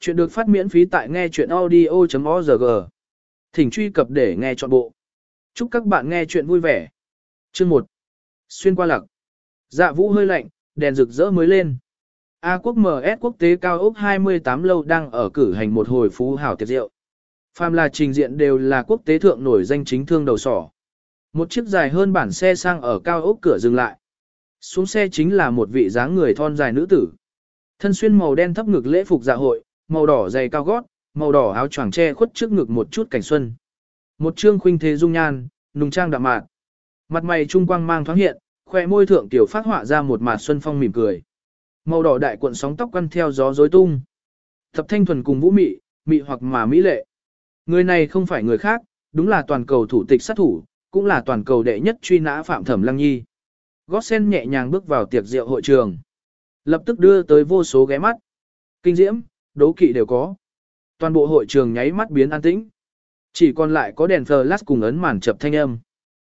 Chuyện được phát miễn phí tại nghe chuyện audio.org. Thỉnh truy cập để nghe trọn bộ. Chúc các bạn nghe chuyện vui vẻ. Chương 1. Xuyên qua lặc. Dạ vũ hơi lạnh, đèn rực rỡ mới lên. A quốc MS quốc tế cao ốc 28 lâu đang ở cử hành một hồi phú hảo tiệc rượu. Phàm là trình diện đều là quốc tế thượng nổi danh chính thương đầu sỏ. Một chiếc dài hơn bản xe sang ở cao ốc cửa dừng lại. Xuống xe chính là một vị dáng người thon dài nữ tử. Thân xuyên màu đen thấp ngực lễ phục dạ hội, màu đỏ dày cao gót, màu đỏ áo choàng che khuất trước ngực một chút cảnh xuân. Một trương khuynh thế dung nhan, nùng trang đạm mạc. Mặt mày trung quang mang thoáng hiện, khoe môi thượng tiểu phát họa ra một mạt xuân phong mỉm cười. Màu đỏ đại cuộn sóng tóc quăn theo gió rối tung. Thập thanh thuần cùng vũ mị, mị hoặc mà mỹ lệ. Người này không phải người khác, đúng là toàn cầu thủ tịch sát thủ, cũng là toàn cầu đệ nhất truy nã phạm thẩm lăng nhi. Gót sen nhẹ nhàng bước vào tiệc rượu hội trường. Lập tức đưa tới vô số ghé mắt. Kinh diễm, đố kỵ đều có. Toàn bộ hội trường nháy mắt biến an tĩnh. Chỉ còn lại có đèn flash cùng ấn màn chập thanh âm.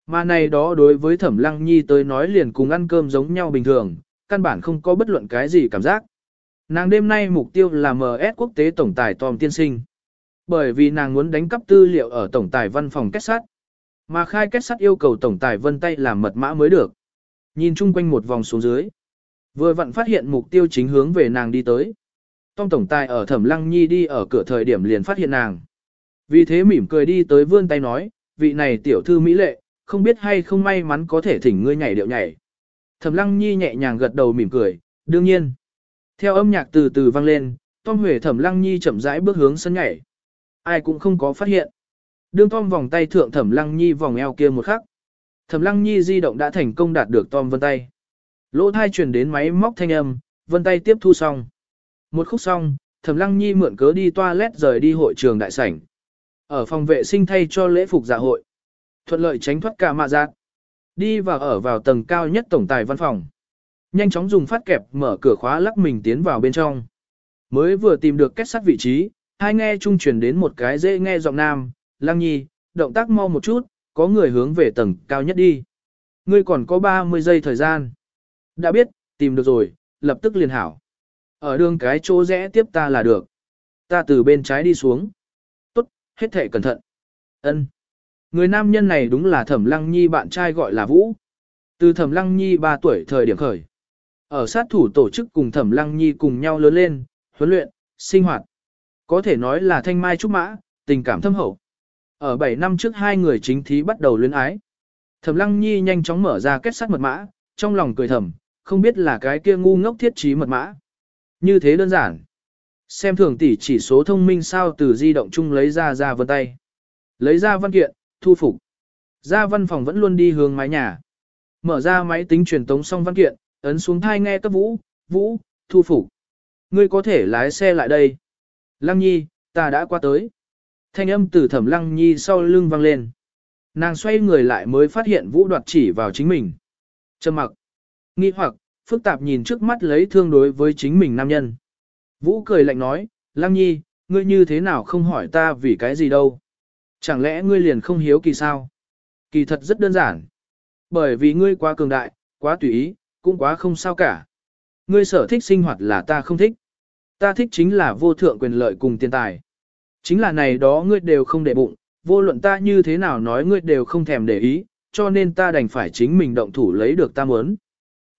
Mà này đó đối với Thẩm Lăng Nhi tới nói liền cùng ăn cơm giống nhau bình thường, căn bản không có bất luận cái gì cảm giác. Nàng đêm nay mục tiêu là MS quốc tế tổng tài Tom Tiên Sinh. Bởi vì nàng muốn đánh cắp tư liệu ở tổng tài văn phòng kết sát. Mà khai kết sát yêu cầu tổng tài vân tay làm mật mã mới được. Nhìn chung quanh một vòng xuống dưới. Vừa vặn phát hiện mục tiêu chính hướng về nàng đi tới. Tom Tổng Tài ở Thẩm Lăng Nhi đi ở cửa thời điểm liền phát hiện nàng. Vì thế mỉm cười đi tới vươn tay nói, vị này tiểu thư mỹ lệ, không biết hay không may mắn có thể thỉnh ngươi nhảy điệu nhảy. Thẩm Lăng Nhi nhẹ nhàng gật đầu mỉm cười, đương nhiên. Theo âm nhạc từ từ vang lên, Tom Huệ Thẩm Lăng Nhi chậm rãi bước hướng sân nhảy. Ai cũng không có phát hiện. Đương Tom vòng tay thượng Thẩm Lăng Nhi vòng eo kia một khắc. Thẩm Lăng Nhi di động đã thành công đạt được Tom vân tay. Lỗ thai truyền đến máy móc thanh âm, vân tay tiếp thu xong. Một khúc xong, Thẩm Lăng Nhi mượn cớ đi toilet rời đi hội trường đại sảnh. Ở phòng vệ sinh thay cho lễ phục dạ hội. Thuận lợi tránh thoát cả mạ giác. Đi vào ở vào tầng cao nhất tổng tài văn phòng. Nhanh chóng dùng phát kẹp mở cửa khóa lắc mình tiến vào bên trong. Mới vừa tìm được kết sắt vị trí, hai nghe trung truyền đến một cái dễ nghe giọng nam, Lăng Nhi, động tác mau một chút, có người hướng về tầng cao nhất đi. Ngươi còn có 30 giây thời gian. Đã biết, tìm được rồi, lập tức liền hảo. Ở đường cái chỗ rẽ tiếp ta là được. Ta từ bên trái đi xuống. Tốt, hết thể cẩn thận. Ân. Người nam nhân này đúng là Thẩm Lăng Nhi bạn trai gọi là Vũ. Từ Thẩm Lăng Nhi 3 tuổi thời điểm khởi. Ở sát thủ tổ chức cùng Thẩm Lăng Nhi cùng nhau lớn lên, huấn luyện, sinh hoạt. Có thể nói là thanh mai trúc mã, tình cảm thâm hậu. Ở 7 năm trước hai người chính thí bắt đầu luyến ái. Thẩm Lăng Nhi nhanh chóng mở ra kết sắt mật mã, trong lòng cười thầm, không biết là cái kia ngu ngốc thiết trí mật mã. Như thế đơn giản. Xem thường tỷ chỉ số thông minh sao từ di động chung lấy ra ra vân tay. Lấy ra văn kiện, thu phục. Ra văn phòng vẫn luôn đi hướng mái nhà. Mở ra máy tính truyền tống xong văn kiện, ấn xuống thai nghe cấp vũ, vũ, thu phục. Ngươi có thể lái xe lại đây. Lăng nhi, ta đã qua tới. Thanh âm từ thẩm lăng nhi sau lưng vang lên. Nàng xoay người lại mới phát hiện vũ đoạt chỉ vào chính mình. Trầm mặc. Nghi hoặc, phức tạp nhìn trước mắt lấy thương đối với chính mình nam nhân. Vũ cười lạnh nói, Lăng Nhi, ngươi như thế nào không hỏi ta vì cái gì đâu. Chẳng lẽ ngươi liền không hiếu kỳ sao? Kỳ thật rất đơn giản. Bởi vì ngươi quá cường đại, quá tùy ý, cũng quá không sao cả. Ngươi sở thích sinh hoạt là ta không thích. Ta thích chính là vô thượng quyền lợi cùng tiền tài. Chính là này đó ngươi đều không để bụng, vô luận ta như thế nào nói ngươi đều không thèm để ý, cho nên ta đành phải chính mình động thủ lấy được ta muốn.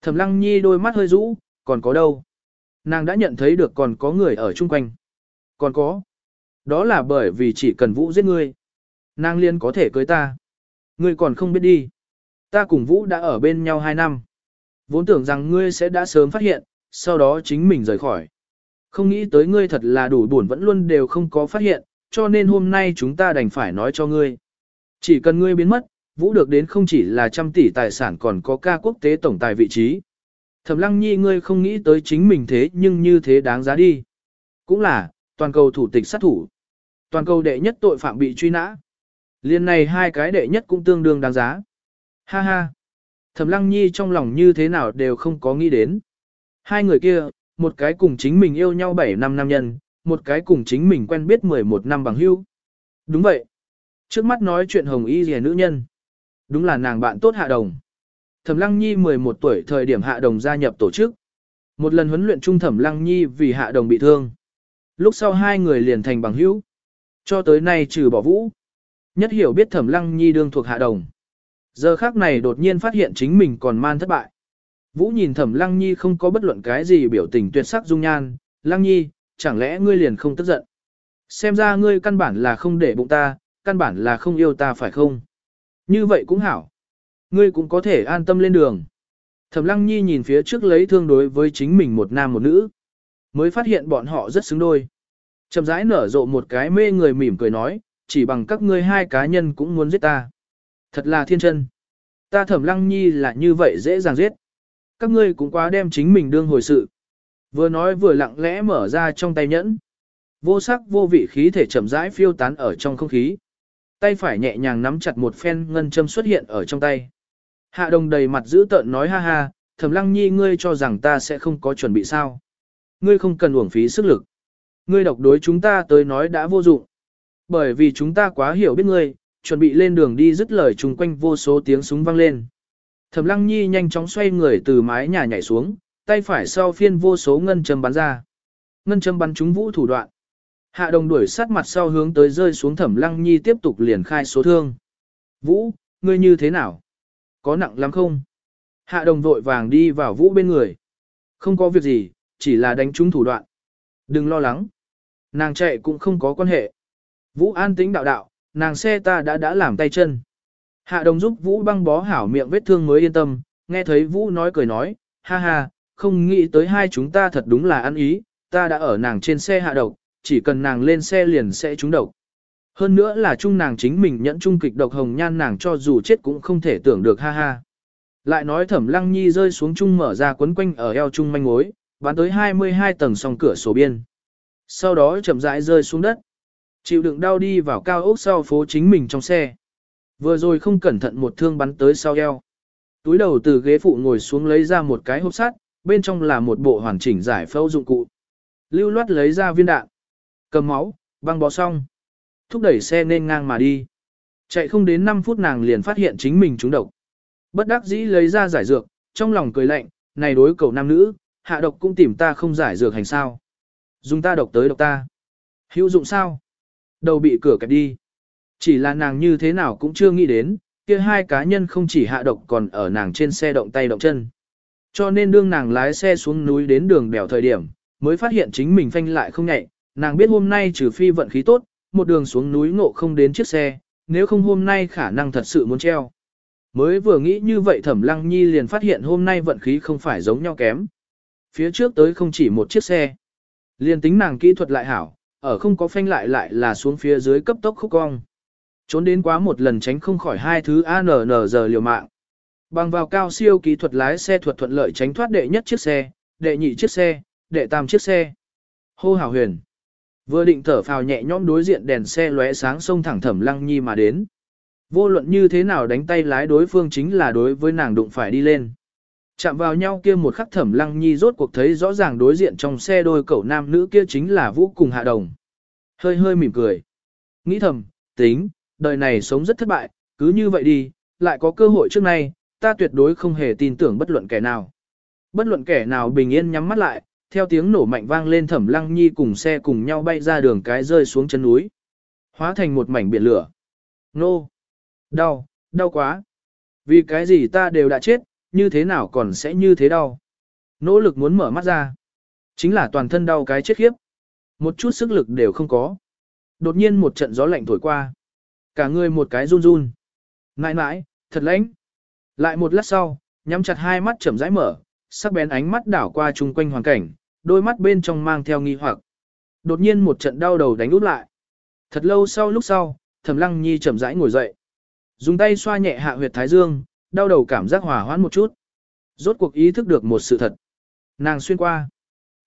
Thẩm lăng nhi đôi mắt hơi rũ, còn có đâu? Nàng đã nhận thấy được còn có người ở chung quanh. Còn có. Đó là bởi vì chỉ cần Vũ giết ngươi. Nàng liên có thể cưới ta. Ngươi còn không biết đi. Ta cùng Vũ đã ở bên nhau 2 năm. Vốn tưởng rằng ngươi sẽ đã sớm phát hiện, sau đó chính mình rời khỏi. Không nghĩ tới ngươi thật là đủ buồn vẫn luôn đều không có phát hiện, cho nên hôm nay chúng ta đành phải nói cho ngươi. Chỉ cần ngươi biến mất, Vũ được đến không chỉ là trăm tỷ tài sản còn có ca quốc tế tổng tài vị trí. Thẩm lăng nhi ngươi không nghĩ tới chính mình thế nhưng như thế đáng giá đi. Cũng là, toàn cầu thủ tịch sát thủ. Toàn cầu đệ nhất tội phạm bị truy nã. Liên này hai cái đệ nhất cũng tương đương đáng giá. Ha ha. Thẩm lăng nhi trong lòng như thế nào đều không có nghĩ đến. Hai người kia, một cái cùng chính mình yêu nhau 7 năm nam nhân, một cái cùng chính mình quen biết 11 năm bằng hữu. Đúng vậy. Trước mắt nói chuyện hồng y rìa nữ nhân. Đúng là nàng bạn tốt Hạ Đồng. Thẩm Lăng Nhi 11 tuổi thời điểm Hạ Đồng gia nhập tổ chức. Một lần huấn luyện trung Thẩm Lăng Nhi vì Hạ Đồng bị thương. Lúc sau hai người liền thành bằng hữu. Cho tới nay trừ bỏ vũ. Nhất hiểu biết thẩm lăng nhi đương thuộc hạ đồng. Giờ khác này đột nhiên phát hiện chính mình còn man thất bại. Vũ nhìn thẩm lăng nhi không có bất luận cái gì biểu tình tuyệt sắc dung nhan. Lăng nhi, chẳng lẽ ngươi liền không tức giận? Xem ra ngươi căn bản là không để bụng ta, căn bản là không yêu ta phải không? Như vậy cũng hảo. Ngươi cũng có thể an tâm lên đường. Thẩm lăng nhi nhìn phía trước lấy thương đối với chính mình một nam một nữ. Mới phát hiện bọn họ rất xứng đôi. Chậm rãi nở rộ một cái mê người mỉm cười nói, chỉ bằng các ngươi hai cá nhân cũng muốn giết ta. Thật là thiên chân. Ta thẩm lăng nhi là như vậy dễ dàng giết. Các ngươi cũng quá đem chính mình đương hồi sự. Vừa nói vừa lặng lẽ mở ra trong tay nhẫn. Vô sắc vô vị khí thể chậm rãi phiêu tán ở trong không khí. Tay phải nhẹ nhàng nắm chặt một phen ngân châm xuất hiện ở trong tay. Hạ đồng đầy mặt giữ tợn nói ha ha, thẩm lăng nhi ngươi cho rằng ta sẽ không có chuẩn bị sao. Ngươi không cần uổng phí sức lực. Ngươi độc đối chúng ta tới nói đã vô dụng. Bởi vì chúng ta quá hiểu biết ngươi, chuẩn bị lên đường đi dứt lời chung quanh vô số tiếng súng vang lên. Thẩm lăng nhi nhanh chóng xoay người từ mái nhà nhảy xuống, tay phải sau phiên vô số ngân châm bắn ra. Ngân châm bắn trúng vũ thủ đoạn. Hạ đồng đuổi sát mặt sau hướng tới rơi xuống thẩm lăng nhi tiếp tục liền khai số thương. Vũ, ngươi như thế nào? Có nặng lắm không? Hạ đồng vội vàng đi vào vũ bên người. Không có việc gì, chỉ là đánh trúng thủ đoạn. Đừng lo lắng. Nàng chạy cũng không có quan hệ. Vũ an tĩnh đạo đạo, nàng xe ta đã đã làm tay chân. Hạ đồng giúp Vũ băng bó hảo miệng vết thương mới yên tâm, nghe thấy Vũ nói cười nói, ha ha, không nghĩ tới hai chúng ta thật đúng là ăn ý, ta đã ở nàng trên xe hạ độc, chỉ cần nàng lên xe liền sẽ trúng độc. Hơn nữa là chung nàng chính mình nhẫn trung kịch độc hồng nhan nàng cho dù chết cũng không thể tưởng được ha ha. Lại nói thẩm lăng nhi rơi xuống chung mở ra quấn quanh ở eo chung manh mối, bán tới 22 tầng song cửa sổ biên. Sau đó chậm rãi rơi xuống đất. Chịu đựng đau đi vào cao ốc sau phố chính mình trong xe. Vừa rồi không cẩn thận một thương bắn tới sau eo. Túi đầu từ ghế phụ ngồi xuống lấy ra một cái hộp sắt, bên trong là một bộ hoàn chỉnh giải phẫu dụng cụ. Lưu loát lấy ra viên đạn. Cầm máu, băng bó xong. Thúc đẩy xe nên ngang mà đi. Chạy không đến 5 phút nàng liền phát hiện chính mình trúng độc. Bất đắc dĩ lấy ra giải dược, trong lòng cười lạnh, này đối cầu nam nữ, hạ độc cũng tìm ta không giải dược hành sao. Dùng ta độc tới độc ta. Hữu dụng sao? Đầu bị cửa kẹp đi. Chỉ là nàng như thế nào cũng chưa nghĩ đến, kia hai cá nhân không chỉ hạ độc còn ở nàng trên xe động tay động chân. Cho nên đương nàng lái xe xuống núi đến đường đèo thời điểm, mới phát hiện chính mình phanh lại không nhạy, nàng biết hôm nay trừ phi vận khí tốt, một đường xuống núi ngộ không đến chiếc xe, nếu không hôm nay khả năng thật sự muốn treo. Mới vừa nghĩ như vậy thẩm lăng nhi liền phát hiện hôm nay vận khí không phải giống nhau kém. Phía trước tới không chỉ một chiếc xe. Liền tính nàng kỹ thuật lại hảo, ở không có phanh lại lại là xuống phía dưới cấp tốc khúc cong. Trốn đến quá một lần tránh không khỏi hai thứ ANN giờ liều mạng. Bằng vào cao siêu kỹ thuật lái xe thuật thuận lợi tránh thoát đệ nhất chiếc xe, đệ nhị chiếc xe, đệ tam chiếc xe. Hô hào huyền. Vừa định thở phào nhẹ nhõm đối diện đèn xe lóe sáng sông thẳng thẩm lăng nhi mà đến. Vô luận như thế nào đánh tay lái đối phương chính là đối với nàng đụng phải đi lên. Chạm vào nhau kia một khắc thẩm lăng nhi rốt cuộc thấy rõ ràng đối diện trong xe đôi cậu nam nữ kia chính là vũ cùng hạ đồng. Hơi hơi mỉm cười. Nghĩ thầm, tính, đời này sống rất thất bại, cứ như vậy đi, lại có cơ hội trước nay, ta tuyệt đối không hề tin tưởng bất luận kẻ nào. Bất luận kẻ nào bình yên nhắm mắt lại, theo tiếng nổ mạnh vang lên thẩm lăng nhi cùng xe cùng nhau bay ra đường cái rơi xuống chân núi. Hóa thành một mảnh biển lửa. Nô! Đau, đau quá! Vì cái gì ta đều đã chết, như thế nào còn sẽ như thế đau? Nỗ lực muốn mở mắt ra. Chính là toàn thân đau cái chết khiếp. Một chút sức lực đều không có. Đột nhiên một trận gió lạnh thổi qua. Cả người một cái run run. Nãi nãi, thật lãnh. Lại một lát sau, nhắm chặt hai mắt chậm rãi mở, sắc bén ánh mắt đảo qua chung quanh hoàn cảnh, đôi mắt bên trong mang theo nghi hoặc. Đột nhiên một trận đau đầu đánh úp lại. Thật lâu sau lúc sau, Thẩm Lăng Nhi chậm rãi ngồi dậy. Dùng tay xoa nhẹ hạ huyệt thái dương, đau đầu cảm giác hòa hoãn một chút. Rốt cuộc ý thức được một sự thật. Nàng xuyên qua.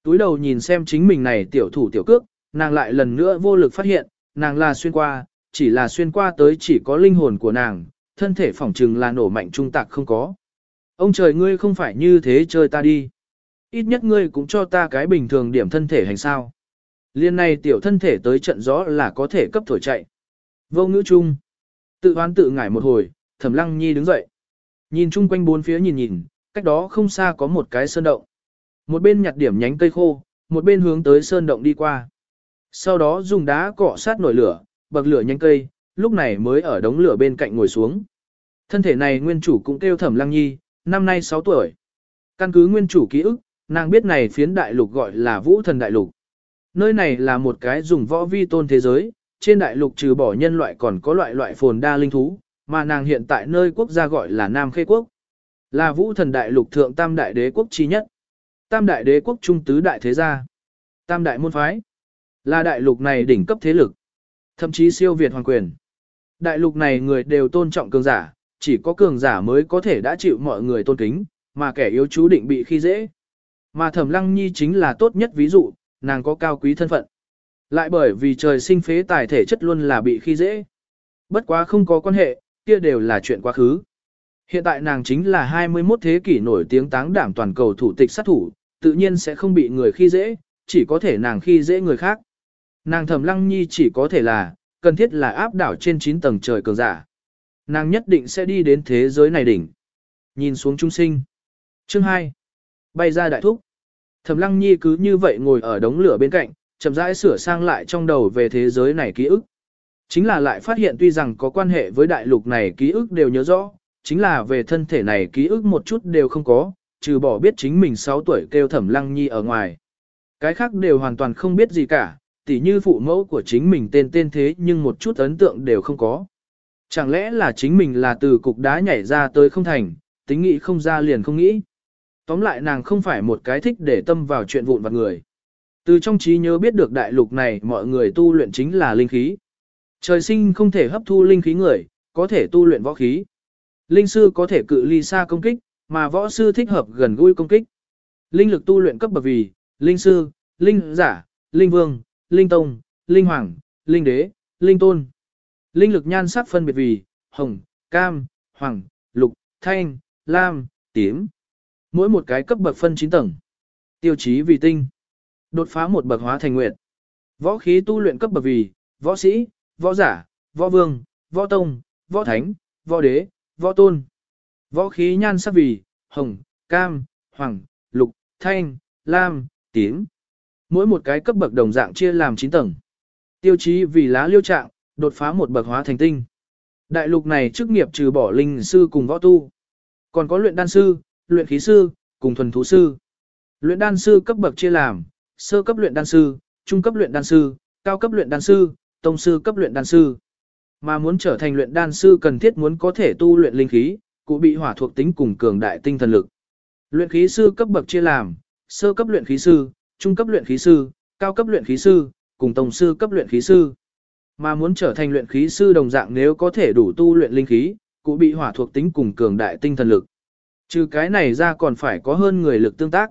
Túi đầu nhìn xem chính mình này tiểu thủ tiểu cước, nàng lại lần nữa vô lực phát hiện, nàng là xuyên qua, chỉ là xuyên qua tới chỉ có linh hồn của nàng, thân thể phỏng trừng là nổ mạnh trung tạc không có. Ông trời ngươi không phải như thế chơi ta đi. Ít nhất ngươi cũng cho ta cái bình thường điểm thân thể hành sao. Liên này tiểu thân thể tới trận gió là có thể cấp thổi chạy. Vô ngữ chung. Tự hoán tự ngải một hồi, thẩm lăng nhi đứng dậy. Nhìn chung quanh bốn phía nhìn nhìn, cách đó không xa có một cái sơn động. Một bên nhặt điểm nhánh cây khô, một bên hướng tới sơn động đi qua. Sau đó dùng đá cọ sát nổi lửa, bậc lửa nhanh cây, lúc này mới ở đống lửa bên cạnh ngồi xuống. Thân thể này nguyên chủ cũng kêu thẩm lăng nhi, năm nay 6 tuổi. Căn cứ nguyên chủ ký ức, nàng biết này phiến đại lục gọi là vũ thần đại lục. Nơi này là một cái dùng võ vi tôn thế giới, trên đại lục trừ bỏ nhân loại còn có loại loại phồn đa linh thú, mà nàng hiện tại nơi quốc gia gọi là Nam Khê Quốc. Là vũ thần đại lục thượng tam đại đế quốc chi nhất. Tam đại đế quốc trung tứ đại thế gia. Tam đại môn phái. Là đại lục này đỉnh cấp thế lực. Thậm chí siêu việt hoàng quyền. Đại lục này người đều tôn trọng cường giả, chỉ có cường giả mới có thể đã chịu mọi người tôn kính, mà kẻ yếu chú định bị khi dễ. Mà Thẩm Lăng Nhi chính là tốt nhất ví dụ, nàng có cao quý thân phận. Lại bởi vì trời sinh phế tài thể chất luôn là bị khi dễ. Bất quá không có quan hệ, kia đều là chuyện quá khứ. Hiện tại nàng chính là 21 thế kỷ nổi tiếng táng đảm toàn cầu thủ tịch sát thủ, tự nhiên sẽ không bị người khi dễ, chỉ có thể nàng khi dễ người khác. Nàng Thẩm Lăng Nhi chỉ có thể là, cần thiết là áp đảo trên 9 tầng trời cường giả. Nàng nhất định sẽ đi đến thế giới này đỉnh. Nhìn xuống trung sinh. Chương 2. Bay ra đại thúc. Thẩm Lăng Nhi cứ như vậy ngồi ở đống lửa bên cạnh, chậm rãi sửa sang lại trong đầu về thế giới này ký ức. Chính là lại phát hiện tuy rằng có quan hệ với đại lục này ký ức đều nhớ rõ, chính là về thân thể này ký ức một chút đều không có, trừ bỏ biết chính mình 6 tuổi kêu Thẩm Lăng Nhi ở ngoài. Cái khác đều hoàn toàn không biết gì cả, tỉ như phụ mẫu của chính mình tên tên thế nhưng một chút ấn tượng đều không có. Chẳng lẽ là chính mình là từ cục đá nhảy ra tới không thành, tính nghĩ không ra liền không nghĩ. Tóm lại nàng không phải một cái thích để tâm vào chuyện vụn vặt người. Từ trong trí nhớ biết được đại lục này mọi người tu luyện chính là linh khí. Trời sinh không thể hấp thu linh khí người, có thể tu luyện võ khí. Linh sư có thể cự ly xa công kích, mà võ sư thích hợp gần gũi công kích. Linh lực tu luyện cấp bậc vì, linh sư, linh giả, linh vương, linh tông, linh hoàng, linh đế, linh tôn. Linh lực nhan sắc phân biệt vì, hồng, cam, hoàng, lục, thanh, lam, tím. Mỗi một cái cấp bậc phân 9 tầng. Tiêu chí vì tinh. Đột phá một bậc hóa thành nguyệt. Võ khí tu luyện cấp bậc vì, võ sĩ, võ giả, võ vương, võ tông, võ thánh, võ đế, võ tôn. Võ khí nhan sắc vì, hồng, cam, hoàng, lục, thanh, lam, tím. Mỗi một cái cấp bậc đồng dạng chia làm 9 tầng. Tiêu chí vì lá liêu trạng, đột phá một bậc hóa thành tinh. Đại lục này chức nghiệp trừ bỏ linh sư cùng võ tu. Còn có luyện đan sư, luyện khí sư, cùng thuần thú sư. Luyện đan sư cấp bậc chia làm, sơ cấp luyện đan sư, trung cấp luyện đan sư, cao cấp luyện đan sư, tông sư cấp luyện đan sư. Mà muốn trở thành luyện đan sư cần thiết muốn có thể tu luyện linh khí, cụ bị hỏa thuộc tính cùng cường đại tinh thần lực. Luyện khí sư cấp bậc chia làm, sơ cấp luyện khí sư, trung cấp luyện khí sư, cao cấp luyện khí sư, cùng tông sư cấp luyện khí sư. Mà muốn trở thành luyện khí sư đồng dạng nếu có thể đủ tu luyện linh khí, cụ bị hỏa thuộc tính cùng cường đại tinh thần lực. Trừ cái này ra còn phải có hơn người lực tương tác.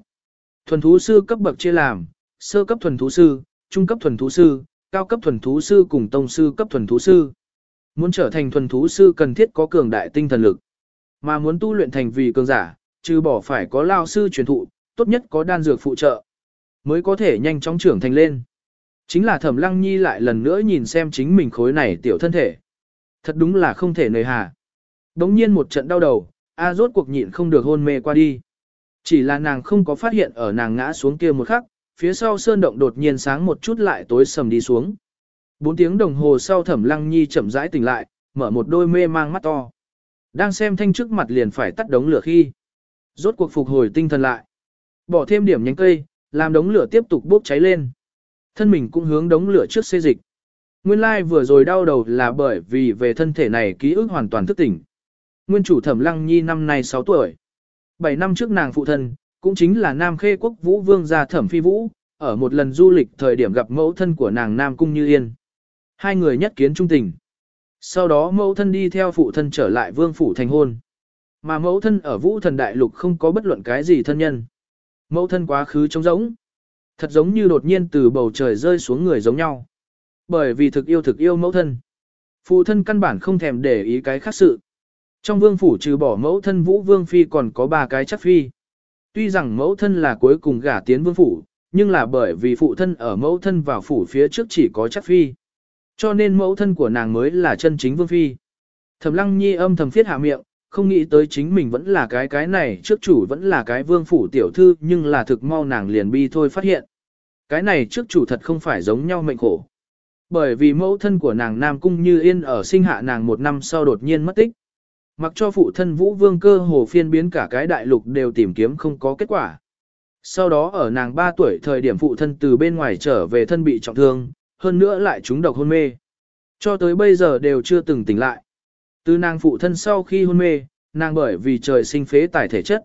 Thuần thú sư cấp bậc chia làm, sơ cấp thuần thú sư, trung cấp thuần thú sư, cao cấp thuần thú sư cùng tông sư cấp thuần thú sư. Muốn trở thành thuần thú sư cần thiết có cường đại tinh thần lực. Mà muốn tu luyện thành vì cường giả, trừ bỏ phải có lao sư truyền thụ, tốt nhất có đan dược phụ trợ, mới có thể nhanh chóng trưởng thành lên. Chính là Thẩm Lăng Nhi lại lần nữa nhìn xem chính mình khối này tiểu thân thể. Thật đúng là không thể nời hà. Đống nhiên một trận đau đầu, A rốt cuộc nhịn không được hôn mê qua đi. Chỉ là nàng không có phát hiện ở nàng ngã xuống kia một khắc, phía sau sơn động đột nhiên sáng một chút lại tối sầm đi xuống. Bốn tiếng đồng hồ sau thẩm lăng nhi chậm rãi tỉnh lại, mở một đôi mê mang mắt to. Đang xem thanh trước mặt liền phải tắt đống lửa khi. Rốt cuộc phục hồi tinh thần lại. Bỏ thêm điểm nhánh cây, làm đống lửa tiếp tục bốc cháy lên. Thân mình cũng hướng đống lửa trước xê dịch. Nguyên lai like vừa rồi đau đầu là bởi vì về thân thể này ký ức hoàn toàn thức tỉnh. Nguyên chủ thẩm lăng nhi năm nay 6 tuổi. 7 năm trước nàng phụ thân, cũng chính là Nam Khê Quốc Vũ Vương gia thẩm phi vũ, ở một lần du lịch thời điểm gặp mẫu thân của nàng Nam Cung Như Yên. Hai người nhất kiến trung tình. Sau đó mẫu thân đi theo phụ thân trở lại vương phủ thành hôn. Mà mẫu thân ở vũ thần đại lục không có bất luận cái gì thân nhân. Mẫu thân quá khứ trống rỗng. Thật giống như đột nhiên từ bầu trời rơi xuống người giống nhau. Bởi vì thực yêu thực yêu mẫu thân. Phụ thân căn bản không thèm để ý cái khác sự. Trong vương phủ trừ bỏ mẫu thân vũ vương phi còn có ba cái chắc phi. Tuy rằng mẫu thân là cuối cùng gả tiến vương phủ, nhưng là bởi vì phụ thân ở mẫu thân vào phủ phía trước chỉ có chắc phi. Cho nên mẫu thân của nàng mới là chân chính vương phi. Thẩm lăng nhi âm thầm phiết hạ miệng, không nghĩ tới chính mình vẫn là cái cái này trước chủ vẫn là cái vương phủ tiểu thư nhưng là thực mau nàng liền bi thôi phát hiện. Cái này trước chủ thật không phải giống nhau mệnh khổ. Bởi vì mẫu thân của nàng Nam Cung Như Yên ở sinh hạ nàng một năm sau đột nhiên mất tích. Mặc cho phụ thân Vũ Vương cơ hồ phiên biến cả cái đại lục đều tìm kiếm không có kết quả. Sau đó ở nàng 3 tuổi thời điểm phụ thân từ bên ngoài trở về thân bị trọng thương, hơn nữa lại trúng độc hôn mê. Cho tới bây giờ đều chưa từng tỉnh lại. Từ nàng phụ thân sau khi hôn mê, nàng bởi vì trời sinh phế tài thể chất.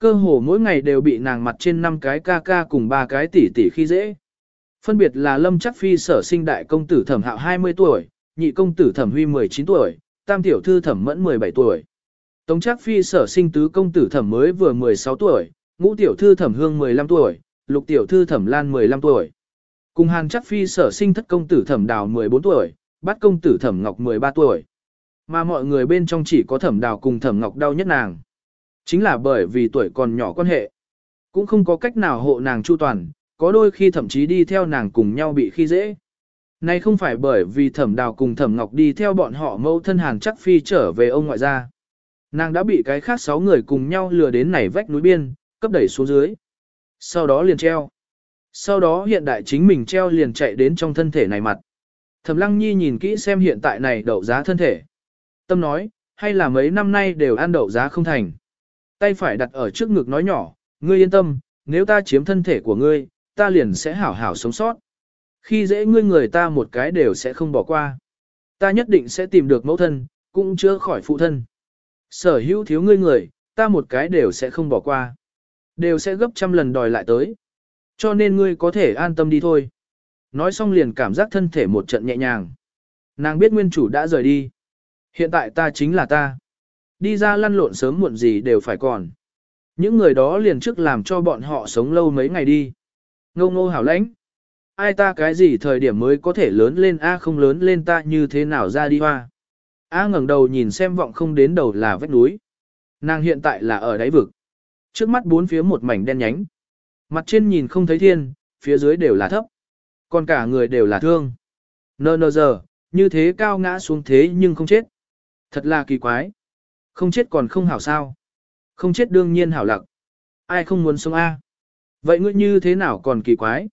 Cơ hồ mỗi ngày đều bị nàng mặt trên năm cái ca ca cùng ba cái tỷ tỷ khi dễ. Phân biệt là Lâm Chắc Phi sở sinh đại công tử thẩm hạo 20 tuổi, nhị công tử thẩm huy 19 tuổi, tam tiểu thư thẩm mẫn 17 tuổi. Tống Trác Phi sở sinh tứ công tử thẩm mới vừa 16 tuổi, ngũ tiểu thư thẩm hương 15 tuổi, lục tiểu thư thẩm lan 15 tuổi. Cùng hàng Trác Phi sở sinh thất công tử thẩm đào 14 tuổi, bát công tử thẩm ngọc 13 tuổi. Mà mọi người bên trong chỉ có thẩm đào cùng thẩm ngọc đau nhất nàng. Chính là bởi vì tuổi còn nhỏ quan hệ. Cũng không có cách nào hộ nàng chu toàn, có đôi khi thậm chí đi theo nàng cùng nhau bị khi dễ. Nay không phải bởi vì thẩm đào cùng thẩm ngọc đi theo bọn họ mâu thân hàng chắc phi trở về ông ngoại gia. Nàng đã bị cái khác sáu người cùng nhau lừa đến nảy vách núi biên, cấp đẩy xuống dưới. Sau đó liền treo. Sau đó hiện đại chính mình treo liền chạy đến trong thân thể này mặt. Thẩm lăng nhi nhìn kỹ xem hiện tại này đậu giá thân thể. Tâm nói, hay là mấy năm nay đều ăn đậu giá không thành. Tay phải đặt ở trước ngực nói nhỏ, ngươi yên tâm, nếu ta chiếm thân thể của ngươi, ta liền sẽ hảo hảo sống sót. Khi dễ ngươi người ta một cái đều sẽ không bỏ qua. Ta nhất định sẽ tìm được mẫu thân, cũng chữa khỏi phụ thân. Sở hữu thiếu ngươi người, ta một cái đều sẽ không bỏ qua. Đều sẽ gấp trăm lần đòi lại tới. Cho nên ngươi có thể an tâm đi thôi. Nói xong liền cảm giác thân thể một trận nhẹ nhàng. Nàng biết nguyên chủ đã rời đi. Hiện tại ta chính là ta. Đi ra lăn lộn sớm muộn gì đều phải còn. Những người đó liền trước làm cho bọn họ sống lâu mấy ngày đi. Ngô ngô hảo lãnh. Ai ta cái gì thời điểm mới có thể lớn lên A không lớn lên ta như thế nào ra đi hoa. A ngẩng đầu nhìn xem vọng không đến đầu là vách núi. Nàng hiện tại là ở đáy vực. Trước mắt bốn phía một mảnh đen nhánh. Mặt trên nhìn không thấy thiên, phía dưới đều là thấp. Còn cả người đều là thương. Nơ nơ giờ, như thế cao ngã xuống thế nhưng không chết. Thật là kỳ quái. Không chết còn không hảo sao. Không chết đương nhiên hảo lặng. Ai không muốn sống A. Vậy ngươi như thế nào còn kỳ quái?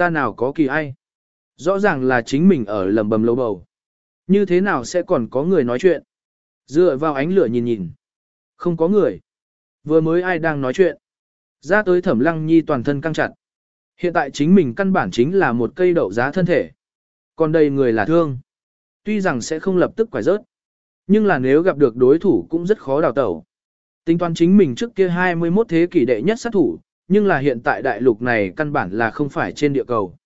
Ta nào có kỳ ai? Rõ ràng là chính mình ở lầm bầm lâu bầu. Như thế nào sẽ còn có người nói chuyện? Dựa vào ánh lửa nhìn nhìn. Không có người. Vừa mới ai đang nói chuyện? Ra tới thẩm lăng nhi toàn thân căng chặt. Hiện tại chính mình căn bản chính là một cây đậu giá thân thể. Còn đây người là thương. Tuy rằng sẽ không lập tức quải rớt. Nhưng là nếu gặp được đối thủ cũng rất khó đào tẩu. Tính toán chính mình trước kia 21 thế kỷ đệ nhất sát thủ, nhưng là hiện tại đại lục này căn bản là không phải trên địa cầu.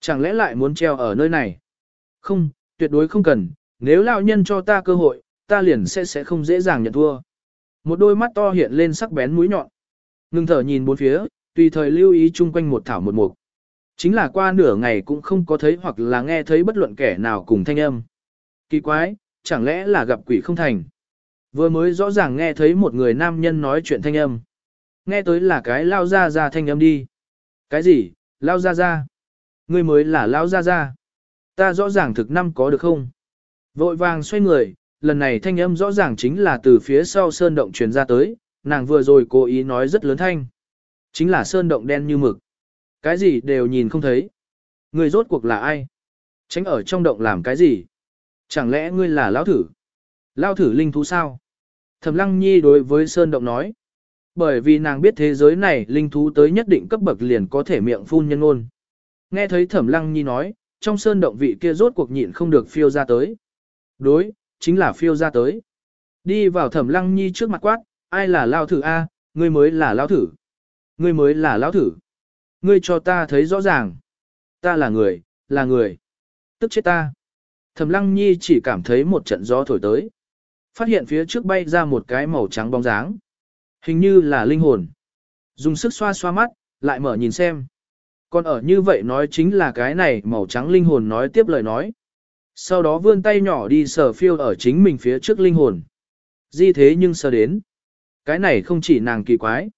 Chẳng lẽ lại muốn treo ở nơi này? Không, tuyệt đối không cần, nếu lão nhân cho ta cơ hội, ta liền sẽ sẽ không dễ dàng nhận thua. Một đôi mắt to hiện lên sắc bén mũi nhọn. Ngưng thở nhìn bốn phía, tùy thời lưu ý chung quanh một thảo một mục. Chính là qua nửa ngày cũng không có thấy hoặc là nghe thấy bất luận kẻ nào cùng thanh âm. Kỳ quái, chẳng lẽ là gặp quỷ không thành. Vừa mới rõ ràng nghe thấy một người nam nhân nói chuyện thanh âm. Nghe tới là cái lao ra ra thanh âm đi. Cái gì, lao ra ra? Ngươi mới là lao ra ra. Ta rõ ràng thực năm có được không? Vội vàng xoay người, lần này thanh âm rõ ràng chính là từ phía sau sơn động truyền ra tới, nàng vừa rồi cố ý nói rất lớn thanh. Chính là sơn động đen như mực. Cái gì đều nhìn không thấy. Người rốt cuộc là ai? Tránh ở trong động làm cái gì? Chẳng lẽ ngươi là lão thử? Lao thử linh thú sao? Thẩm Lăng Nhi đối với Sơn Động nói. Bởi vì nàng biết thế giới này linh thú tới nhất định cấp bậc liền có thể miệng phun nhân ngôn. Nghe thấy Thẩm Lăng Nhi nói, trong Sơn Động vị kia rốt cuộc nhịn không được phiêu ra tới. Đối, chính là phiêu ra tới. Đi vào Thẩm Lăng Nhi trước mặt quát, ai là Lao thử A, ngươi mới là Lao thử. Ngươi mới là Lao thử. Ngươi cho ta thấy rõ ràng. Ta là người, là người. Tức chết ta. Thẩm Lăng Nhi chỉ cảm thấy một trận gió thổi tới. Phát hiện phía trước bay ra một cái màu trắng bóng dáng. Hình như là linh hồn. Dùng sức xoa xoa mắt, lại mở nhìn xem. Còn ở như vậy nói chính là cái này màu trắng linh hồn nói tiếp lời nói. Sau đó vươn tay nhỏ đi sờ phiêu ở chính mình phía trước linh hồn. Di thế nhưng sờ đến. Cái này không chỉ nàng kỳ quái.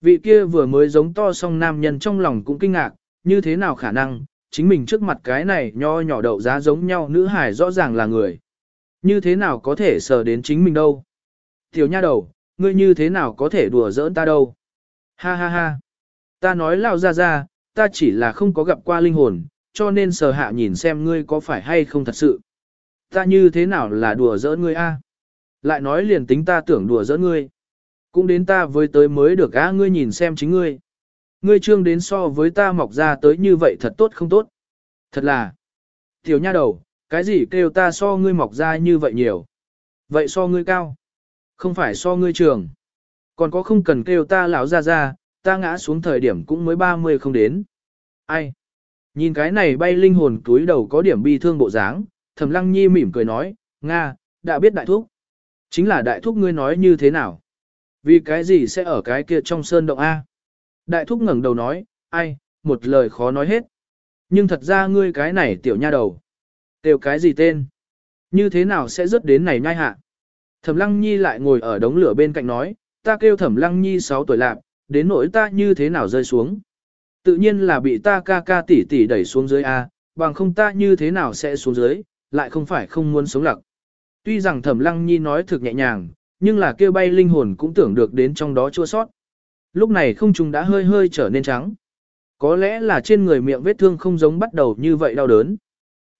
Vị kia vừa mới giống to song nam nhân trong lòng cũng kinh ngạc, như thế nào khả năng, chính mình trước mặt cái này nho nhỏ đậu giá giống nhau nữ hải rõ ràng là người. Như thế nào có thể sờ đến chính mình đâu? Tiểu nha đầu, ngươi như thế nào có thể đùa giỡn ta đâu? Ha ha ha. Ta nói lao ra ra, ta chỉ là không có gặp qua linh hồn, cho nên sờ hạ nhìn xem ngươi có phải hay không thật sự. Ta như thế nào là đùa giỡn ngươi a? Lại nói liền tính ta tưởng đùa giỡn ngươi. Cũng đến ta với tới mới được á ngươi nhìn xem chính ngươi. Ngươi trương đến so với ta mọc ra tới như vậy thật tốt không tốt. Thật là. Tiểu nha đầu, cái gì kêu ta so ngươi mọc ra như vậy nhiều. Vậy so ngươi cao. Không phải so ngươi trường. Còn có không cần kêu ta lão ra ra, ta ngã xuống thời điểm cũng mới 30 không đến. Ai? Nhìn cái này bay linh hồn túi đầu có điểm bi thương bộ dáng, thầm lăng nhi mỉm cười nói, Nga, đã biết đại thúc. Chính là đại thúc ngươi nói như thế nào? Vì cái gì sẽ ở cái kia trong sơn động A? Đại thúc ngẩng đầu nói, ai, một lời khó nói hết. Nhưng thật ra ngươi cái này tiểu nha đầu. Tiểu cái gì tên? Như thế nào sẽ rớt đến này nhai hạ? Thẩm lăng nhi lại ngồi ở đống lửa bên cạnh nói, ta kêu thẩm lăng nhi 6 tuổi lạc, đến nỗi ta như thế nào rơi xuống. Tự nhiên là bị ta ca ca tỷ tỷ đẩy xuống dưới A, bằng không ta như thế nào sẽ xuống dưới, lại không phải không muốn sống lặc. Tuy rằng thẩm lăng nhi nói thực nhẹ nhàng, nhưng là kêu bay linh hồn cũng tưởng được đến trong đó chua sót. Lúc này không trùng đã hơi hơi trở nên trắng. Có lẽ là trên người miệng vết thương không giống bắt đầu như vậy đau đớn.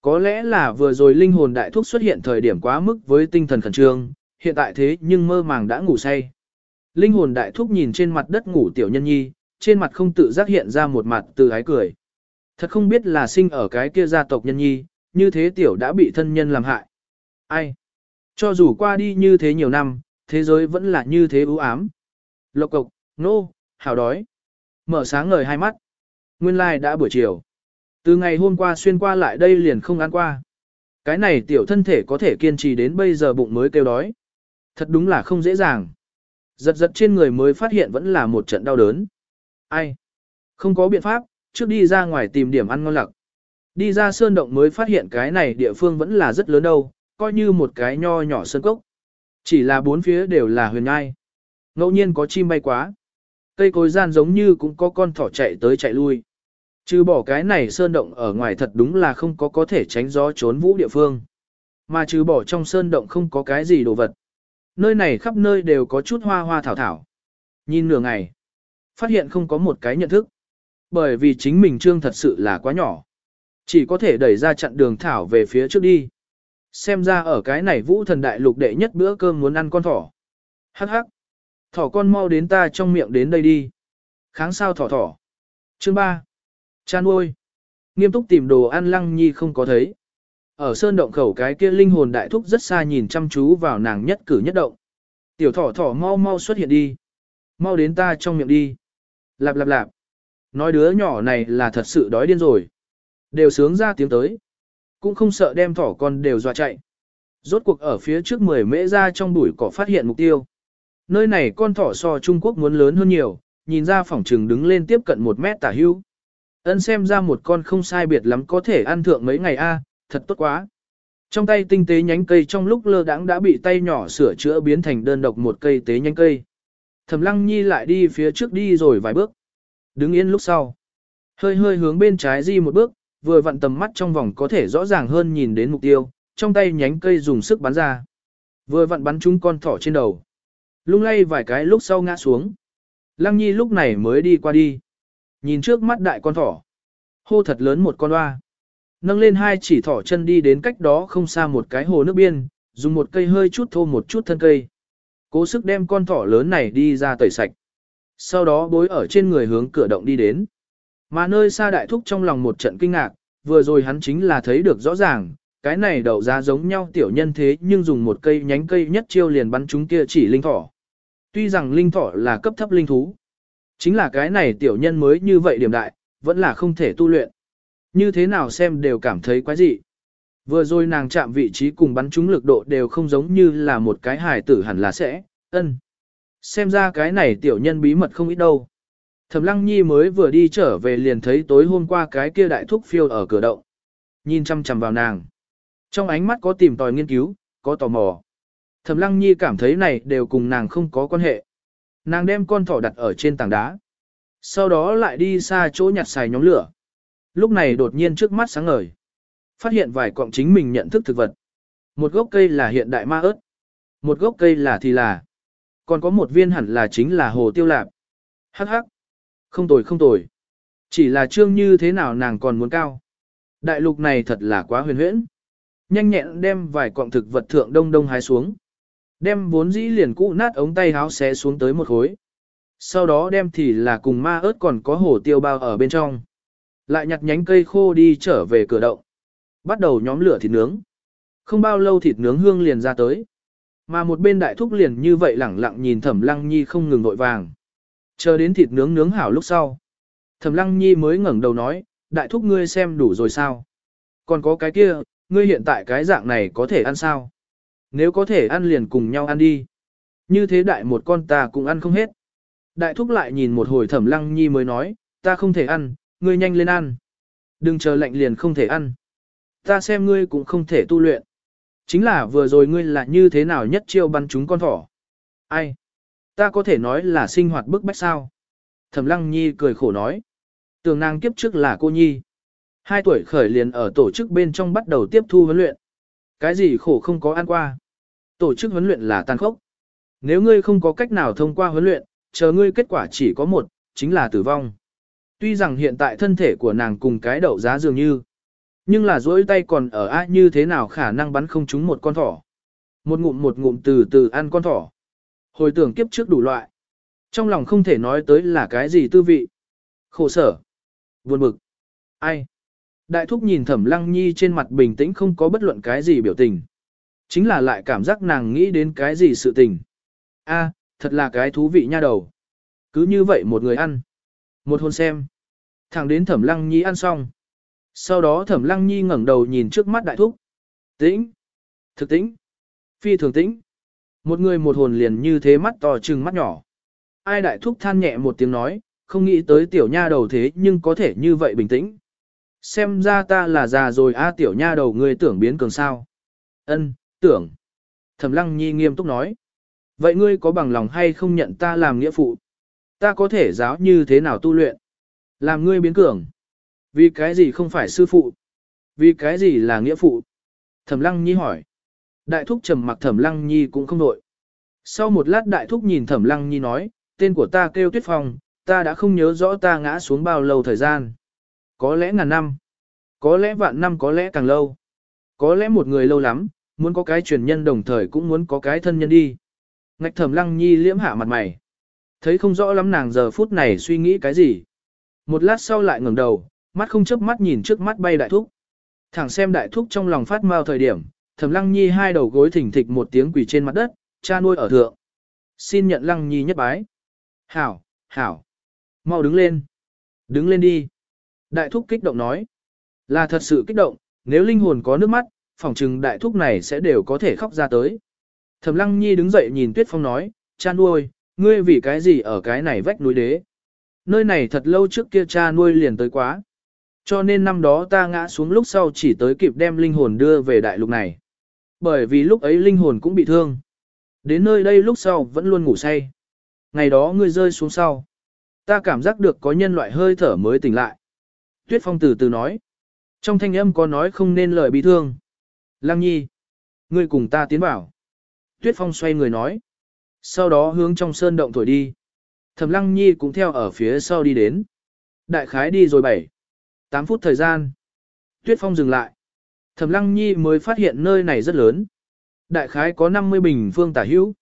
Có lẽ là vừa rồi linh hồn đại thúc xuất hiện thời điểm quá mức với tinh thần khẩn trương, hiện tại thế nhưng mơ màng đã ngủ say. Linh hồn đại thúc nhìn trên mặt đất ngủ tiểu nhân nhi, trên mặt không tự giác hiện ra một mặt từ ái cười. Thật không biết là sinh ở cái kia gia tộc nhân nhi, như thế tiểu đã bị thân nhân làm hại. Ai? Cho dù qua đi như thế nhiều năm, thế giới vẫn là như thế ưu ám. Lộc cộc, nô, no, hào đói. Mở sáng ngời hai mắt. Nguyên lai like đã buổi chiều. Từ ngày hôm qua xuyên qua lại đây liền không ăn qua. Cái này tiểu thân thể có thể kiên trì đến bây giờ bụng mới kêu đói. Thật đúng là không dễ dàng. Giật giật trên người mới phát hiện vẫn là một trận đau đớn. Ai? Không có biện pháp, trước đi ra ngoài tìm điểm ăn ngon lặc. Đi ra sơn động mới phát hiện cái này địa phương vẫn là rất lớn đâu, coi như một cái nho nhỏ sơn cốc. Chỉ là bốn phía đều là huyền ngai. Ngẫu nhiên có chim bay quá. Cây cối gian giống như cũng có con thỏ chạy tới chạy lui. Trừ bỏ cái này sơn động ở ngoài thật đúng là không có có thể tránh gió trốn vũ địa phương. Mà trừ bỏ trong sơn động không có cái gì đồ vật. Nơi này khắp nơi đều có chút hoa hoa thảo thảo. Nhìn nửa ngày, phát hiện không có một cái nhận thức. Bởi vì chính mình trương thật sự là quá nhỏ. Chỉ có thể đẩy ra chặn đường thảo về phía trước đi. Xem ra ở cái này vũ thần đại lục đệ nhất bữa cơm muốn ăn con thỏ. Hắc hắc. Thỏ con mau đến ta trong miệng đến đây đi. Kháng sao thỏ thỏ. Chương 3. Chan ôi. Nghiêm túc tìm đồ ăn lăng nhi không có thấy. Ở sơn động khẩu cái kia linh hồn đại thúc rất xa nhìn chăm chú vào nàng nhất cử nhất động. Tiểu thỏ thỏ mau mau xuất hiện đi. Mau đến ta trong miệng đi. Lạp lạp lạp. Nói đứa nhỏ này là thật sự đói điên rồi. Đều sướng ra tiếng tới. Cũng không sợ đem thỏ con đều dọa chạy. Rốt cuộc ở phía trước 10 mễ ra trong bụi cỏ phát hiện mục tiêu. Nơi này con thỏ so Trung Quốc muốn lớn hơn nhiều, nhìn ra phòng trừng đứng lên tiếp cận 1 mét tả hưu. Ân xem ra một con không sai biệt lắm có thể ăn thượng mấy ngày a, thật tốt quá. Trong tay tinh tế nhánh cây trong lúc lơ đãng đã bị tay nhỏ sửa chữa biến thành đơn độc một cây tế nhánh cây. Thẩm Lăng Nhi lại đi phía trước đi rồi vài bước. Đứng yên lúc sau. Hơi hơi hướng bên trái di một bước, vừa vặn tầm mắt trong vòng có thể rõ ràng hơn nhìn đến mục tiêu, trong tay nhánh cây dùng sức bắn ra. Vừa vặn bắn trúng con thỏ trên đầu. Lung lay vài cái lúc sau ngã xuống. Lăng Nhi lúc này mới đi qua đi. Nhìn trước mắt đại con thỏ. Hô thật lớn một con hoa. Nâng lên hai chỉ thỏ chân đi đến cách đó không xa một cái hồ nước biên, dùng một cây hơi chút thô một chút thân cây. Cố sức đem con thỏ lớn này đi ra tẩy sạch. Sau đó bối ở trên người hướng cửa động đi đến. Mà nơi xa đại thúc trong lòng một trận kinh ngạc, vừa rồi hắn chính là thấy được rõ ràng, cái này đậu ra giống nhau tiểu nhân thế nhưng dùng một cây nhánh cây nhất chiêu liền bắn chúng kia chỉ linh thỏ. Tuy rằng linh thỏ là cấp thấp linh thú, chính là cái này tiểu nhân mới như vậy điểm đại, vẫn là không thể tu luyện. Như thế nào xem đều cảm thấy quái dị. Vừa rồi nàng chạm vị trí cùng bắn trúng lực độ đều không giống như là một cái hài tử hẳn là sẽ, ân. Xem ra cái này tiểu nhân bí mật không ít đâu. Thẩm Lăng Nhi mới vừa đi trở về liền thấy tối hôm qua cái kia đại thúc phiêu ở cửa động. Nhìn chăm chăm vào nàng. Trong ánh mắt có tìm tòi nghiên cứu, có tò mò. Thẩm Lăng Nhi cảm thấy này đều cùng nàng không có quan hệ. Nàng đem con thỏ đặt ở trên tảng đá. Sau đó lại đi xa chỗ nhặt xài nhóm lửa. Lúc này đột nhiên trước mắt sáng ngời. Phát hiện vài cọng chính mình nhận thức thực vật. Một gốc cây là hiện đại ma ớt. Một gốc cây là thì là. Còn có một viên hẳn là chính là hồ tiêu lạp. Hắc hắc. Không tồi không tồi. Chỉ là trương như thế nào nàng còn muốn cao. Đại lục này thật là quá huyền huyễn. Nhanh nhẹn đem vài cọng thực vật thượng đông đông hái xuống. Đem vốn dĩ liền cũ nát ống tay háo xé xuống tới một khối. Sau đó đem thì là cùng ma ớt còn có hổ tiêu bao ở bên trong. Lại nhặt nhánh cây khô đi trở về cửa động. Bắt đầu nhóm lửa thịt nướng. Không bao lâu thịt nướng hương liền ra tới. Mà một bên đại thúc liền như vậy lẳng lặng nhìn thẩm lăng nhi không ngừng nội vàng. Chờ đến thịt nướng nướng hảo lúc sau. Thẩm lăng nhi mới ngẩng đầu nói, đại thúc ngươi xem đủ rồi sao? Còn có cái kia, ngươi hiện tại cái dạng này có thể ăn sao? Nếu có thể ăn liền cùng nhau ăn đi. Như thế đại một con ta cũng ăn không hết. Đại thúc lại nhìn một hồi thẩm lăng nhi mới nói, ta không thể ăn, ngươi nhanh lên ăn. Đừng chờ lạnh liền không thể ăn. Ta xem ngươi cũng không thể tu luyện. Chính là vừa rồi ngươi là như thế nào nhất chiêu bắn chúng con thỏ. Ai? Ta có thể nói là sinh hoạt bức bách sao? Thẩm lăng nhi cười khổ nói. Tường nàng kiếp trước là cô nhi. Hai tuổi khởi liền ở tổ chức bên trong bắt đầu tiếp thu huấn luyện. Cái gì khổ không có ăn qua. Tổ chức huấn luyện là tàn khốc. Nếu ngươi không có cách nào thông qua huấn luyện, chờ ngươi kết quả chỉ có một, chính là tử vong. Tuy rằng hiện tại thân thể của nàng cùng cái đậu giá dường như, nhưng là dỗi tay còn ở á như thế nào khả năng bắn không trúng một con thỏ. Một ngụm một ngụm từ từ ăn con thỏ. Hồi tưởng kiếp trước đủ loại. Trong lòng không thể nói tới là cái gì tư vị. Khổ sở. Buồn bực. Ai? Đại thúc nhìn thẩm lăng nhi trên mặt bình tĩnh không có bất luận cái gì biểu tình. Chính là lại cảm giác nàng nghĩ đến cái gì sự tình. a thật là cái thú vị nha đầu. Cứ như vậy một người ăn. Một hôn xem. Thẳng đến thẩm lăng nhi ăn xong. Sau đó thẩm lăng nhi ngẩng đầu nhìn trước mắt đại thúc. Tĩnh. Thực tĩnh. Phi thường tĩnh. Một người một hồn liền như thế mắt to trừng mắt nhỏ. Ai đại thúc than nhẹ một tiếng nói, không nghĩ tới tiểu nha đầu thế nhưng có thể như vậy bình tĩnh. Xem ra ta là già rồi a tiểu nha đầu ngươi tưởng biến cường sao. Ân, tưởng. Thẩm lăng nhi nghiêm túc nói. Vậy ngươi có bằng lòng hay không nhận ta làm nghĩa phụ? Ta có thể giáo như thế nào tu luyện? Làm ngươi biến cường. Vì cái gì không phải sư phụ? Vì cái gì là nghĩa phụ? Thẩm lăng nhi hỏi. Đại thúc trầm mặc thẩm lăng nhi cũng không nội. Sau một lát đại thúc nhìn thẩm lăng nhi nói, tên của ta kêu tuyết phong, ta đã không nhớ rõ ta ngã xuống bao lâu thời gian. Có lẽ ngàn năm, có lẽ vạn năm có lẽ càng lâu. Có lẽ một người lâu lắm, muốn có cái truyền nhân đồng thời cũng muốn có cái thân nhân đi. Ngạch thẩm lăng nhi liễm hạ mặt mày. Thấy không rõ lắm nàng giờ phút này suy nghĩ cái gì. Một lát sau lại ngẩng đầu, mắt không chớp mắt nhìn trước mắt bay đại thúc. Thẳng xem đại thúc trong lòng phát mau thời điểm, thẩm lăng nhi hai đầu gối thỉnh thịch một tiếng quỳ trên mặt đất, cha nuôi ở thượng. Xin nhận lăng nhi nhất bái. Hảo, hảo. Mau đứng lên. Đứng lên đi. Đại thúc kích động nói. Là thật sự kích động, nếu linh hồn có nước mắt, phỏng chừng đại thúc này sẽ đều có thể khóc ra tới. Thẩm lăng nhi đứng dậy nhìn tuyết phong nói, cha nuôi, ngươi vì cái gì ở cái này vách núi đế. Nơi này thật lâu trước kia cha nuôi liền tới quá. Cho nên năm đó ta ngã xuống lúc sau chỉ tới kịp đem linh hồn đưa về đại lục này. Bởi vì lúc ấy linh hồn cũng bị thương. Đến nơi đây lúc sau vẫn luôn ngủ say. Ngày đó ngươi rơi xuống sau. Ta cảm giác được có nhân loại hơi thở mới tỉnh lại. Tuyết Phong từ từ nói. Trong thanh âm có nói không nên lời bị thương. Lăng nhi. Ngươi cùng ta tiến vào. Tuyết Phong xoay người nói. Sau đó hướng trong sơn động thổi đi. Thẩm Lăng Nhi cũng theo ở phía sau đi đến. Đại khái đi rồi 7. 8 phút thời gian. Tuyết Phong dừng lại. Thẩm Lăng Nhi mới phát hiện nơi này rất lớn. Đại khái có 50 bình phương tả hữu.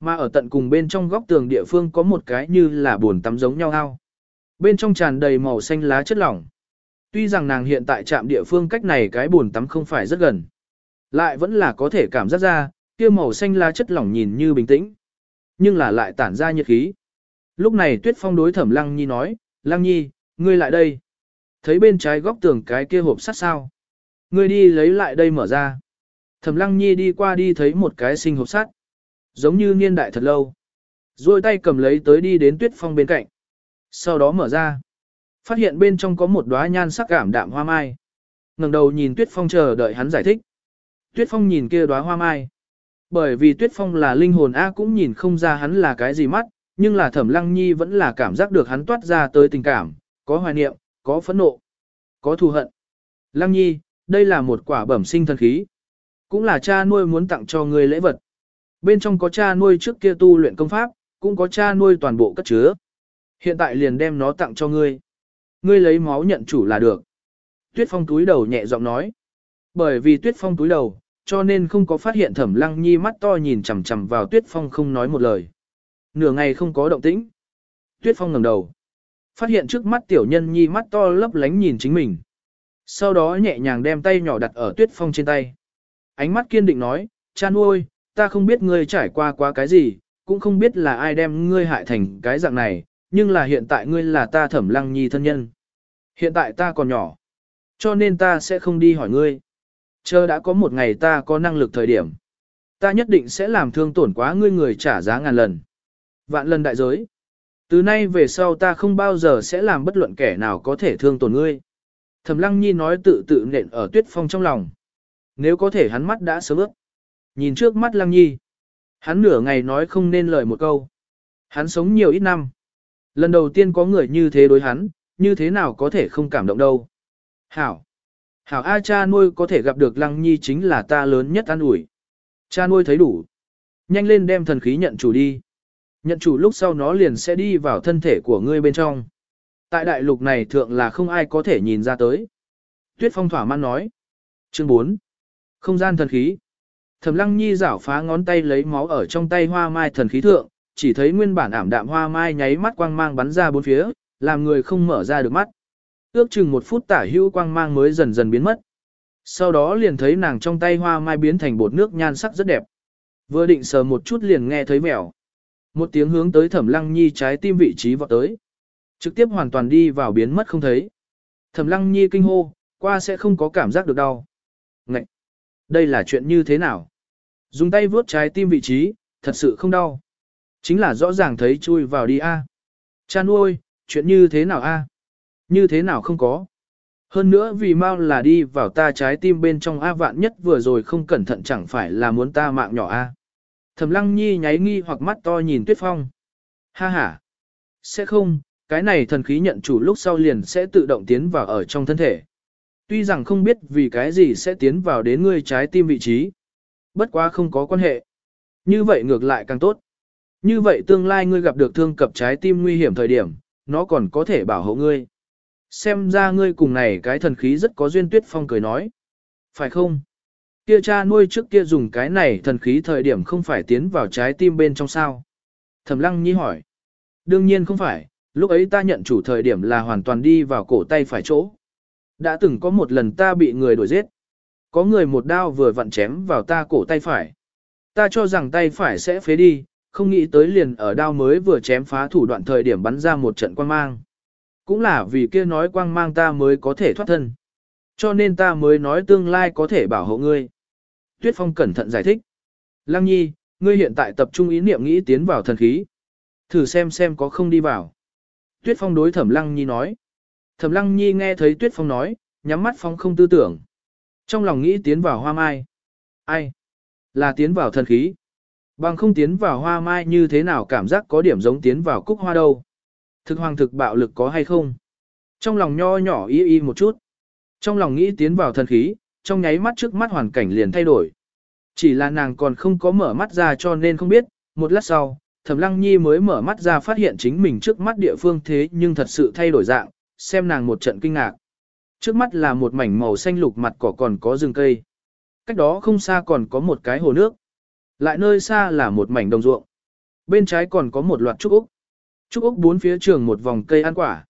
Mà ở tận cùng bên trong góc tường địa phương có một cái như là buồn tắm giống nhau ao. Bên trong tràn đầy màu xanh lá chất lỏng. Tuy rằng nàng hiện tại trạm địa phương cách này cái buồn tắm không phải rất gần. Lại vẫn là có thể cảm giác ra, kia màu xanh lá chất lỏng nhìn như bình tĩnh. Nhưng là lại tản ra nhiệt khí. Lúc này Tuyết Phong đối Thẩm Lăng Nhi nói, Lăng Nhi, ngươi lại đây. Thấy bên trái góc tường cái kia hộp sắt sao. Ngươi đi lấy lại đây mở ra. Thẩm Lăng Nhi đi qua đi thấy một cái sinh hộp sắt. Giống như niên đại thật lâu. Rồi tay cầm lấy tới đi đến Tuyết Phong bên cạnh. Sau đó mở ra. Phát hiện bên trong có một đóa nhan sắc cảm đạm hoa mai. ngẩng đầu nhìn Tuyết Phong chờ đợi hắn giải thích. Tuyết Phong nhìn kia đóa hoa mai. Bởi vì Tuyết Phong là linh hồn A cũng nhìn không ra hắn là cái gì mắt, nhưng là Thẩm Lăng Nhi vẫn là cảm giác được hắn toát ra tới tình cảm, có hoài niệm, có phẫn nộ, có thù hận. Lăng Nhi, đây là một quả bẩm sinh thần khí. Cũng là cha nuôi muốn tặng cho ngươi lễ vật. Bên trong có cha nuôi trước kia tu luyện công pháp, cũng có cha nuôi toàn bộ cất chứa. Hiện tại liền đem nó tặng cho ngươi. Ngươi lấy máu nhận chủ là được. Tuyết Phong túi đầu nhẹ giọng nói. Bởi vì Tuyết Phong túi đầu, cho nên không có phát hiện Thẩm Lăng Nhi mắt to nhìn chằm chằm vào Tuyết Phong không nói một lời. Nửa ngày không có động tĩnh. Tuyết Phong ngẩng đầu. Phát hiện trước mắt tiểu nhân nhi mắt to lấp lánh nhìn chính mình. Sau đó nhẹ nhàng đem tay nhỏ đặt ở Tuyết Phong trên tay. Ánh mắt kiên định nói, cha nuôi, ta không biết ngươi trải qua quá cái gì, cũng không biết là ai đem ngươi hại thành cái dạng này, nhưng là hiện tại ngươi là ta thẩm lăng nhi thân nhân. Hiện tại ta còn nhỏ, cho nên ta sẽ không đi hỏi ngươi. Chờ đã có một ngày ta có năng lực thời điểm. Ta nhất định sẽ làm thương tổn quá ngươi người trả giá ngàn lần. Vạn lần đại giới. Từ nay về sau ta không bao giờ sẽ làm bất luận kẻ nào có thể thương tổn ngươi. Thẩm lăng nhi nói tự tự nện ở tuyết phong trong lòng. Nếu có thể hắn mắt đã sớm ướt. Nhìn trước mắt lăng nhi. Hắn nửa ngày nói không nên lời một câu. Hắn sống nhiều ít năm. Lần đầu tiên có người như thế đối hắn, như thế nào có thể không cảm động đâu. Hảo. Hảo A cha nuôi có thể gặp được lăng nhi chính là ta lớn nhất an ủi. Cha nuôi thấy đủ. Nhanh lên đem thần khí nhận chủ đi. Nhận chủ lúc sau nó liền sẽ đi vào thân thể của ngươi bên trong. Tại đại lục này thượng là không ai có thể nhìn ra tới. Tuyết Phong thỏa mãn nói. Chương 4. Không gian thần khí. Thẩm Lăng Nhi giảo phá ngón tay lấy máu ở trong tay hoa mai thần khí thượng, chỉ thấy nguyên bản ảm đạm hoa mai nháy mắt quang mang bắn ra bốn phía, làm người không mở ra được mắt. Ước chừng một phút tả hữu quang mang mới dần dần biến mất. Sau đó liền thấy nàng trong tay hoa mai biến thành bột nước nhan sắc rất đẹp. Vừa định sờ một chút liền nghe thấy mèo. Một tiếng hướng tới Thẩm Lăng Nhi trái tim vị trí vọt tới. Trực tiếp hoàn toàn đi vào biến mất không thấy. Thẩm Lăng Nhi kinh hô, qua sẽ không có cảm giác được đau. Ngậy! Đây là chuyện như thế nào? Dùng tay vuốt trái tim vị trí, thật sự không đau. Chính là rõ ràng thấy chui vào đi a. Cha nuôi, chuyện như thế nào a? Như thế nào không có? Hơn nữa vì mau là đi vào ta trái tim bên trong A vạn nhất vừa rồi không cẩn thận chẳng phải là muốn ta mạng nhỏ A. Thẩm lăng nhi nháy nghi hoặc mắt to nhìn tuyết phong. Ha ha. Sẽ không, cái này thần khí nhận chủ lúc sau liền sẽ tự động tiến vào ở trong thân thể. Tuy rằng không biết vì cái gì sẽ tiến vào đến ngươi trái tim vị trí. Bất quá không có quan hệ. Như vậy ngược lại càng tốt. Như vậy tương lai ngươi gặp được thương cập trái tim nguy hiểm thời điểm, nó còn có thể bảo hộ ngươi. Xem ra ngươi cùng này cái thần khí rất có duyên tuyết phong cười nói. Phải không? Kia cha nuôi trước kia dùng cái này thần khí thời điểm không phải tiến vào trái tim bên trong sao? Thẩm lăng nhi hỏi. Đương nhiên không phải, lúc ấy ta nhận chủ thời điểm là hoàn toàn đi vào cổ tay phải chỗ. Đã từng có một lần ta bị người đuổi giết. Có người một đao vừa vặn chém vào ta cổ tay phải. Ta cho rằng tay phải sẽ phế đi, không nghĩ tới liền ở đao mới vừa chém phá thủ đoạn thời điểm bắn ra một trận quang mang. Cũng là vì kia nói quang mang ta mới có thể thoát thân. Cho nên ta mới nói tương lai có thể bảo hộ ngươi. Tuyết Phong cẩn thận giải thích. Lăng nhi, ngươi hiện tại tập trung ý niệm nghĩ tiến vào thần khí. Thử xem xem có không đi vào. Tuyết Phong đối thẩm Lăng nhi nói. Thẩm Lăng nhi nghe thấy Tuyết Phong nói, nhắm mắt Phong không tư tưởng. Trong lòng nghĩ tiến vào hoa mai. Ai? Là tiến vào thần khí. Bằng không tiến vào hoa mai như thế nào cảm giác có điểm giống tiến vào cúc hoa đâu. Thực hoàng thực bạo lực có hay không? Trong lòng nho nhỏ y y một chút. Trong lòng nghĩ tiến vào thần khí, trong nháy mắt trước mắt hoàn cảnh liền thay đổi. Chỉ là nàng còn không có mở mắt ra cho nên không biết, một lát sau, Thẩm Lăng Nhi mới mở mắt ra phát hiện chính mình trước mắt địa phương thế nhưng thật sự thay đổi dạng, xem nàng một trận kinh ngạc. Trước mắt là một mảnh màu xanh lục mặt cỏ còn có rừng cây. Cách đó không xa còn có một cái hồ nước. Lại nơi xa là một mảnh đồng ruộng. Bên trái còn có một loạt trúc úc. Trúc ốc bốn phía trường một vòng cây ăn quả.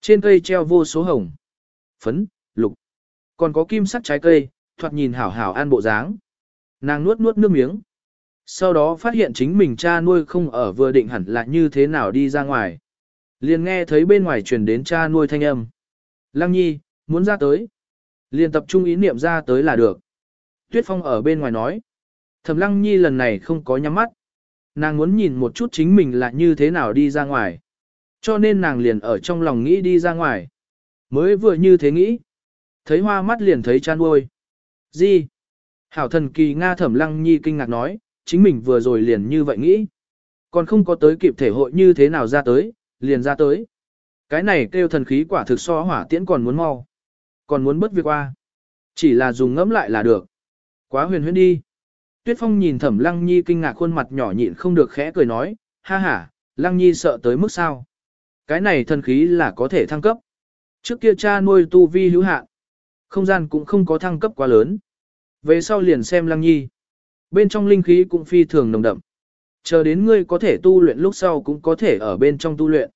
Trên cây treo vô số hồng, phấn, lục. Còn có kim sắc trái cây, thoạt nhìn hảo hảo ăn bộ dáng. Nàng nuốt nuốt nước miếng. Sau đó phát hiện chính mình cha nuôi không ở vừa định hẳn là như thế nào đi ra ngoài. Liền nghe thấy bên ngoài truyền đến cha nuôi thanh âm. Lăng nhi, muốn ra tới. Liền tập trung ý niệm ra tới là được. Tuyết Phong ở bên ngoài nói. Thẩm Lăng Nhi lần này không có nhắm mắt. Nàng muốn nhìn một chút chính mình là như thế nào đi ra ngoài. Cho nên nàng liền ở trong lòng nghĩ đi ra ngoài. Mới vừa như thế nghĩ. Thấy hoa mắt liền thấy chan uôi. Gì? Hảo thần kỳ Nga Thẩm Lăng Nhi kinh ngạc nói, chính mình vừa rồi liền như vậy nghĩ. Còn không có tới kịp thể hội như thế nào ra tới, liền ra tới. Cái này kêu thần khí quả thực so hỏa tiễn còn muốn mau. Còn muốn bất việc qua. Chỉ là dùng ngẫm lại là được. Quá huyền huyễn đi. Tuyết Phong nhìn Thẩm Lăng Nhi kinh ngạc khuôn mặt nhỏ nhịn không được khẽ cười nói, ha ha, Lăng Nhi sợ tới mức sao. Cái này thần khí là có thể thăng cấp. Trước kia cha nuôi tu vi hữu hạn, không gian cũng không có thăng cấp quá lớn. Về sau liền xem Lăng Nhi. Bên trong linh khí cũng phi thường nồng đậm. Chờ đến ngươi có thể tu luyện lúc sau cũng có thể ở bên trong tu luyện.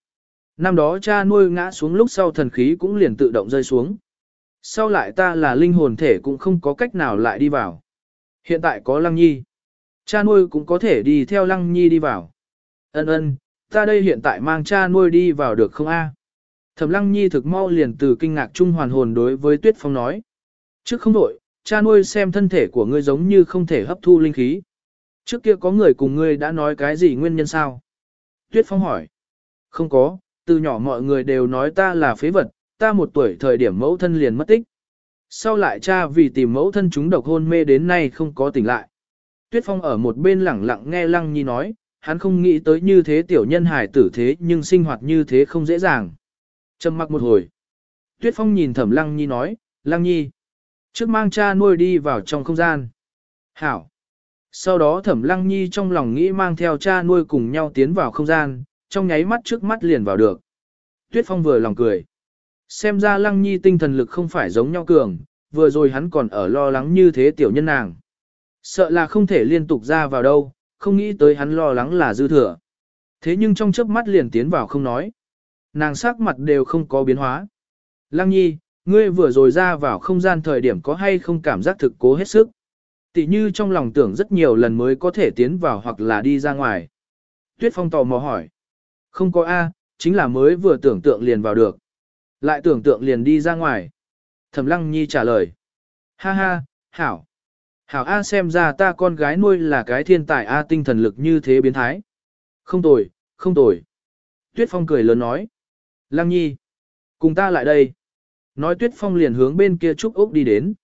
Năm đó cha nuôi ngã xuống lúc sau thần khí cũng liền tự động rơi xuống. Sau lại ta là linh hồn thể cũng không có cách nào lại đi vào. Hiện tại có Lăng Nhi. Cha nuôi cũng có thể đi theo Lăng Nhi đi vào. Ân ân, ta đây hiện tại mang cha nuôi đi vào được không a? Thẩm Lăng Nhi thực mau liền từ kinh ngạc trung hoàn hồn đối với Tuyết Phong nói. Trước không đổi, cha nuôi xem thân thể của ngươi giống như không thể hấp thu linh khí. Trước kia có người cùng ngươi đã nói cái gì nguyên nhân sao? Tuyết Phong hỏi. Không có, từ nhỏ mọi người đều nói ta là phế vật, ta một tuổi thời điểm mẫu thân liền mất tích. Sau lại cha vì tìm mẫu thân chúng độc hôn mê đến nay không có tỉnh lại. Tuyết Phong ở một bên lẳng lặng nghe Lăng Nhi nói, hắn không nghĩ tới như thế tiểu nhân hài tử thế nhưng sinh hoạt như thế không dễ dàng. Trầm mặc một hồi. Tuyết Phong nhìn Thẩm Lăng Nhi nói, Lăng Nhi, trước mang cha nuôi đi vào trong không gian. Hảo. Sau đó Thẩm Lăng Nhi trong lòng nghĩ mang theo cha nuôi cùng nhau tiến vào không gian, trong nháy mắt trước mắt liền vào được. Tuyết Phong vừa lòng cười. Xem ra Lăng Nhi tinh thần lực không phải giống nhau cường, vừa rồi hắn còn ở lo lắng như thế tiểu nhân nàng. Sợ là không thể liên tục ra vào đâu, không nghĩ tới hắn lo lắng là dư thừa. Thế nhưng trong chớp mắt liền tiến vào không nói. Nàng sắc mặt đều không có biến hóa. Lăng nhi, ngươi vừa rồi ra vào không gian thời điểm có hay không cảm giác thực cố hết sức. Tỷ như trong lòng tưởng rất nhiều lần mới có thể tiến vào hoặc là đi ra ngoài. Tuyết Phong tò mò hỏi. Không có A, chính là mới vừa tưởng tượng liền vào được. Lại tưởng tượng liền đi ra ngoài. Thẩm Lăng Nhi trả lời. Ha ha, hảo. Hảo A xem ra ta con gái nuôi là cái thiên tài A tinh thần lực như thế biến thái. Không tồi, không tồi. Tuyết Phong cười lớn nói. Lăng Nhi, cùng ta lại đây. Nói Tuyết Phong liền hướng bên kia Trúc Úc đi đến.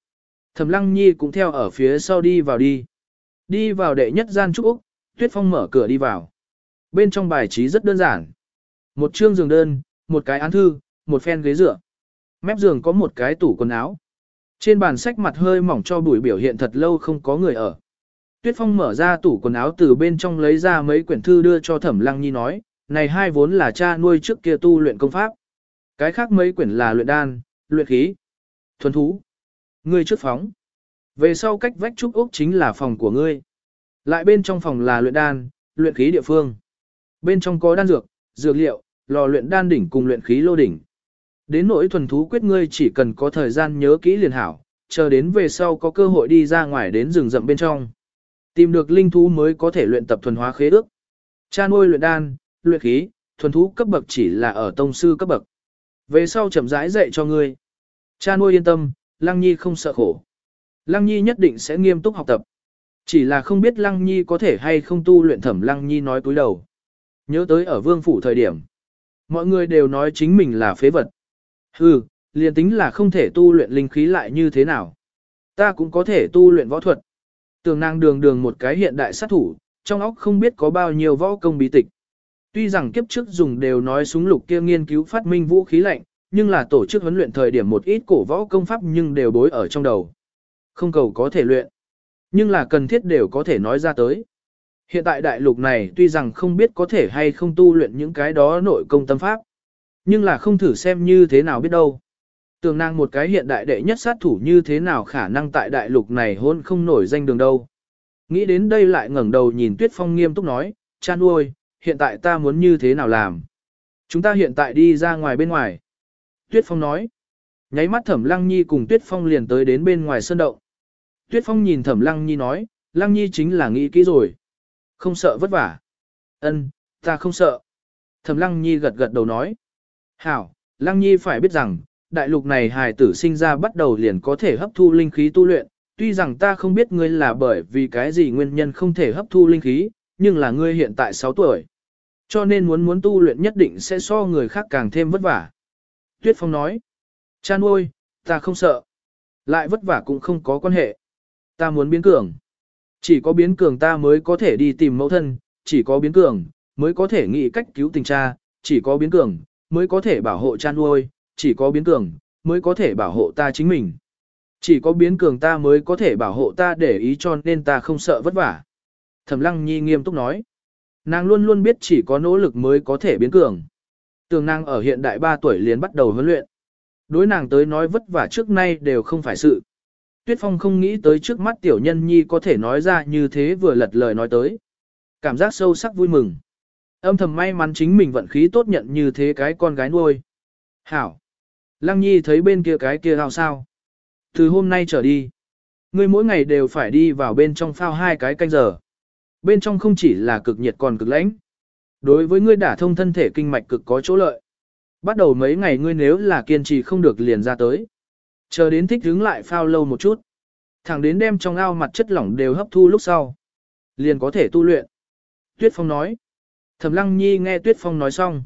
Thẩm Lăng Nhi cũng theo ở phía sau đi vào đi. Đi vào đệ nhất gian Trúc Úc, Tuyết Phong mở cửa đi vào. Bên trong bài trí rất đơn giản. Một chương giường đơn, một cái án thư, một phen ghế dựa. Mép giường có một cái tủ quần áo. Trên bàn sách mặt hơi mỏng cho bụi biểu hiện thật lâu không có người ở. Tuyết Phong mở ra tủ quần áo từ bên trong lấy ra mấy quyển thư đưa cho Thẩm Lăng Nhi nói, này hai vốn là cha nuôi trước kia tu luyện công pháp. Cái khác mấy quyển là luyện đan, luyện khí, thuần thú. Ngươi trước phóng. Về sau cách vách trúc ốc chính là phòng của ngươi. Lại bên trong phòng là luyện đan, luyện khí địa phương. Bên trong có đan dược, dược liệu, lò luyện đan đỉnh cùng luyện khí lô đỉnh. Đến nỗi thuần thú quyết ngươi chỉ cần có thời gian nhớ kỹ liền hảo, chờ đến về sau có cơ hội đi ra ngoài đến rừng rậm bên trong. Tìm được linh thú mới có thể luyện tập thuần hóa khế ước. Cha nuôi luyện đan, luyện khí, thuần thú cấp bậc chỉ là ở tông sư cấp bậc. Về sau chậm rãi dạy cho ngươi. Cha nuôi yên tâm, Lăng Nhi không sợ khổ. Lăng Nhi nhất định sẽ nghiêm túc học tập. Chỉ là không biết Lăng Nhi có thể hay không tu luyện thẩm Lăng Nhi nói cúi đầu. Nhớ tới ở vương phủ thời điểm. Mọi người đều nói chính mình là phế vật. Hừ, liền tính là không thể tu luyện linh khí lại như thế nào. Ta cũng có thể tu luyện võ thuật. Tường nàng đường đường một cái hiện đại sát thủ, trong óc không biết có bao nhiêu võ công bí tịch. Tuy rằng kiếp trước dùng đều nói súng lục kia nghiên cứu phát minh vũ khí lạnh, nhưng là tổ chức huấn luyện thời điểm một ít cổ võ công pháp nhưng đều bối ở trong đầu. Không cầu có thể luyện, nhưng là cần thiết đều có thể nói ra tới. Hiện tại đại lục này tuy rằng không biết có thể hay không tu luyện những cái đó nội công tâm pháp, nhưng là không thử xem như thế nào biết đâu. Tưởng nàng một cái hiện đại đệ nhất sát thủ như thế nào khả năng tại đại lục này hôn không nổi danh đường đâu. Nghĩ đến đây lại ngẩng đầu nhìn Tuyết Phong nghiêm túc nói, cha nuôi, hiện tại ta muốn như thế nào làm? Chúng ta hiện tại đi ra ngoài bên ngoài. Tuyết Phong nói. Nháy mắt Thẩm Lăng Nhi cùng Tuyết Phong liền tới đến bên ngoài sơn động. Tuyết Phong nhìn Thẩm Lăng Nhi nói, Lăng Nhi chính là nghĩ kỹ rồi. Không sợ vất vả. Ân, ta không sợ. Thẩm Lăng Nhi gật gật đầu nói. Hảo, Lăng Nhi phải biết rằng, đại lục này hài tử sinh ra bắt đầu liền có thể hấp thu linh khí tu luyện, tuy rằng ta không biết ngươi là bởi vì cái gì nguyên nhân không thể hấp thu linh khí, nhưng là ngươi hiện tại 6 tuổi. Cho nên muốn muốn tu luyện nhất định sẽ so người khác càng thêm vất vả. Tuyết Phong nói, cha nuôi, ta không sợ. Lại vất vả cũng không có quan hệ. Ta muốn biến cường. Chỉ có biến cường ta mới có thể đi tìm mẫu thân, chỉ có biến cường, mới có thể nghĩ cách cứu tình cha, chỉ có biến cường, mới có thể bảo hộ cha nuôi, chỉ có biến cường, mới có thể bảo hộ ta chính mình. Chỉ có biến cường ta mới có thể bảo hộ ta để ý cho nên ta không sợ vất vả. Thẩm Lăng Nhi nghiêm túc nói. Nàng luôn luôn biết chỉ có nỗ lực mới có thể biến cường. Tường nàng ở hiện đại 3 tuổi liền bắt đầu huấn luyện. Đối nàng tới nói vất vả trước nay đều không phải sự. Tuyết Phong không nghĩ tới trước mắt tiểu nhân nhi có thể nói ra như thế vừa lật lời nói tới. Cảm giác sâu sắc vui mừng. Âm thầm may mắn chính mình vận khí tốt nhận như thế cái con gái nuôi. Hảo. Lăng nhi thấy bên kia cái kia hào sao. Từ hôm nay trở đi. Ngươi mỗi ngày đều phải đi vào bên trong phao hai cái canh giờ. Bên trong không chỉ là cực nhiệt còn cực lãnh. Đối với ngươi đả thông thân thể kinh mạch cực có chỗ lợi. Bắt đầu mấy ngày ngươi nếu là kiên trì không được liền ra tới. Chờ đến thích đứng lại phao lâu một chút. Thẳng đến đem trong ao mặt chất lỏng đều hấp thu lúc sau. Liền có thể tu luyện. Tuyết Phong nói. Thẩm Lăng Nhi nghe Tuyết Phong nói xong.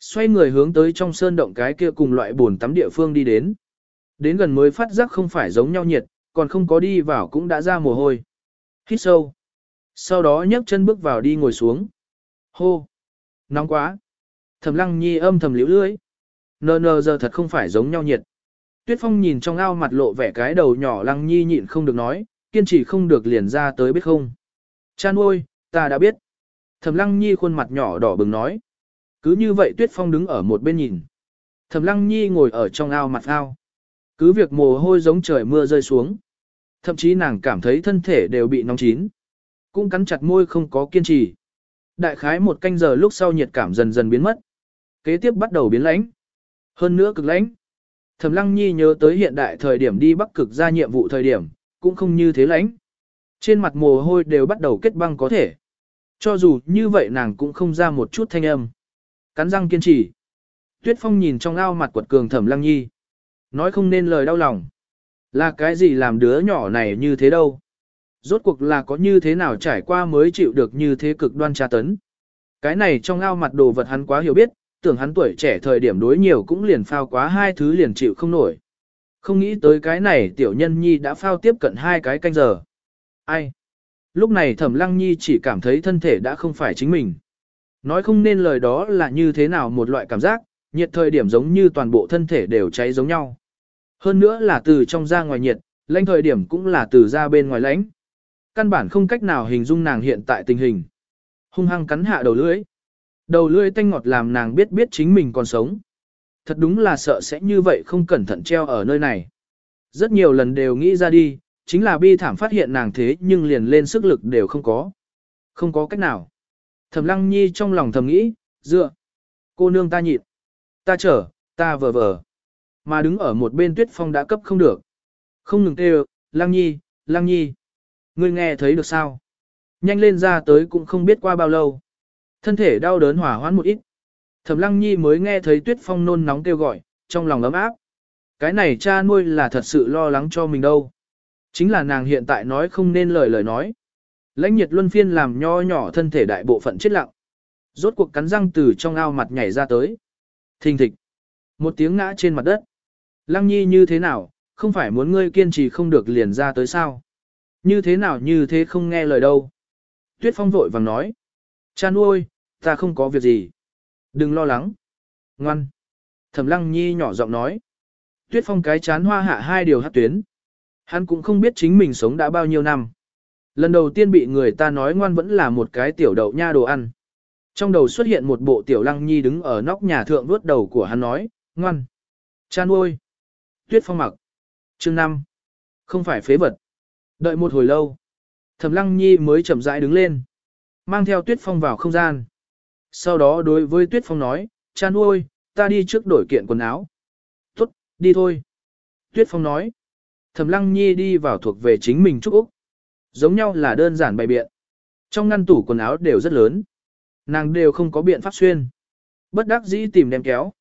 Xoay người hướng tới trong sơn động cái kia cùng loại bồn tắm địa phương đi đến. Đến gần mới phát giác không phải giống nhau nhiệt, còn không có đi vào cũng đã ra mồ hôi. Hít sâu. Sau đó nhấc chân bước vào đi ngồi xuống. Hô. Nóng quá. Thẩm Lăng Nhi âm thầm liễu lưỡi. Nờ nờ giờ thật không phải giống nhau nhiệt. Tuyết Phong nhìn trong ao mặt lộ vẻ cái đầu nhỏ Lăng Nhi nhịn không được nói, kiên trì không được liền ra tới biết không. Chan ôi, ta đã biết. Thẩm Lăng Nhi khuôn mặt nhỏ đỏ bừng nói. Cứ như vậy Tuyết Phong đứng ở một bên nhìn. Thẩm Lăng Nhi ngồi ở trong ao mặt ao. Cứ việc mồ hôi giống trời mưa rơi xuống. Thậm chí nàng cảm thấy thân thể đều bị nóng chín. Cũng cắn chặt môi không có kiên trì. Đại khái một canh giờ lúc sau nhiệt cảm dần dần biến mất. Kế tiếp bắt đầu biến lãnh. Hơn nữa cực lãnh. Thẩm Lăng Nhi nhớ tới hiện đại thời điểm đi Bắc Cực ra nhiệm vụ thời điểm, cũng không như thế lãnh. Trên mặt mồ hôi đều bắt đầu kết băng có thể. Cho dù như vậy nàng cũng không ra một chút thanh âm. Cắn răng kiên trì. Tuyết Phong nhìn trong ao mặt quật cường Thẩm Lăng Nhi. Nói không nên lời đau lòng. Là cái gì làm đứa nhỏ này như thế đâu? Rốt cuộc là có như thế nào trải qua mới chịu được như thế cực đoan tra tấn. Cái này trong ao mặt đồ vật hắn quá hiểu biết, tưởng hắn tuổi trẻ thời điểm đối nhiều cũng liền phao quá hai thứ liền chịu không nổi. Không nghĩ tới cái này tiểu nhân nhi đã phao tiếp cận hai cái canh giờ. Ai? Lúc này thẩm lăng nhi chỉ cảm thấy thân thể đã không phải chính mình. Nói không nên lời đó là như thế nào một loại cảm giác, nhiệt thời điểm giống như toàn bộ thân thể đều cháy giống nhau. Hơn nữa là từ trong ra ngoài nhiệt, lãnh thời điểm cũng là từ ra bên ngoài lãnh. Căn bản không cách nào hình dung nàng hiện tại tình hình. Hung hăng cắn hạ đầu lưỡi. Đầu lưỡi tanh ngọt làm nàng biết biết chính mình còn sống. Thật đúng là sợ sẽ như vậy không cẩn thận treo ở nơi này. Rất nhiều lần đều nghĩ ra đi, chính là bi thảm phát hiện nàng thế nhưng liền lên sức lực đều không có. Không có cách nào. Thẩm lăng nhi trong lòng thầm nghĩ, dựa. Cô nương ta nhịn. Ta chở, ta vờ vờ. Mà đứng ở một bên tuyết phong đã cấp không được. Không ngừng kêu, lăng nhi, lăng nhi. Ngươi nghe thấy được sao? Nhanh lên ra tới cũng không biết qua bao lâu. Thân thể đau đớn hỏa hoãn một ít. Thẩm lăng nhi mới nghe thấy tuyết phong nôn nóng kêu gọi, trong lòng ấm áp. Cái này cha nuôi là thật sự lo lắng cho mình đâu. Chính là nàng hiện tại nói không nên lời lời nói. Lãnh nhiệt luân phiên làm nho nhỏ thân thể đại bộ phận chết lặng. Rốt cuộc cắn răng từ trong ao mặt nhảy ra tới. Thình thịch. Một tiếng ngã trên mặt đất. Lăng nhi như thế nào, không phải muốn ngươi kiên trì không được liền ra tới sao? Như thế nào như thế không nghe lời đâu? Tuyết Phong vội vàng nói. Cha nuôi, ta không có việc gì. Đừng lo lắng. Ngoan. Thẩm Lăng Nhi nhỏ giọng nói. Tuyết Phong cái chán hoa hạ hai điều hát tuyến. Hắn cũng không biết chính mình sống đã bao nhiêu năm. Lần đầu tiên bị người ta nói ngoan vẫn là một cái tiểu đậu nha đồ ăn. Trong đầu xuất hiện một bộ tiểu lăng nhi đứng ở nóc nhà thượng vuốt đầu của hắn nói, ngoan. Cha nuôi. Tuyết phong mặc. Chương 5. Không phải phế vật. Đợi một hồi lâu. Thẩm lăng nhi mới chậm rãi đứng lên. Mang theo tuyết phong vào không gian. Sau đó đối với tuyết phong nói, cha nuôi, ta đi trước đổi kiện quần áo. Tốt, đi thôi. Tuyết phong nói. Thẩm lăng nhi đi vào thuộc về chính mình Trúc Úc. Giống nhau là đơn giản bày biện. Trong ngăn tủ quần áo đều rất lớn. Nàng đều không có biện pháp xuyên. Bất đắc dĩ tìm đem kéo.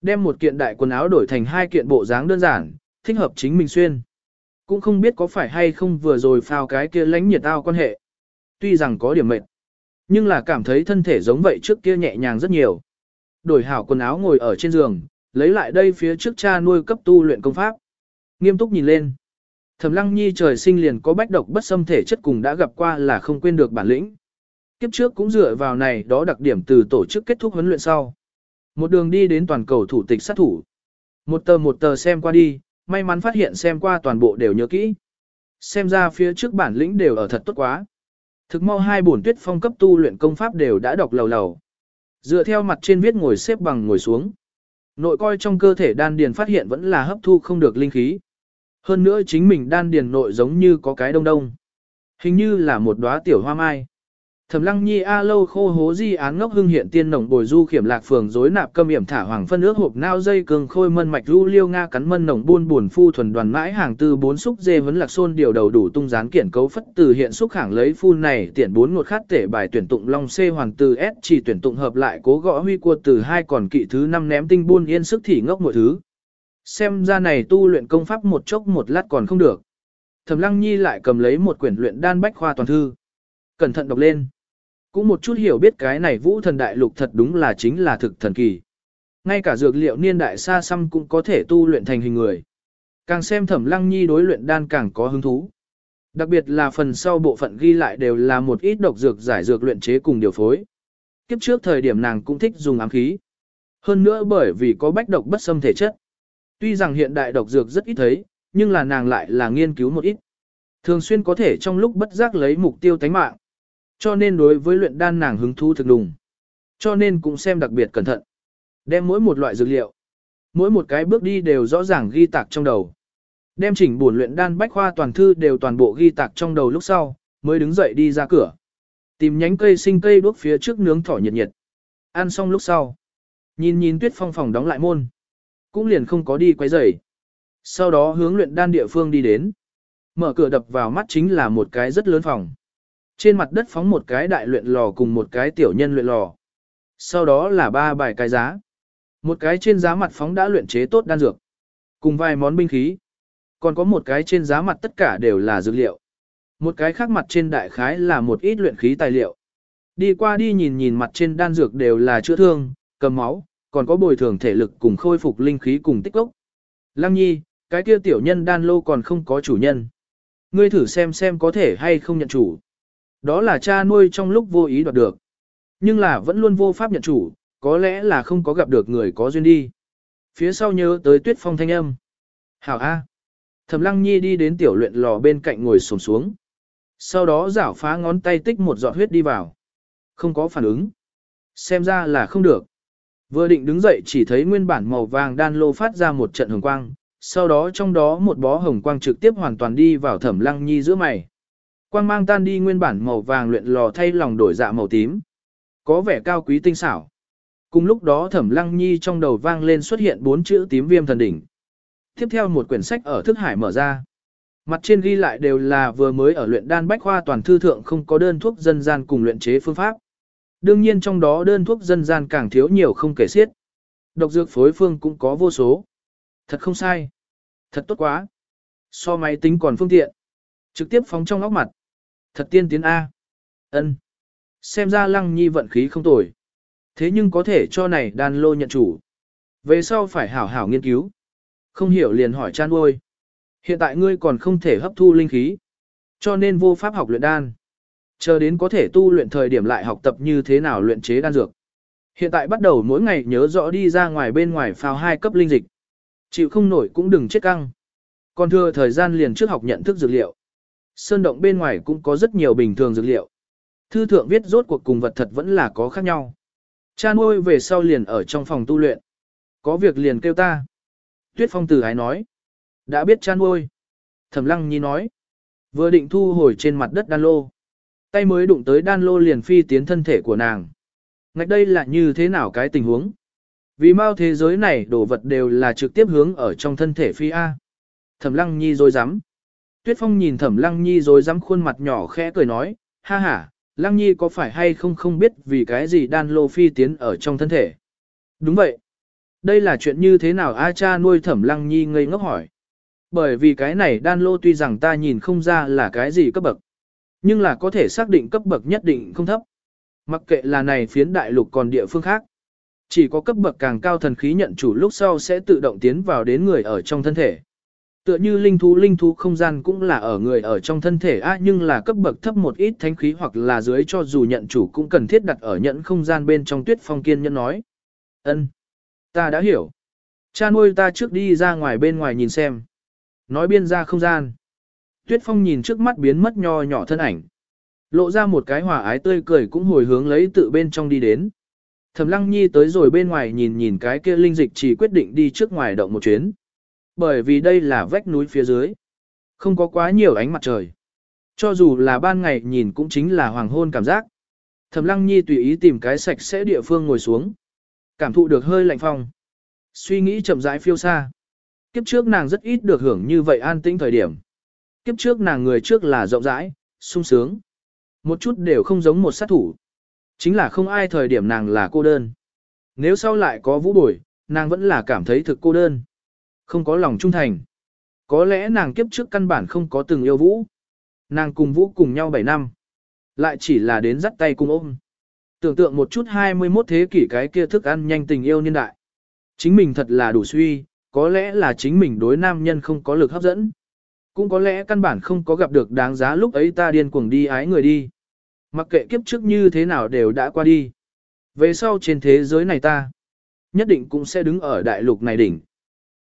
Đem một kiện đại quần áo đổi thành hai kiện bộ dáng đơn giản, thích hợp chính mình xuyên. Cũng không biết có phải hay không vừa rồi phao cái kia lánh nhiệt ao quan hệ. Tuy rằng có điểm mệt, nhưng là cảm thấy thân thể giống vậy trước kia nhẹ nhàng rất nhiều. Đổi hảo quần áo ngồi ở trên giường, lấy lại đây phía trước cha nuôi cấp tu luyện công pháp. Nghiêm túc nhìn lên. Thẩm Lăng Nhi trời sinh liền có bách độc bất xâm thể chất cùng đã gặp qua là không quên được bản lĩnh. Kiếp trước cũng dựa vào này đó đặc điểm từ tổ chức kết thúc huấn luyện sau. Một đường đi đến toàn cầu thủ tịch sát thủ. Một tờ một tờ xem qua đi, may mắn phát hiện xem qua toàn bộ đều nhớ kỹ. Xem ra phía trước bản lĩnh đều ở thật tốt quá. Thực mau hai bổn tuyết phong cấp tu luyện công pháp đều đã đọc lầu lầu. Dựa theo mặt trên viết ngồi xếp bằng ngồi xuống. Nội coi trong cơ thể đan điền phát hiện vẫn là hấp thu không được linh khí. Hơn nữa chính mình đan điền nội giống như có cái đông đông. Hình như là một đóa tiểu hoa mai. Thẩm Lăng Nhi a lâu khô hố di án ngốc hưng hiện tiên nồng bồi du khiểm lạc phường rối nạp câm yểm thả hoàng phân ước hộp nao dây cường khôi mân mạch ru liêu nga cắn mân nồng buôn buồn phu thuần đoàn mãi hàng tư bốn xúc dê vấn lạc xôn điều đầu đủ tung gián kiển cấu phất từ hiện xúc hàng lấy phu này tiện bốn ngột khát tể bài tuyển tụng long c hoàng từ s chỉ tuyển tụng hợp lại cố gõ huy cua từ hai còn kỵ thứ năm ném tinh buôn yên sức thì ngốc mọi thứ. Xem ra này tu luyện công pháp một chốc một lát còn không được. Thẩm Lăng Nhi lại cầm lấy một quyển luyện đan bách khoa toàn thư. Cẩn thận đọc lên. Cũng một chút hiểu biết cái này vũ thần đại lục thật đúng là chính là thực thần kỳ. Ngay cả dược liệu niên đại xa xăm cũng có thể tu luyện thành hình người. Càng xem thẩm lăng nhi đối luyện đan càng có hứng thú. Đặc biệt là phần sau bộ phận ghi lại đều là một ít độc dược giải dược luyện chế cùng điều phối. Kiếp trước thời điểm nàng cũng thích dùng ám khí. Hơn nữa bởi vì có bách độc bất xâm thể chất. Tuy rằng hiện đại độc dược rất ít thấy, nhưng là nàng lại là nghiên cứu một ít. Thường xuyên có thể trong lúc bất giác lấy mục tiêu tánh mạng. Cho nên đối với luyện đan nàng hứng thú thực đùng. Cho nên cũng xem đặc biệt cẩn thận. Đem mỗi một loại dược liệu, mỗi một cái bước đi đều rõ ràng ghi tạc trong đầu. Đem chỉnh buồn luyện đan bách khoa toàn thư đều toàn bộ ghi tạc trong đầu lúc sau, mới đứng dậy đi ra cửa. Tìm nhánh cây sinh cây đuốc phía trước nướng thỏ nhiệt nhiệt. Ăn xong lúc sau. Nhìn nhìn tuyết phong phòng đóng lại môn. Cũng liền không có đi quấy rầy. Sau đó hướng luyện đan địa phương đi đến. Mở cửa đập vào mắt chính là một cái rất lớn phòng. Trên mặt đất phóng một cái đại luyện lò cùng một cái tiểu nhân luyện lò. Sau đó là ba bài cái giá. Một cái trên giá mặt phóng đã luyện chế tốt đan dược. Cùng vài món binh khí. Còn có một cái trên giá mặt tất cả đều là dược liệu. Một cái khác mặt trên đại khái là một ít luyện khí tài liệu. Đi qua đi nhìn nhìn mặt trên đan dược đều là chữa thương, cầm máu, còn có bồi thường thể lực cùng khôi phục linh khí cùng tích cốc. Lăng nhi, cái kia tiểu nhân đan lô còn không có chủ nhân. Ngươi thử xem xem có thể hay không nhận chủ. Đó là cha nuôi trong lúc vô ý đoạt được. Nhưng là vẫn luôn vô pháp nhận chủ, có lẽ là không có gặp được người có duyên đi. Phía sau nhớ tới tuyết phong thanh âm. Hảo A. Thẩm lăng nhi đi đến tiểu luyện lò bên cạnh ngồi sồn xuống. Sau đó giảo phá ngón tay tích một giọt huyết đi vào. Không có phản ứng. Xem ra là không được. Vừa định đứng dậy chỉ thấy nguyên bản màu vàng đan lô phát ra một trận hồng quang, sau đó trong đó một bó hồng quang trực tiếp hoàn toàn đi vào thẩm lăng nhi giữa mày. Quang mang tan đi nguyên bản màu vàng luyện lò thay lòng đổi dạ màu tím. Có vẻ cao quý tinh xảo. Cùng lúc đó thẩm lăng nhi trong đầu vang lên xuất hiện bốn chữ tím viêm thần đỉnh. Tiếp theo một quyển sách ở thức hải mở ra. Mặt trên ghi lại đều là vừa mới ở luyện đan bách khoa toàn thư thượng không có đơn thuốc dân gian cùng luyện chế phương pháp. Đương nhiên trong đó đơn thuốc dân gian càng thiếu nhiều không kể xiết. Độc dược phối phương cũng có vô số. Thật không sai. Thật tốt quá. So máy tính còn phương tiện. Trực tiếp phóng trong óc mặt. Thật tiên tiến A. ân Xem ra lăng nhi vận khí không tồi. Thế nhưng có thể cho này đan lô nhận chủ. Về sau phải hảo hảo nghiên cứu. Không hiểu liền hỏi chan ôi Hiện tại ngươi còn không thể hấp thu linh khí. Cho nên vô pháp học luyện đan. Chờ đến có thể tu luyện thời điểm lại học tập như thế nào luyện chế đan dược. Hiện tại bắt đầu mỗi ngày nhớ rõ đi ra ngoài bên ngoài phao hai cấp linh dịch. Chịu không nổi cũng đừng chết căng. Còn thừa thời gian liền trước học nhận thức dược liệu. Sơn động bên ngoài cũng có rất nhiều bình thường dược liệu. Thư thượng viết rốt cuộc cùng vật thật vẫn là có khác nhau. Cha nuôi về sau liền ở trong phòng tu luyện. Có việc liền kêu ta. Tuyết phong tử hái nói. Đã biết cha nuôi. Thẩm lăng nhi nói. Vừa định thu hồi trên mặt đất đan lô. Tay mới đụng tới đan lô liền phi tiến thân thể của nàng. Ngạch đây là như thế nào cái tình huống? Vì mau thế giới này đồ vật đều là trực tiếp hướng ở trong thân thể phi A. Thẩm lăng nhi rồi dám. Tuyết Phong nhìn Thẩm Lăng Nhi rồi dám khuôn mặt nhỏ khẽ cười nói, ha ha, Lăng Nhi có phải hay không không biết vì cái gì đan lô phi tiến ở trong thân thể. Đúng vậy. Đây là chuyện như thế nào A cha nuôi Thẩm Lăng Nhi ngây ngốc hỏi. Bởi vì cái này đan lô tuy rằng ta nhìn không ra là cái gì cấp bậc, nhưng là có thể xác định cấp bậc nhất định không thấp. Mặc kệ là này phiến đại lục còn địa phương khác. Chỉ có cấp bậc càng cao thần khí nhận chủ lúc sau sẽ tự động tiến vào đến người ở trong thân thể. Tựa như linh thú linh thú không gian cũng là ở người ở trong thân thể, á, nhưng là cấp bậc thấp một ít thánh khí hoặc là dưới cho dù nhận chủ cũng cần thiết đặt ở nhận không gian bên trong tuyết phong kiên nhân nói. ân, ta đã hiểu. Cha nuôi ta trước đi ra ngoài bên ngoài nhìn xem. Nói biên ra không gian. Tuyết phong nhìn trước mắt biến mất nho nhỏ thân ảnh. Lộ ra một cái hòa ái tươi cười cũng hồi hướng lấy tự bên trong đi đến. Thẩm Lăng Nhi tới rồi bên ngoài nhìn nhìn cái kia linh dịch chỉ quyết định đi trước ngoài động một chuyến. Bởi vì đây là vách núi phía dưới. Không có quá nhiều ánh mặt trời. Cho dù là ban ngày nhìn cũng chính là hoàng hôn cảm giác. Thẩm Lăng Nhi tùy ý tìm cái sạch sẽ địa phương ngồi xuống. Cảm thụ được hơi lạnh phong. Suy nghĩ chậm rãi phiêu xa. Kiếp trước nàng rất ít được hưởng như vậy an tĩnh thời điểm. Kiếp trước nàng người trước là rộng rãi, sung sướng. Một chút đều không giống một sát thủ. Chính là không ai thời điểm nàng là cô đơn. Nếu sau lại có vũ bồi, nàng vẫn là cảm thấy thực cô đơn. Không có lòng trung thành. Có lẽ nàng kiếp trước căn bản không có từng yêu vũ. Nàng cùng vũ cùng nhau 7 năm. Lại chỉ là đến dắt tay cùng ôm. Tưởng tượng một chút 21 thế kỷ cái kia thức ăn nhanh tình yêu niên đại. Chính mình thật là đủ suy, có lẽ là chính mình đối nam nhân không có lực hấp dẫn. Cũng có lẽ căn bản không có gặp được đáng giá lúc ấy ta điên cuồng đi ái người đi. Mặc kệ kiếp trước như thế nào đều đã qua đi. Về sau trên thế giới này ta, nhất định cũng sẽ đứng ở đại lục này đỉnh.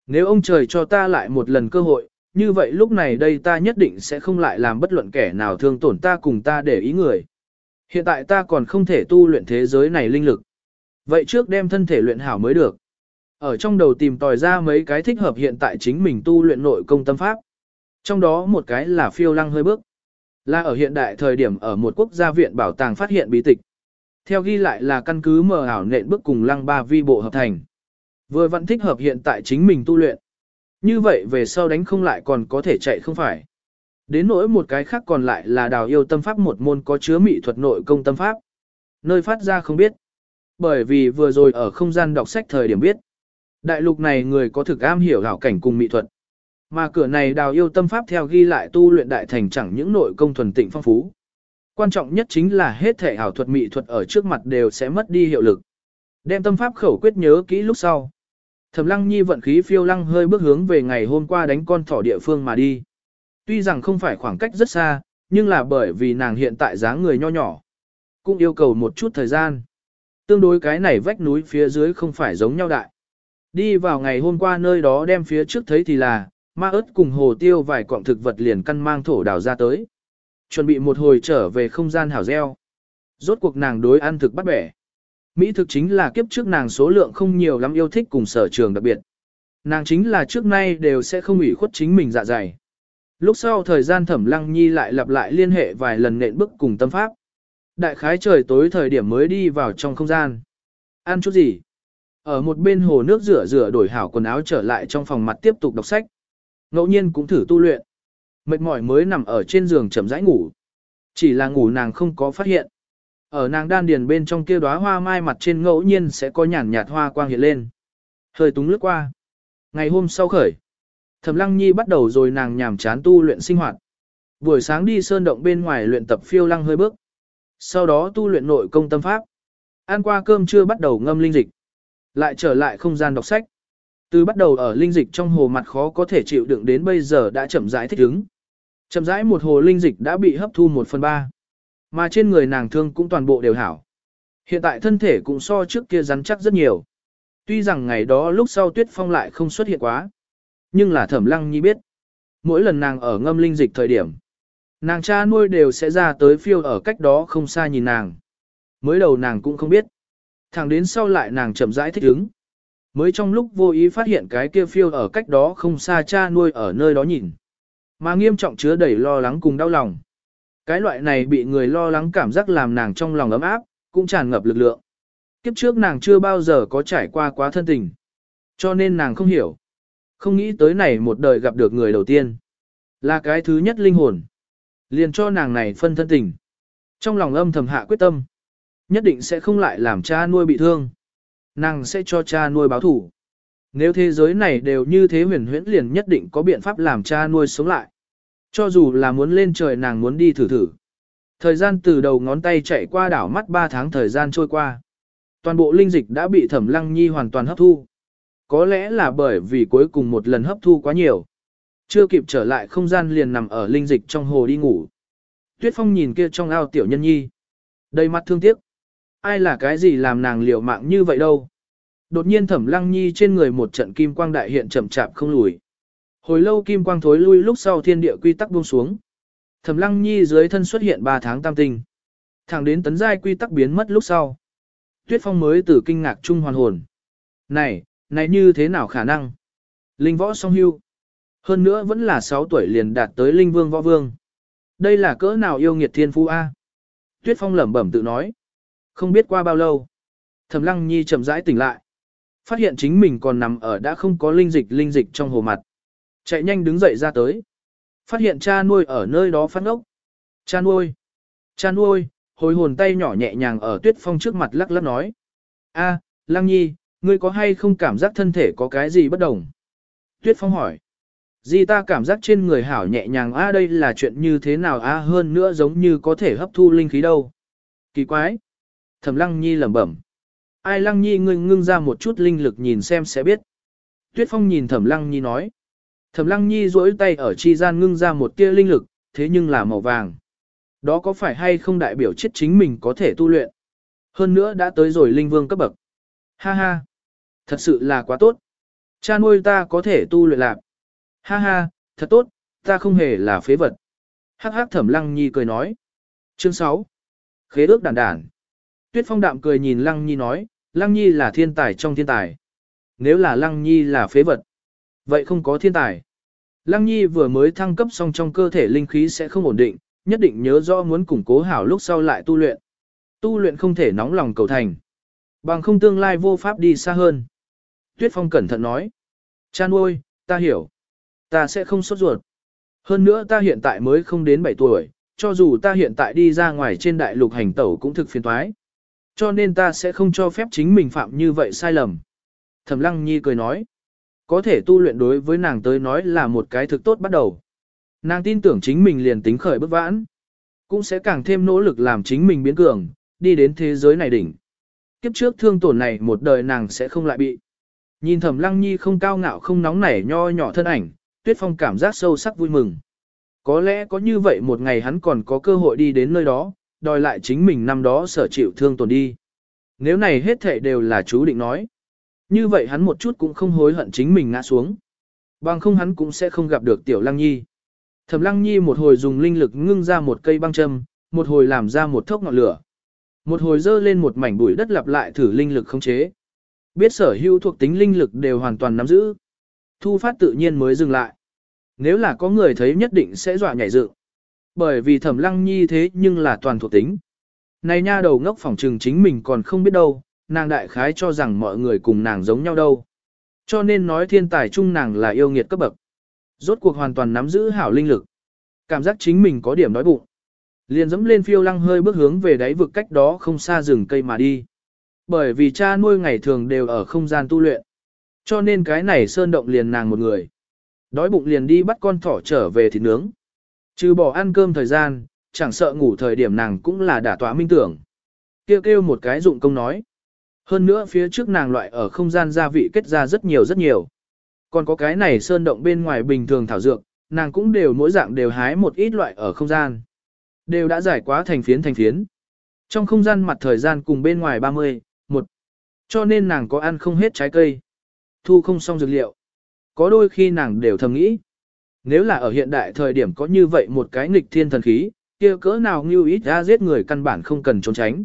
Nếu ông trời cho ta lại một lần cơ hội, như vậy lúc này đây ta nhất định sẽ không lại làm bất luận kẻ nào thương tổn ta cùng ta để ý người. Hiện tại ta còn không thể tu luyện thế giới này linh lực. Vậy trước đem thân thể luyện hảo mới được. Ở trong đầu tìm tòi ra mấy cái thích hợp hiện tại chính mình tu luyện nội công tâm pháp. Trong đó một cái là phiêu lăng hơi bước. Là ở hiện đại thời điểm ở một quốc gia viện bảo tàng phát hiện bí tịch. Theo ghi lại là căn cứ mờ ảo nện bước cùng lăng ba vi bộ hợp thành. Vừa vẫn thích hợp hiện tại chính mình tu luyện. Như vậy về sau đánh không lại còn có thể chạy không phải. Đến nỗi một cái khác còn lại là đào yêu tâm pháp một môn có chứa mỹ thuật nội công tâm pháp. Nơi phát ra không biết. Bởi vì vừa rồi ở không gian đọc sách thời điểm biết. Đại lục này người có thực am hiểu hảo cảnh cùng mỹ thuật. Mà cửa này đào yêu tâm pháp theo ghi lại tu luyện đại thành chẳng những nội công thuần tịnh phong phú. Quan trọng nhất chính là hết thể ảo thuật mỹ thuật ở trước mặt đều sẽ mất đi hiệu lực. Đem tâm pháp khẩu quyết nhớ kỹ lúc sau. Thẩm Lăng Nhi vận khí phiêu lăng hơi bước hướng về ngày hôm qua đánh con thỏ địa phương mà đi. Tuy rằng không phải khoảng cách rất xa, nhưng là bởi vì nàng hiện tại dáng người nho nhỏ, cũng yêu cầu một chút thời gian. Tương đối cái này vách núi phía dưới không phải giống nhau đại. Đi vào ngày hôm qua nơi đó đem phía trước thấy thì là, ma ớt cùng hồ tiêu vài cọng thực vật liền căn mang thổ đào ra tới. Chuẩn bị một hồi trở về không gian hảo gieo. Rốt cuộc nàng đối ăn thực bắt bẻ. Mỹ thực chính là kiếp trước nàng số lượng không nhiều lắm yêu thích cùng sở trường đặc biệt. Nàng chính là trước nay đều sẽ không ủy khuất chính mình dạ dày. Lúc sau thời gian thẩm lăng nhi lại lặp lại liên hệ vài lần nện bức cùng tâm pháp. Đại khái trời tối thời điểm mới đi vào trong không gian. Ăn chút gì? Ở một bên hồ nước rửa rửa đổi hảo quần áo trở lại trong phòng mặt tiếp tục đọc sách. Ngẫu nhiên cũng thử tu luyện. Mệt mỏi mới nằm ở trên giường chậm rãi ngủ. Chỉ là ngủ nàng không có phát hiện. Ở nàng đan điền bên trong kia đóa hoa mai mặt trên ngẫu nhiên sẽ có nhàn nhạt hoa quang hiện lên. Hơi túng lướt qua. Ngày hôm sau khởi. Thẩm Lăng Nhi bắt đầu rồi nàng nhàm chán tu luyện sinh hoạt. Buổi sáng đi sơn động bên ngoài luyện tập phiêu lăng hơi bước. Sau đó tu luyện nội công tâm pháp. Ăn qua cơm trưa bắt đầu ngâm linh dịch. Lại trở lại không gian đọc sách. Từ bắt đầu ở linh dịch trong hồ mặt khó có thể chịu đựng đến bây giờ đã chậm rãi thích ứng. Chậm rãi một hồ linh dịch đã bị hấp thu một phần ba. Mà trên người nàng thương cũng toàn bộ đều hảo. Hiện tại thân thể cũng so trước kia rắn chắc rất nhiều. Tuy rằng ngày đó lúc sau tuyết phong lại không xuất hiện quá. Nhưng là thẩm lăng nhi biết. Mỗi lần nàng ở ngâm linh dịch thời điểm. Nàng cha nuôi đều sẽ ra tới phiêu ở cách đó không xa nhìn nàng. Mới đầu nàng cũng không biết. Thẳng đến sau lại nàng chậm rãi thích ứng. Mới trong lúc vô ý phát hiện cái kia phiêu ở cách đó không xa cha nuôi ở nơi đó nhìn. Mà nghiêm trọng chứa đầy lo lắng cùng đau lòng. Cái loại này bị người lo lắng cảm giác làm nàng trong lòng ấm áp, cũng tràn ngập lực lượng. Kiếp trước nàng chưa bao giờ có trải qua quá thân tình. Cho nên nàng không hiểu. Không nghĩ tới này một đời gặp được người đầu tiên. Là cái thứ nhất linh hồn. Liền cho nàng này phân thân tình. Trong lòng âm thầm hạ quyết tâm. Nhất định sẽ không lại làm cha nuôi bị thương. Nàng sẽ cho cha nuôi báo thủ. Nếu thế giới này đều như thế huyền huyễn liền nhất định có biện pháp làm cha nuôi sống lại. Cho dù là muốn lên trời nàng muốn đi thử thử. Thời gian từ đầu ngón tay chạy qua đảo mắt 3 tháng thời gian trôi qua. Toàn bộ linh dịch đã bị thẩm lăng nhi hoàn toàn hấp thu. Có lẽ là bởi vì cuối cùng một lần hấp thu quá nhiều. Chưa kịp trở lại không gian liền nằm ở linh dịch trong hồ đi ngủ. Tuyết Phong nhìn kia trong ao tiểu nhân nhi. Đầy mặt thương tiếc. Ai là cái gì làm nàng liều mạng như vậy đâu. Đột nhiên thẩm lăng nhi trên người một trận kim quang đại hiện chậm chạp không lùi. Hồi lâu kim quang thối lui lúc sau thiên địa quy tắc buông xuống. Thẩm Lăng Nhi dưới thân xuất hiện 3 tháng tam tinh. Thẳng đến tấn giai quy tắc biến mất lúc sau. Tuyết Phong mới từ kinh ngạc trung hoàn hồn. Này, này như thế nào khả năng? Linh võ song hưu. Hơn nữa vẫn là 6 tuổi liền đạt tới linh vương võ vương. Đây là cỡ nào yêu nghiệt thiên phú A? Tuyết Phong lẩm bẩm tự nói. Không biết qua bao lâu. Thẩm Lăng Nhi chậm rãi tỉnh lại. Phát hiện chính mình còn nằm ở đã không có linh dịch linh dịch trong hồ mặt. Chạy nhanh đứng dậy ra tới. Phát hiện cha nuôi ở nơi đó phát ngốc. Cha nuôi. Cha nuôi, hồi hồn tay nhỏ nhẹ nhàng ở Tuyết Phong trước mặt lắc lắc nói. A, Lăng Nhi, ngươi có hay không cảm giác thân thể có cái gì bất đồng? Tuyết Phong hỏi. Di ta cảm giác trên người hảo nhẹ nhàng a đây là chuyện như thế nào a hơn nữa giống như có thể hấp thu linh khí đâu. Kỳ quái. Thẩm Lăng Nhi lẩm bẩm. Ai Lăng Nhi ngưng ngưng ra một chút linh lực nhìn xem sẽ biết. Tuyết Phong nhìn Thẩm Lăng Nhi nói. Thẩm Lăng Nhi duỗi tay ở chi gian ngưng ra một tia linh lực, thế nhưng là màu vàng. Đó có phải hay không đại biểu chết chính mình có thể tu luyện? Hơn nữa đã tới rồi linh vương cấp bậc. Ha ha. Thật sự là quá tốt. Cha nuôi ta có thể tu luyện lạc. Ha ha, thật tốt, ta không hề là phế vật. Hắc hắc thẩm lăng nhi cười nói. Chương 6. Khế ước đàn đản. Tuyết phong đạm cười nhìn lăng nhi nói, lăng nhi là thiên tài trong thiên tài. Nếu là lăng nhi là phế vật, vậy không có thiên tài. Lăng nhi vừa mới thăng cấp xong trong cơ thể linh khí sẽ không ổn định, nhất định nhớ rõ muốn củng cố hảo lúc sau lại tu luyện. Tu luyện không thể nóng lòng cầu thành. Bằng không tương lai vô pháp đi xa hơn. Tuyết Phong cẩn thận nói. Cha nuôi, ta hiểu. Ta sẽ không sốt ruột. Hơn nữa ta hiện tại mới không đến 7 tuổi, cho dù ta hiện tại đi ra ngoài trên đại lục hành tẩu cũng thực phiền thoái. Cho nên ta sẽ không cho phép chính mình phạm như vậy sai lầm. Thẩm Lăng Nhi cười nói. Có thể tu luyện đối với nàng tới nói là một cái thực tốt bắt đầu. Nàng tin tưởng chính mình liền tính khởi bất vãn. Cũng sẽ càng thêm nỗ lực làm chính mình biến cường, đi đến thế giới này đỉnh. Kiếp trước thương tổn này một đời nàng sẽ không lại bị. Nhìn thẩm lăng nhi không cao ngạo không nóng nảy nho nhỏ thân ảnh, tuyết phong cảm giác sâu sắc vui mừng. Có lẽ có như vậy một ngày hắn còn có cơ hội đi đến nơi đó, đòi lại chính mình năm đó sở chịu thương tổn đi. Nếu này hết thảy đều là chú định nói. Như vậy hắn một chút cũng không hối hận chính mình ngã xuống. Bằng không hắn cũng sẽ không gặp được tiểu lăng nhi. Thẩm lăng nhi một hồi dùng linh lực ngưng ra một cây băng châm, một hồi làm ra một thốc ngọn lửa. Một hồi dơ lên một mảnh bụi đất lặp lại thử linh lực khống chế. Biết sở hữu thuộc tính linh lực đều hoàn toàn nắm giữ. Thu phát tự nhiên mới dừng lại. Nếu là có người thấy nhất định sẽ dọa nhảy dựng. Bởi vì thẩm lăng nhi thế nhưng là toàn thuộc tính. Này nha đầu ngốc phỏng trừng chính mình còn không biết đâu, nàng đại khái cho rằng mọi người cùng nàng giống nhau đâu. Cho nên nói thiên tài chung nàng là yêu nghiệt cấp bậc. Rốt cuộc hoàn toàn nắm giữ hảo linh lực. Cảm giác chính mình có điểm đói bụng. Liền dẫm lên phiêu lăng hơi bước hướng về đáy vực cách đó không xa rừng cây mà đi. Bởi vì cha nuôi ngày thường đều ở không gian tu luyện. Cho nên cái này sơn động liền nàng một người. Đói bụng liền đi bắt con thỏ trở về thịt nướng. Trừ bỏ ăn cơm thời gian, chẳng sợ ngủ thời điểm nàng cũng là đả tỏa minh tưởng. Kêu kêu một cái dụng công nói. Hơn nữa phía trước nàng loại ở không gian gia vị kết ra rất nhiều rất nhiều. Còn có cái này sơn động bên ngoài bình thường thảo dược, nàng cũng đều mỗi dạng đều hái một ít loại ở không gian. Đều đã giải quá thành phiến thành phiến. Trong không gian mặt thời gian cùng bên ngoài 30, một. Cho nên nàng có ăn không hết trái cây. Thu không xong dược liệu. Có đôi khi nàng đều thầm nghĩ. Nếu là ở hiện đại thời điểm có như vậy một cái nghịch thiên thần khí, kia cỡ nào như ít ra giết người căn bản không cần trốn tránh.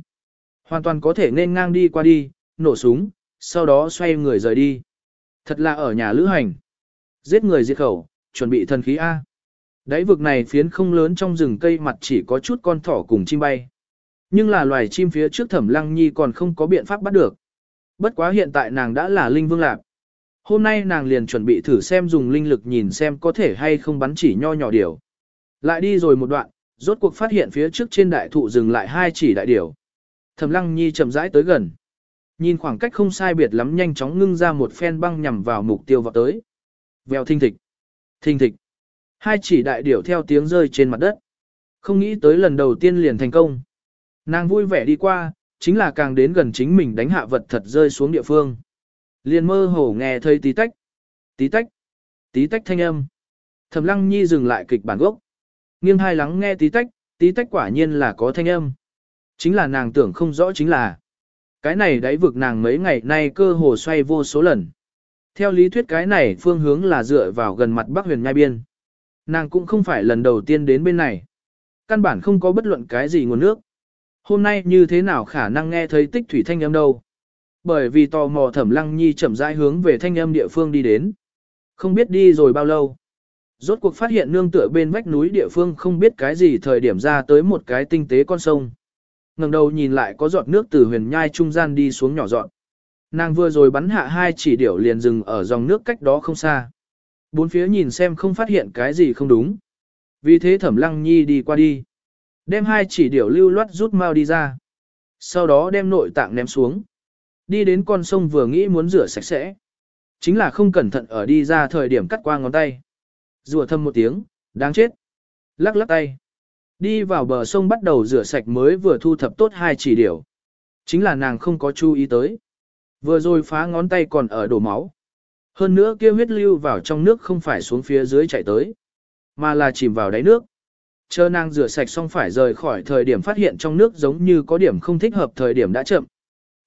Hoàn toàn có thể nên ngang đi qua đi, nổ súng, sau đó xoay người rời đi. Thật là ở nhà lữ hành. Giết người diệt khẩu, chuẩn bị thần khí A. Đáy vực này phiến không lớn trong rừng cây mặt chỉ có chút con thỏ cùng chim bay. Nhưng là loài chim phía trước thẩm lăng nhi còn không có biện pháp bắt được. Bất quá hiện tại nàng đã là linh vương lạc. Hôm nay nàng liền chuẩn bị thử xem dùng linh lực nhìn xem có thể hay không bắn chỉ nho nhỏ điều. Lại đi rồi một đoạn, rốt cuộc phát hiện phía trước trên đại thụ dừng lại hai chỉ đại điều. Thẩm lăng nhi chậm rãi tới gần. Nhìn khoảng cách không sai biệt lắm nhanh chóng ngưng ra một phen băng nhằm vào mục tiêu vào tới. Vèo thình thịch. thình thịch. Hai chỉ đại điểu theo tiếng rơi trên mặt đất. Không nghĩ tới lần đầu tiên liền thành công. Nàng vui vẻ đi qua, chính là càng đến gần chính mình đánh hạ vật thật rơi xuống địa phương. Liền mơ hồ nghe thấy tí tách, tí tách, tí tách thanh âm. Thẩm lăng nhi dừng lại kịch bản gốc. Nghiêng hai lắng nghe tí tách, tí tách quả nhiên là có thanh âm. Chính là nàng tưởng không rõ chính là. Cái này đáy vực nàng mấy ngày nay cơ hồ xoay vô số lần. Theo lý thuyết cái này phương hướng là dựa vào gần mặt bắc huyền nhai biên. Nàng cũng không phải lần đầu tiên đến bên này. Căn bản không có bất luận cái gì nguồn nước. hôm nay như thế nào khả năng nghe thấy tích thủy thanh âm đâu. Bởi vì tò mò thẩm lăng nhi chậm rãi hướng về thanh âm địa phương đi đến. Không biết đi rồi bao lâu. Rốt cuộc phát hiện nương tựa bên vách núi địa phương không biết cái gì thời điểm ra tới một cái tinh tế con sông. ngẩng đầu nhìn lại có giọt nước từ huyền nhai trung gian đi xuống nhỏ dọn. Nàng vừa rồi bắn hạ hai chỉ điểu liền dừng ở dòng nước cách đó không xa. Bốn phía nhìn xem không phát hiện cái gì không đúng. Vì thế thẩm lăng nhi đi qua đi. Đem hai chỉ điểu lưu loát rút mau đi ra. Sau đó đem nội tạng ném xuống. Đi đến con sông vừa nghĩ muốn rửa sạch sẽ. Chính là không cẩn thận ở đi ra thời điểm cắt qua ngón tay. Rùa thâm một tiếng, đáng chết. Lắc lắc tay. Đi vào bờ sông bắt đầu rửa sạch mới vừa thu thập tốt hai chỉ điểu. Chính là nàng không có chú ý tới. Vừa rồi phá ngón tay còn ở đổ máu. Hơn nữa kia huyết lưu vào trong nước không phải xuống phía dưới chạy tới, mà là chìm vào đáy nước. Chờ nàng rửa sạch xong phải rời khỏi thời điểm phát hiện trong nước giống như có điểm không thích hợp thời điểm đã chậm.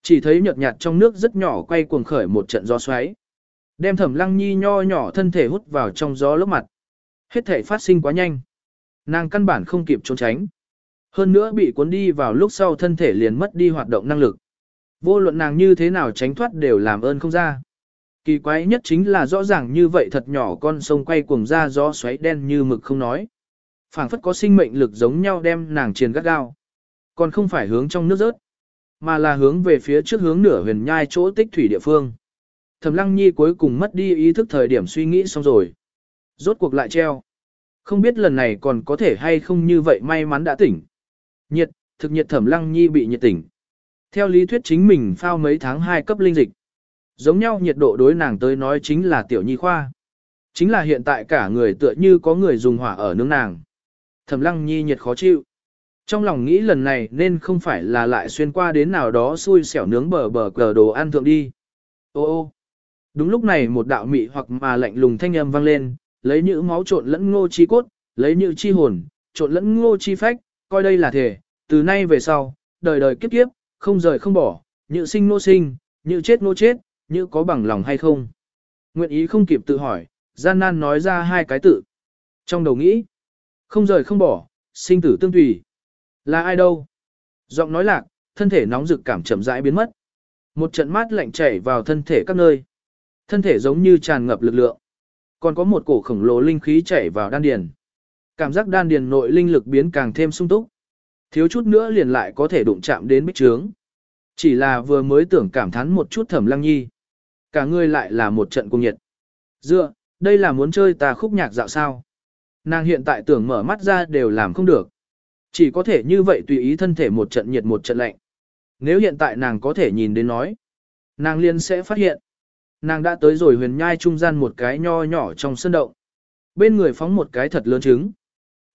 Chỉ thấy nhợt nhạt trong nước rất nhỏ quay cuồng khởi một trận gió xoáy. Đem thẩm lăng nhi nho nhỏ thân thể hút vào trong gió lốc mặt. Hết thể phát sinh quá nhanh. Nàng căn bản không kịp trốn tránh. Hơn nữa bị cuốn đi vào lúc sau thân thể liền mất đi hoạt động năng lực. Vô luận nàng như thế nào tránh thoát đều làm ơn không ra. Kỳ quái nhất chính là rõ ràng như vậy thật nhỏ con sông quay cuồng ra gió xoáy đen như mực không nói. phảng phất có sinh mệnh lực giống nhau đem nàng triền gắt gao. Còn không phải hướng trong nước rớt, mà là hướng về phía trước hướng nửa huyền nhai chỗ tích thủy địa phương. Thẩm Lăng Nhi cuối cùng mất đi ý thức thời điểm suy nghĩ xong rồi. Rốt cuộc lại treo. Không biết lần này còn có thể hay không như vậy may mắn đã tỉnh. Nhiệt, thực nhiệt Thẩm Lăng Nhi bị nhiệt tỉnh. Theo lý thuyết chính mình phao mấy tháng 2 cấp linh dịch. Giống nhau nhiệt độ đối nàng tới nói chính là tiểu nhi khoa. Chính là hiện tại cả người tựa như có người dùng hỏa ở nướng nàng. Thẩm lăng nhi nhiệt khó chịu. Trong lòng nghĩ lần này nên không phải là lại xuyên qua đến nào đó xui xẻo nướng bờ bờ cờ đồ ăn thượng đi. Ô ô. Đúng lúc này một đạo mị hoặc mà lạnh lùng thanh âm vang lên, lấy những máu trộn lẫn ngô chi cốt, lấy những chi hồn, trộn lẫn ngô chi phách, coi đây là thể, từ nay về sau, đời đời kiếp kiếp, không rời không bỏ, như sinh nô sinh, như chết nô chết, như có bằng lòng hay không. Nguyện ý không kịp tự hỏi, gian nan nói ra hai cái tự. Trong đầu nghĩ, không rời không bỏ, sinh tử tương tùy. Là ai đâu? Giọng nói lạc, thân thể nóng rực cảm chậm rãi biến mất. Một trận mát lạnh chảy vào thân thể các nơi. Thân thể giống như tràn ngập lực lượng. Còn có một cổ khổng lồ linh khí chảy vào đan điền. Cảm giác đan điền nội linh lực biến càng thêm sung túc. Thiếu chút nữa liền lại có thể đụng chạm đến bích trướng. Chỉ là vừa mới tưởng cảm thán một chút thẩm lăng nhi. Cả người lại là một trận cung nhiệt. Dựa, đây là muốn chơi ta khúc nhạc dạo sao. Nàng hiện tại tưởng mở mắt ra đều làm không được. Chỉ có thể như vậy tùy ý thân thể một trận nhiệt một trận lạnh. Nếu hiện tại nàng có thể nhìn đến nói, nàng liền sẽ phát hiện. Nàng đã tới rồi huyền nhai trung gian một cái nho nhỏ trong sân động. Bên người phóng một cái thật lớn trứng.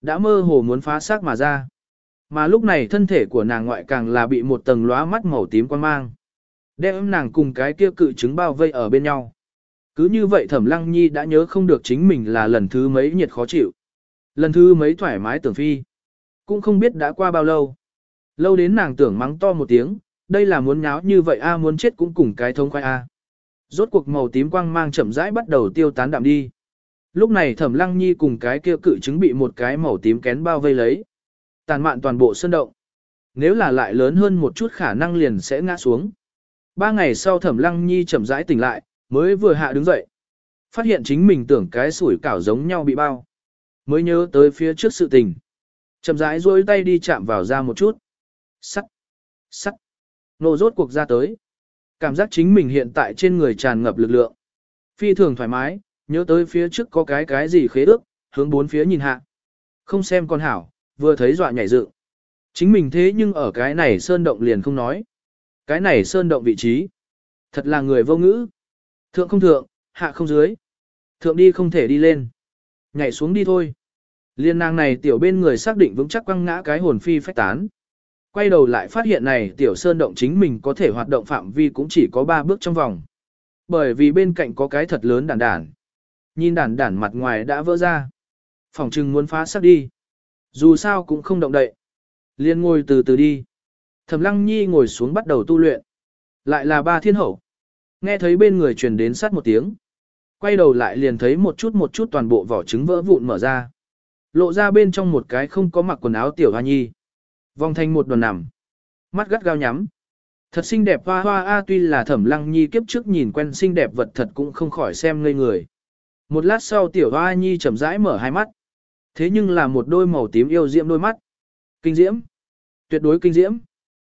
Đã mơ hồ muốn phá xác mà ra. Mà lúc này thân thể của nàng ngoại càng là bị một tầng lóa mắt màu tím quan mang. Đem nàng cùng cái kia cự trứng bao vây ở bên nhau. Cứ như vậy thẩm lăng nhi đã nhớ không được chính mình là lần thứ mấy nhiệt khó chịu. Lần thứ mấy thoải mái tưởng phi. Cũng không biết đã qua bao lâu. Lâu đến nàng tưởng mắng to một tiếng, đây là muốn nháo như vậy a muốn chết cũng cùng cái thông khoai a. Rốt cuộc màu tím quang mang chậm rãi bắt đầu tiêu tán đạm đi. Lúc này thẩm lăng nhi cùng cái kia cự chứng bị một cái màu tím kén bao vây lấy tàn mạn toàn bộ sân động. Nếu là lại lớn hơn một chút khả năng liền sẽ ngã xuống. Ba ngày sau thẩm lăng nhi chậm rãi tỉnh lại, mới vừa hạ đứng dậy. Phát hiện chính mình tưởng cái sủi cảo giống nhau bị bao. Mới nhớ tới phía trước sự tình. Chậm rãi duỗi tay đi chạm vào ra một chút. sắt sắt Nô rốt cuộc ra tới. Cảm giác chính mình hiện tại trên người tràn ngập lực lượng. Phi thường thoải mái, nhớ tới phía trước có cái cái gì khế ước, hướng bốn phía nhìn hạ. Không xem con hảo, vừa thấy dọa nhảy dựng. Chính mình thế nhưng ở cái này sơn động liền không nói. Cái này sơn động vị trí. Thật là người vô ngữ. Thượng không thượng, hạ không dưới. Thượng đi không thể đi lên. Nhảy xuống đi thôi. Liên nàng này tiểu bên người xác định vững chắc quăng ngã cái hồn phi phách tán. Quay đầu lại phát hiện này tiểu sơn động chính mình có thể hoạt động phạm vi cũng chỉ có 3 bước trong vòng. Bởi vì bên cạnh có cái thật lớn đàn đản. Nhìn đàn đản mặt ngoài đã vỡ ra. Phòng trừng muốn phá xác đi. Dù sao cũng không động đậy. Liên ngồi từ từ đi. Thẩm lăng nhi ngồi xuống bắt đầu tu luyện. Lại là ba thiên hậu. Nghe thấy bên người truyền đến sát một tiếng. Quay đầu lại liền thấy một chút một chút toàn bộ vỏ trứng vỡ vụn mở ra. Lộ ra bên trong một cái không có mặc quần áo tiểu hoa nhi. Vòng thành một đoàn nằm. mắt gắt gao nhắm. Thật xinh đẹp hoa hoa a, tuy là thẩm lăng nhi kiếp trước nhìn quen xinh đẹp vật thật cũng không khỏi xem ngây người. Một lát sau tiểu hoa nhi chậm rãi mở hai mắt. Thế nhưng là một đôi màu tím yêu diễm đôi mắt. Kinh diễm. Tuyệt đối kinh diễm.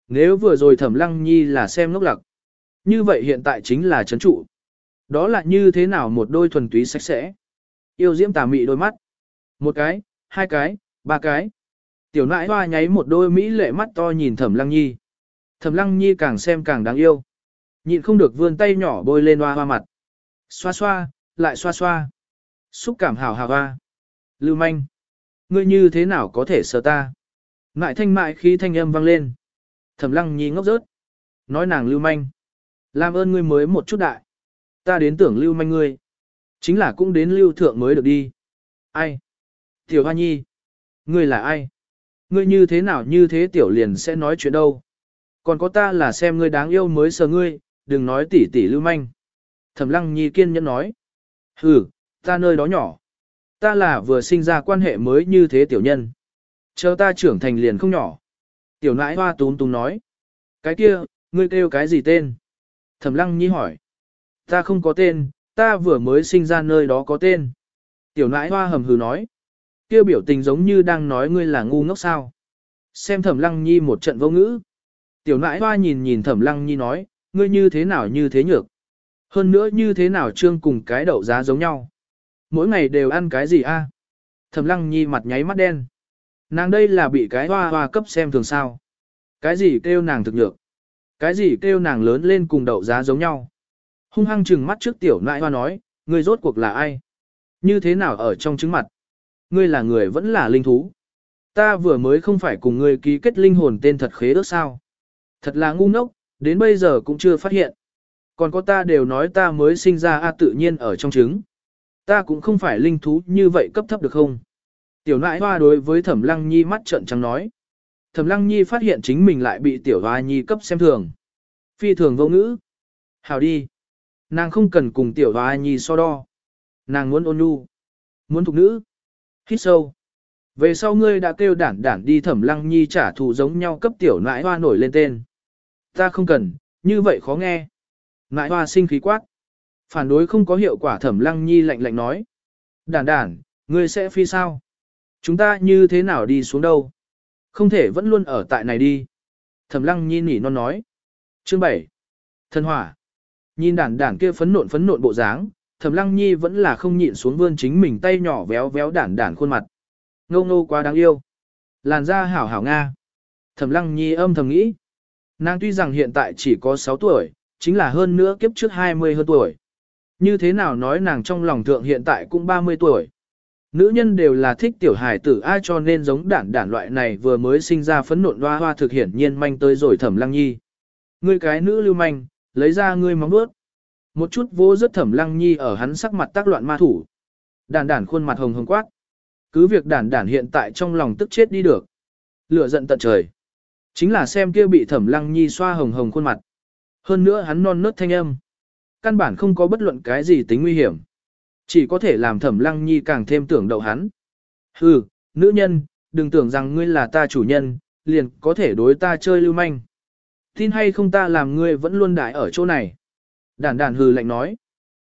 Nếu vừa rồi thẩm lăng nhi là xem ngốc lặc. Như vậy hiện tại chính là chấn trụ. Đó là như thế nào một đôi thuần túy sạch sẽ. Yêu diễm tà mị đôi mắt. Một cái, hai cái, ba cái. Tiểu nãi hoa nháy một đôi mỹ lệ mắt to nhìn thẩm lăng nhi. Thẩm lăng nhi càng xem càng đáng yêu. Nhịn không được vươn tay nhỏ bôi lên hoa hoa mặt. Xoa xoa, lại xoa xoa. Xúc cảm hào hào hoa. Lưu manh. Ngươi như thế nào có thể sờ ta? Mại thanh mại khí thanh âm vang lên. Thẩm lăng nhi ngốc rớt. Nói nàng lưu manh. Làm ơn ngươi mới một chút đại. Ta đến tưởng lưu manh ngươi. Chính là cũng đến lưu thượng mới được đi. Ai? Tiểu hoa nhi. Ngươi là ai? Ngươi như thế nào như thế tiểu liền sẽ nói chuyện đâu? Còn có ta là xem ngươi đáng yêu mới sờ ngươi, đừng nói tỉ tỉ lưu manh. Thẩm lăng nhi kiên nhẫn nói. Ừ, ta nơi đó nhỏ. Ta là vừa sinh ra quan hệ mới như thế tiểu nhân. Chờ ta trưởng thành liền không nhỏ. Tiểu nãi hoa túm túm nói. Cái kia, ngươi kêu cái gì tên? Thẩm lăng nhi hỏi. Ta không có tên, ta vừa mới sinh ra nơi đó có tên. Tiểu nãi hoa hầm hừ nói. Kia biểu tình giống như đang nói ngươi là ngu ngốc sao. Xem thẩm lăng nhi một trận vô ngữ. Tiểu nãi hoa nhìn nhìn thẩm lăng nhi nói, ngươi như thế nào như thế nhược. Hơn nữa như thế nào trương cùng cái đậu giá giống nhau. Mỗi ngày đều ăn cái gì a? Thẩm lăng nhi mặt nháy mắt đen. Nàng đây là bị cái hoa hoa cấp xem thường sao. Cái gì kêu nàng thực nhược. Cái gì kêu nàng lớn lên cùng đậu giá giống nhau. Hung hăng trừng mắt trước tiểu nãi hoa nói, ngươi rốt cuộc là ai? Như thế nào ở trong trứng mặt? Ngươi là người vẫn là linh thú. Ta vừa mới không phải cùng ngươi ký kết linh hồn tên thật khế ước sao. Thật là ngu ngốc, đến bây giờ cũng chưa phát hiện. Còn có ta đều nói ta mới sinh ra a tự nhiên ở trong trứng. Ta cũng không phải linh thú như vậy cấp thấp được không? Tiểu nãi hoa đối với thẩm lăng nhi mắt trợn trắng nói. Thẩm lăng nhi phát hiện chính mình lại bị tiểu hoa nhi cấp xem thường. Phi thường vô ngữ. Hào đi. Nàng không cần cùng tiểu hoa nhi so đo. Nàng muốn ôn nhu. Muốn thục nữ. Hít sâu. Về sau ngươi đã kêu đản đản đi thẩm lăng nhi trả thù giống nhau cấp tiểu nãi hoa nổi lên tên. Ta không cần, như vậy khó nghe. Nãi hoa sinh khí quát. Phản đối không có hiệu quả thẩm lăng nhi lạnh lạnh nói. Đản đản, ngươi sẽ phi sao? Chúng ta như thế nào đi xuống đâu? Không thể vẫn luôn ở tại này đi. Thẩm lăng nhi nỉ non nói. Chương 7. thân hỏa. Nhìn đản đản kia phấn nộn phấn nộn bộ dáng, thẩm lăng nhi vẫn là không nhịn xuống vươn chính mình tay nhỏ véo véo đản đản khuôn mặt. Ngô ngô quá đáng yêu. Làn da hảo hảo Nga. Thẩm lăng nhi âm thầm nghĩ. Nàng tuy rằng hiện tại chỉ có 6 tuổi, chính là hơn nữa kiếp trước 20 hơn tuổi. Như thế nào nói nàng trong lòng thượng hiện tại cũng 30 tuổi. Nữ nhân đều là thích tiểu hài tử ai cho nên giống đản đản loại này vừa mới sinh ra phấn nộn hoa hoa thực hiển nhiên manh tới rồi thẩm lăng nhi. Ngươi cái nữ lưu manh, lấy ra ngươi móng bước. Một chút vô rất thẩm lăng nhi ở hắn sắc mặt tác loạn ma thủ. Đản đản khuôn mặt hồng hồng quát. Cứ việc đản đản hiện tại trong lòng tức chết đi được. Lửa giận tận trời. Chính là xem kia bị thẩm lăng nhi xoa hồng hồng khuôn mặt. Hơn nữa hắn non nớt thanh âm. Căn bản không có bất luận cái gì tính nguy hiểm. Chỉ có thể làm thẩm lăng nhi càng thêm tưởng đậu hắn. Hừ, nữ nhân, đừng tưởng rằng ngươi là ta chủ nhân, liền có thể đối ta chơi lưu manh. Tin hay không ta làm ngươi vẫn luôn đại ở chỗ này. Đản đản hừ lạnh nói.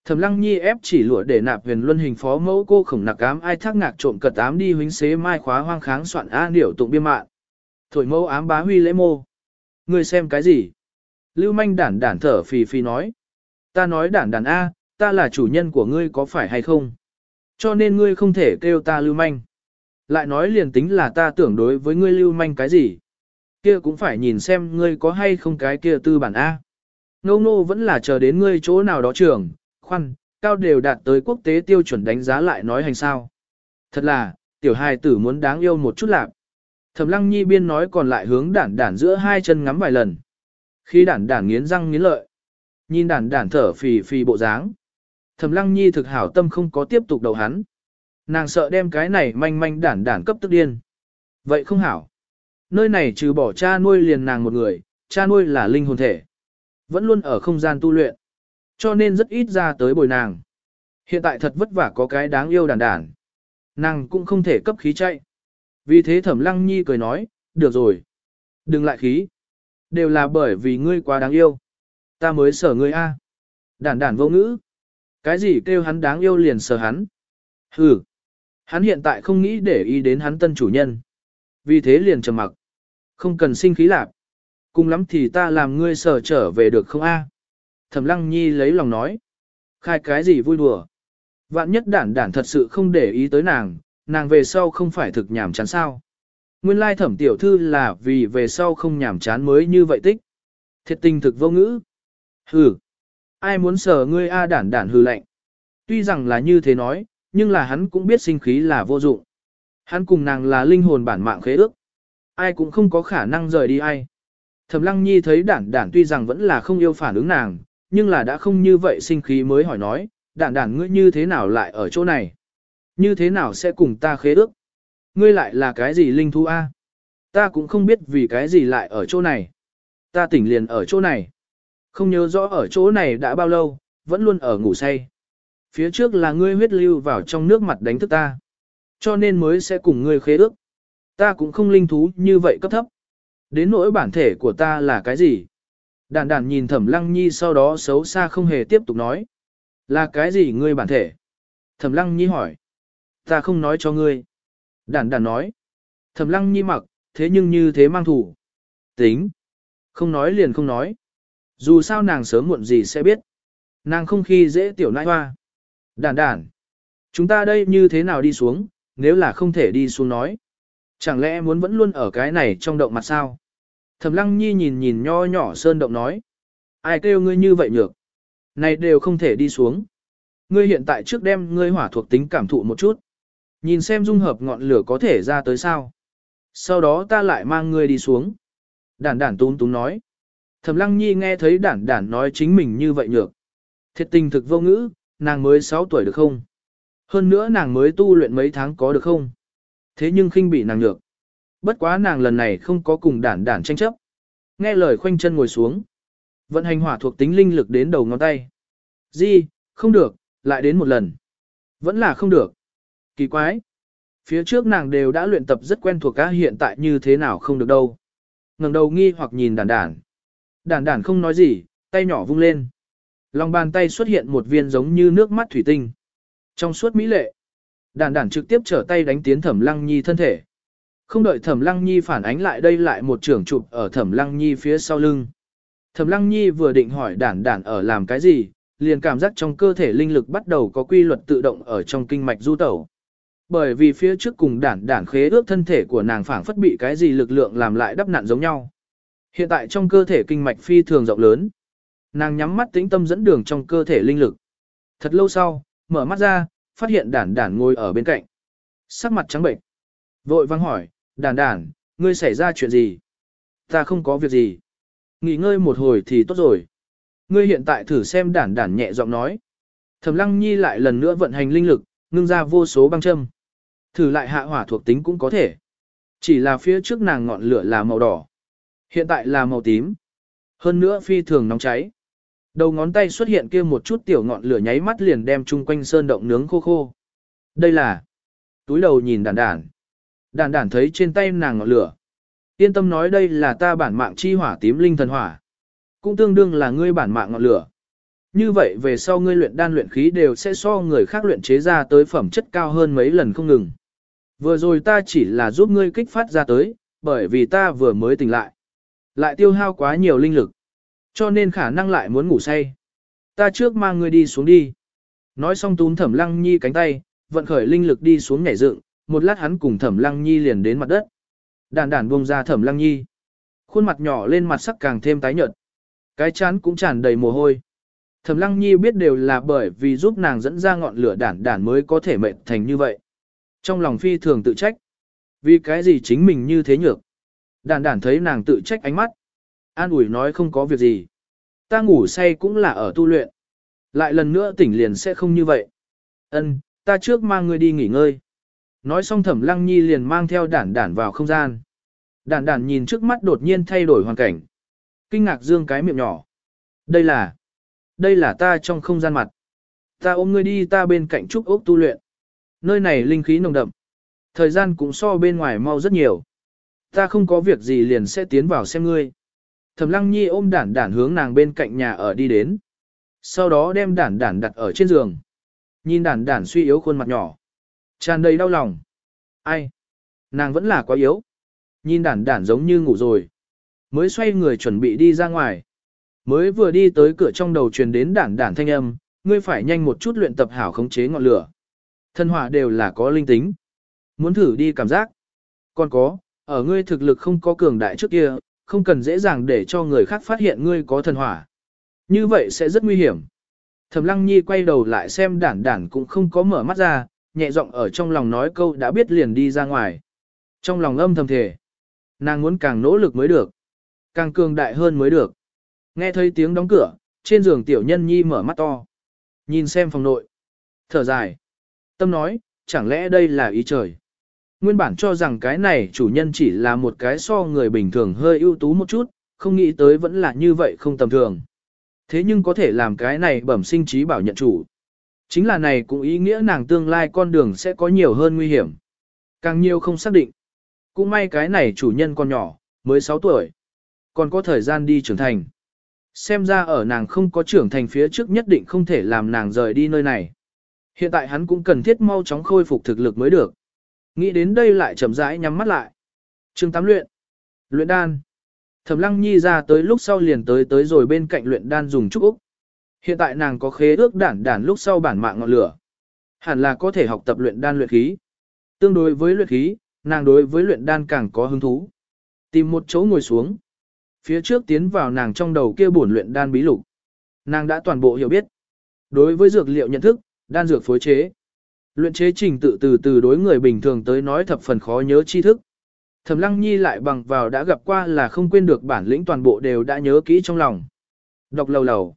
Thẩm lăng nhi ép chỉ lụa để nạp huyền luân hình phó mẫu cô khổng nặc ám ai thác ngạc trộm cật ám đi huynh xế mai khóa hoang kháng soạn a điểu tụng biên mạng. Thổi mẫu ám bá huy lễ mô. Ngươi xem cái gì? Lưu manh đản đản thở phì phì nói. Ta nói đản đản A, ta là chủ nhân của ngươi có phải hay không? Cho nên ngươi không thể kêu ta lưu manh. Lại nói liền tính là ta tưởng đối với ngươi lưu manh cái gì? Kia cũng phải nhìn xem ngươi có hay không cái kia tư bản A ngâu nô vẫn là chờ đến ngươi chỗ nào đó trường, khoan, cao đều đạt tới quốc tế tiêu chuẩn đánh giá lại nói hành sao. Thật là, tiểu hài tử muốn đáng yêu một chút lạc. Thẩm lăng nhi biên nói còn lại hướng đản đản giữa hai chân ngắm vài lần. Khi đản đản nghiến răng nghiến lợi. Nhìn đản đản thở phì phì bộ dáng. Thẩm lăng nhi thực hảo tâm không có tiếp tục đầu hắn. Nàng sợ đem cái này manh manh đản đản cấp tức điên. Vậy không hảo. Nơi này trừ bỏ cha nuôi liền nàng một người, cha nuôi là linh hồn thể. Vẫn luôn ở không gian tu luyện. Cho nên rất ít ra tới bồi nàng. Hiện tại thật vất vả có cái đáng yêu đản đản. Nàng cũng không thể cấp khí chạy. Vì thế thẩm lăng nhi cười nói, được rồi. Đừng lại khí. Đều là bởi vì ngươi quá đáng yêu. Ta mới sở ngươi a. Đản đản vô ngữ. Cái gì kêu hắn đáng yêu liền sở hắn. Hừ. Hắn hiện tại không nghĩ để ý đến hắn tân chủ nhân. Vì thế liền trầm mặc. Không cần sinh khí lạc. Cùng lắm thì ta làm ngươi sở trở về được không a? Thẩm lăng nhi lấy lòng nói. Khai cái gì vui đùa. Vạn nhất đản đản thật sự không để ý tới nàng, nàng về sau không phải thực nhảm chán sao. Nguyên lai thẩm tiểu thư là vì về sau không nhảm chán mới như vậy tích. Thiệt tình thực vô ngữ. Hừ. Ai muốn sờ ngươi a đản đản hừ lạnh. Tuy rằng là như thế nói, nhưng là hắn cũng biết sinh khí là vô dụng. Hắn cùng nàng là linh hồn bản mạng khế ước. Ai cũng không có khả năng rời đi ai. Thẩm lăng nhi thấy đản đản tuy rằng vẫn là không yêu phản ứng nàng, nhưng là đã không như vậy sinh khí mới hỏi nói, đản đản ngươi như thế nào lại ở chỗ này? Như thế nào sẽ cùng ta khế ước? Ngươi lại là cái gì linh thú a? Ta cũng không biết vì cái gì lại ở chỗ này. Ta tỉnh liền ở chỗ này. Không nhớ rõ ở chỗ này đã bao lâu, vẫn luôn ở ngủ say. Phía trước là ngươi huyết lưu vào trong nước mặt đánh thức ta. Cho nên mới sẽ cùng ngươi khế ước. Ta cũng không linh thú như vậy cấp thấp. Đến nỗi bản thể của ta là cái gì? Đàn đàn nhìn thẩm lăng nhi sau đó xấu xa không hề tiếp tục nói. Là cái gì ngươi bản thể? Thẩm lăng nhi hỏi. Ta không nói cho ngươi. Đàn đàn nói. Thẩm lăng nhi mặc, thế nhưng như thế mang thủ. Tính. Không nói liền không nói. Dù sao nàng sớm muộn gì sẽ biết. Nàng không khi dễ tiểu nãi hoa. Đàn đàn. Chúng ta đây như thế nào đi xuống, nếu là không thể đi xuống nói. Chẳng lẽ muốn vẫn luôn ở cái này trong động mặt sao? Thẩm lăng nhi nhìn nhìn nho nhỏ sơn động nói. Ai kêu ngươi như vậy nhược? Này đều không thể đi xuống. Ngươi hiện tại trước đem ngươi hỏa thuộc tính cảm thụ một chút. Nhìn xem dung hợp ngọn lửa có thể ra tới sao. Sau đó ta lại mang ngươi đi xuống. Đản đản tún tún nói. Thẩm lăng nhi nghe thấy đản đản nói chính mình như vậy nhược. Thiệt tình thực vô ngữ, nàng mới 6 tuổi được không? Hơn nữa nàng mới tu luyện mấy tháng có được không? Thế nhưng khinh bị nàng nhược. Bất quá nàng lần này không có cùng đản đản tranh chấp. Nghe lời khoanh chân ngồi xuống. Vận hành hỏa thuộc tính linh lực đến đầu ngón tay. Di, không được, lại đến một lần. Vẫn là không được. Kỳ quái. Phía trước nàng đều đã luyện tập rất quen thuộc cá hiện tại như thế nào không được đâu. ngẩng đầu nghi hoặc nhìn đản đản. Đản đản không nói gì, tay nhỏ vung lên. Lòng bàn tay xuất hiện một viên giống như nước mắt thủy tinh. Trong suốt mỹ lệ, đản đản trực tiếp trở tay đánh tiến thẩm lăng nhi thân thể. Không đợi thẩm lăng nhi phản ánh lại đây lại một trưởng chụp ở thẩm lăng nhi phía sau lưng. Thẩm lăng nhi vừa định hỏi đản đản ở làm cái gì, liền cảm giác trong cơ thể linh lực bắt đầu có quy luật tự động ở trong kinh mạch du tẩu. Bởi vì phía trước cùng đản đản khế ước thân thể của nàng phảng phất bị cái gì lực lượng làm lại đắp nặn giống nhau. Hiện tại trong cơ thể kinh mạch phi thường rộng lớn. Nàng nhắm mắt tĩnh tâm dẫn đường trong cơ thể linh lực. Thật lâu sau, mở mắt ra, phát hiện đản đản ngồi ở bên cạnh. Sắc mặt trắng bệnh. Vội vang hỏi, đản đản, ngươi xảy ra chuyện gì? Ta không có việc gì. Nghỉ ngơi một hồi thì tốt rồi. Ngươi hiện tại thử xem đản đản nhẹ giọng nói. Thẩm lăng nhi lại lần nữa vận hành linh lực, ngưng ra vô số băng châm. Thử lại hạ hỏa thuộc tính cũng có thể. Chỉ là phía trước nàng ngọn lửa là màu đỏ. Hiện tại là màu tím. Hơn nữa phi thường nóng cháy. Đầu ngón tay xuất hiện kia một chút tiểu ngọn lửa nháy mắt liền đem chung quanh sơn động nướng khô khô. Đây là túi đầu nhìn đàn đàn. Đàn đàn thấy trên tay nàng ngọn lửa. Yên tâm nói đây là ta bản mạng chi hỏa tím linh thần hỏa. Cũng tương đương là ngươi bản mạng ngọn lửa. Như vậy về sau ngươi luyện đan luyện khí đều sẽ so người khác luyện chế ra tới phẩm chất cao hơn mấy lần không ngừng. Vừa rồi ta chỉ là giúp ngươi kích phát ra tới, bởi vì ta vừa mới tỉnh lại. Lại tiêu hao quá nhiều linh lực. Cho nên khả năng lại muốn ngủ say. Ta trước mang ngươi đi xuống đi. Nói xong tún thẩm lăng nhi cánh tay, vận khởi linh lực đi xuống nhảy dựng, một lát hắn cùng thẩm lăng nhi liền đến mặt đất. Đàn đàn buông ra thẩm lăng nhi. Khuôn mặt nhỏ lên mặt sắc càng thêm tái nhợt. Cái chán cũng tràn đầy mồ hôi. Thẩm lăng nhi biết đều là bởi vì giúp nàng dẫn ra ngọn lửa đản đản mới có thể mệt thành như vậy. Trong lòng phi thường tự trách. Vì cái gì chính mình như thế nhược. Đản đản thấy nàng tự trách ánh mắt. An ủi nói không có việc gì. Ta ngủ say cũng là ở tu luyện. Lại lần nữa tỉnh liền sẽ không như vậy. Ân, ta trước mang ngươi đi nghỉ ngơi. Nói xong thẩm lăng nhi liền mang theo đản đản vào không gian. Đản đản nhìn trước mắt đột nhiên thay đổi hoàn cảnh. Kinh ngạc dương cái miệng nhỏ. Đây là, đây là ta trong không gian mặt. Ta ôm ngươi đi ta bên cạnh trúc ốc tu luyện. Nơi này linh khí nồng đậm. Thời gian cũng so bên ngoài mau rất nhiều. Ta không có việc gì liền sẽ tiến vào xem ngươi. Thẩm Lăng Nhi ôm đản đản hướng nàng bên cạnh nhà ở đi đến. Sau đó đem đản đản đặt ở trên giường. Nhìn đản đản suy yếu khuôn mặt nhỏ tràn đầy đau lòng. Ai? Nàng vẫn là quá yếu. Nhìn đản đản giống như ngủ rồi. Mới xoay người chuẩn bị đi ra ngoài. Mới vừa đi tới cửa trong đầu truyền đến đản đản thanh âm, ngươi phải nhanh một chút luyện tập hảo khống chế ngọn lửa. Thân hỏa đều là có linh tính. Muốn thử đi cảm giác. Còn có, ở ngươi thực lực không có cường đại trước kia, không cần dễ dàng để cho người khác phát hiện ngươi có thần hỏa. Như vậy sẽ rất nguy hiểm. Thẩm Lăng Nhi quay đầu lại xem đản đản cũng không có mở mắt ra, nhẹ giọng ở trong lòng nói câu đã biết liền đi ra ngoài. Trong lòng âm thầm thề, nàng muốn càng nỗ lực mới được, càng cường đại hơn mới được. Nghe thấy tiếng đóng cửa, trên giường tiểu nhân nhi mở mắt to. Nhìn xem phòng nội. Thở dài. Tâm nói, chẳng lẽ đây là ý trời. Nguyên bản cho rằng cái này chủ nhân chỉ là một cái so người bình thường hơi ưu tú một chút, không nghĩ tới vẫn là như vậy không tầm thường. Thế nhưng có thể làm cái này bẩm sinh trí bảo nhận chủ. Chính là này cũng ý nghĩa nàng tương lai con đường sẽ có nhiều hơn nguy hiểm. Càng nhiều không xác định. Cũng may cái này chủ nhân còn nhỏ, mới 6 tuổi. Còn có thời gian đi trưởng thành. Xem ra ở nàng không có trưởng thành phía trước nhất định không thể làm nàng rời đi nơi này. Hiện tại hắn cũng cần thiết mau chóng khôi phục thực lực mới được. Nghĩ đến đây lại chậm rãi nhắm mắt lại. Chương 8 luyện. Luyện đan. Thẩm Lăng Nhi ra tới lúc sau liền tới tới rồi bên cạnh luyện đan dùng trúc úc. Hiện tại nàng có khế ước đản đản lúc sau bản mạng ngọn lửa. Hẳn là có thể học tập luyện đan luyện khí. Tương đối với luyện khí, nàng đối với luyện đan càng có hứng thú. Tìm một chỗ ngồi xuống. Phía trước tiến vào nàng trong đầu kia bổn luyện đan bí lục. Nàng đã toàn bộ hiểu biết. Đối với dược liệu nhận thức, đan dược phối chế. Luyện chế trình tự từ từ đối người bình thường tới nói thập phần khó nhớ tri thức. Thẩm Lăng Nhi lại bằng vào đã gặp qua là không quên được bản lĩnh toàn bộ đều đã nhớ kỹ trong lòng. Đọc lầu lầu.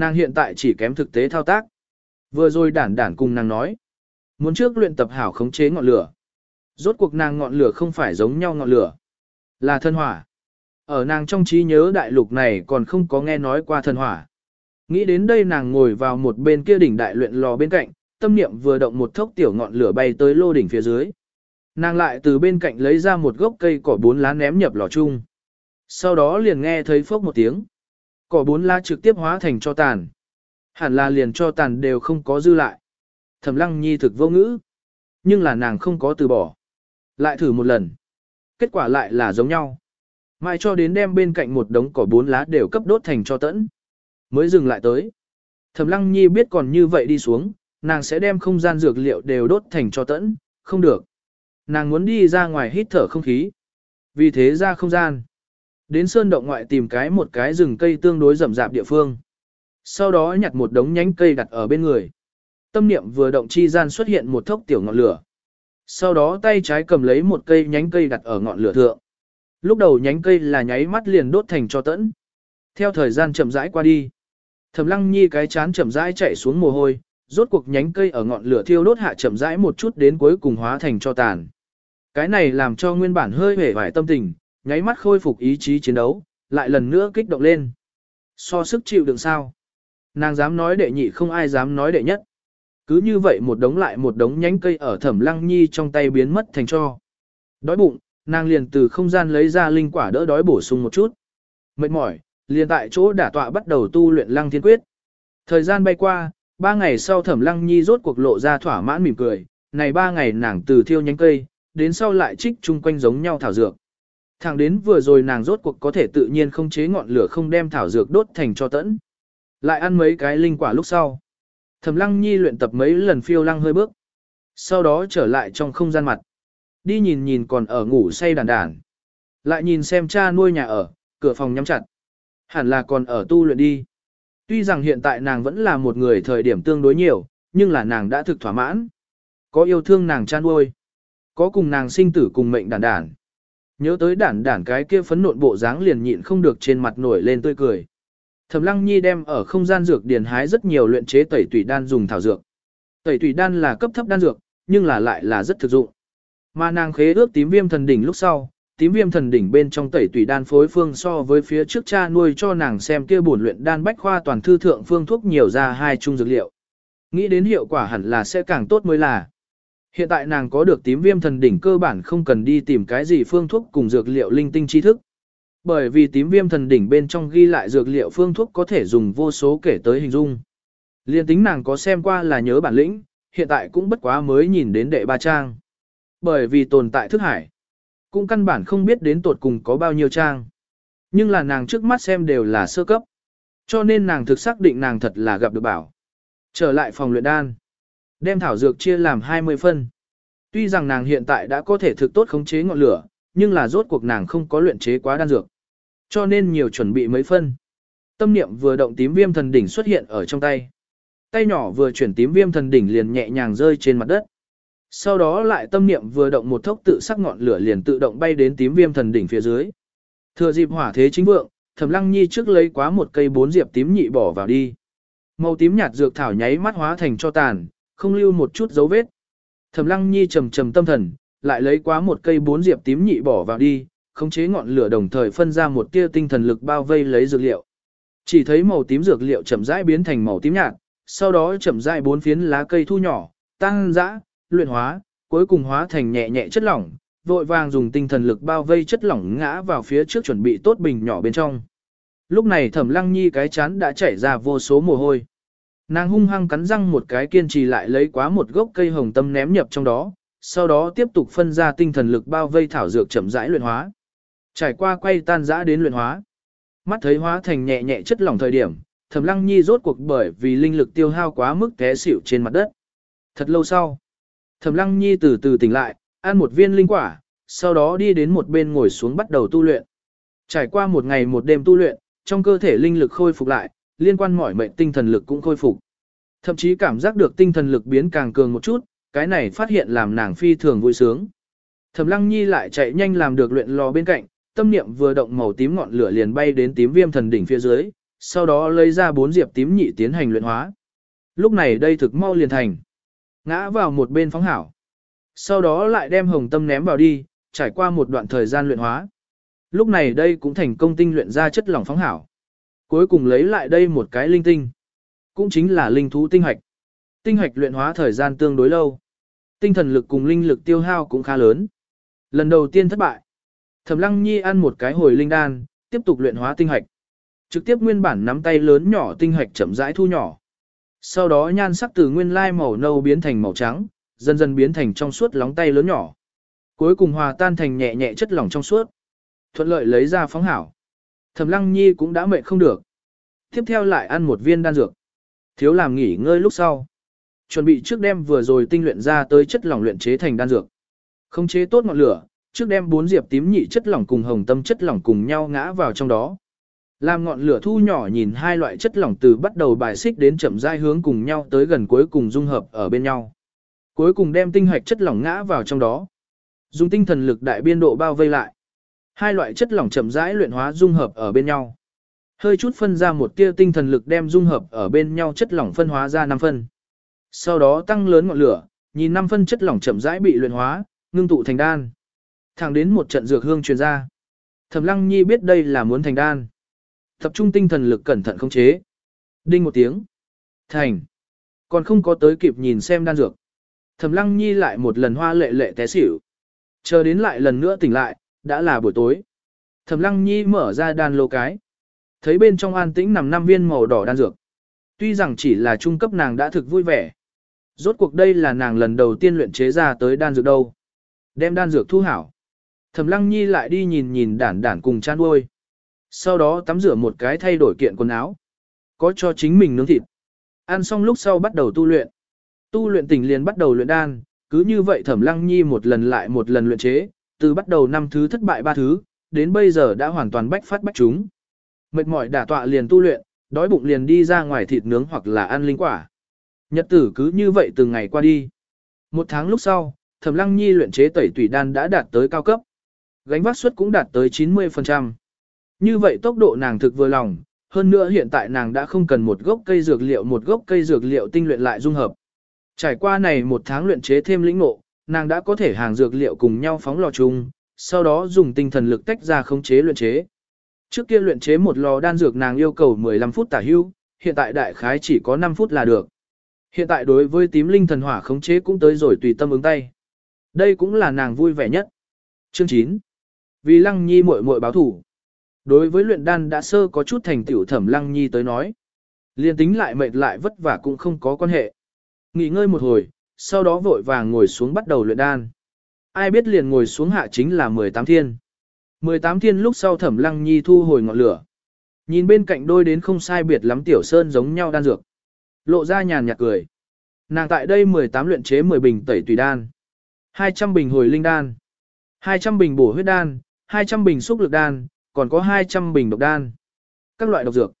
Nàng hiện tại chỉ kém thực tế thao tác. Vừa rồi đản đản cùng nàng nói. Muốn trước luyện tập hảo khống chế ngọn lửa. Rốt cuộc nàng ngọn lửa không phải giống nhau ngọn lửa. Là thân hỏa. Ở nàng trong trí nhớ đại lục này còn không có nghe nói qua thân hỏa. Nghĩ đến đây nàng ngồi vào một bên kia đỉnh đại luyện lò bên cạnh, tâm niệm vừa động một thốc tiểu ngọn lửa bay tới lô đỉnh phía dưới. Nàng lại từ bên cạnh lấy ra một gốc cây cỏ bốn lá ném nhập lò chung. Sau đó liền nghe thấy phốc một tiếng. Cỏ bốn lá trực tiếp hóa thành cho tàn. Hẳn là liền cho tàn đều không có dư lại. Thẩm lăng nhi thực vô ngữ. Nhưng là nàng không có từ bỏ. Lại thử một lần. Kết quả lại là giống nhau. Mai cho đến đem bên cạnh một đống cỏ bốn lá đều cấp đốt thành cho tẫn. Mới dừng lại tới. Thẩm lăng nhi biết còn như vậy đi xuống, nàng sẽ đem không gian dược liệu đều đốt thành cho tẫn, không được. Nàng muốn đi ra ngoài hít thở không khí. Vì thế ra không gian. Đến sơn động ngoại tìm cái một cái rừng cây tương đối rậm rạp địa phương. Sau đó nhặt một đống nhánh cây đặt ở bên người. Tâm niệm vừa động chi gian xuất hiện một thốc tiểu ngọn lửa. Sau đó tay trái cầm lấy một cây nhánh cây đặt ở ngọn lửa thượng. Lúc đầu nhánh cây là nháy mắt liền đốt thành cho tẫn. Theo thời gian chậm rãi qua đi. Thẩm lăng nhi cái chán chậm rãi chạy xuống mồ hôi, rốt cuộc nhánh cây ở ngọn lửa thiêu đốt hạ chậm rãi một chút đến cuối cùng hóa thành cho tàn. Cái này làm cho nguyên bản hơi hề vải tâm tình, nháy mắt khôi phục ý chí chiến đấu, lại lần nữa kích động lên. So sức chịu đựng sao? Nàng dám nói đệ nhị không ai dám nói đệ nhất. Cứ như vậy một đống lại một đống nhánh cây ở thẩm lăng nhi trong tay biến mất thành cho. Đói bụng, nàng liền từ không gian lấy ra linh quả đỡ đói bổ sung một chút. Mệt mỏi, liền tại chỗ đả tọa bắt đầu tu luyện lăng thiên quyết. Thời gian bay qua, ba ngày sau thẩm lăng nhi rốt cuộc lộ ra thỏa mãn mỉm cười, này ba ngày nàng từ thiêu nhánh cây, đến sau lại trích chung quanh giống nhau thảo dược. Thẳng đến vừa rồi nàng rốt cuộc có thể tự nhiên không chế ngọn lửa không đem thảo dược đốt thành cho tẫn. Lại ăn mấy cái linh quả lúc sau. Thẩm lăng nhi luyện tập mấy lần phiêu lăng hơi bước. Sau đó trở lại trong không gian mặt. Đi nhìn nhìn còn ở ngủ say đàn đàn. Lại nhìn xem cha nuôi nhà ở, cửa phòng nhắm chặt. Hẳn là còn ở tu luyện đi. Tuy rằng hiện tại nàng vẫn là một người thời điểm tương đối nhiều, nhưng là nàng đã thực thỏa mãn. Có yêu thương nàng cha nuôi. Có cùng nàng sinh tử cùng mệnh đàn đàn. Nhớ tới đản đản cái kia phấn nộn bộ dáng liền nhịn không được trên mặt nổi lên tươi cười. Thẩm Lăng Nhi đem ở không gian dược điền hái rất nhiều luyện chế tẩy tủy đan dùng thảo dược. Tẩy tủy đan là cấp thấp đan dược, nhưng là lại là rất thực dụng. Mà nàng khế ước tím viêm thần đỉnh lúc sau, tím viêm thần đỉnh bên trong tẩy tủy đan phối phương so với phía trước cha nuôi cho nàng xem kia bổn luyện đan bách khoa toàn thư thượng phương thuốc nhiều ra hai chung dược liệu. Nghĩ đến hiệu quả hẳn là sẽ càng tốt mới là. Hiện tại nàng có được tím viêm thần đỉnh cơ bản không cần đi tìm cái gì phương thuốc cùng dược liệu linh tinh tri thức. Bởi vì tím viêm thần đỉnh bên trong ghi lại dược liệu phương thuốc có thể dùng vô số kể tới hình dung. Liên tính nàng có xem qua là nhớ bản lĩnh, hiện tại cũng bất quá mới nhìn đến đệ ba trang. Bởi vì tồn tại thức hải, cũng căn bản không biết đến tột cùng có bao nhiêu trang. Nhưng là nàng trước mắt xem đều là sơ cấp. Cho nên nàng thực xác định nàng thật là gặp được bảo. Trở lại phòng luyện đan. Đem thảo dược chia làm 20 phân. Tuy rằng nàng hiện tại đã có thể thực tốt khống chế ngọn lửa, nhưng là rốt cuộc nàng không có luyện chế quá đan dược. Cho nên nhiều chuẩn bị mấy phân. Tâm niệm vừa động tím viêm thần đỉnh xuất hiện ở trong tay. Tay nhỏ vừa chuyển tím viêm thần đỉnh liền nhẹ nhàng rơi trên mặt đất. Sau đó lại tâm niệm vừa động một thốc tự sắc ngọn lửa liền tự động bay đến tím viêm thần đỉnh phía dưới. Thừa dịp hỏa thế chính vượng, Thẩm Lăng Nhi trước lấy quá một cây bốn diệp tím nhị bỏ vào đi. Màu tím nhạt dược thảo nháy mắt hóa thành cho tàn, không lưu một chút dấu vết. Thẩm Lăng Nhi trầm trầm tâm thần, lại lấy quá một cây bốn diệp tím nhị bỏ vào đi, khống chế ngọn lửa đồng thời phân ra một tia tinh thần lực bao vây lấy dược liệu. Chỉ thấy màu tím dược liệu chậm rãi biến thành màu tím nhạt, sau đó chậm rãi bốn phiến lá cây thu nhỏ, tăng dã, luyện hóa, cuối cùng hóa thành nhẹ nhẹ chất lỏng, vội vàng dùng tinh thần lực bao vây chất lỏng ngã vào phía trước chuẩn bị tốt bình nhỏ bên trong. Lúc này Thẩm Lăng Nhi cái chán đã chảy ra vô số mồ hôi. Nàng hung hăng cắn răng một cái kiên trì lại lấy quá một gốc cây hồng tâm ném nhập trong đó, sau đó tiếp tục phân ra tinh thần lực bao vây thảo dược chậm rãi luyện hóa. Trải qua quay tan rã đến luyện hóa. Mắt thấy hóa thành nhẹ nhẹ chất lỏng thời điểm, Thẩm Lăng Nhi rốt cuộc bởi vì linh lực tiêu hao quá mức té xỉu trên mặt đất. Thật lâu sau, Thẩm Lăng Nhi từ từ tỉnh lại, ăn một viên linh quả, sau đó đi đến một bên ngồi xuống bắt đầu tu luyện. Trải qua một ngày một đêm tu luyện, trong cơ thể linh lực khôi phục lại, liên quan mỏi mệnh tinh thần lực cũng khôi phục. Thậm chí cảm giác được tinh thần lực biến càng cường một chút, cái này phát hiện làm nàng phi thường vui sướng. Thẩm Lăng Nhi lại chạy nhanh làm được luyện lò bên cạnh, tâm niệm vừa động màu tím ngọn lửa liền bay đến tím viêm thần đỉnh phía dưới, sau đó lấy ra bốn diệp tím nhị tiến hành luyện hóa. Lúc này đây thực mau liền thành. Ngã vào một bên phóng hảo. Sau đó lại đem hồng tâm ném vào đi, trải qua một đoạn thời gian luyện hóa. Lúc này đây cũng thành công tinh luyện ra chất lỏng phóng hảo. Cuối cùng lấy lại đây một cái linh tinh. Cũng chính là linh thú tinh hạch. Tinh hạch luyện hóa thời gian tương đối lâu. Tinh thần lực cùng linh lực tiêu hao cũng khá lớn. Lần đầu tiên thất bại. Thẩm Lăng Nhi ăn một cái hồi linh đan, tiếp tục luyện hóa tinh hạch. Trực tiếp nguyên bản nắm tay lớn nhỏ tinh hạch chậm rãi thu nhỏ. Sau đó nhan sắc từ nguyên lai màu nâu biến thành màu trắng, dần dần biến thành trong suốt lóng tay lớn nhỏ. Cuối cùng hòa tan thành nhẹ nhẹ chất lỏng trong suốt. Thuận lợi lấy ra phóng hảo. Thẩm Lăng Nhi cũng đã mệt không được. Tiếp theo lại ăn một viên đan dược. Thiếu làm nghỉ ngơi lúc sau. Chuẩn bị trước đem vừa rồi tinh luyện ra tới chất lỏng luyện chế thành đan dược. Không chế tốt ngọn lửa, trước đem bốn diệp tím nhị chất lỏng cùng hồng tâm chất lỏng cùng nhau ngã vào trong đó. Làm ngọn lửa thu nhỏ nhìn hai loại chất lỏng từ bắt đầu bài xích đến chậm rãi hướng cùng nhau tới gần cuối cùng dung hợp ở bên nhau. Cuối cùng đem tinh hạch chất lỏng ngã vào trong đó. Dùng tinh thần lực đại biên độ bao vây lại. Hai loại chất lỏng chậm rãi luyện hóa dung hợp ở bên nhau. Hơi chút phân ra một tia tinh thần lực đem dung hợp ở bên nhau chất lỏng phân hóa ra 5 phân. Sau đó tăng lớn ngọn lửa, nhìn 5 phân chất lỏng chậm rãi bị luyện hóa, ngưng tụ thành đan. Thẳng đến một trận dược hương truyền ra. Thẩm Lăng Nhi biết đây là muốn thành đan. Tập trung tinh thần lực cẩn thận khống chế. Đinh một tiếng. Thành. Còn không có tới kịp nhìn xem đan dược. Thẩm Lăng Nhi lại một lần hoa lệ lệ té xỉu. Chờ đến lại lần nữa tỉnh lại, đã là buổi tối. Thẩm Lăng Nhi mở ra đan lô cái. Thấy bên trong an tĩnh nằm năm viên màu đỏ đan dược. Tuy rằng chỉ là trung cấp nàng đã thực vui vẻ. Rốt cuộc đây là nàng lần đầu tiên luyện chế ra tới đan dược đâu. Đem đan dược thu hảo. Thẩm Lăng Nhi lại đi nhìn nhìn đản đản cùng chan uôi. Sau đó tắm rửa một cái thay đổi kiện quần áo. Có cho chính mình nướng thịt. Ăn xong lúc sau bắt đầu tu luyện. Tu luyện tỉnh liền bắt đầu luyện đan, cứ như vậy Thẩm Lăng Nhi một lần lại một lần luyện chế, từ bắt đầu năm thứ thất bại ba thứ, đến bây giờ đã hoàn toàn bách phát bách chúng. Mệt mỏi đả tọa liền tu luyện, đói bụng liền đi ra ngoài thịt nướng hoặc là ăn linh quả. Nhật tử cứ như vậy từng ngày qua đi. Một tháng lúc sau, Thẩm Lăng Nhi luyện chế tẩy tủy đan đã đạt tới cao cấp. Gánh vác suất cũng đạt tới 90%. Như vậy tốc độ nàng thực vừa lòng, hơn nữa hiện tại nàng đã không cần một gốc cây dược liệu một gốc cây dược liệu tinh luyện lại dung hợp. Trải qua này một tháng luyện chế thêm lĩnh ngộ, nàng đã có thể hàng dược liệu cùng nhau phóng lò chung, sau đó dùng tinh thần lực tách ra khống chế luyện chế. Trước kia luyện chế một lò đan dược nàng yêu cầu 15 phút tả hưu, hiện tại đại khái chỉ có 5 phút là được. Hiện tại đối với tím linh thần hỏa khống chế cũng tới rồi tùy tâm ứng tay. Đây cũng là nàng vui vẻ nhất. Chương 9. Vì Lăng Nhi muội muội báo thủ. Đối với luyện đan đã sơ có chút thành tiểu thẩm lăng nhi tới nói. Liên tính lại mệt lại vất vả cũng không có quan hệ. Nghỉ ngơi một hồi, sau đó vội vàng ngồi xuống bắt đầu luyện đan. Ai biết liền ngồi xuống hạ chính là 18 thiên. 18 thiên lúc sau thẩm lăng nhi thu hồi ngọn lửa. Nhìn bên cạnh đôi đến không sai biệt lắm tiểu sơn giống nhau đan dược. Lộ ra nhàn nhạt cười. Nàng tại đây 18 luyện chế 10 bình tẩy tùy đan. 200 bình hồi linh đan. 200 bình bổ huyết đan. 200 bình xúc lực đan. Còn có 200 bình độc đan. Các loại độc dược.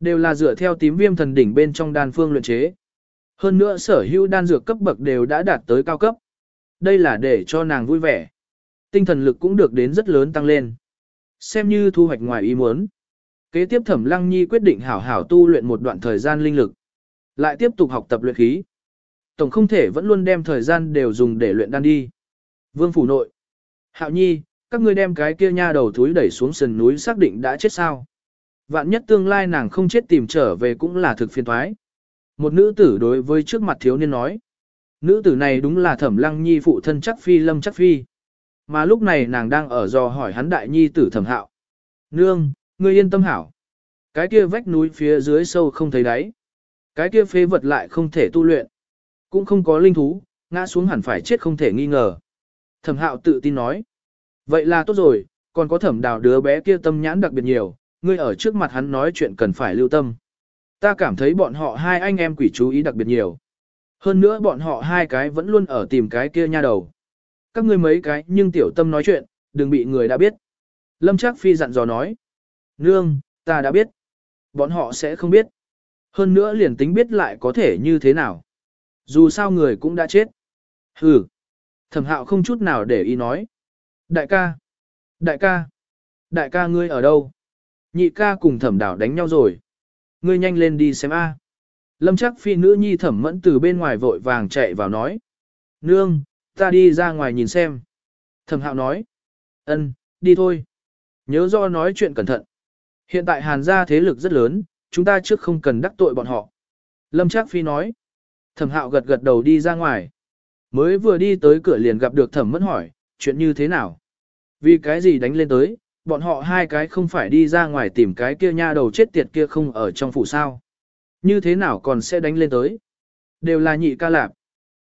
Đều là dựa theo tím viêm thần đỉnh bên trong đan phương luyện chế. Hơn nữa sở hữu đan dược cấp bậc đều đã đạt tới cao cấp. Đây là để cho nàng vui vẻ. Tinh thần lực cũng được đến rất lớn tăng lên. Xem như thu hoạch ngoài ý muốn. Kế tiếp Thẩm Lăng Nhi quyết định hảo hảo tu luyện một đoạn thời gian linh lực. Lại tiếp tục học tập luyện khí. Tổng không thể vẫn luôn đem thời gian đều dùng để luyện đan đi. Vương phủ nội. Hạo Nhi, các ngươi đem cái kia nha đầu thúi đẩy xuống sườn núi xác định đã chết sao. Vạn nhất tương lai nàng không chết tìm trở về cũng là thực phiền thoái. Một nữ tử đối với trước mặt thiếu niên nói. Nữ tử này đúng là thẩm lăng nhi phụ thân chắc phi lâm chắc phi. Mà lúc này nàng đang ở dò hỏi hắn đại nhi tử thẩm hạo. Nương, ngươi yên tâm hảo. Cái kia vách núi phía dưới sâu không thấy đáy. Cái kia phế vật lại không thể tu luyện. Cũng không có linh thú, ngã xuống hẳn phải chết không thể nghi ngờ. Thẩm hạo tự tin nói. Vậy là tốt rồi, còn có thẩm đào đứa bé kia tâm nhãn đặc biệt nhiều, ngươi ở trước mặt hắn nói chuyện cần phải lưu tâm. Ta cảm thấy bọn họ hai anh em quỷ chú ý đặc biệt nhiều. Hơn nữa bọn họ hai cái vẫn luôn ở tìm cái kia nha đầu. Các ngươi mấy cái nhưng tiểu tâm nói chuyện, đừng bị người đã biết. Lâm Trác Phi dặn dò nói. Nương, ta đã biết. Bọn họ sẽ không biết. Hơn nữa liền tính biết lại có thể như thế nào. Dù sao người cũng đã chết. Hừ. Thẩm hạo không chút nào để ý nói. Đại ca. Đại ca. Đại ca ngươi ở đâu? Nhị ca cùng thẩm đảo đánh nhau rồi. Ngươi nhanh lên đi xem a. Lâm chắc phi nữ nhi thẩm mẫn từ bên ngoài vội vàng chạy vào nói. Nương, ta đi ra ngoài nhìn xem. Thẩm hạo nói. ân, đi thôi. Nhớ do nói chuyện cẩn thận. Hiện tại hàn gia thế lực rất lớn, chúng ta trước không cần đắc tội bọn họ. Lâm Trác Phi nói. Thẩm hạo gật gật đầu đi ra ngoài. Mới vừa đi tới cửa liền gặp được thẩm mẫn hỏi, chuyện như thế nào? Vì cái gì đánh lên tới, bọn họ hai cái không phải đi ra ngoài tìm cái kia nha đầu chết tiệt kia không ở trong phủ sao. Như thế nào còn sẽ đánh lên tới? Đều là nhị ca lạp.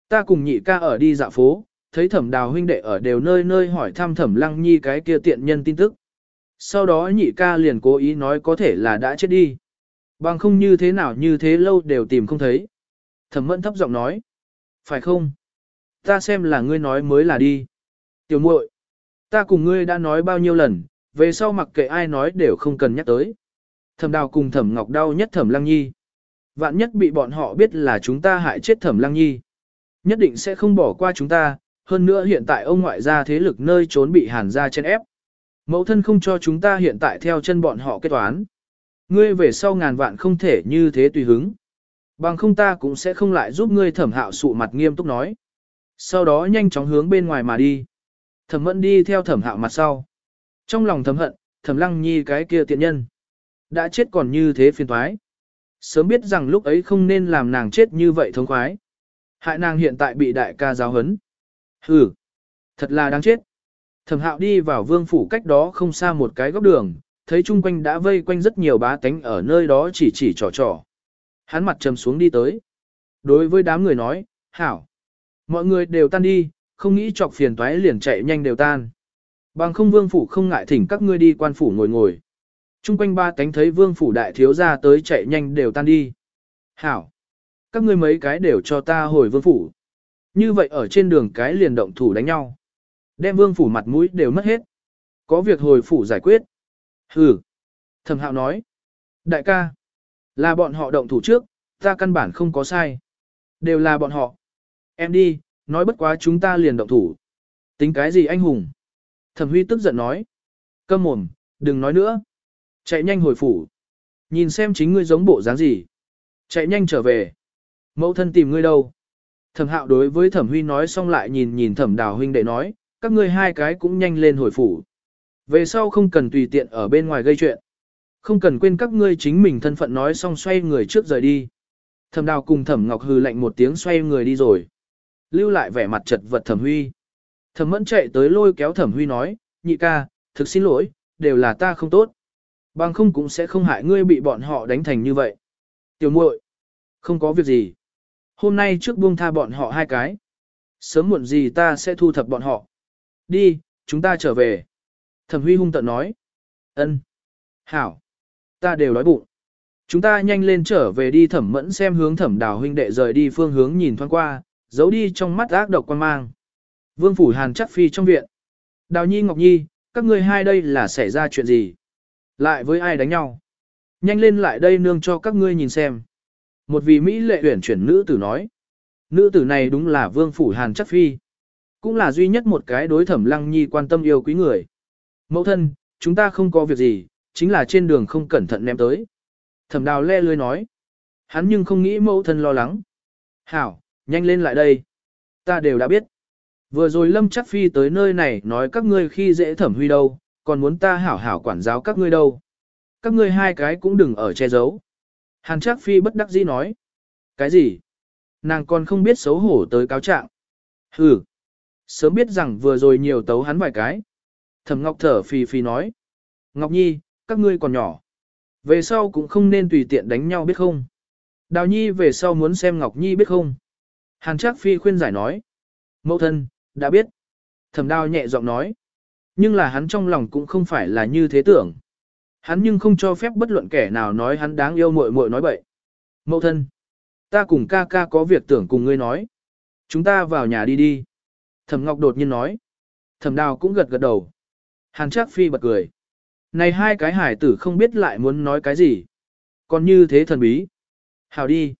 Ta cùng nhị ca ở đi dạo phố, thấy thẩm đào huynh đệ ở đều nơi nơi hỏi thăm thẩm lăng nhi cái kia tiện nhân tin tức. Sau đó nhị ca liền cố ý nói có thể là đã chết đi. Bằng không như thế nào như thế lâu đều tìm không thấy. Thẩm mẫn thấp giọng nói. Phải không? Ta xem là ngươi nói mới là đi. Tiểu muội, ta cùng ngươi đã nói bao nhiêu lần, về sau mặc kệ ai nói đều không cần nhắc tới. Thẩm đào cùng thẩm ngọc đau nhất thẩm lăng nhi. Vạn nhất bị bọn họ biết là chúng ta hại chết thẩm lăng nhi. Nhất định sẽ không bỏ qua chúng ta, hơn nữa hiện tại ông ngoại gia thế lực nơi trốn bị hàn gia chen ép. Mẫu thân không cho chúng ta hiện tại theo chân bọn họ kết toán. Ngươi về sau ngàn vạn không thể như thế tùy hứng. Bằng không ta cũng sẽ không lại giúp ngươi thẩm hạo sụ mặt nghiêm túc nói. Sau đó nhanh chóng hướng bên ngoài mà đi. Thẩm mẫn đi theo thẩm hạo mặt sau. Trong lòng thầm hận, thầm lăng nhi cái kia tiện nhân. Đã chết còn như thế phiền thoái. Sớm biết rằng lúc ấy không nên làm nàng chết như vậy thống khoái. Hại nàng hiện tại bị đại ca giáo hấn. Hừ, thật là đáng chết. Thẩm hạo đi vào vương phủ cách đó không xa một cái góc đường, thấy chung quanh đã vây quanh rất nhiều bá tánh ở nơi đó chỉ chỉ trò trò. Hắn mặt trầm xuống đi tới. Đối với đám người nói, hảo. Mọi người đều tan đi, không nghĩ chọc phiền toái liền chạy nhanh đều tan. Bằng không vương phủ không ngại thỉnh các ngươi đi quan phủ ngồi ngồi. Trung quanh ba cánh thấy vương phủ đại thiếu ra tới chạy nhanh đều tan đi. Hảo. Các ngươi mấy cái đều cho ta hồi vương phủ. Như vậy ở trên đường cái liền động thủ đánh nhau. Đem vương phủ mặt mũi đều mất hết. Có việc hồi phủ giải quyết. Hừ. Thẩm hạo nói. Đại ca. Là bọn họ động thủ trước, ta căn bản không có sai. Đều là bọn họ. Em đi, nói bất quá chúng ta liền động thủ. Tính cái gì anh hùng? Thẩm huy tức giận nói. Câm mồm, đừng nói nữa. Chạy nhanh hồi phủ. Nhìn xem chính ngươi giống bộ dáng gì. Chạy nhanh trở về. Mẫu thân tìm ngươi đâu? Thẩm hạo đối với thẩm huy nói xong lại nhìn nhìn thẩm đào huynh đệ nói, các ngươi hai cái cũng nhanh lên hồi phủ. Về sau không cần tùy tiện ở bên ngoài gây chuyện. Không cần quên các ngươi chính mình thân phận nói xong xoay người trước rời đi. Thẩm đào cùng thẩm ngọc hừ lạnh một tiếng xoay người đi rồi. Lưu lại vẻ mặt chật vật thẩm huy. Thẩm mẫn chạy tới lôi kéo thẩm huy nói, nhị ca, thực xin lỗi, đều là ta không tốt. Bằng không cũng sẽ không hại ngươi bị bọn họ đánh thành như vậy. Tiểu muội, không có việc gì. Hôm nay trước buông tha bọn họ hai cái. Sớm muộn gì ta sẽ thu thập bọn họ. Đi, chúng ta trở về. Thẩm Huy hung tận nói. Ân, Hảo. Ta đều đói bụng. Chúng ta nhanh lên trở về đi thẩm mẫn xem hướng thẩm đào huynh đệ rời đi phương hướng nhìn thoáng qua, giấu đi trong mắt ác độc quan mang. Vương Phủ Hàn chắc phi trong viện. Đào Nhi Ngọc Nhi, các ngươi hai đây là xảy ra chuyện gì? Lại với ai đánh nhau? Nhanh lên lại đây nương cho các ngươi nhìn xem. Một vị Mỹ lệ tuyển chuyển nữ tử nói. Nữ tử này đúng là Vương Phủ Hàn chắc phi. Cũng là duy nhất một cái đối thẩm lăng nhi quan tâm yêu quý người. Mẫu thân, chúng ta không có việc gì, chính là trên đường không cẩn thận ném tới. Thẩm đào le lươi nói. Hắn nhưng không nghĩ mẫu thân lo lắng. Hảo, nhanh lên lại đây. Ta đều đã biết. Vừa rồi Lâm Chắc Phi tới nơi này nói các ngươi khi dễ thẩm huy đâu, còn muốn ta hảo hảo quản giáo các ngươi đâu. Các ngươi hai cái cũng đừng ở che giấu. Hàn Chắc Phi bất đắc dĩ nói. Cái gì? Nàng còn không biết xấu hổ tới cáo trạng. Hừ. Sớm biết rằng vừa rồi nhiều tấu hắn vài cái. Thẩm Ngọc thở phì phì nói. Ngọc Nhi, các ngươi còn nhỏ. Về sau cũng không nên tùy tiện đánh nhau biết không. Đào Nhi về sau muốn xem Ngọc Nhi biết không. Hàn Trác Phi khuyên giải nói. Mẫu thân, đã biết. Thẩm đào nhẹ giọng nói. Nhưng là hắn trong lòng cũng không phải là như thế tưởng. Hắn nhưng không cho phép bất luận kẻ nào nói hắn đáng yêu muội muội nói bậy. Mẫu thân, ta cùng ca ca có việc tưởng cùng ngươi nói. Chúng ta vào nhà đi đi. Thẩm Ngọc đột nhiên nói. Thẩm đào cũng gật gật đầu. Hàn Trác Phi bật cười. Này hai cái hải tử không biết lại muốn nói cái gì. Còn như thế thần bí. Hào đi.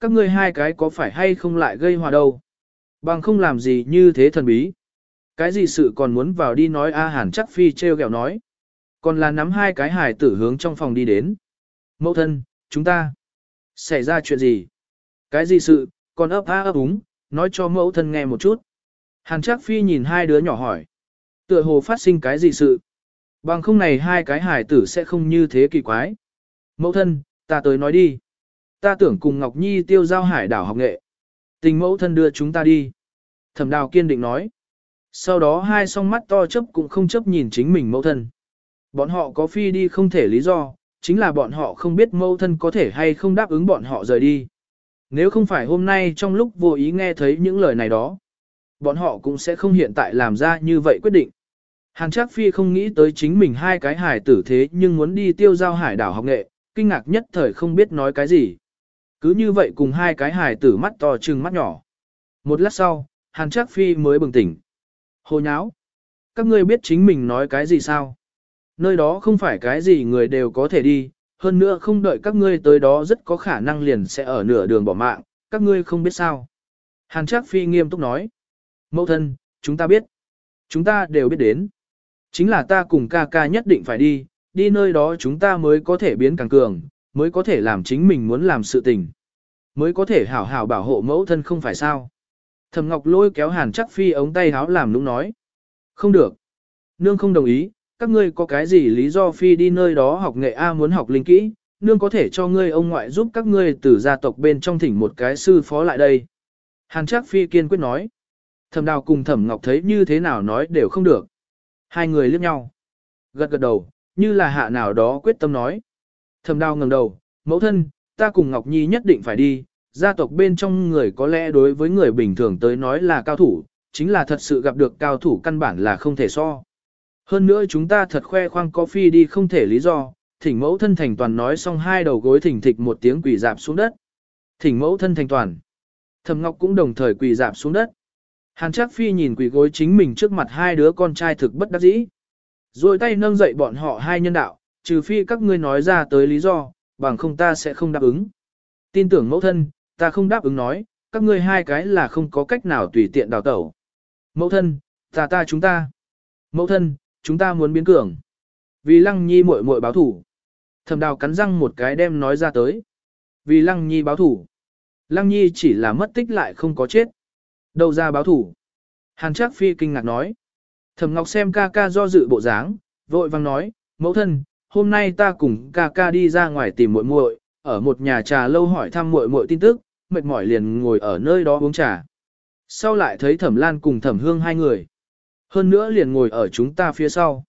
Các ngươi hai cái có phải hay không lại gây hòa đâu. Bằng không làm gì như thế thần bí. Cái gì sự còn muốn vào đi nói A Hàn chắc phi treo gẹo nói. Còn là nắm hai cái hải tử hướng trong phòng đi đến. Mẫu thân, chúng ta. Xảy ra chuyện gì? Cái gì sự, còn ấp á ấp úng, nói cho mẫu thân nghe một chút. Hàn chắc phi nhìn hai đứa nhỏ hỏi. Tựa hồ phát sinh cái gì sự? Bằng không này hai cái hải tử sẽ không như thế kỳ quái. Mẫu thân, ta tới nói đi. Ta tưởng cùng Ngọc Nhi tiêu giao hải đảo học nghệ. Tình mẫu thân đưa chúng ta đi. Thẩm đào kiên định nói. Sau đó hai song mắt to chấp cũng không chấp nhìn chính mình mẫu thân. Bọn họ có phi đi không thể lý do, chính là bọn họ không biết mẫu thân có thể hay không đáp ứng bọn họ rời đi. Nếu không phải hôm nay trong lúc vô ý nghe thấy những lời này đó, bọn họ cũng sẽ không hiện tại làm ra như vậy quyết định. Hàn Trác Phi không nghĩ tới chính mình hai cái hải tử thế nhưng muốn đi tiêu giao hải đảo học nghệ, kinh ngạc nhất thời không biết nói cái gì. Cứ như vậy cùng hai cái hài tử mắt to trừng mắt nhỏ. Một lát sau, Hàn Trác Phi mới bừng tỉnh. Hồ nháo! Các ngươi biết chính mình nói cái gì sao? Nơi đó không phải cái gì người đều có thể đi, hơn nữa không đợi các ngươi tới đó rất có khả năng liền sẽ ở nửa đường bỏ mạng, các ngươi không biết sao. Hàn Trác Phi nghiêm túc nói. Mẫu thân, chúng ta biết. Chúng ta đều biết đến. Chính là ta cùng ca ca nhất định phải đi, đi nơi đó chúng ta mới có thể biến càng cường, mới có thể làm chính mình muốn làm sự tình. Mới có thể hảo hảo bảo hộ mẫu thân không phải sao. Thẩm Ngọc lôi kéo hàn chắc phi ống tay háo làm nũng nói. Không được. Nương không đồng ý, các ngươi có cái gì lý do phi đi nơi đó học nghệ A muốn học linh kỹ, nương có thể cho ngươi ông ngoại giúp các ngươi từ gia tộc bên trong thỉnh một cái sư phó lại đây. Hàn chắc phi kiên quyết nói. Thẩm đào cùng thẩm ngọc thấy như thế nào nói đều không được. Hai người liếc nhau. Gật gật đầu, như là hạ nào đó quyết tâm nói. Thẩm đào ngẩng đầu, mẫu thân, ta cùng Ngọc Nhi nhất định phải đi, gia tộc bên trong người có lẽ đối với người bình thường tới nói là cao thủ, chính là thật sự gặp được cao thủ căn bản là không thể so. Hơn nữa chúng ta thật khoe khoang có phi đi không thể lý do, thỉnh mẫu thân thành toàn nói xong hai đầu gối thỉnh thịch một tiếng quỳ dạp xuống đất. Thỉnh mẫu thân thành toàn. Thẩm Ngọc cũng đồng thời quỳ dạp xuống đất. Hàn Trác Phi nhìn quỳ gối chính mình trước mặt hai đứa con trai thực bất đắc dĩ. Rồi tay nâng dậy bọn họ hai nhân đạo, trừ phi các ngươi nói ra tới lý do, bằng không ta sẽ không đáp ứng. Tin tưởng mẫu thân, ta không đáp ứng nói, các ngươi hai cái là không có cách nào tùy tiện đào tẩu. Mẫu thân, ta ta chúng ta. Mẫu thân, chúng ta muốn biến cường. Vì lăng nhi muội muội báo thủ. Thẩm đào cắn răng một cái đem nói ra tới. Vì lăng nhi báo thủ. Lăng nhi chỉ là mất tích lại không có chết. Đâu ra báo thủ? Hàn Trác Phi kinh ngạc nói. Thẩm Ngọc xem ca ca do dự bộ dáng, vội vang nói, mẫu thân, hôm nay ta cùng ca ca đi ra ngoài tìm muội muội, ở một nhà trà lâu hỏi thăm muội muội tin tức, mệt mỏi liền ngồi ở nơi đó uống trà. Sau lại thấy Thẩm Lan cùng Thẩm Hương hai người. Hơn nữa liền ngồi ở chúng ta phía sau.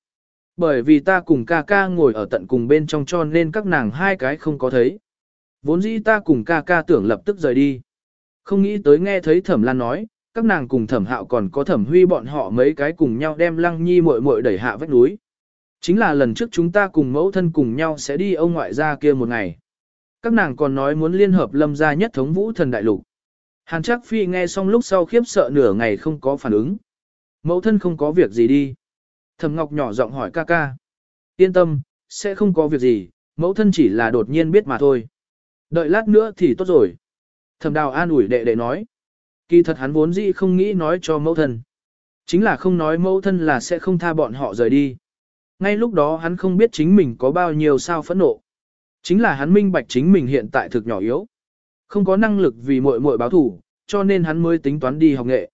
Bởi vì ta cùng ca ca ngồi ở tận cùng bên trong cho nên các nàng hai cái không có thấy. Vốn dĩ ta cùng ca ca tưởng lập tức rời đi. Không nghĩ tới nghe thấy thẩm lan nói, các nàng cùng thẩm hạo còn có thẩm huy bọn họ mấy cái cùng nhau đem lăng nhi muội muội đẩy hạ vách núi. Chính là lần trước chúng ta cùng mẫu thân cùng nhau sẽ đi ông ngoại gia kia một ngày. Các nàng còn nói muốn liên hợp lâm gia nhất thống vũ thần đại lục. Hàn Trác Phi nghe xong lúc sau khiếp sợ nửa ngày không có phản ứng. Mẫu thân không có việc gì đi. Thẩm Ngọc nhỏ giọng hỏi ca ca. Yên tâm, sẽ không có việc gì, mẫu thân chỉ là đột nhiên biết mà thôi. Đợi lát nữa thì tốt rồi. Thẩm Đào an ủi đệ đệ nói. Kỳ thật hắn vốn dĩ không nghĩ nói cho mẫu thân. Chính là không nói mẫu thân là sẽ không tha bọn họ rời đi. Ngay lúc đó hắn không biết chính mình có bao nhiêu sao phẫn nộ. Chính là hắn minh bạch chính mình hiện tại thực nhỏ yếu. Không có năng lực vì muội muội báo thủ, cho nên hắn mới tính toán đi học nghệ.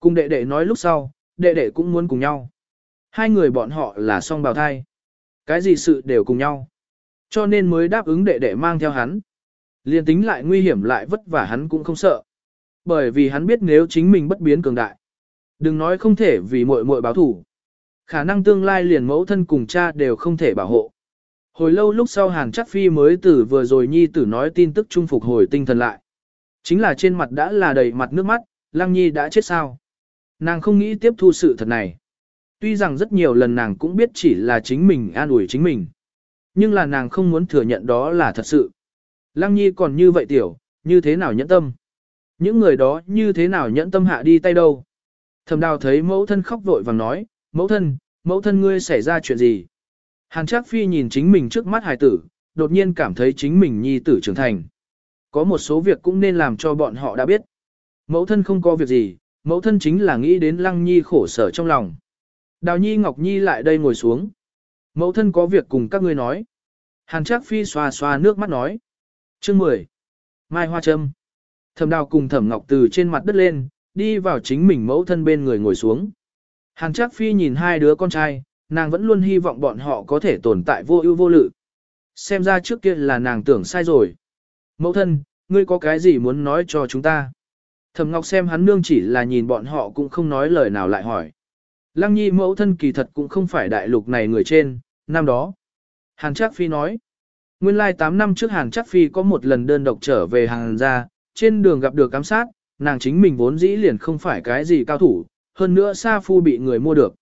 Cùng đệ đệ nói lúc sau, đệ đệ cũng muốn cùng nhau. Hai người bọn họ là song bào thai. Cái gì sự đều cùng nhau. Cho nên mới đáp ứng đệ đệ mang theo hắn. Liên tính lại nguy hiểm lại vất vả hắn cũng không sợ. Bởi vì hắn biết nếu chính mình bất biến cường đại. Đừng nói không thể vì muội muội báo thủ. Khả năng tương lai liền mẫu thân cùng cha đều không thể bảo hộ. Hồi lâu lúc sau Hàn Chắc Phi mới tử vừa rồi nhi tử nói tin tức trung phục hồi tinh thần lại. Chính là trên mặt đã là đầy mặt nước mắt, Lăng Nhi đã chết sao. Nàng không nghĩ tiếp thu sự thật này. Tuy rằng rất nhiều lần nàng cũng biết chỉ là chính mình an ủi chính mình. Nhưng là nàng không muốn thừa nhận đó là thật sự. Lăng Nhi còn như vậy tiểu, như thế nào nhẫn tâm? Những người đó như thế nào nhẫn tâm hạ đi tay đâu? Thẩm đào thấy mẫu thân khóc vội vàng nói, mẫu thân, mẫu thân ngươi xảy ra chuyện gì? Hàn Trác Phi nhìn chính mình trước mắt hài tử, đột nhiên cảm thấy chính mình nhi tử trưởng thành. Có một số việc cũng nên làm cho bọn họ đã biết. Mẫu thân không có việc gì, mẫu thân chính là nghĩ đến Lăng Nhi khổ sở trong lòng. Đào Nhi Ngọc Nhi lại đây ngồi xuống. Mẫu thân có việc cùng các ngươi nói. Hàn Trác Phi xoa xoa nước mắt nói. Chương 10. Mai Hoa Trâm. Thẩm Đào cùng Thẩm Ngọc từ trên mặt đất lên, đi vào chính mình mẫu thân bên người ngồi xuống. Hàn Trác Phi nhìn hai đứa con trai, nàng vẫn luôn hy vọng bọn họ có thể tồn tại vô ưu vô lự. Xem ra trước kia là nàng tưởng sai rồi. Mẫu thân, ngươi có cái gì muốn nói cho chúng ta? Thẩm Ngọc xem hắn nương chỉ là nhìn bọn họ cũng không nói lời nào lại hỏi. Lăng nhi mẫu thân kỳ thật cũng không phải đại lục này người trên, năm đó. Hàn Trác Phi nói. Nguyên lai 8 năm trước Hàn Trác Phi có một lần đơn độc trở về hàng gia, trên đường gặp được cám sát, nàng chính mình vốn dĩ liền không phải cái gì cao thủ, hơn nữa Sa Phu bị người mua được.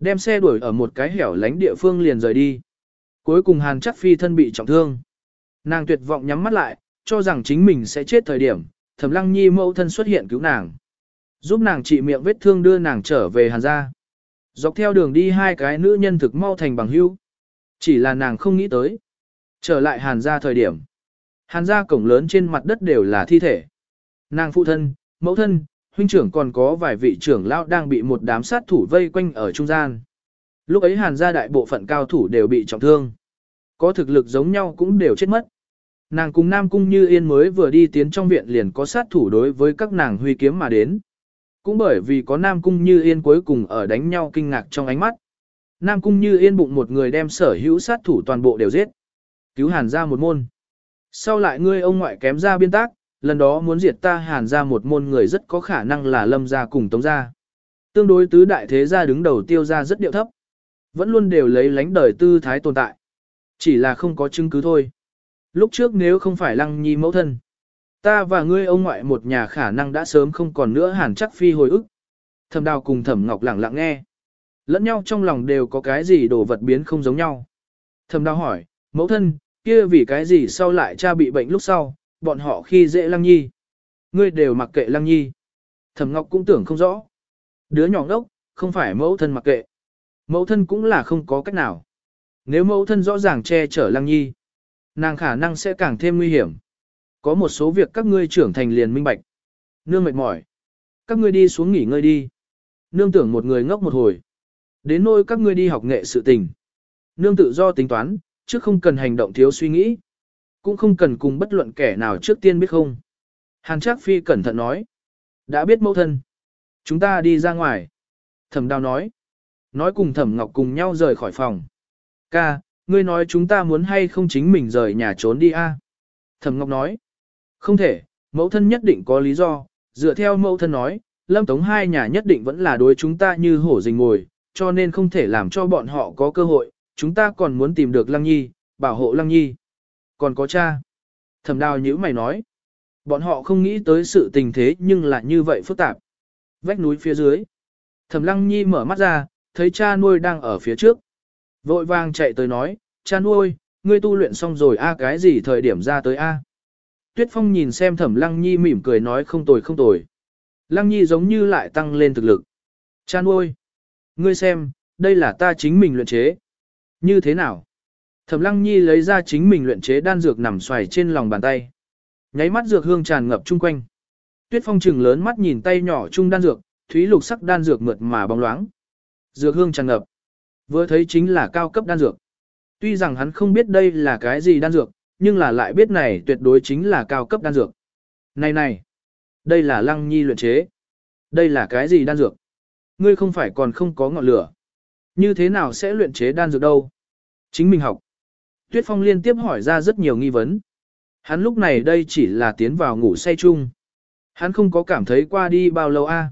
Đem xe đuổi ở một cái hẻo lánh địa phương liền rời đi. Cuối cùng Hàn Chắc Phi thân bị trọng thương. Nàng tuyệt vọng nhắm mắt lại, cho rằng chính mình sẽ chết thời điểm, Thẩm Lăng Nhi mẫu thân xuất hiện cứu nàng. Giúp nàng trị miệng vết thương đưa nàng trở về Hàn gia. Dọc theo đường đi hai cái nữ nhân thực mau thành bằng hữu. Chỉ là nàng không nghĩ tới. Trở lại Hàn gia thời điểm. Hàn gia cổng lớn trên mặt đất đều là thi thể. Nàng phụ thân, mẫu thân, huynh trưởng còn có vài vị trưởng lão đang bị một đám sát thủ vây quanh ở trung gian. Lúc ấy hàn gia đại bộ phận cao thủ đều bị trọng thương. Có thực lực giống nhau cũng đều chết mất. Nàng cùng Nam Cung Như Yên mới vừa đi tiến trong viện liền có sát thủ đối với các nàng huy kiếm mà đến. Cũng bởi vì có Nam Cung Như Yên cuối cùng ở đánh nhau kinh ngạc trong ánh mắt. Nam Cung Như Yên bụng một người đem sở hữu sát thủ toàn bộ đều giết. Cứu hàn ra một môn. Sau lại ngươi ông ngoại kém ra biên tác, lần đó muốn diệt ta hàn ra một môn người rất có khả năng là lâm gia cùng tống gia. Tương đối tứ đại thế gia đứng đầu tiêu gia rất điệu thấp. Vẫn luôn đều lấy lánh đời tư thái tồn tại. Chỉ là không có chứng cứ thôi. Lúc trước nếu không phải lăng nhi mẫu thân. Ta và ngươi ông ngoại một nhà khả năng đã sớm không còn nữa hàn chắc phi hồi ức. Thẩm đào cùng thẩm ngọc lặng lặng nghe. Lẫn nhau trong lòng đều có cái gì đồ vật biến không giống nhau. Thẩm đào hỏi, mẫu thân, kia vì cái gì sau lại cha bị bệnh lúc sau, bọn họ khi dễ lăng nhi. Ngươi đều mặc kệ lăng nhi. Thẩm Ngọc cũng tưởng không rõ. Đứa nhỏ ngốc không phải mẫu thân mặc kệ. Mẫu thân cũng là không có cách nào. Nếu mẫu thân rõ ràng che chở lăng nhi, nàng khả năng sẽ càng thêm nguy hiểm. Có một số việc các ngươi trưởng thành liền minh bạch. Nương mệt mỏi. Các ngươi đi xuống nghỉ ngơi đi. Nương tưởng một người ngốc một hồi. Đến nôi các ngươi đi học nghệ sự tình. Nương tự do tính toán, chứ không cần hành động thiếu suy nghĩ cũng không cần cùng bất luận kẻ nào trước tiên biết không. Hàn Trác Phi cẩn thận nói. Đã biết mẫu thân. Chúng ta đi ra ngoài. Thẩm đào nói. Nói cùng thẩm ngọc cùng nhau rời khỏi phòng. Ca, ngươi nói chúng ta muốn hay không chính mình rời nhà trốn đi a? Thẩm ngọc nói. Không thể, mẫu thân nhất định có lý do. Dựa theo mẫu thân nói, lâm tống hai nhà nhất định vẫn là đối chúng ta như hổ rình ngồi. cho nên không thể làm cho bọn họ có cơ hội, chúng ta còn muốn tìm được Lăng Nhi, bảo hộ Lăng Nhi. Còn có cha. Thẩm đào nhữ mày nói. Bọn họ không nghĩ tới sự tình thế nhưng lại như vậy phức tạp. Vách núi phía dưới. Thẩm Lăng Nhi mở mắt ra, thấy cha nuôi đang ở phía trước. Vội vàng chạy tới nói, cha nuôi, ngươi tu luyện xong rồi a cái gì thời điểm ra tới a? Tuyết Phong nhìn xem Thẩm Lăng Nhi mỉm cười nói không tồi không tồi. Lăng Nhi giống như lại tăng lên thực lực. Cha nuôi, ngươi xem, đây là ta chính mình luyện chế. Như thế nào? Thẩm Lăng Nhi lấy ra chính mình luyện chế đan dược nằm xoài trên lòng bàn tay. Nháy mắt dược hương tràn ngập chung quanh. Tuyết Phong trừng lớn mắt nhìn tay nhỏ chung đan dược, thúy lục sắc đan dược mượt mà bóng loáng. Dược hương tràn ngập. Vừa thấy chính là cao cấp đan dược. Tuy rằng hắn không biết đây là cái gì đan dược, nhưng là lại biết này tuyệt đối chính là cao cấp đan dược. Này này, đây là lăng nhi luyện chế. Đây là cái gì đan dược? Ngươi không phải còn không có ngọn lửa. Như thế nào sẽ luyện chế đan dược đâu? Chính mình học. Tuyết Phong liên tiếp hỏi ra rất nhiều nghi vấn. Hắn lúc này đây chỉ là tiến vào ngủ say chung. Hắn không có cảm thấy qua đi bao lâu a.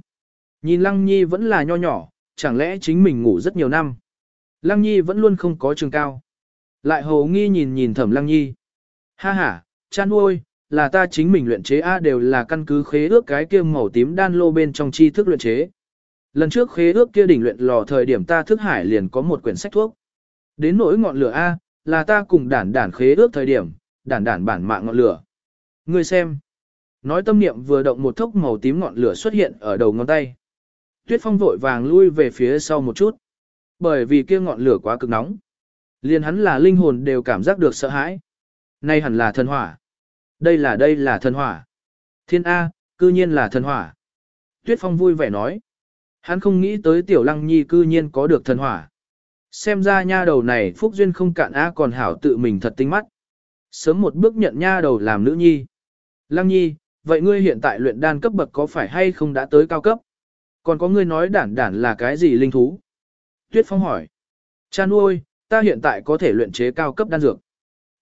Nhìn Lăng Nhi vẫn là nho nhỏ, chẳng lẽ chính mình ngủ rất nhiều năm. Lăng Nhi vẫn luôn không có trường cao. Lại hồ nghi nhìn nhìn thẩm Lăng Nhi. Ha ha, chan nuôi, là ta chính mình luyện chế A đều là căn cứ khế ước cái kia màu tím đan lô bên trong chi thức luyện chế. Lần trước khế ước kia đỉnh luyện lò thời điểm ta thức hải liền có một quyển sách thuốc. Đến nỗi ngọn lửa A, là ta cùng đản đản khế ước thời điểm, đản đản bản mạng ngọn lửa. Ngươi xem. Nói tâm niệm vừa động một thốc màu tím ngọn lửa xuất hiện ở đầu ngón tay. Tuyết phong vội vàng lui về phía sau một chút. Bởi vì kia ngọn lửa quá cực nóng. Liền hắn là linh hồn đều cảm giác được sợ hãi. Nay hẳn là thần hỏa. Đây là đây là thần hỏa. Thiên A, cư nhiên là thần hỏa. Tuyết phong vui vẻ nói. Hắn không nghĩ tới tiểu lăng nhi cư nhiên có được thần hỏa. Xem ra nha đầu này phúc duyên không cạn A còn hảo tự mình thật tinh mắt. Sớm một bước nhận nha đầu làm nữ nhi. Lăng nhi, vậy ngươi hiện tại luyện đan cấp bậc có phải hay không đã tới cao cấp? Còn có ngươi nói đản đản là cái gì linh thú? Tuyết Phong hỏi. Cha nuôi, ta hiện tại có thể luyện chế cao cấp đan dược.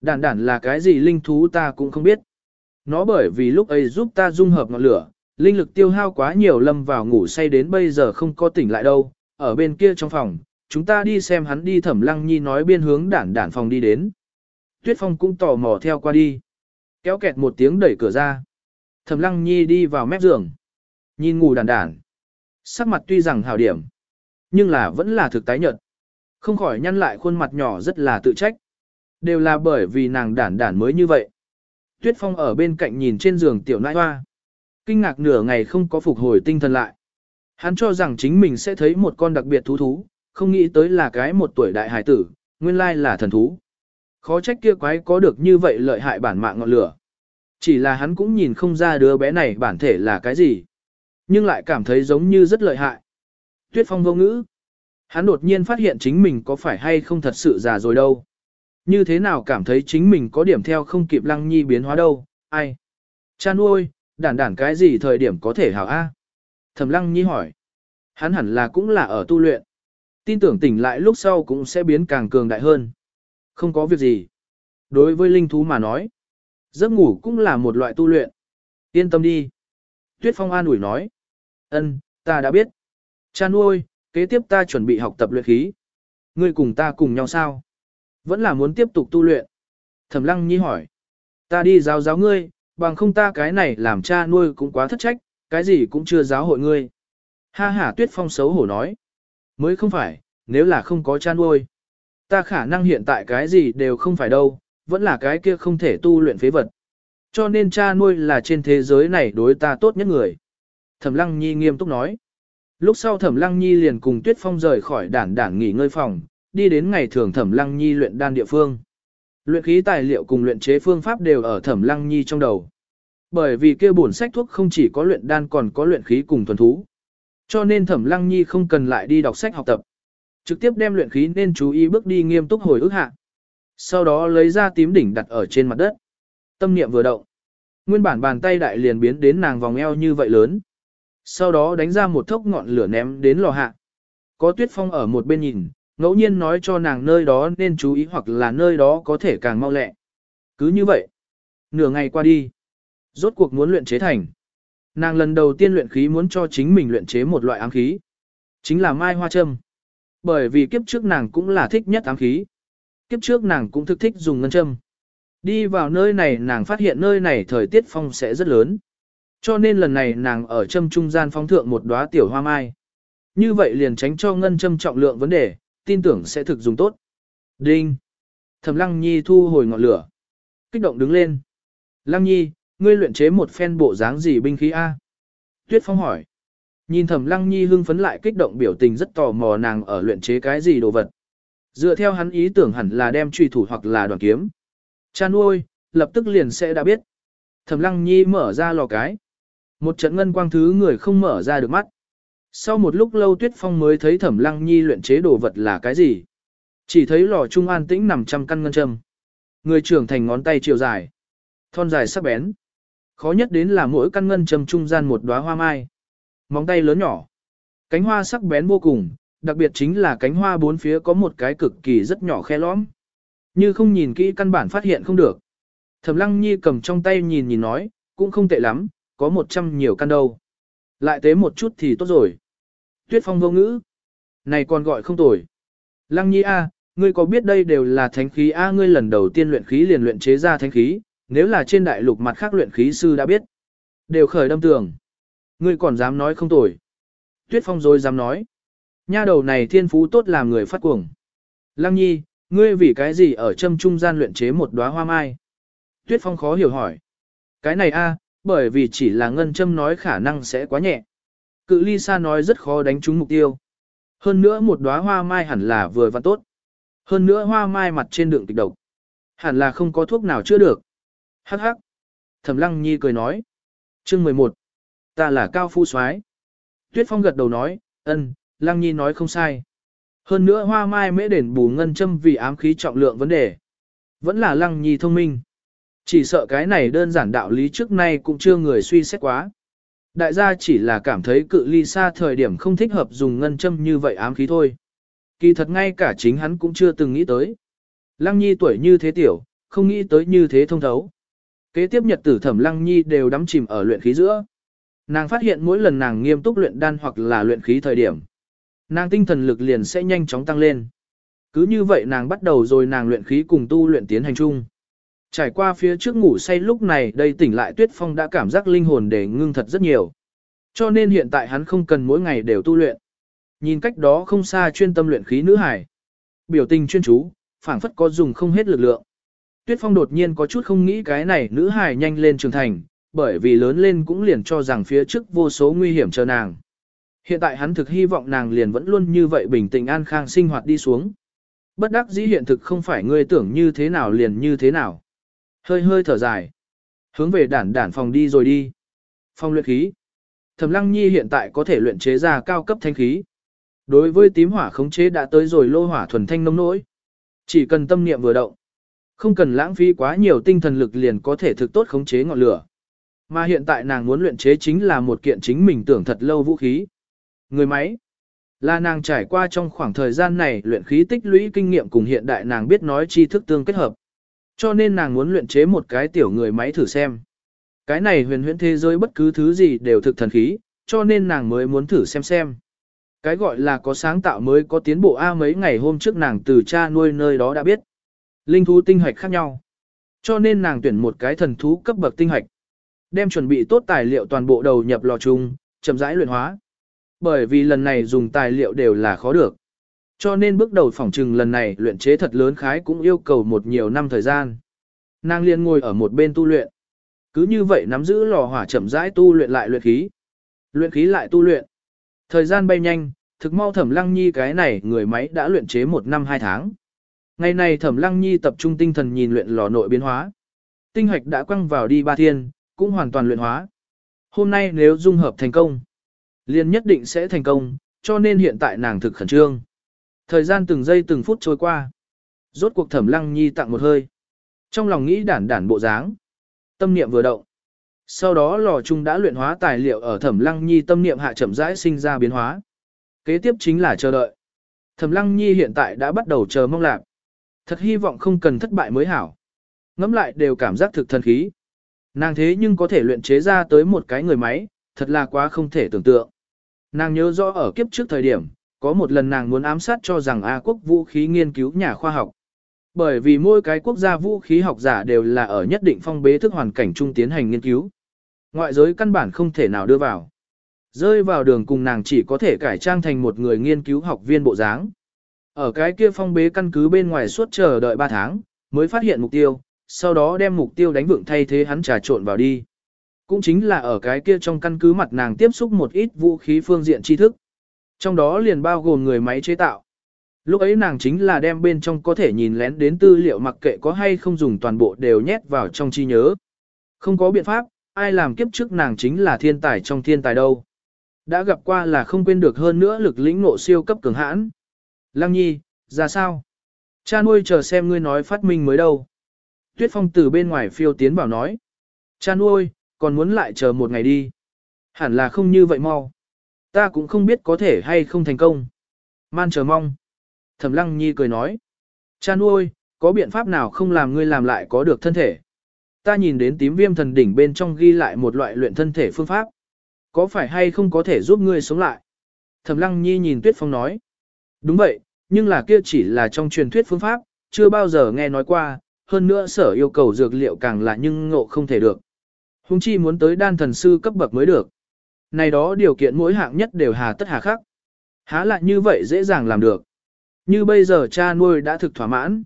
Đản đản là cái gì linh thú ta cũng không biết. Nó bởi vì lúc ấy giúp ta dung hợp ngọn lửa, linh lực tiêu hao quá nhiều lâm vào ngủ say đến bây giờ không có tỉnh lại đâu. Ở bên kia trong phòng, chúng ta đi xem hắn đi thẩm lăng nhi nói biên hướng đản đản phòng đi đến. Tuyết Phong cũng tò mò theo qua đi. Kéo kẹt một tiếng đẩy cửa ra. Thẩm lăng nhi đi vào mép giường. Nhìn ngủ đản đản. Sắc mặt tuy rằng hào điểm. Nhưng là vẫn là thực tái nhợt. Không khỏi nhăn lại khuôn mặt nhỏ rất là tự trách. Đều là bởi vì nàng đản đản mới như vậy. Tuyết Phong ở bên cạnh nhìn trên giường tiểu nãi hoa. Kinh ngạc nửa ngày không có phục hồi tinh thần lại. Hắn cho rằng chính mình sẽ thấy một con đặc biệt thú thú, không nghĩ tới là cái một tuổi đại hải tử, nguyên lai là thần thú. Khó trách kia quái có được như vậy lợi hại bản mạng ngọn lửa. Chỉ là hắn cũng nhìn không ra đứa bé này bản thể là cái gì. Nhưng lại cảm thấy giống như rất lợi hại. Tuyết Phong vô ngữ. Hắn đột nhiên phát hiện chính mình có phải hay không thật sự già rồi đâu. Như thế nào cảm thấy chính mình có điểm theo không kịp lăng nhi biến hóa đâu, ai? Cha nuôi, đản đản cái gì thời điểm có thể hảo A? Thẩm lăng nhi hỏi. Hắn hẳn là cũng là ở tu luyện. Tin tưởng tỉnh lại lúc sau cũng sẽ biến càng cường đại hơn. Không có việc gì. Đối với linh thú mà nói, giấc ngủ cũng là một loại tu luyện. Yên tâm đi. Tuyết Phong an ủi nói. Ân, ta đã biết. Cha nuôi, kế tiếp ta chuẩn bị học tập luyện khí. Ngươi cùng ta cùng nhau sao? Vẫn là muốn tiếp tục tu luyện. Thẩm Lăng Nhi hỏi. Ta đi giáo giáo ngươi, bằng không ta cái này làm cha nuôi cũng quá thất trách, cái gì cũng chưa giáo hội ngươi. Ha ha Tuyết Phong xấu hổ nói. Mới không phải, nếu là không có cha nuôi. Ta khả năng hiện tại cái gì đều không phải đâu, vẫn là cái kia không thể tu luyện phế vật. Cho nên cha nuôi là trên thế giới này đối ta tốt nhất người. Thẩm Lăng Nhi nghiêm túc nói. Lúc sau Thẩm Lăng Nhi liền cùng Tuyết Phong rời khỏi đản đản nghỉ ngơi phòng, đi đến ngày thường Thẩm Lăng Nhi luyện đan địa phương. Luyện khí tài liệu cùng luyện chế phương pháp đều ở Thẩm Lăng Nhi trong đầu. Bởi vì kia bổn sách thuốc không chỉ có luyện đan còn có luyện khí cùng thuần thú. Cho nên Thẩm Lăng Nhi không cần lại đi đọc sách học tập. Trực tiếp đem luyện khí nên chú ý bước đi nghiêm túc hồi ức hạ. Sau đó lấy ra tím đỉnh đặt ở trên mặt đất. Tâm niệm vừa động. Nguyên bản bàn tay đại liền biến đến nàng vòng eo như vậy lớn. Sau đó đánh ra một thốc ngọn lửa ném đến lò hạ. Có tuyết phong ở một bên nhìn, ngẫu nhiên nói cho nàng nơi đó nên chú ý hoặc là nơi đó có thể càng mau lẹ. Cứ như vậy. Nửa ngày qua đi. Rốt cuộc muốn luyện chế thành. Nàng lần đầu tiên luyện khí muốn cho chính mình luyện chế một loại ám khí. Chính là mai hoa châm. Bởi vì kiếp trước nàng cũng là thích nhất ám khí. Kiếp trước nàng cũng thực thích dùng ngân châm. Đi vào nơi này nàng phát hiện nơi này thời tiết phong sẽ rất lớn. Cho nên lần này nàng ở châm trung gian phóng thượng một đóa tiểu hoa mai. Như vậy liền tránh cho ngân châm trọng lượng vấn đề, tin tưởng sẽ thực dùng tốt. Đinh! Thẩm Lăng Nhi thu hồi ngọn lửa. Kích động đứng lên. Lăng Nhi, ngươi luyện chế một phen bộ dáng gì binh khí A? Tuyết Phong hỏi. Nhìn Thẩm Lăng Nhi hưng phấn lại kích động biểu tình rất tò mò nàng ở luyện chế cái gì đồ vật. Dựa theo hắn ý tưởng hẳn là đem truy thủ hoặc là đoàn kiếm. Cha nuôi, lập tức liền sẽ đã biết. Thẩm Lăng Nhi mở ra lò cái. Một trận ngân quang thứ người không mở ra được mắt. Sau một lúc lâu Tuyết Phong mới thấy Thẩm Lăng Nhi luyện chế đồ vật là cái gì. Chỉ thấy lò trung an tĩnh nằm trăm căn ngân châm. Người trưởng thành ngón tay chiều dài. Thon dài sắc bén. Khó nhất đến là mỗi căn ngân châm trung gian một đóa hoa mai. Móng tay lớn nhỏ. Cánh hoa sắc bén vô cùng, đặc biệt chính là cánh hoa bốn phía có một cái cực kỳ rất nhỏ khe lõm. Như không nhìn kỹ căn bản phát hiện không được. Thẩm Lăng Nhi cầm trong tay nhìn nhìn nói, cũng không tệ lắm, có một trăm nhiều căn đâu. Lại tế một chút thì tốt rồi. Tuyết Phong vô ngữ. Này còn gọi không tồi. Lăng Nhi A, ngươi có biết đây đều là thánh khí A ngươi lần đầu tiên luyện khí liền luyện chế ra thánh khí, nếu là trên đại lục mặt khác luyện khí sư đã biết. Đều khởi đâm tường. Ngươi còn dám nói không tồi. Tuyết Phong rồi dám nói. Nha đầu này thiên phú tốt làm người phát cuồng. Lăng Nhi, ngươi vì cái gì ở châm trung gian luyện chế một đóa hoa mai? Tuyết Phong khó hiểu hỏi. Cái này a, bởi vì chỉ là ngân châm nói khả năng sẽ quá nhẹ. Cự ly xa nói rất khó đánh trúng mục tiêu. Hơn nữa một đóa hoa mai hẳn là vừa và tốt. Hơn nữa hoa mai mặt trên đường kịch độc. Hẳn là không có thuốc nào chữa được. Hắc hắc. Thẩm Lăng Nhi cười nói. Chương 11. Ta là Cao Phu Soái. Tuyết Phong gật đầu nói, ân, Lăng Nhi nói không sai. Hơn nữa hoa mai mễ đền bù ngân châm vì ám khí trọng lượng vấn đề. Vẫn là Lăng Nhi thông minh. Chỉ sợ cái này đơn giản đạo lý trước nay cũng chưa người suy xét quá. Đại gia chỉ là cảm thấy cự ly xa thời điểm không thích hợp dùng ngân châm như vậy ám khí thôi. Kỳ thật ngay cả chính hắn cũng chưa từng nghĩ tới. Lăng Nhi tuổi như thế tiểu, không nghĩ tới như thế thông thấu. Kế tiếp nhật tử thẩm Lăng Nhi đều đắm chìm ở luyện khí giữa. Nàng phát hiện mỗi lần nàng nghiêm túc luyện đan hoặc là luyện khí thời điểm. Nàng tinh thần lực liền sẽ nhanh chóng tăng lên. Cứ như vậy nàng bắt đầu rồi nàng luyện khí cùng tu luyện tiến hành chung. Trải qua phía trước ngủ say lúc này đây tỉnh lại Tuyết Phong đã cảm giác linh hồn để ngưng thật rất nhiều. Cho nên hiện tại hắn không cần mỗi ngày đều tu luyện. Nhìn cách đó không xa chuyên tâm luyện khí nữ hải. Biểu tình chuyên chú, phảng phất có dùng không hết lực lượng. Tuyết Phong đột nhiên có chút không nghĩ cái này nữ hài nhanh lên trưởng thành, bởi vì lớn lên cũng liền cho rằng phía trước vô số nguy hiểm chờ nàng. Hiện tại hắn thực hy vọng nàng liền vẫn luôn như vậy bình tĩnh an khang sinh hoạt đi xuống. Bất đắc dĩ hiện thực không phải ngươi tưởng như thế nào liền như thế nào. Hơi hơi thở dài. Hướng về đản đản phòng đi rồi đi. Phòng luyện khí. Thẩm Lăng Nhi hiện tại có thể luyện chế ra cao cấp thanh khí. Đối với tím hỏa khống chế đã tới rồi lô hỏa thuần thanh nông nỗi. Chỉ cần tâm niệm vừa động. Không cần lãng phí quá nhiều tinh thần lực liền có thể thực tốt khống chế ngọn lửa. Mà hiện tại nàng muốn luyện chế chính là một kiện chính mình tưởng thật lâu vũ khí. Người máy. Là nàng trải qua trong khoảng thời gian này luyện khí tích lũy kinh nghiệm cùng hiện đại nàng biết nói tri thức tương kết hợp. Cho nên nàng muốn luyện chế một cái tiểu người máy thử xem. Cái này huyền huyễn thế giới bất cứ thứ gì đều thực thần khí, cho nên nàng mới muốn thử xem xem. Cái gọi là có sáng tạo mới có tiến bộ A mấy ngày hôm trước nàng từ cha nuôi nơi đó đã biết. Linh thú tinh hoạch khác nhau. Cho nên nàng tuyển một cái thần thú cấp bậc tinh hoạch. Đem chuẩn bị tốt tài liệu toàn bộ đầu nhập lò chung, chậm rãi luyện hóa. Bởi vì lần này dùng tài liệu đều là khó được. Cho nên bước đầu phỏng trừng lần này luyện chế thật lớn khái cũng yêu cầu một nhiều năm thời gian. Nàng liền ngồi ở một bên tu luyện. Cứ như vậy nắm giữ lò hỏa chậm rãi tu luyện lại luyện khí. Luyện khí lại tu luyện. Thời gian bay nhanh, thực mau thẩm lăng nhi cái này người máy đã luyện chế một năm hai tháng. Ngày này thẩm lăng nhi tập trung tinh thần nhìn luyện lò nội biến hóa. Tinh hoạch đã quăng vào đi ba thiên, cũng hoàn toàn luyện hóa. Hôm nay nếu dung hợp thành công, liền nhất định sẽ thành công, cho nên hiện tại nàng thực khẩn trương. Thời gian từng giây từng phút trôi qua. Rốt cuộc thẩm lăng nhi tặng một hơi. Trong lòng nghĩ đản đản bộ dáng. Tâm niệm vừa động. Sau đó lò chung đã luyện hóa tài liệu ở thẩm lăng nhi tâm niệm hạ chậm rãi sinh ra biến hóa. Kế tiếp chính là chờ đợi. Thẩm lăng nhi hiện tại đã bắt đầu chờ mong lạc. Thật hy vọng không cần thất bại mới hảo. Ngắm lại đều cảm giác thực thần khí. Nàng thế nhưng có thể luyện chế ra tới một cái người máy, thật là quá không thể tưởng tượng. Nàng nhớ rõ ở kiếp trước thời điểm, có một lần nàng muốn ám sát cho rằng A quốc vũ khí nghiên cứu nhà khoa học. Bởi vì mỗi cái quốc gia vũ khí học giả đều là ở nhất định phong bế thức hoàn cảnh trung tiến hành nghiên cứu. Ngoại giới căn bản không thể nào đưa vào. Rơi vào đường cùng nàng chỉ có thể cải trang thành một người nghiên cứu học viên bộ dáng. Ở cái kia phong bế căn cứ bên ngoài suốt chờ đợi 3 tháng, mới phát hiện mục tiêu, sau đó đem mục tiêu đánh vượng thay thế hắn trà trộn vào đi. Cũng chính là ở cái kia trong căn cứ mặt nàng tiếp xúc một ít vũ khí phương diện tri thức. Trong đó liền bao gồm người máy chế tạo. Lúc ấy nàng chính là đem bên trong có thể nhìn lén đến tư liệu mặc kệ có hay không dùng toàn bộ đều nhét vào trong trí nhớ. Không có biện pháp, ai làm kiếp trước nàng chính là thiên tài trong thiên tài đâu. Đã gặp qua là không quên được hơn nữa lực lĩnh ngộ siêu cấp cường hãn. Lăng nhi, ra sao? Cha nuôi chờ xem ngươi nói phát minh mới đâu. Tuyết phong từ bên ngoài phiêu tiến bảo nói. Cha nuôi, còn muốn lại chờ một ngày đi. Hẳn là không như vậy mau. Ta cũng không biết có thể hay không thành công. Man chờ mong. Thẩm lăng nhi cười nói. Cha nuôi, có biện pháp nào không làm ngươi làm lại có được thân thể? Ta nhìn đến tím viêm thần đỉnh bên trong ghi lại một loại luyện thân thể phương pháp. Có phải hay không có thể giúp ngươi sống lại? Thẩm lăng nhi nhìn tuyết phong nói. Đúng vậy, nhưng là kia chỉ là trong truyền thuyết phương pháp, chưa bao giờ nghe nói qua, hơn nữa sở yêu cầu dược liệu càng là nhưng ngộ không thể được. Hùng chi muốn tới đan thần sư cấp bậc mới được. Này đó điều kiện mỗi hạng nhất đều hà tất hà khắc. Há lại như vậy dễ dàng làm được. Như bây giờ cha nuôi đã thực thỏa mãn.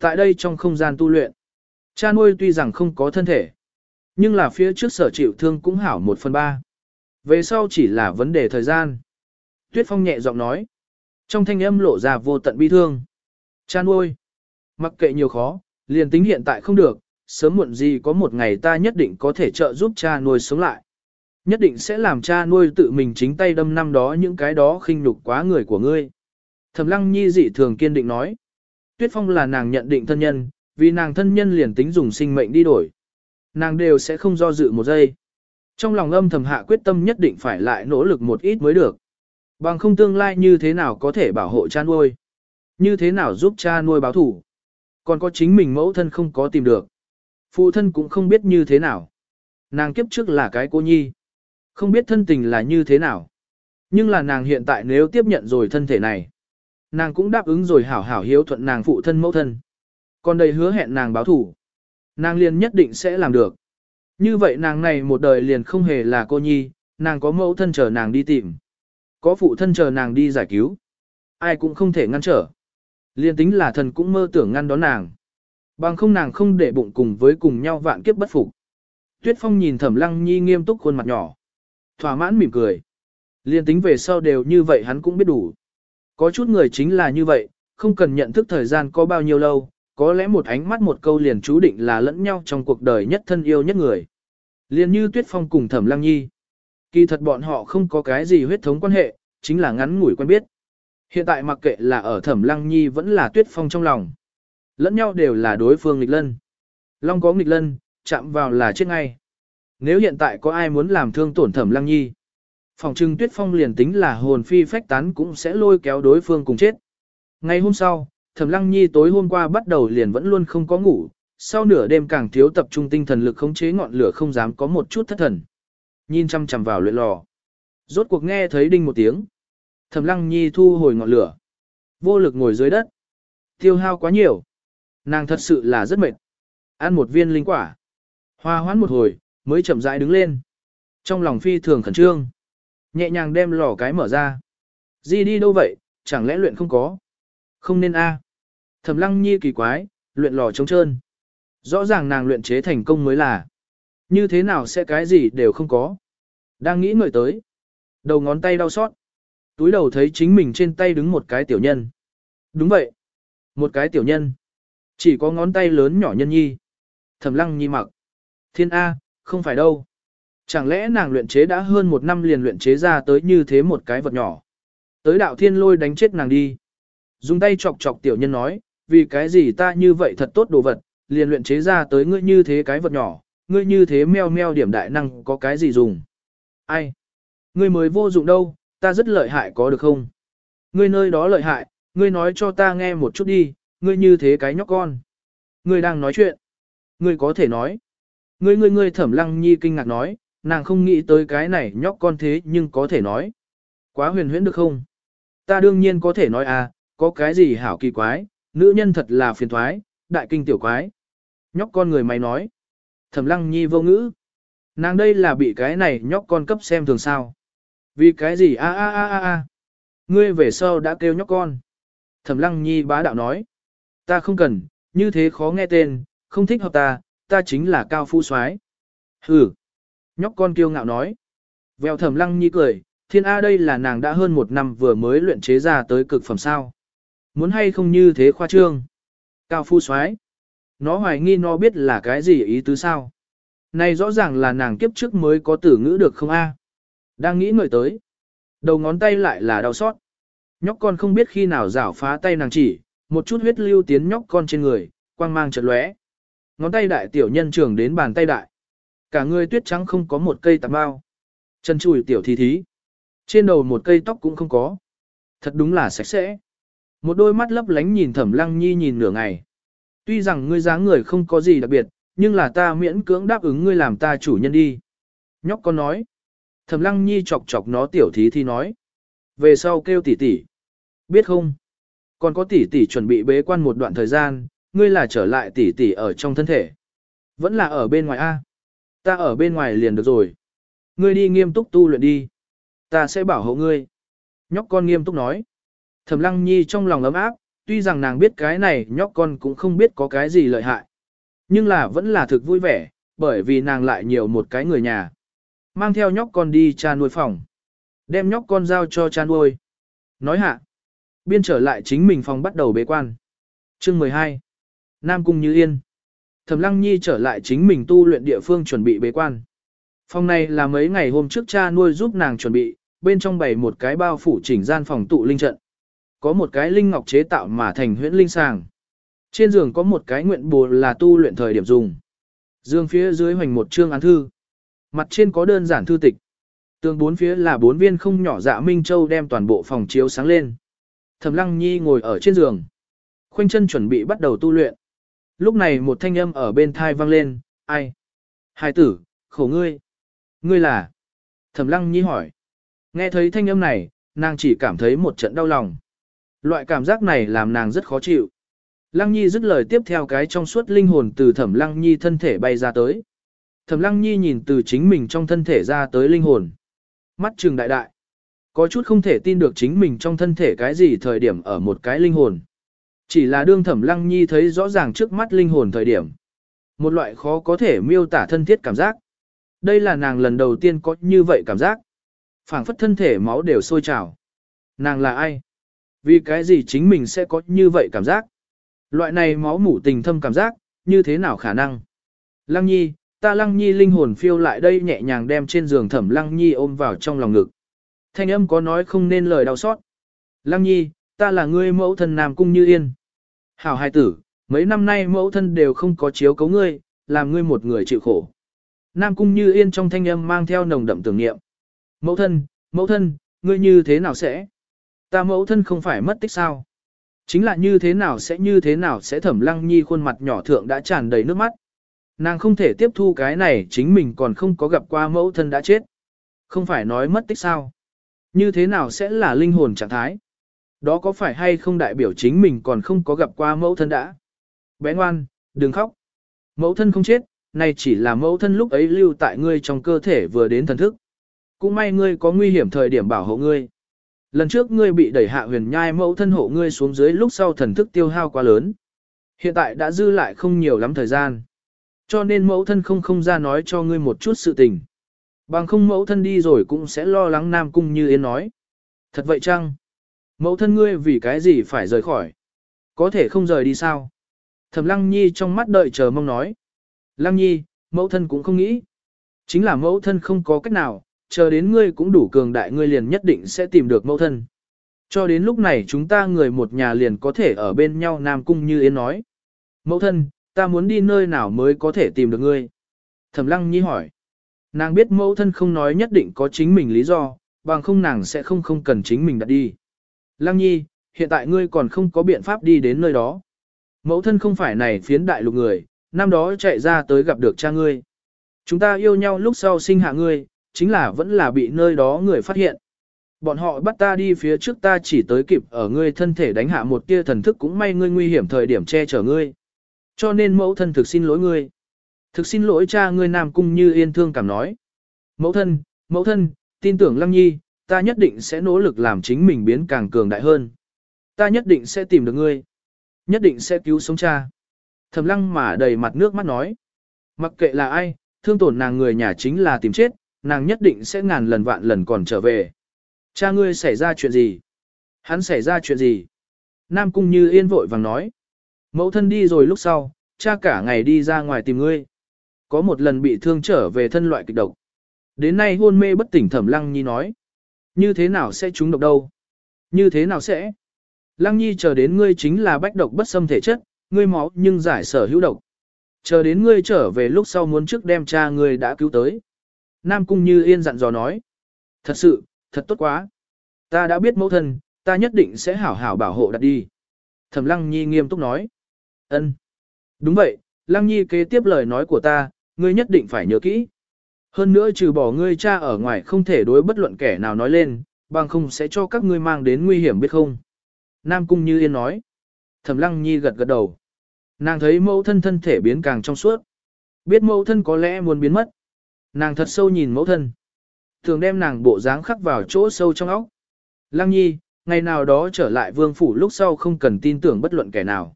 Tại đây trong không gian tu luyện, cha nuôi tuy rằng không có thân thể, nhưng là phía trước sở chịu thương cũng hảo một phần ba. Về sau chỉ là vấn đề thời gian. Tuyết Phong nhẹ giọng nói. Trong thanh âm lộ ra vô tận bi thương. Cha nuôi. Mặc kệ nhiều khó, liền tính hiện tại không được, sớm muộn gì có một ngày ta nhất định có thể trợ giúp cha nuôi sống lại. Nhất định sẽ làm cha nuôi tự mình chính tay đâm năm đó những cái đó khinh nhục quá người của ngươi. Thẩm lăng nhi dị thường kiên định nói. Tuyết Phong là nàng nhận định thân nhân, vì nàng thân nhân liền tính dùng sinh mệnh đi đổi. Nàng đều sẽ không do dự một giây. Trong lòng âm thầm hạ quyết tâm nhất định phải lại nỗ lực một ít mới được. Bằng không tương lai như thế nào có thể bảo hộ cha nuôi. Như thế nào giúp cha nuôi báo thủ. Còn có chính mình mẫu thân không có tìm được. Phụ thân cũng không biết như thế nào. Nàng kiếp trước là cái cô nhi. Không biết thân tình là như thế nào. Nhưng là nàng hiện tại nếu tiếp nhận rồi thân thể này. Nàng cũng đáp ứng rồi hảo hảo hiếu thuận nàng phụ thân mẫu thân. Còn đây hứa hẹn nàng báo thủ. Nàng liền nhất định sẽ làm được. Như vậy nàng này một đời liền không hề là cô nhi, nàng có mẫu thân chờ nàng đi tìm. Có phụ thân chờ nàng đi giải cứu. Ai cũng không thể ngăn trở. Liên tính là thần cũng mơ tưởng ngăn đón nàng. Bằng không nàng không để bụng cùng với cùng nhau vạn kiếp bất phục. Tuyết Phong nhìn Thẩm Lăng Nhi nghiêm túc khuôn mặt nhỏ. Thỏa mãn mỉm cười. Liên tính về sau đều như vậy hắn cũng biết đủ. Có chút người chính là như vậy, không cần nhận thức thời gian có bao nhiêu lâu, có lẽ một ánh mắt một câu liền chú định là lẫn nhau trong cuộc đời nhất thân yêu nhất người. Liên như Tuyết Phong cùng Thẩm Lăng Nhi. Kỳ thật bọn họ không có cái gì huyết thống quan hệ, chính là ngắn ngủi quen biết. Hiện tại mặc kệ là ở Thẩm Lăng Nhi vẫn là Tuyết Phong trong lòng. Lẫn nhau đều là đối phương nghịch lân. Long có nghịch lân, chạm vào là chết ngay. Nếu hiện tại có ai muốn làm thương tổn Thẩm Lăng Nhi, phòng trưng Tuyết Phong liền tính là hồn phi phách tán cũng sẽ lôi kéo đối phương cùng chết. Ngày hôm sau, Thẩm Lăng Nhi tối hôm qua bắt đầu liền vẫn luôn không có ngủ, sau nửa đêm càng thiếu tập trung tinh thần lực khống chế ngọn lửa không dám có một chút thất thần. Nhìn chăm chằm vào luyện lò. Rốt cuộc nghe thấy đinh một tiếng. Thẩm Lăng Nhi thu hồi ngọn lửa. Vô lực ngồi dưới đất. Tiêu hao quá nhiều. Nàng thật sự là rất mệt. Ăn một viên linh quả. Hoa hoãn một hồi, mới chậm rãi đứng lên. Trong lòng phi thường khẩn trương. Nhẹ nhàng đem lò cái mở ra. Di đi đâu vậy, chẳng lẽ luyện không có? Không nên a. Thẩm Lăng Nhi kỳ quái, luyện lò trống trơn. Rõ ràng nàng luyện chế thành công mới là. Như thế nào sẽ cái gì đều không có. Đang nghĩ người tới. Đầu ngón tay đau xót. Túi đầu thấy chính mình trên tay đứng một cái tiểu nhân. Đúng vậy. Một cái tiểu nhân. Chỉ có ngón tay lớn nhỏ nhân nhi. Thẩm lăng nhi mặc. Thiên A, không phải đâu. Chẳng lẽ nàng luyện chế đã hơn một năm liền luyện chế ra tới như thế một cái vật nhỏ. Tới đạo thiên lôi đánh chết nàng đi. Dùng tay chọc chọc tiểu nhân nói, vì cái gì ta như vậy thật tốt đồ vật, liền luyện chế ra tới ngươi như thế cái vật nhỏ, ngươi như thế meo meo điểm đại năng có cái gì dùng. Ai? Ngươi mới vô dụng đâu, ta rất lợi hại có được không? Ngươi nơi đó lợi hại, ngươi nói cho ta nghe một chút đi, ngươi như thế cái nhóc con. Ngươi đang nói chuyện. Ngươi có thể nói. Ngươi ngươi ngươi thẩm lăng nhi kinh ngạc nói, nàng không nghĩ tới cái này nhóc con thế nhưng có thể nói. Quá huyền huyễn được không? Ta đương nhiên có thể nói à, có cái gì hảo kỳ quái, nữ nhân thật là phiền thoái, đại kinh tiểu quái. Nhóc con người mày nói. Thẩm lăng nhi vô ngữ. Nàng đây là bị cái này nhóc con cấp xem thường sao. Vì cái gì a a a a a. Ngươi về sau đã kêu nhóc con. Thẩm lăng nhi bá đạo nói. Ta không cần, như thế khó nghe tên, không thích hợp ta, ta chính là cao phu soái. Hừ. Nhóc con kiêu ngạo nói. Vèo thẩm lăng nhi cười, thiên A đây là nàng đã hơn một năm vừa mới luyện chế ra tới cực phẩm sao. Muốn hay không như thế khoa trương. Cao phu soái nó hoài nghi nó biết là cái gì ý tứ sao. Này rõ ràng là nàng kiếp trước mới có tử ngữ được không a? Đang nghĩ ngợi tới. Đầu ngón tay lại là đau xót. Nhóc con không biết khi nào rảo phá tay nàng chỉ, một chút huyết lưu tiến nhóc con trên người, quang mang chợt lóe. Ngón tay đại tiểu nhân trưởng đến bàn tay đại. Cả người tuyết trắng không có một cây tạp bao. Chân chùi tiểu thí thí. Trên đầu một cây tóc cũng không có. Thật đúng là sạch sẽ. Một đôi mắt lấp lánh nhìn thẩm lăng nhi nhìn nửa ngày. Tuy rằng ngươi dáng người không có gì đặc biệt, nhưng là ta miễn cưỡng đáp ứng ngươi làm ta chủ nhân đi. Nhóc con nói. Thẩm lăng nhi chọc chọc nó tiểu thí thì nói. Về sau kêu tỷ tỷ. Biết không? Còn có tỷ tỷ chuẩn bị bế quan một đoạn thời gian, ngươi là trở lại tỷ tỷ ở trong thân thể. Vẫn là ở bên ngoài A. Ta ở bên ngoài liền được rồi. Ngươi đi nghiêm túc tu luyện đi. Ta sẽ bảo hộ ngươi. Nhóc con nghiêm túc nói. Thẩm lăng nhi trong lòng ấm áp, tuy rằng nàng biết cái này nhóc con cũng không biết có cái gì lợi hại. Nhưng là vẫn là thực vui vẻ, bởi vì nàng lại nhiều một cái người nhà. Mang theo nhóc con đi cha nuôi phòng. Đem nhóc con giao cho cha nuôi. Nói hạ. Biên trở lại chính mình phòng bắt đầu bế quan. Chương 12. Nam Cung Như Yên. Thẩm Lăng Nhi trở lại chính mình tu luyện địa phương chuẩn bị bế quan. Phòng này là mấy ngày hôm trước cha nuôi giúp nàng chuẩn bị, bên trong bày một cái bao phủ chỉnh gian phòng tụ linh trận. Có một cái linh ngọc chế tạo mà thành huyễn linh sàng. Trên giường có một cái nguyện bùa là tu luyện thời điểm dùng. Dương phía dưới hoành một chương án thư. Mặt trên có đơn giản thư tịch. Tường bốn phía là bốn viên không nhỏ dạ Minh Châu đem toàn bộ phòng chiếu sáng lên. Thẩm Lăng Nhi ngồi ở trên giường. Khoanh chân chuẩn bị bắt đầu tu luyện. Lúc này một thanh âm ở bên thai vang lên, ai? Hai tử, khổ ngươi. Ngươi là? Thẩm Lăng Nhi hỏi. Nghe thấy thanh âm này, nàng chỉ cảm thấy một trận đau lòng. Loại cảm giác này làm nàng rất khó chịu. Lăng Nhi dứt lời tiếp theo cái trong suốt linh hồn từ Thẩm Lăng Nhi thân thể bay ra tới. Thẩm Lăng Nhi nhìn từ chính mình trong thân thể ra tới linh hồn. Mắt trừng đại đại. Có chút không thể tin được chính mình trong thân thể cái gì thời điểm ở một cái linh hồn. Chỉ là đương Thẩm Lăng Nhi thấy rõ ràng trước mắt linh hồn thời điểm. Một loại khó có thể miêu tả thân thiết cảm giác. Đây là nàng lần đầu tiên có như vậy cảm giác. phảng phất thân thể máu đều sôi trào. Nàng là ai? Vì cái gì chính mình sẽ có như vậy cảm giác? Loại này máu mủ tình thâm cảm giác, như thế nào khả năng? Lăng nhi, ta lăng nhi linh hồn phiêu lại đây nhẹ nhàng đem trên giường thẩm lăng nhi ôm vào trong lòng ngực. Thanh âm có nói không nên lời đau xót. Lăng nhi, ta là ngươi mẫu thân nam cung như yên. Hảo hai tử, mấy năm nay mẫu thân đều không có chiếu cấu ngươi, làm ngươi một người chịu khổ. Nam cung như yên trong thanh âm mang theo nồng đậm tưởng niệm. Mẫu thân, mẫu thân, ngươi như thế nào sẽ? Ta mẫu thân không phải mất tích sao? Chính là như thế nào sẽ như thế nào sẽ thẩm lăng nhi khuôn mặt nhỏ thượng đã tràn đầy nước mắt. Nàng không thể tiếp thu cái này chính mình còn không có gặp qua mẫu thân đã chết. Không phải nói mất tích sao. Như thế nào sẽ là linh hồn trạng thái. Đó có phải hay không đại biểu chính mình còn không có gặp qua mẫu thân đã. Bé ngoan, đừng khóc. Mẫu thân không chết, này chỉ là mẫu thân lúc ấy lưu tại ngươi trong cơ thể vừa đến thần thức. Cũng may ngươi có nguy hiểm thời điểm bảo hộ ngươi. Lần trước ngươi bị đẩy hạ huyền nhai mẫu thân hộ ngươi xuống dưới lúc sau thần thức tiêu hao quá lớn. Hiện tại đã dư lại không nhiều lắm thời gian. Cho nên mẫu thân không không ra nói cho ngươi một chút sự tình. Bằng không mẫu thân đi rồi cũng sẽ lo lắng Nam Cung như Yên nói. Thật vậy chăng? Mẫu thân ngươi vì cái gì phải rời khỏi? Có thể không rời đi sao? Thẩm Lăng Nhi trong mắt đợi chờ mong nói. Lăng Nhi, mẫu thân cũng không nghĩ. Chính là mẫu thân không có cách nào, chờ đến ngươi cũng đủ cường đại ngươi liền nhất định sẽ tìm được mẫu thân. Cho đến lúc này chúng ta người một nhà liền có thể ở bên nhau Nam Cung như Yến nói. Mẫu thân, ta muốn đi nơi nào mới có thể tìm được ngươi? Thẩm Lăng Nhi hỏi. Nàng biết mẫu thân không nói nhất định có chính mình lý do, bằng không nàng sẽ không không cần chính mình đặt đi. Lăng Nhi, hiện tại ngươi còn không có biện pháp đi đến nơi đó. Mẫu thân không phải này phiến đại lục người, năm đó chạy ra tới gặp được cha ngươi. Chúng ta yêu nhau lúc sau sinh hạ ngươi, chính là vẫn là bị nơi đó người phát hiện. bọn họ bắt ta đi phía trước ta chỉ tới kịp ở ngươi thân thể đánh hạ một tia thần thức cũng may ngươi nguy hiểm thời điểm che chở ngươi. Cho nên mẫu thân thực xin lỗi ngươi. Thực xin lỗi cha ngươi Nam Cung Như Yên thương cảm nói. Mẫu thân, mẫu thân, tin tưởng Lăng Nhi, ta nhất định sẽ nỗ lực làm chính mình biến càng cường đại hơn. Ta nhất định sẽ tìm được ngươi. Nhất định sẽ cứu sống cha. Thẩm lăng mà đầy mặt nước mắt nói. Mặc kệ là ai, thương tổn nàng người nhà chính là tìm chết, nàng nhất định sẽ ngàn lần vạn lần còn trở về. Cha ngươi xảy ra chuyện gì? Hắn xảy ra chuyện gì? Nam Cung Như Yên vội vàng nói. Mẫu thân đi rồi lúc sau, cha cả ngày đi ra ngoài tìm ngươi. Có một lần bị thương trở về thân loại kịch độc. Đến nay hôn mê bất tỉnh thẩm lăng nhi nói. Như thế nào sẽ trúng độc đâu? Như thế nào sẽ? Lăng nhi chờ đến ngươi chính là bách độc bất xâm thể chất, ngươi máu nhưng giải sở hữu độc. Chờ đến ngươi trở về lúc sau muốn trước đem cha ngươi đã cứu tới. Nam Cung Như Yên dặn dò nói. Thật sự, thật tốt quá. Ta đã biết mẫu thân, ta nhất định sẽ hảo hảo bảo hộ đặt đi. Thẩm Lăng Nhi nghiêm túc nói. Ân. Đúng vậy, Lăng Nhi kế tiếp lời nói của ta, ngươi nhất định phải nhớ kỹ. Hơn nữa trừ bỏ ngươi cha ở ngoài không thể đối bất luận kẻ nào nói lên, bằng không sẽ cho các ngươi mang đến nguy hiểm biết không. Nam Cung Như Yên nói. Thẩm Lăng Nhi gật gật đầu. Nàng thấy mẫu thân thân thể biến càng trong suốt. Biết mẫu thân có lẽ muốn biến mất. Nàng thật sâu nhìn mẫu thân. Thường đem nàng bộ dáng khắc vào chỗ sâu trong óc. Lăng Nhi, ngày nào đó trở lại vương phủ lúc sau không cần tin tưởng bất luận kẻ nào.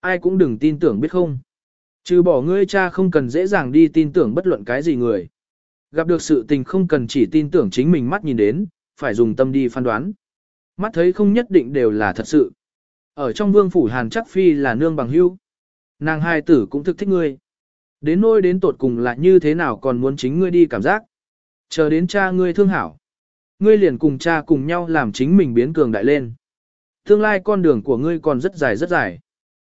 Ai cũng đừng tin tưởng biết không. Trừ bỏ ngươi cha không cần dễ dàng đi tin tưởng bất luận cái gì người. Gặp được sự tình không cần chỉ tin tưởng chính mình mắt nhìn đến, phải dùng tâm đi phán đoán. Mắt thấy không nhất định đều là thật sự. Ở trong vương phủ hàn chắc phi là nương bằng hưu. Nàng hai tử cũng thực thích ngươi. Đến nôi đến tột cùng là như thế nào còn muốn chính ngươi đi cảm giác. Chờ đến cha ngươi thương hảo. Ngươi liền cùng cha cùng nhau làm chính mình biến cường đại lên. Tương lai con đường của ngươi còn rất dài rất dài.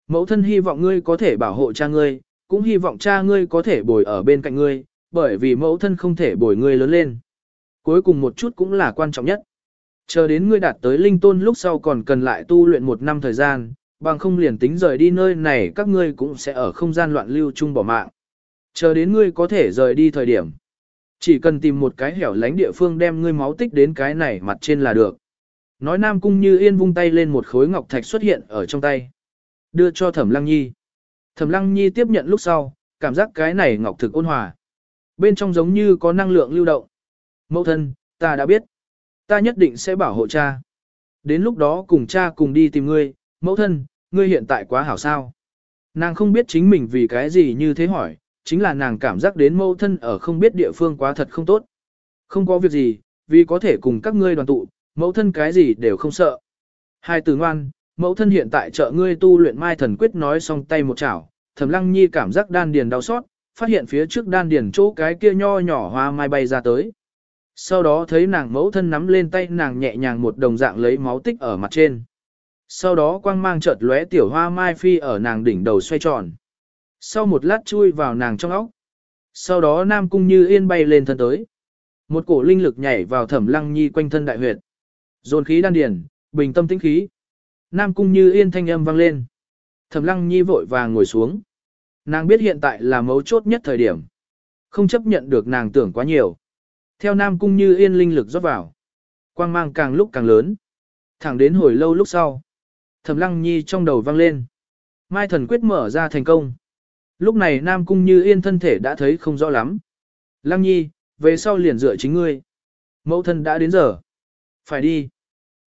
Mẫu thân hy vọng ngươi có thể bảo hộ cha ngươi, cũng hy vọng cha ngươi có thể bồi ở bên cạnh ngươi, bởi vì mẫu thân không thể bồi ngươi lớn lên. Cuối cùng một chút cũng là quan trọng nhất. Chờ đến ngươi đạt tới linh tôn lúc sau còn cần lại tu luyện một năm thời gian, bằng không liền tính rời đi nơi này các ngươi cũng sẽ ở không gian loạn lưu chung bỏ mạng. Chờ đến ngươi có thể rời đi thời điểm. Chỉ cần tìm một cái hẻo lánh địa phương đem ngươi máu tích đến cái này mặt trên là được. Nói Nam Cung Như Yên vung tay lên một khối ngọc thạch xuất hiện ở trong tay. Đưa cho Thẩm Lăng Nhi. Thẩm Lăng Nhi tiếp nhận lúc sau, cảm giác cái này ngọc thực ôn hòa. Bên trong giống như có năng lượng lưu động. Mẫu thân, ta đã biết. Ta nhất định sẽ bảo hộ cha. Đến lúc đó cùng cha cùng đi tìm ngươi, mẫu thân, ngươi hiện tại quá hảo sao. Nàng không biết chính mình vì cái gì như thế hỏi, chính là nàng cảm giác đến mẫu thân ở không biết địa phương quá thật không tốt. Không có việc gì, vì có thể cùng các ngươi đoàn tụ, mẫu thân cái gì đều không sợ. Hai từ ngoan, mẫu thân hiện tại trợ ngươi tu luyện mai thần quyết nói xong tay một chảo, thẩm lăng nhi cảm giác đan điền đau xót, phát hiện phía trước đan điền chỗ cái kia nho nhỏ hoa mai bay ra tới. Sau đó thấy nàng mẫu thân nắm lên tay nàng nhẹ nhàng một đồng dạng lấy máu tích ở mặt trên. Sau đó quang mang chợt lóe tiểu hoa mai phi ở nàng đỉnh đầu xoay tròn. Sau một lát chui vào nàng trong óc. Sau đó Nam Cung Như Yên bay lên thân tới. Một cổ linh lực nhảy vào thẩm lăng nhi quanh thân đại huyệt. Dồn khí đan điền, bình tâm tĩnh khí. Nam Cung Như Yên thanh âm vang lên. Thẩm lăng nhi vội vàng ngồi xuống. Nàng biết hiện tại là mấu chốt nhất thời điểm. Không chấp nhận được nàng tưởng quá nhiều. Theo Nam Cung Như Yên linh lực rót vào. Quang mang càng lúc càng lớn. Thẳng đến hồi lâu lúc sau. Thẩm Lăng Nhi trong đầu vang lên. Mai thần quyết mở ra thành công. Lúc này Nam Cung Như Yên thân thể đã thấy không rõ lắm. Lăng Nhi, về sau liền dựa chính ngươi. Mẫu thân đã đến giờ. Phải đi.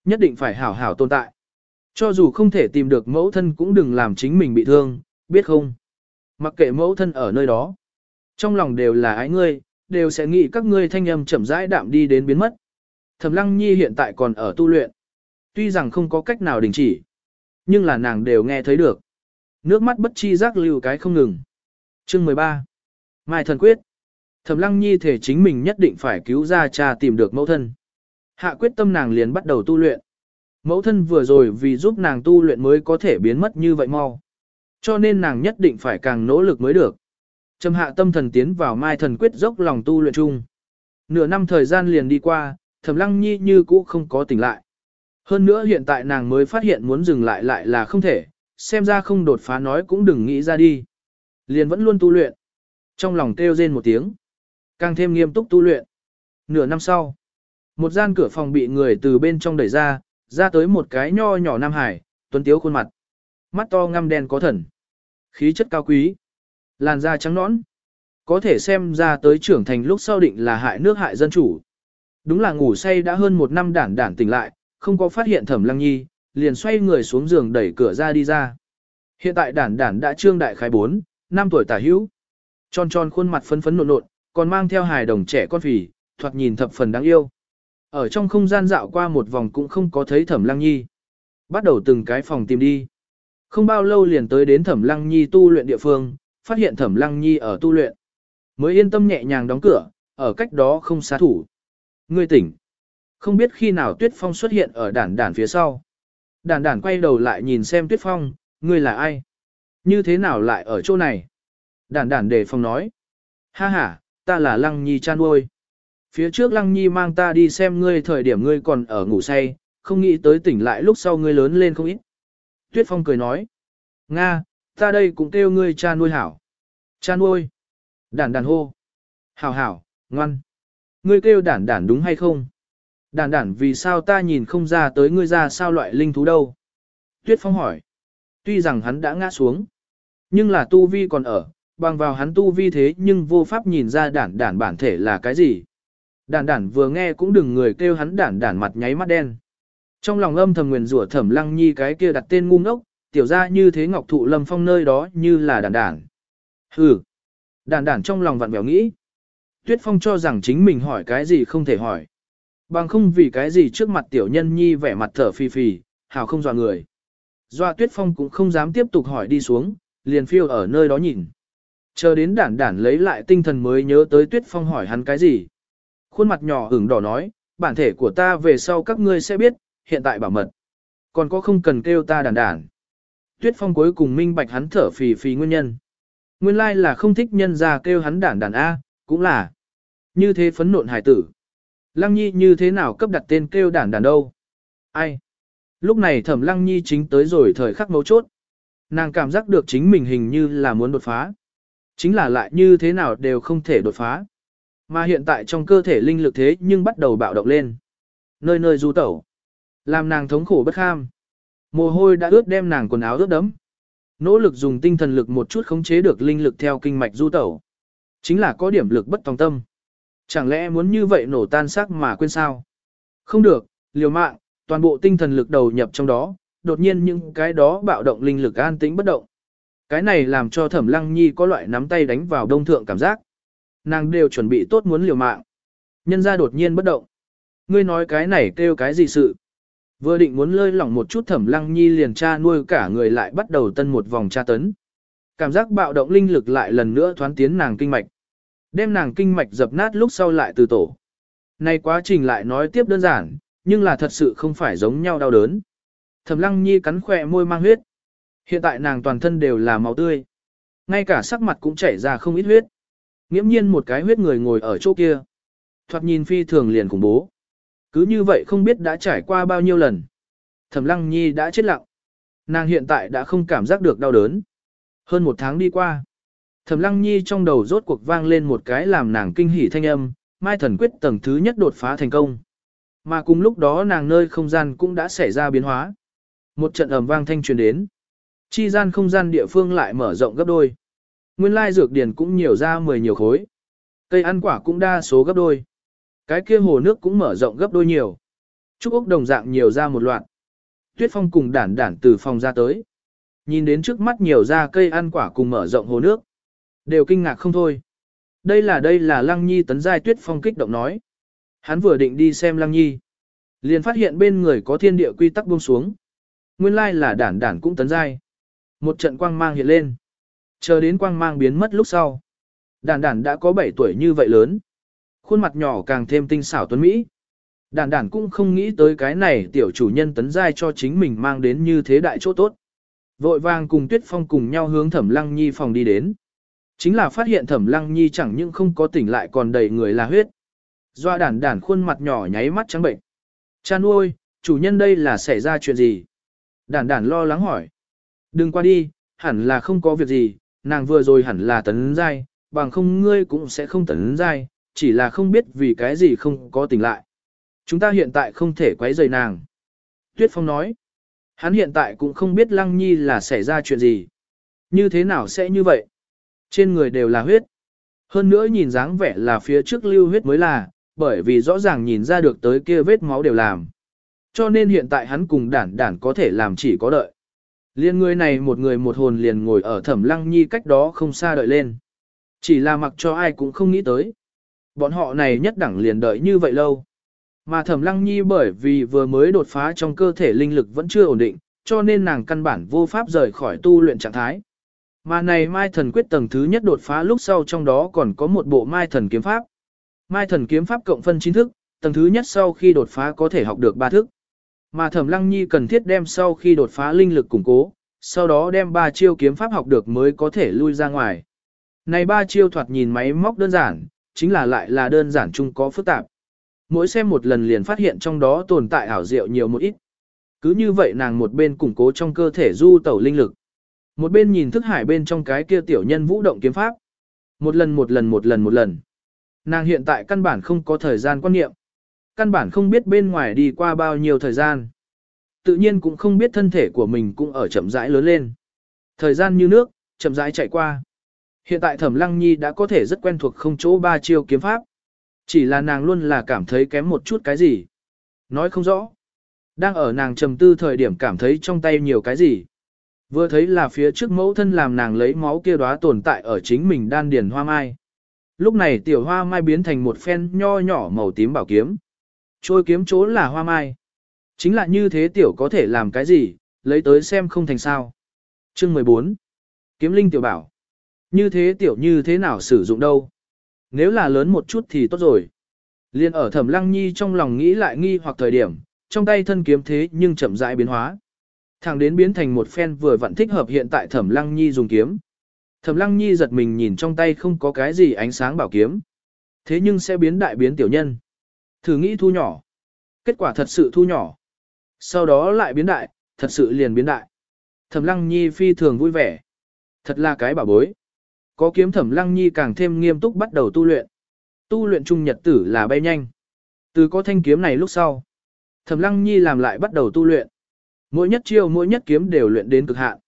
Nhất định phải hảo hảo tồn tại. Cho dù không thể tìm được mẫu thân cũng đừng làm chính mình bị thương, biết không? Mặc kệ mẫu thân ở nơi đó. Trong lòng đều là ái ngươi, đều sẽ nghĩ các ngươi thanh âm chậm rãi đạm đi đến biến mất. Thẩm Lăng Nhi hiện tại còn ở tu luyện. Tuy rằng không có cách nào đình chỉ, nhưng là nàng đều nghe thấy được. Nước mắt bất chi giác lưu cái không ngừng. Chương 13. Mai thần quyết. Thẩm Lăng Nhi thể chính mình nhất định phải cứu ra cha tìm được mẫu thân. Hạ quyết tâm nàng liền bắt đầu tu luyện. Mẫu thân vừa rồi vì giúp nàng tu luyện mới có thể biến mất như vậy mau. Cho nên nàng nhất định phải càng nỗ lực mới được. Trầm hạ tâm thần tiến vào mai thần quyết dốc lòng tu luyện chung. Nửa năm thời gian liền đi qua, thẩm lăng nhi như cũ không có tỉnh lại. Hơn nữa hiện tại nàng mới phát hiện muốn dừng lại lại là không thể, xem ra không đột phá nói cũng đừng nghĩ ra đi. Liền vẫn luôn tu luyện. Trong lòng kêu rên một tiếng. Càng thêm nghiêm túc tu luyện. Nửa năm sau, Một gian cửa phòng bị người từ bên trong đẩy ra, ra tới một cái nho nhỏ nam hải, tuấn tiếu khuôn mặt. Mắt to ngăm đen có thần. Khí chất cao quý. Làn da trắng nõn. Có thể xem ra tới trưởng thành lúc sau định là hại nước hại dân chủ. Đúng là ngủ say đã hơn một năm đản đản tỉnh lại, không có phát hiện thẩm lăng nhi, liền xoay người xuống giường đẩy cửa ra đi ra. Hiện tại đản đản đã trương đại khái 4, năm tuổi tả hữu. Tròn tròn khuôn mặt phấn phấn nộn nộn, còn mang theo hài đồng trẻ con phì, thoạt nhìn thập phần đáng yêu. Ở trong không gian dạo qua một vòng cũng không có thấy thẩm lăng nhi. Bắt đầu từng cái phòng tìm đi. Không bao lâu liền tới đến thẩm lăng nhi tu luyện địa phương, phát hiện thẩm lăng nhi ở tu luyện. Mới yên tâm nhẹ nhàng đóng cửa, ở cách đó không xa thủ. Ngươi tỉnh. Không biết khi nào Tuyết Phong xuất hiện ở đản đản phía sau. Đản đản quay đầu lại nhìn xem Tuyết Phong, ngươi là ai? Như thế nào lại ở chỗ này? Đản đản đề phong nói. Ha ha, ta là Lăng Nhi chan nuôi. Phía trước Lăng Nhi mang ta đi xem ngươi thời điểm ngươi còn ở ngủ say, không nghĩ tới tỉnh lại lúc sau ngươi lớn lên không ít. Tuyết Phong cười nói. Nga, ta đây cũng kêu ngươi cha nuôi hảo. Cha nuôi. Đản đản hô. Hảo hảo, ngoan. Ngươi kêu đản đản đúng hay không? Đản đản vì sao ta nhìn không ra tới ngươi ra sao loại linh thú đâu? Tuyết Phong hỏi. Tuy rằng hắn đã ngã xuống, nhưng là tu vi còn ở, bằng vào hắn tu vi thế nhưng vô pháp nhìn ra đản đản bản thể là cái gì. Đản đản vừa nghe cũng đừng người kêu hắn đản đản mặt nháy mắt đen. Trong lòng âm thầm nguyền rủa thẩm lăng nhi cái kia đặt tên ngu ngốc, tiểu ra như thế ngọc thụ lâm phong nơi đó như là đản đản. Hừ. Đản đản trong lòng vặn vẹo nghĩ. Tuyết Phong cho rằng chính mình hỏi cái gì không thể hỏi. Bằng không vì cái gì trước mặt tiểu nhân nhi vẻ mặt thở phì phì, hào không dọa người. Doa Tuyết Phong cũng không dám tiếp tục hỏi đi xuống, liền phiêu ở nơi đó nhìn. Chờ đến đản đản lấy lại tinh thần mới nhớ tới Tuyết Phong hỏi hắn cái gì. Khuôn mặt nhỏ ửng đỏ nói, bản thể của ta về sau các ngươi sẽ biết, hiện tại bảo mật. Còn có không cần kêu ta đản đản. Tuyết Phong cuối cùng minh bạch hắn thở phì phì nguyên nhân. Nguyên lai là không thích nhân ra kêu hắn đản đản A, cũng là. Như thế phấn nộn hải tử. Lăng Nhi như thế nào cấp đặt tên kêu đản đản đâu? Ai? Lúc này thẩm Lăng Nhi chính tới rồi thời khắc mấu chốt. Nàng cảm giác được chính mình hình như là muốn đột phá. Chính là lại như thế nào đều không thể đột phá. Mà hiện tại trong cơ thể linh lực thế nhưng bắt đầu bạo động lên. Nơi nơi du tẩu. Làm nàng thống khổ bất kham. Mồ hôi đã ướt đem nàng quần áo ướt đẫm. Nỗ lực dùng tinh thần lực một chút khống chế được linh lực theo kinh mạch du tẩu. Chính là có điểm lực bất tòng tâm. Chẳng lẽ muốn như vậy nổ tan xác mà quên sao? Không được, liều mạng, toàn bộ tinh thần lực đầu nhập trong đó, đột nhiên những cái đó bạo động linh lực an tĩnh bất động. Cái này làm cho thẩm lăng nhi có loại nắm tay đánh vào đông thượng cảm giác. Nàng đều chuẩn bị tốt muốn liều mạng. Nhân ra đột nhiên bất động. Ngươi nói cái này kêu cái gì sự? Vừa định muốn lơi lỏng một chút thẩm lăng nhi liền tra nuôi cả người lại bắt đầu tân một vòng tra tấn. Cảm giác bạo động linh lực lại lần nữa thoán tiến nàng kinh mạch. Đem nàng kinh mạch dập nát lúc sau lại từ tổ. Này quá trình lại nói tiếp đơn giản, nhưng là thật sự không phải giống nhau đau đớn. Thẩm lăng nhi cắn khỏe môi mang huyết. Hiện tại nàng toàn thân đều là máu tươi. Ngay cả sắc mặt cũng chảy ra không ít huyết. Nghiễm nhiên một cái huyết người ngồi ở chỗ kia. Thoạt nhìn phi thường liền khủng bố. Cứ như vậy không biết đã trải qua bao nhiêu lần. Thẩm lăng nhi đã chết lặng. Nàng hiện tại đã không cảm giác được đau đớn. Hơn một tháng đi qua. Thẩm lăng nhi trong đầu rốt cuộc vang lên một cái làm nàng kinh hỉ thanh âm, mai thần quyết tầng thứ nhất đột phá thành công. Mà cùng lúc đó nàng nơi không gian cũng đã xảy ra biến hóa. Một trận ầm vang thanh truyền đến. Chi gian không gian địa phương lại mở rộng gấp đôi. Nguyên lai dược điển cũng nhiều ra 10 nhiều khối. Cây ăn quả cũng đa số gấp đôi. Cái kia hồ nước cũng mở rộng gấp đôi nhiều. Trúc ốc đồng dạng nhiều ra một loạt. Tuyết phong cùng đản đản từ phòng ra tới. Nhìn đến trước mắt nhiều ra cây ăn quả cùng mở rộng hồ nước. Đều kinh ngạc không thôi. Đây là đây là Lăng Nhi tấn giai Tuyết phong kích động nói. Hắn vừa định đi xem Lăng Nhi. Liền phát hiện bên người có thiên địa quy tắc buông xuống. Nguyên lai là đản đản cũng tấn giai. Một trận quang mang hiện lên. Chờ đến quang mang biến mất lúc sau. Đản đản đã có 7 tuổi như vậy lớn. Khuôn mặt nhỏ càng thêm tinh xảo tuấn Mỹ. Đản đản cũng không nghĩ tới cái này tiểu chủ nhân tấn giai cho chính mình mang đến như thế đại chỗ tốt. Vội vàng cùng Tuyết Phong cùng nhau hướng Thẩm Lăng Nhi phòng đi đến. Chính là phát hiện Thẩm Lăng Nhi chẳng những không có tỉnh lại còn đầy người là huyết. Doa đản đản khuôn mặt nhỏ nháy mắt trắng bệnh. Cha nuôi, chủ nhân đây là xảy ra chuyện gì? Đản đản lo lắng hỏi. Đừng qua đi, hẳn là không có việc gì, nàng vừa rồi hẳn là tấn dai, bằng không ngươi cũng sẽ không tấn dai, chỉ là không biết vì cái gì không có tỉnh lại. Chúng ta hiện tại không thể quấy rầy nàng. Tuyết Phong nói. Hắn hiện tại cũng không biết Lăng Nhi là xảy ra chuyện gì. Như thế nào sẽ như vậy? Trên người đều là huyết. Hơn nữa nhìn dáng vẻ là phía trước lưu huyết mới là, bởi vì rõ ràng nhìn ra được tới kia vết máu đều làm. Cho nên hiện tại hắn cùng đản đản có thể làm chỉ có đợi. Liên người này một người một hồn liền ngồi ở thẩm lăng nhi cách đó không xa đợi lên. Chỉ là mặc cho ai cũng không nghĩ tới. Bọn họ này nhất đẳng liền đợi như vậy lâu. Mà thẩm lăng nhi bởi vì vừa mới đột phá trong cơ thể linh lực vẫn chưa ổn định, cho nên nàng căn bản vô pháp rời khỏi tu luyện trạng thái. Mà này Mai Thần Quyết tầng thứ nhất đột phá lúc sau trong đó còn có một bộ Mai Thần Kiếm Pháp. Mai Thần Kiếm Pháp cộng phân 9 thức, tầng thứ nhất sau khi đột phá có thể học được 3 thức. Mà Thẩm Lăng Nhi cần thiết đem sau khi đột phá linh lực củng cố, sau đó đem 3 chiêu kiếm pháp học được mới có thể lui ra ngoài. Này 3 chiêu thoạt nhìn máy móc đơn giản, chính là lại là đơn giản chung có phức tạp. Mỗi xem một lần liền phát hiện trong đó tồn tại ảo diệu nhiều một ít. Cứ như vậy nàng một bên củng cố trong cơ thể du tẩu linh lực. Một bên nhìn thức hải bên trong cái kia tiểu nhân vũ động kiếm pháp. Một lần một lần một lần một lần. Nàng hiện tại căn bản không có thời gian quan niệm. Căn bản không biết bên ngoài đi qua bao nhiêu thời gian. Tự nhiên cũng không biết thân thể của mình cũng ở chậm rãi lớn lên. Thời gian như nước, chậm rãi chạy qua. Hiện tại Thẩm Lăng Nhi đã có thể rất quen thuộc không chỗ ba chiêu kiếm pháp. Chỉ là nàng luôn là cảm thấy kém một chút cái gì. Nói không rõ. Đang ở nàng trầm tư thời điểm cảm thấy trong tay nhiều cái gì. Vừa thấy là phía trước mẫu thân làm nàng lấy máu kia đóa tồn tại ở chính mình đan điền hoa mai. Lúc này tiểu hoa mai biến thành một phen nho nhỏ màu tím bảo kiếm. Trôi kiếm chỗ là hoa mai. Chính là như thế tiểu có thể làm cái gì, lấy tới xem không thành sao. Chương 14. Kiếm linh tiểu bảo. Như thế tiểu như thế nào sử dụng đâu. Nếu là lớn một chút thì tốt rồi. Liên ở thẩm lăng nhi trong lòng nghĩ lại nghi hoặc thời điểm, trong tay thân kiếm thế nhưng chậm rãi biến hóa. Thẳng đến biến thành một phen vừa vặn thích hợp hiện tại Thẩm Lăng Nhi dùng kiếm. Thẩm Lăng Nhi giật mình nhìn trong tay không có cái gì ánh sáng bảo kiếm. Thế nhưng sẽ biến đại biến tiểu nhân. Thử nghĩ thu nhỏ. Kết quả thật sự thu nhỏ. Sau đó lại biến đại, thật sự liền biến đại. Thẩm Lăng Nhi phi thường vui vẻ. Thật là cái bảo bối. Có kiếm Thẩm Lăng Nhi càng thêm nghiêm túc bắt đầu tu luyện. Tu luyện trung nhật tử là bay nhanh. Từ có thanh kiếm này lúc sau. Thẩm Lăng Nhi làm lại bắt đầu tu luyện. Mỗi nhất chiêu mỗi nhất kiếm đều luyện đến cực hạn.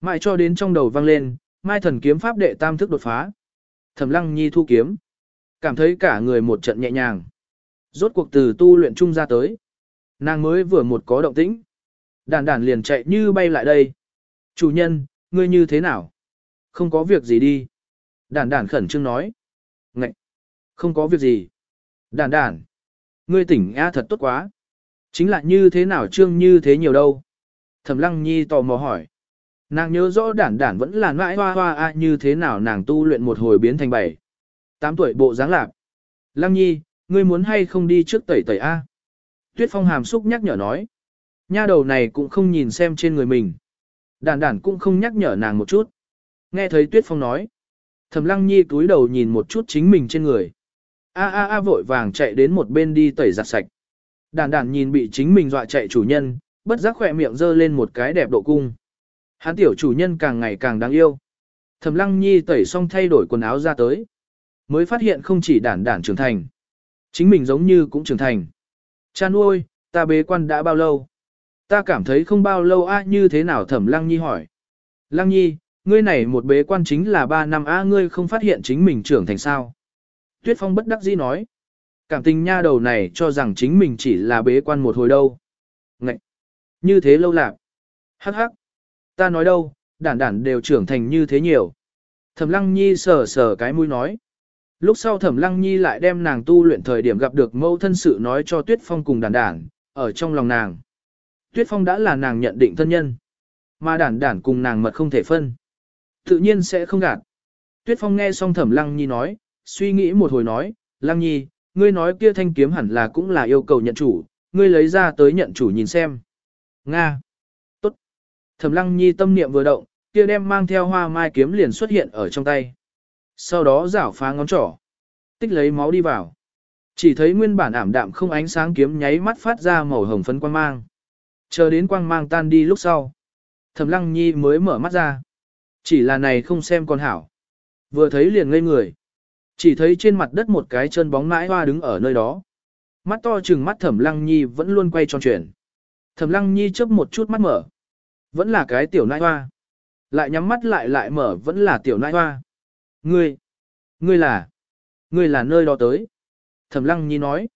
Mãi cho đến trong đầu vang lên, mai thần kiếm pháp đệ tam thức đột phá. Thẩm lăng nhi thu kiếm. Cảm thấy cả người một trận nhẹ nhàng. Rốt cuộc từ tu luyện chung ra tới. Nàng mới vừa một có động tĩnh. Đàn đàn liền chạy như bay lại đây. Chủ nhân, ngươi như thế nào? Không có việc gì đi. Đàn đàn khẩn trương nói. Ngậy! Không có việc gì. Đàn đàn! Ngươi tỉnh A thật tốt quá. Chính là như thế nào trương như thế nhiều đâu? Thẩm lăng nhi tò mò hỏi. Nàng nhớ rõ đản đản vẫn là mãi hoa hoa a như thế nào nàng tu luyện một hồi biến thành bảy. Tám tuổi bộ dáng lạc. Lăng nhi, ngươi muốn hay không đi trước tẩy tẩy a? Tuyết phong hàm xúc nhắc nhở nói. Nha đầu này cũng không nhìn xem trên người mình. Đản đản cũng không nhắc nhở nàng một chút. Nghe thấy Tuyết phong nói. Thẩm lăng nhi cúi đầu nhìn một chút chính mình trên người. A a a vội vàng chạy đến một bên đi tẩy giặt sạch. Đàn đàn nhìn bị chính mình dọa chạy chủ nhân, bất giác khỏe miệng dơ lên một cái đẹp độ cung. Hắn tiểu chủ nhân càng ngày càng đáng yêu. Thẩm lăng nhi tẩy xong thay đổi quần áo ra tới. Mới phát hiện không chỉ đản đản trưởng thành. Chính mình giống như cũng trưởng thành. Cha nuôi, ta bế quan đã bao lâu? Ta cảm thấy không bao lâu a như thế nào thẩm lăng nhi hỏi. Lăng nhi, ngươi này một bế quan chính là ba năm a ngươi không phát hiện chính mình trưởng thành sao? Tuyết phong bất đắc dĩ nói. Cảm tình nha đầu này cho rằng chính mình chỉ là bế quan một hồi đâu. Ngậy! Như thế lâu lạc. Hắc hắc! Ta nói đâu, đản đản đều trưởng thành như thế nhiều. Thẩm lăng nhi sờ sờ cái mũi nói. Lúc sau thẩm lăng nhi lại đem nàng tu luyện thời điểm gặp được mâu thân sự nói cho tuyết phong cùng đản đản, ở trong lòng nàng. Tuyết phong đã là nàng nhận định thân nhân. Mà đản đản cùng nàng mật không thể phân. Tự nhiên sẽ không gạt. Tuyết phong nghe xong thẩm lăng nhi nói, suy nghĩ một hồi nói, lăng nhi, ngươi nói kia thanh kiếm hẳn là cũng là yêu cầu nhận chủ, ngươi lấy ra tới nhận chủ nhìn xem. Nga. Tốt. Thẩm lăng nhi tâm niệm vừa động, kia đem mang theo hoa mai kiếm liền xuất hiện ở trong tay. Sau đó rảo phá ngón trỏ. Tích lấy máu đi vào. Chỉ thấy nguyên bản ảm đạm không ánh sáng kiếm nháy mắt phát ra màu hồng phấn quang mang. Chờ đến quang mang tan đi lúc sau. Thẩm lăng nhi mới mở mắt ra. Chỉ là này không xem con hảo. Vừa thấy liền ngây người. Chỉ thấy trên mặt đất một cái chân bóng mãi hoa đứng ở nơi đó. Mắt to chừng mắt thẩm lăng nhi vẫn luôn quay tròn chuyển. Thẩm lăng nhi chớp một chút mắt mở. Vẫn là cái tiểu nai hoa. Lại nhắm mắt lại lại mở vẫn là tiểu nai hoa. Ngươi, ngươi là, ngươi là nơi đó tới. Thẩm lăng nhi nói.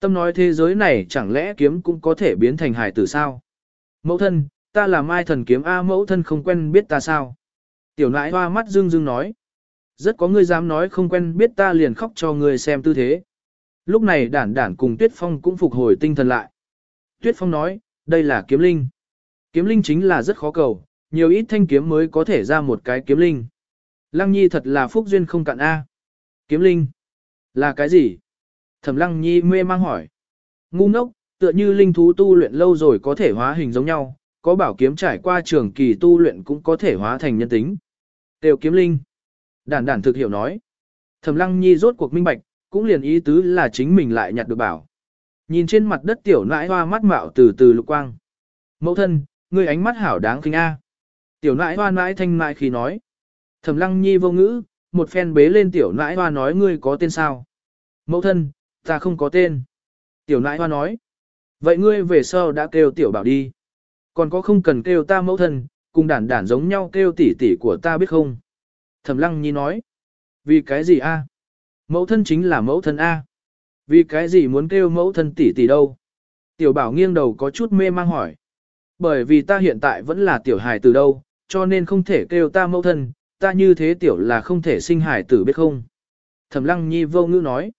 Tâm nói thế giới này chẳng lẽ kiếm cũng có thể biến thành hải tử sao? Mẫu thân, ta là mai thần kiếm A mẫu thân không quen biết ta sao? Tiểu nãi hoa mắt dương dương nói. Rất có người dám nói không quen biết ta liền khóc cho ngươi xem tư thế. Lúc này đản đản cùng Tuyết Phong cũng phục hồi tinh thần lại. Tuyết Phong nói, đây là kiếm linh. Kiếm linh chính là rất khó cầu, nhiều ít thanh kiếm mới có thể ra một cái kiếm linh. Lăng Nhi thật là phúc duyên không cạn A. Kiếm linh. Là cái gì? Thẩm Lăng Nhi mê mang hỏi. Ngu ngốc, tựa như linh thú tu luyện lâu rồi có thể hóa hình giống nhau, có bảo kiếm trải qua trường kỳ tu luyện cũng có thể hóa thành nhân tính. Tiêu kiếm linh. Đản đản thực hiểu nói. Thẩm Lăng Nhi rốt cuộc minh bạch, cũng liền ý tứ là chính mình lại nhặt được bảo. Nhìn trên mặt đất tiểu nãi hoa mắt mạo từ từ lục quang. Mẫu thân, ngươi ánh mắt hảo đáng kinh a. Tiểu nãi hoa nãi thanh nãi khi nói. Thẩm lăng nhi vô ngữ, một phen bế lên tiểu nãi hoa nói ngươi có tên sao? Mẫu thân, ta không có tên. Tiểu nãi hoa nói. Vậy ngươi về sau đã kêu tiểu bảo đi. Còn có không cần kêu ta mẫu thân, cùng đản đản giống nhau kêu tỷ tỷ của ta biết không? Thẩm lăng nhi nói. Vì cái gì a? Mẫu thân chính là mẫu thân A. Vì cái gì muốn kêu mẫu thân tỷ tỷ đâu? Tiểu bảo nghiêng đầu có chút mê mang hỏi. Bởi vì ta hiện tại vẫn là tiểu hài từ đâu, cho nên không thể kêu ta mẫu thân, ta như thế tiểu là không thể sinh hài tử biết không? Thẩm lăng nhi vô ngữ nói.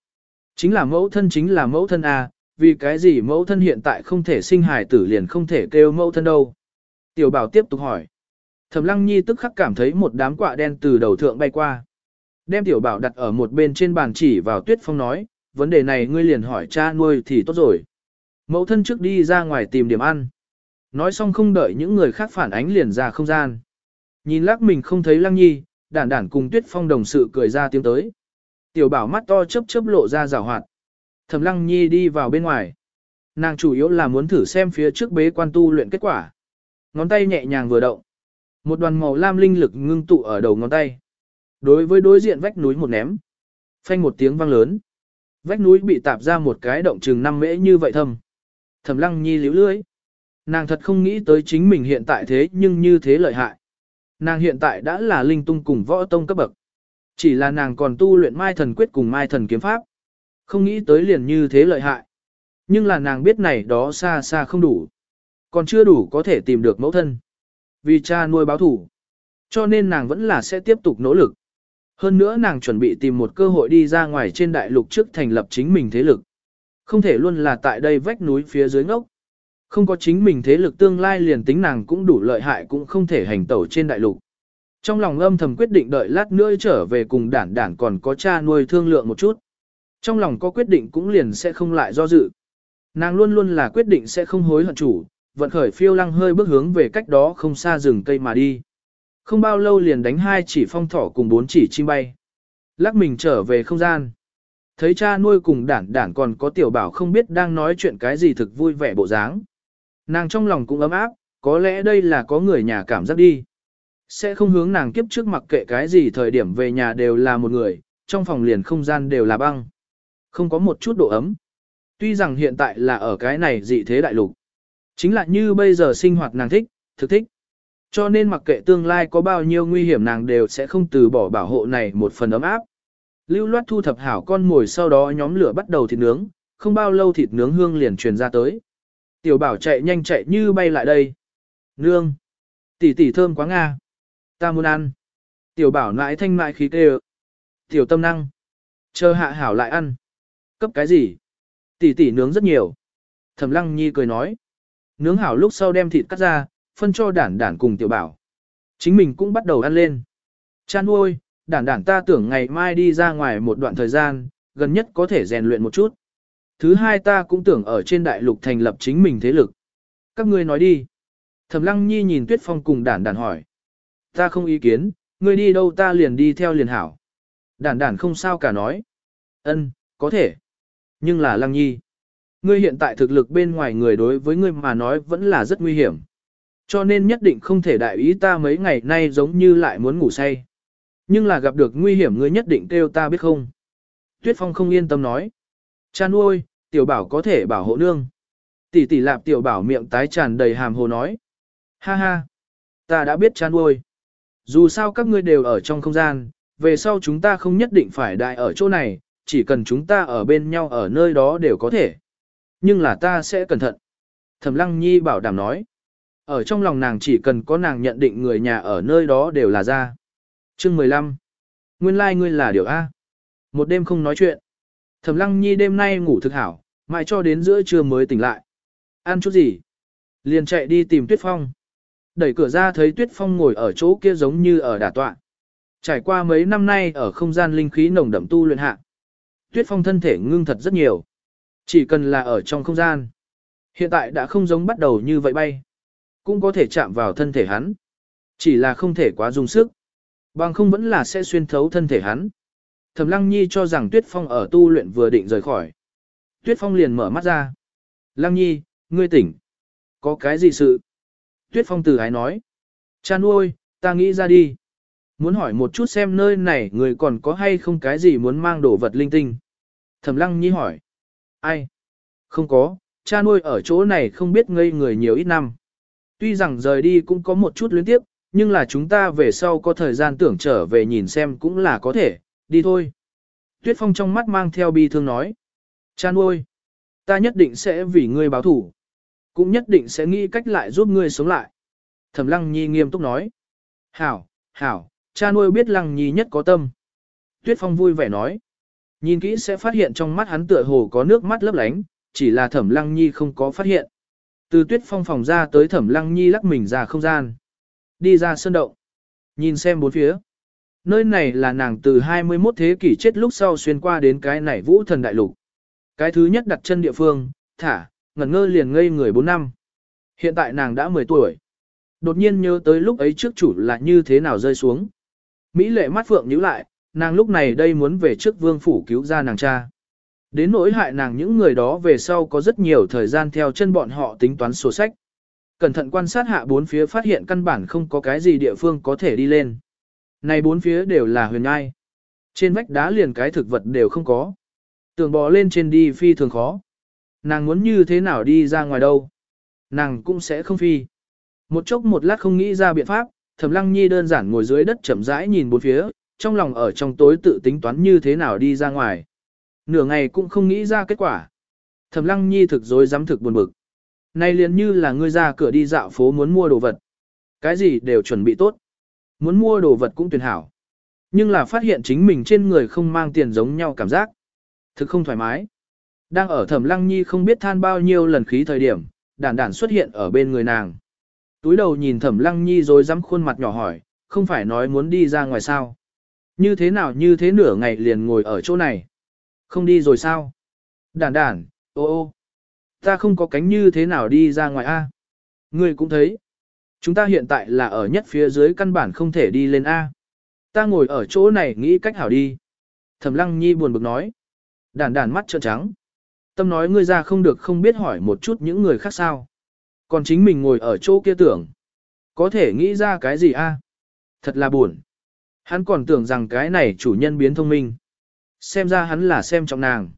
Chính là mẫu thân chính là mẫu thân A, vì cái gì mẫu thân hiện tại không thể sinh hài tử liền không thể kêu mẫu thân đâu? Tiểu bảo tiếp tục hỏi. Thẩm lăng nhi tức khắc cảm thấy một đám quạ đen từ đầu thượng bay qua. Đem tiểu bảo đặt ở một bên trên bàn chỉ vào tuyết phong nói, vấn đề này ngươi liền hỏi cha nuôi thì tốt rồi. Mẫu thân trước đi ra ngoài tìm điểm ăn. Nói xong không đợi những người khác phản ánh liền ra không gian. Nhìn lắc mình không thấy lăng nhi, đản đản cùng tuyết phong đồng sự cười ra tiếng tới. Tiểu bảo mắt to chớp chớp lộ ra rào hoạt. Thẩm lăng nhi đi vào bên ngoài. Nàng chủ yếu là muốn thử xem phía trước bế quan tu luyện kết quả. Ngón tay nhẹ nhàng vừa động. Một đoàn màu lam linh lực ngưng tụ ở đầu ngón tay. Đối với đối diện vách núi một ném. Phanh một tiếng vang lớn. Vách núi bị tạp ra một cái động chừng năm mễ như vậy thâm. Thẩm lăng nhi liễu lưới. Nàng thật không nghĩ tới chính mình hiện tại thế nhưng như thế lợi hại. Nàng hiện tại đã là linh tung cùng võ tông cấp bậc. Chỉ là nàng còn tu luyện mai thần quyết cùng mai thần kiếm pháp. Không nghĩ tới liền như thế lợi hại. Nhưng là nàng biết này đó xa xa không đủ. Còn chưa đủ có thể tìm được mẫu thân. Vì cha nuôi báo thủ. Cho nên nàng vẫn là sẽ tiếp tục nỗ lực. Hơn nữa nàng chuẩn bị tìm một cơ hội đi ra ngoài trên đại lục trước thành lập chính mình thế lực. Không thể luôn là tại đây vách núi phía dưới ngốc. Không có chính mình thế lực tương lai liền tính nàng cũng đủ lợi hại cũng không thể hành tẩu trên đại lục. Trong lòng âm thầm quyết định đợi lát nữa trở về cùng đản đản còn có cha nuôi thương lượng một chút. Trong lòng có quyết định cũng liền sẽ không lại do dự. Nàng luôn luôn là quyết định sẽ không hối hận chủ, vận khởi phiêu lăng hơi bước hướng về cách đó không xa rừng cây mà đi. Không bao lâu liền đánh hai chỉ phong thỏ cùng bốn chỉ chim bay. Lắc mình trở về không gian. Thấy cha nuôi cùng đản đản còn có tiểu bảo không biết đang nói chuyện cái gì thực vui vẻ bộ dáng. Nàng trong lòng cũng ấm áp, có lẽ đây là có người nhà cảm giác đi. Sẽ không hướng nàng kiếp trước mặc kệ cái gì thời điểm về nhà đều là một người, trong phòng liền không gian đều là băng. Không có một chút độ ấm. Tuy rằng hiện tại là ở cái này dị thế đại lục. Chính là như bây giờ sinh hoạt nàng thích, thực thích. Cho nên mặc kệ tương lai có bao nhiêu nguy hiểm nàng đều sẽ không từ bỏ bảo hộ này một phần ấm áp. Lưu loát thu thập hảo con mồi sau đó nhóm lửa bắt đầu thịt nướng, không bao lâu thịt nướng hương liền truyền ra tới. Tiểu bảo chạy nhanh chạy như bay lại đây. Nương! Tỷ tỷ thơm quá nga! Ta muốn ăn! Tiểu bảo nãi thanh mại khí tê Tiểu tâm năng! Chờ hạ hảo lại ăn! Cấp cái gì? Tỷ tỷ nướng rất nhiều. Thẩm lăng nhi cười nói. Nướng hảo lúc sau đem thịt cắt ra, phân cho đản đản cùng tiểu bảo. Chính mình cũng bắt đầu ăn lên. Chan nuôi, đản đản ta tưởng ngày mai đi ra ngoài một đoạn thời gian, gần nhất có thể rèn luyện một chút. Thứ hai ta cũng tưởng ở trên đại lục thành lập chính mình thế lực. Các ngươi nói đi. Thẩm lăng nhi nhìn tuyết phong cùng đản đản hỏi. Ta không ý kiến, ngươi đi đâu ta liền đi theo liền hảo. Đản đản không sao cả nói. Ân, có thể. Nhưng là lăng nhi. Ngươi hiện tại thực lực bên ngoài người đối với ngươi mà nói vẫn là rất nguy hiểm. Cho nên nhất định không thể đại ý ta mấy ngày nay giống như lại muốn ngủ say. Nhưng là gặp được nguy hiểm ngươi nhất định kêu ta biết không. Tuyết Phong không yên tâm nói. Cha nuôi, Tiểu bảo có thể bảo hộ nương. Tỷ tỷ lạp tiểu bảo miệng tái tràn đầy hàm hồ nói. Ha ha, ta đã biết cha nuôi. Dù sao các ngươi đều ở trong không gian, về sau chúng ta không nhất định phải đại ở chỗ này, chỉ cần chúng ta ở bên nhau ở nơi đó đều có thể. Nhưng là ta sẽ cẩn thận. Thẩm Lăng Nhi bảo đảm nói. Ở trong lòng nàng chỉ cần có nàng nhận định người nhà ở nơi đó đều là ra. Chương 15. Nguyên lai like ngươi là điều A. Một đêm không nói chuyện. Thẩm Lăng Nhi đêm nay ngủ thực hảo, mãi cho đến giữa trưa mới tỉnh lại. Ăn chút gì? Liền chạy đi tìm Tuyết Phong. Đẩy cửa ra thấy Tuyết Phong ngồi ở chỗ kia giống như ở đả tọa. Trải qua mấy năm nay ở không gian linh khí nồng đậm tu luyện hạ. Tuyết Phong thân thể ngưng thật rất nhiều. Chỉ cần là ở trong không gian. Hiện tại đã không giống bắt đầu như vậy bay. Cũng có thể chạm vào thân thể hắn. Chỉ là không thể quá dùng sức. Bằng không vẫn là sẽ xuyên thấu thân thể hắn. Thẩm Lăng Nhi cho rằng Tuyết Phong ở tu luyện vừa định rời khỏi. Tuyết Phong liền mở mắt ra. Lăng Nhi, ngươi tỉnh. Có cái gì sự? Tuyết Phong từ ái nói. Cha nuôi, ta nghĩ ra đi. Muốn hỏi một chút xem nơi này người còn có hay không cái gì muốn mang đồ vật linh tinh. Thẩm Lăng Nhi hỏi. Ai? Không có, cha nuôi ở chỗ này không biết ngây người nhiều ít năm. Tuy rằng rời đi cũng có một chút luyến tiếp, nhưng là chúng ta về sau có thời gian tưởng trở về nhìn xem cũng là có thể, đi thôi. Tuyết Phong trong mắt mang theo bi thương nói. Cha nuôi, ta nhất định sẽ vì ngươi báo thủ. Cũng nhất định sẽ nghĩ cách lại giúp ngươi sống lại. Thẩm Lăng Nhi nghiêm túc nói. Hảo, hảo, cha nuôi biết Lăng Nhi nhất có tâm. Tuyết Phong vui vẻ nói. Nhìn kỹ sẽ phát hiện trong mắt hắn tựa hồ có nước mắt lấp lánh, chỉ là Thẩm Lăng Nhi không có phát hiện. Từ Tuyết Phong phòng ra tới Thẩm Lăng Nhi lắc mình ra không gian. Đi ra sơn động. Nhìn xem bốn phía. Nơi này là nàng từ 21 thế kỷ chết lúc sau xuyên qua đến cái này vũ thần đại lục. Cái thứ nhất đặt chân địa phương, thả, ngẩn ngơ liền ngây người 4 năm. Hiện tại nàng đã 10 tuổi. Đột nhiên nhớ tới lúc ấy trước chủ là như thế nào rơi xuống. Mỹ lệ mắt phượng nhíu lại, nàng lúc này đây muốn về trước vương phủ cứu ra nàng cha. Đến nỗi hại nàng những người đó về sau có rất nhiều thời gian theo chân bọn họ tính toán sổ sách. Cẩn thận quan sát hạ bốn phía phát hiện căn bản không có cái gì địa phương có thể đi lên. Này bốn phía đều là huyền ngai. Trên vách đá liền cái thực vật đều không có. Tường bò lên trên đi phi thường khó. Nàng muốn như thế nào đi ra ngoài đâu. Nàng cũng sẽ không phi. Một chốc một lát không nghĩ ra biện pháp, Thẩm Lăng Nhi đơn giản ngồi dưới đất chậm rãi nhìn bốn phía, trong lòng ở trong tối tự tính toán như thế nào đi ra ngoài. Nửa ngày cũng không nghĩ ra kết quả. Thẩm Lăng Nhi thực dối dám thực buồn bực. nay liền như là ngươi ra cửa đi dạo phố muốn mua đồ vật. Cái gì đều chuẩn bị tốt. Muốn mua đồ vật cũng tuyển hảo. Nhưng là phát hiện chính mình trên người không mang tiền giống nhau cảm giác. Thực không thoải mái. Đang ở thẩm lăng nhi không biết than bao nhiêu lần khí thời điểm, đản đản xuất hiện ở bên người nàng. Túi đầu nhìn thẩm lăng nhi rồi dám khuôn mặt nhỏ hỏi, không phải nói muốn đi ra ngoài sao. Như thế nào như thế nửa ngày liền ngồi ở chỗ này. Không đi rồi sao? Đản đản, ô ô. Ta không có cánh như thế nào đi ra ngoài A. Ngươi cũng thấy. Chúng ta hiện tại là ở nhất phía dưới căn bản không thể đi lên A. Ta ngồi ở chỗ này nghĩ cách hảo đi. Thẩm lăng nhi buồn bực nói. Đản đản mắt trợn trắng. Tâm nói ngươi ra không được không biết hỏi một chút những người khác sao. Còn chính mình ngồi ở chỗ kia tưởng. Có thể nghĩ ra cái gì a? Thật là buồn. Hắn còn tưởng rằng cái này chủ nhân biến thông minh. Xem ra hắn là xem trọng nàng.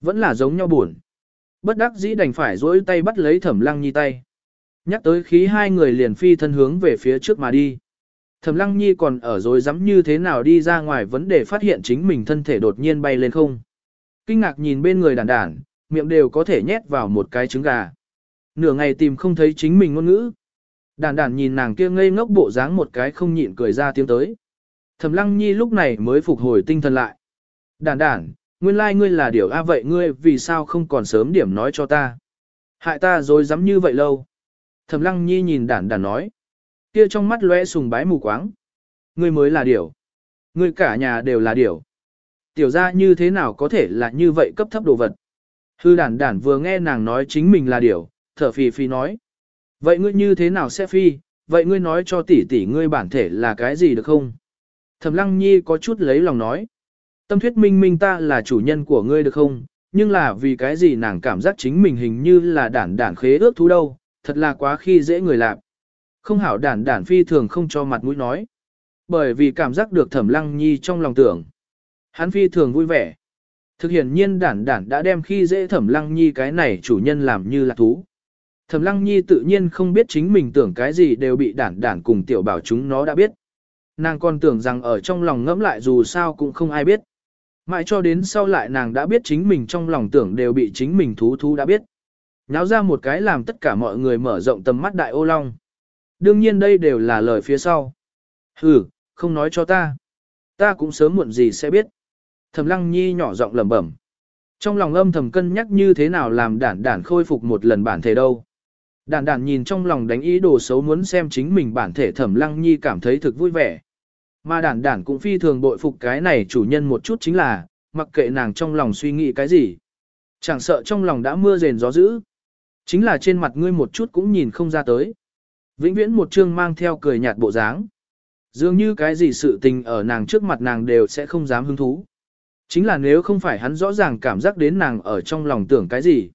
Vẫn là giống nhau buồn. Bất đắc dĩ đành phải dỗi tay bắt lấy thẩm lăng nhi tay. Nhắc tới khí hai người liền phi thân hướng về phía trước mà đi. Thẩm lăng nhi còn ở rồi dám như thế nào đi ra ngoài vấn đề phát hiện chính mình thân thể đột nhiên bay lên không. Kinh ngạc nhìn bên người đàn đản, miệng đều có thể nhét vào một cái trứng gà. Nửa ngày tìm không thấy chính mình ngôn ngữ. Đàn đản nhìn nàng kia ngây ngốc bộ dáng một cái không nhịn cười ra tiếng tới. Thẩm lăng nhi lúc này mới phục hồi tinh thần lại. Đản đản, nguyên lai like ngươi là điều A vậy ngươi vì sao không còn sớm điểm nói cho ta. Hại ta rồi dám như vậy lâu. Thẩm lăng nhi nhìn đản đản nói. Kia trong mắt lóe sùng bái mù quáng. Ngươi mới là điều. Ngươi cả nhà đều là điều. Tiểu ra như thế nào có thể là như vậy cấp thấp đồ vật. Hư đản đản vừa nghe nàng nói chính mình là điều, thở phì phì nói. Vậy ngươi như thế nào sẽ phi, vậy ngươi nói cho tỷ tỷ ngươi bản thể là cái gì được không? Thẩm lăng nhi có chút lấy lòng nói. Tâm thuyết minh minh ta là chủ nhân của ngươi được không? Nhưng là vì cái gì nàng cảm giác chính mình hình như là đản đản khế ước thú đâu, thật là quá khi dễ người làm. Không hảo đản đản phi thường không cho mặt mũi nói. Bởi vì cảm giác được thẩm lăng nhi trong lòng tưởng. Hắn phi thường vui vẻ. Thực hiện nhiên đản đản đã đem khi dễ thẩm lăng nhi cái này chủ nhân làm như là thú. Thẩm lăng nhi tự nhiên không biết chính mình tưởng cái gì đều bị đản đản cùng tiểu bảo chúng nó đã biết. Nàng còn tưởng rằng ở trong lòng ngẫm lại dù sao cũng không ai biết. Mãi cho đến sau lại nàng đã biết chính mình trong lòng tưởng đều bị chính mình thú thú đã biết. Nháo ra một cái làm tất cả mọi người mở rộng tầm mắt đại ô long. Đương nhiên đây đều là lời phía sau. Ừ, không nói cho ta. Ta cũng sớm muộn gì sẽ biết. Thẩm lăng nhi nhỏ giọng lẩm bẩm. Trong lòng âm thầm cân nhắc như thế nào làm đản đản khôi phục một lần bản thể đâu. Đản đản nhìn trong lòng đánh ý đồ xấu muốn xem chính mình bản thể thẩm lăng nhi cảm thấy thực vui vẻ. Mà đản đản cũng phi thường bội phục cái này chủ nhân một chút chính là, mặc kệ nàng trong lòng suy nghĩ cái gì. Chẳng sợ trong lòng đã mưa rền gió dữ. Chính là trên mặt ngươi một chút cũng nhìn không ra tới. Vĩnh viễn một chương mang theo cười nhạt bộ dáng. Dường như cái gì sự tình ở nàng trước mặt nàng đều sẽ không dám hứng thú. Chính là nếu không phải hắn rõ ràng cảm giác đến nàng ở trong lòng tưởng cái gì.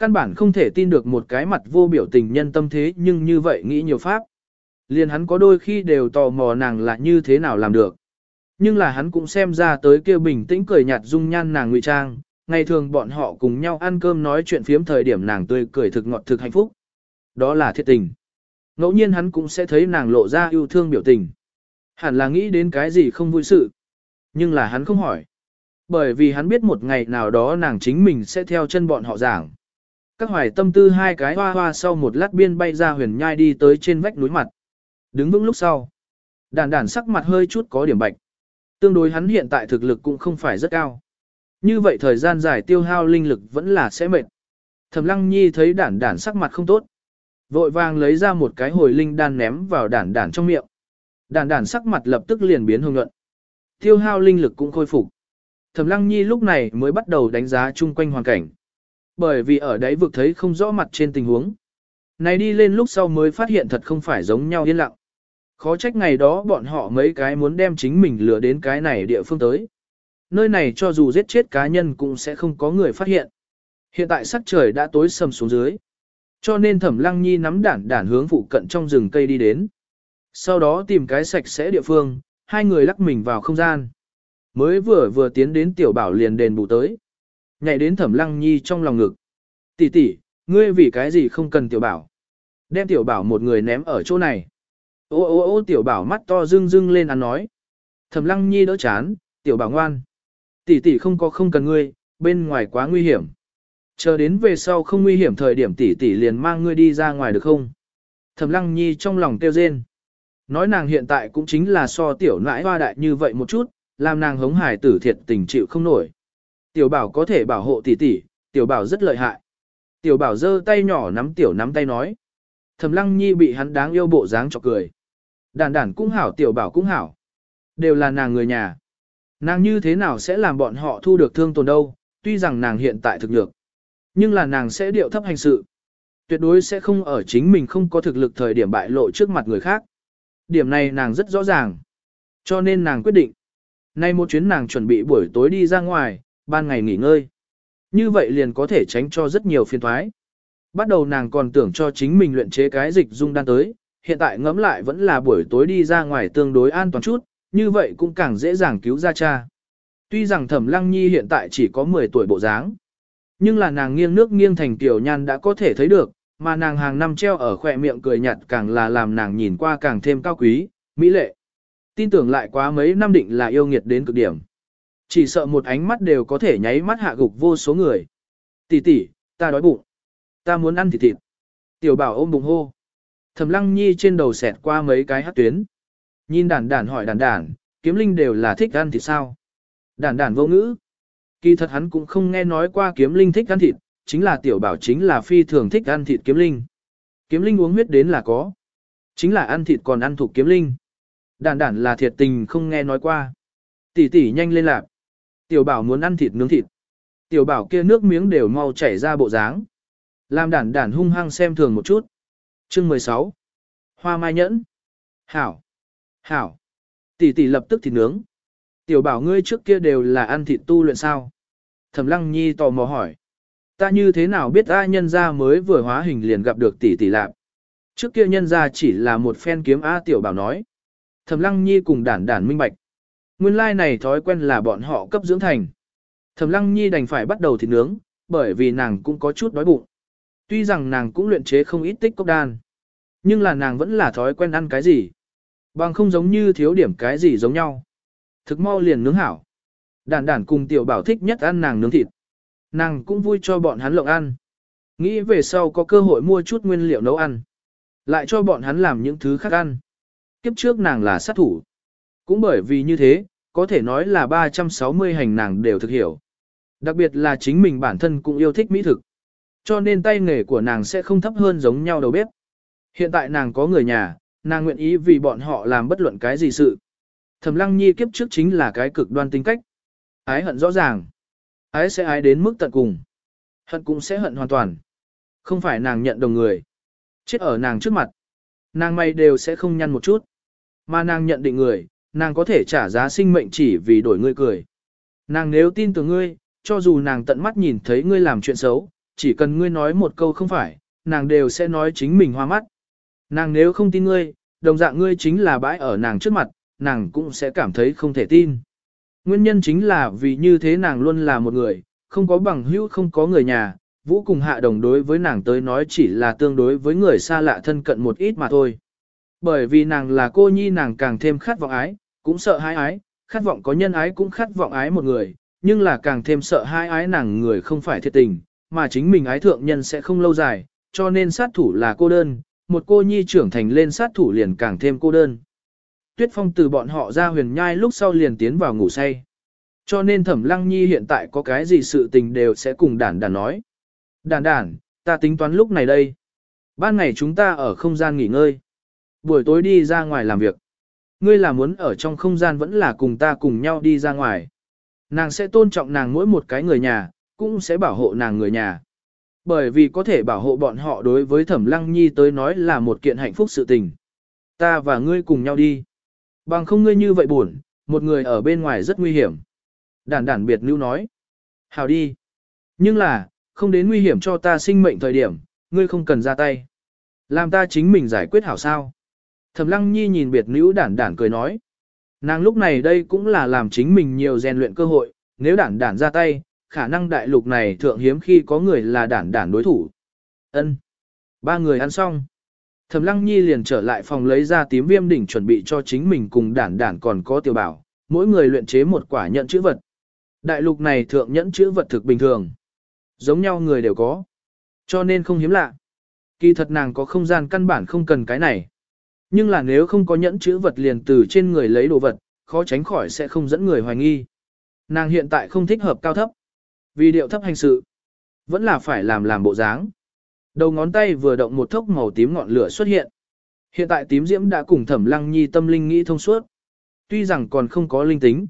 Căn bản không thể tin được một cái mặt vô biểu tình nhân tâm thế nhưng như vậy nghĩ nhiều pháp. Liền hắn có đôi khi đều tò mò nàng là như thế nào làm được. Nhưng là hắn cũng xem ra tới kia bình tĩnh cười nhạt dung nhan nàng ngụy trang, ngày thường bọn họ cùng nhau ăn cơm nói chuyện phiếm thời điểm nàng tươi cười thực ngọt thực hạnh phúc. Đó là thiệt tình. Ngẫu nhiên hắn cũng sẽ thấy nàng lộ ra yêu thương biểu tình. Hẳn là nghĩ đến cái gì không vui sự. Nhưng là hắn không hỏi. Bởi vì hắn biết một ngày nào đó nàng chính mình sẽ theo chân bọn họ giảng. Các hoài tâm tư hai cái hoa hoa sau một lát biên bay ra huyền nhai đi tới trên vách núi mặt. Đứng vững lúc sau. Đàn đàn sắc mặt hơi chút có điểm bạch. Tương đối hắn hiện tại thực lực cũng không phải rất cao. Như vậy thời gian dài tiêu hao linh lực vẫn là sẽ mệt. Thẩm lăng nhi thấy đản đản sắc mặt không tốt. Vội vàng lấy ra một cái hồi linh đan ném vào đản đản trong miệng. Đản đản sắc mặt lập tức liền biến hồng nhuận. Tiêu hao linh lực cũng khôi phục. Thẩm lăng nhi lúc này mới bắt đầu đánh giá chung quanh hoàn cảnh. Bởi vì ở đấy vực thấy không rõ mặt trên tình huống. Này đi lên lúc sau mới phát hiện thật không phải giống nhau yên lặng. Khó trách ngày đó bọn họ mấy cái muốn đem chính mình lừa đến cái này địa phương tới. Nơi này cho dù giết chết cá nhân cũng sẽ không có người phát hiện. Hiện tại sắc trời đã tối sầm xuống dưới. Cho nên thẩm lăng nhi nắm đản đản hướng phụ cận trong rừng cây đi đến. Sau đó tìm cái sạch sẽ địa phương, hai người lắc mình vào không gian. Mới vừa vừa tiến đến tiểu bảo liền đền bù tới. Nhảy đến thẩm lăng nhi trong lòng ngực. tỷ tỷ, ngươi vì cái gì không cần tiểu bảo. Đem tiểu bảo một người ném ở chỗ này. Ô ô ô tiểu bảo mắt to rưng rưng lên ăn nói. Thẩm lăng nhi đỡ chán, tiểu bảo ngoan. Tỷ tỷ không có không cần ngươi, bên ngoài quá nguy hiểm. Chờ đến về sau không nguy hiểm thời điểm tỷ tỷ liền mang ngươi đi ra ngoài được không? Thẩm lăng nhi trong lòng tiêu rên. Nói nàng hiện tại cũng chính là so tiểu nãi hoa đại như vậy một chút, làm nàng hống hải tử thiệt tình chịu không nổi. Tiểu bảo có thể bảo hộ tỷ tỷ, tiểu bảo rất lợi hại. Tiểu bảo giơ tay nhỏ nắm tiểu nắm tay nói. Thẩm lăng nhi bị hắn đáng yêu bộ dáng cho cười. Đàn đàn cũng hảo tiểu bảo cũng hảo. Đều là nàng người nhà. Nàng như thế nào sẽ làm bọn họ thu được thương tổn đâu, tuy rằng nàng hiện tại thực lực. Nhưng là nàng sẽ điệu thấp hành sự. Tuyệt đối sẽ không ở chính mình không có thực lực thời điểm bại lộ trước mặt người khác. Điểm này nàng rất rõ ràng. Cho nên nàng quyết định. Nay một chuyến nàng chuẩn bị buổi tối đi ra ngoài, ban ngày nghỉ ngơi. Như vậy liền có thể tránh cho rất nhiều phiền thoái. Bắt đầu nàng còn tưởng cho chính mình luyện chế cái dịch dung đan tới, hiện tại ngẫm lại vẫn là buổi tối đi ra ngoài tương đối an toàn chút, như vậy cũng càng dễ dàng cứu ra cha. Tuy rằng Thẩm Lăng Nhi hiện tại chỉ có 10 tuổi bộ dáng, nhưng là nàng nghiêng nước nghiêng thành tiểu nhan đã có thể thấy được, mà nàng hàng năm treo ở khỏe miệng cười nhạt càng là làm nàng nhìn qua càng thêm cao quý, mỹ lệ. Tin tưởng lại quá mấy năm định là yêu nghiệt đến cực điểm. Chỉ sợ một ánh mắt đều có thể nháy mắt hạ gục vô số người. Tỷ tỷ, ta đói bụng. Ta muốn ăn thịt thịt. Tiểu bảo ôm bụng hô. Thẩm lăng nhi trên đầu xẹt qua mấy cái hát tuyến. Nhìn đản đản hỏi đản đản kiếm linh đều là thích ăn thịt sao? đản đản vô ngữ. Kỳ thật hắn cũng không nghe nói qua kiếm linh thích ăn thịt, chính là tiểu bảo chính là phi thường thích ăn thịt kiếm linh. Kiếm linh uống huyết đến là có. Chính là ăn thịt còn ăn thuộc kiếm linh. đản đản là thiệt tình không nghe nói qua. Tỷ tỷ nhanh lên lạp. Tiểu bảo muốn ăn thịt nướng thịt. Tiểu bảo kia nước miếng đều mau chảy ra bộ dáng. Làm đản đản hung hăng xem thường một chút. Chương 16. Hoa mai nhẫn. Hảo. Hảo. Tỷ tỷ lập tức thịt nướng. Tiểu bảo ngươi trước kia đều là ăn thịt tu luyện sao? Thẩm lăng nhi tò mò hỏi. Ta như thế nào biết ai nhân gia mới vừa hóa hình liền gặp được tỷ tỷ lạp. Trước kia nhân gia chỉ là một phen kiếm A tiểu bảo nói. Thẩm lăng nhi cùng đản đản minh bạch. Nguyên lai này thói quen là bọn họ cấp dưỡng thành. Thẩm Lăng Nhi đành phải bắt đầu thịt nướng, bởi vì nàng cũng có chút đói bụng. Tuy rằng nàng cũng luyện chế không ít tích cốc đan, nhưng là nàng vẫn là thói quen ăn cái gì. Bằng không giống như thiếu điểm cái gì giống nhau. Thực mau liền nướng hảo. Đản đản cùng tiểu bảo thích nhất ăn nàng nướng thịt. Nàng cũng vui cho bọn hắn lộng ăn. Nghĩ về sau có cơ hội mua chút nguyên liệu nấu ăn. Lại cho bọn hắn làm những thứ khác ăn. Kiếp trước nàng là sát thủ. Cũng bởi vì như thế, có thể nói là 360 hành nàng đều thực hiểu. Đặc biệt là chính mình bản thân cũng yêu thích mỹ thực. Cho nên tay nghề của nàng sẽ không thấp hơn giống nhau đầu bếp. Hiện tại nàng có người nhà, nàng nguyện ý vì bọn họ làm bất luận cái gì sự. Thẩm lăng nhi kiếp trước chính là cái cực đoan tính cách. Ái hận rõ ràng. Ái sẽ ái đến mức tận cùng. Hận cũng sẽ hận hoàn toàn. Không phải nàng nhận đồng người. Chết ở nàng trước mặt. Nàng may đều sẽ không nhăn một chút. Mà nàng nhận định người, nàng có thể trả giá sinh mệnh chỉ vì đổi ngươi cười. Nàng nếu tin tưởng ngươi, cho dù nàng tận mắt nhìn thấy ngươi làm chuyện xấu, chỉ cần ngươi nói một câu không phải, nàng đều sẽ nói chính mình hoa mắt. Nàng nếu không tin ngươi, đồng dạng ngươi chính là bãi ở nàng trước mặt, nàng cũng sẽ cảm thấy không thể tin. Nguyên nhân chính là vì như thế nàng luôn là một người, không có bằng hữu không có người nhà, vũ cùng hạ đồng đối với nàng tới nói chỉ là tương đối với người xa lạ thân cận một ít mà thôi. Bởi vì nàng là cô nhi nàng càng thêm khát vọng ái, cũng sợ hãi ái, khát vọng có nhân ái cũng khát vọng ái một người, nhưng là càng thêm sợ hai ái nàng người không phải thiệt tình, mà chính mình ái thượng nhân sẽ không lâu dài, cho nên sát thủ là cô đơn, một cô nhi trưởng thành lên sát thủ liền càng thêm cô đơn. Tuyết Phong từ bọn họ ra huyền nhai lúc sau liền tiến vào ngủ say. Cho nên Thẩm Lăng Nhi hiện tại có cái gì sự tình đều sẽ cùng đản đản nói. Đản đản, ta tính toán lúc này đây. Ban ngày chúng ta ở không gian nghỉ ngơi. Buổi tối đi ra ngoài làm việc. Ngươi là muốn ở trong không gian vẫn là cùng ta cùng nhau đi ra ngoài. Nàng sẽ tôn trọng nàng mỗi một cái người nhà, cũng sẽ bảo hộ nàng người nhà. Bởi vì có thể bảo hộ bọn họ đối với Thẩm Lăng Nhi tới nói là một kiện hạnh phúc sự tình. Ta và ngươi cùng nhau đi. Bằng không ngươi như vậy buồn, một người ở bên ngoài rất nguy hiểm. Đản đản biệt lưu nói. Hào đi. Nhưng là, không đến nguy hiểm cho ta sinh mệnh thời điểm, ngươi không cần ra tay. Làm ta chính mình giải quyết hảo sao. Thẩm lăng nhi nhìn biệt nữ đản đản cười nói. Nàng lúc này đây cũng là làm chính mình nhiều rèn luyện cơ hội, nếu đản đản ra tay, khả năng đại lục này thượng hiếm khi có người là đản đản đối thủ. Ân. Ba người ăn xong. Thẩm Lăng Nhi liền trở lại phòng lấy ra tím viêm đỉnh chuẩn bị cho chính mình cùng đản đản còn có tiểu bảo, mỗi người luyện chế một quả nhận chữ vật. Đại lục này thượng nhẫn chữ vật thực bình thường. Giống nhau người đều có. Cho nên không hiếm lạ. Kỳ thật nàng có không gian căn bản không cần cái này. Nhưng là nếu không có nhẫn chữ vật liền từ trên người lấy đồ vật, khó tránh khỏi sẽ không dẫn người hoài nghi. Nàng hiện tại không thích hợp cao thấp. Vì điệu thấp hành sự, vẫn là phải làm làm bộ dáng. Đầu ngón tay vừa động một thốc màu tím ngọn lửa xuất hiện. Hiện tại tím diễm đã cùng thẩm lăng nhi tâm linh nghĩ thông suốt. Tuy rằng còn không có linh tính.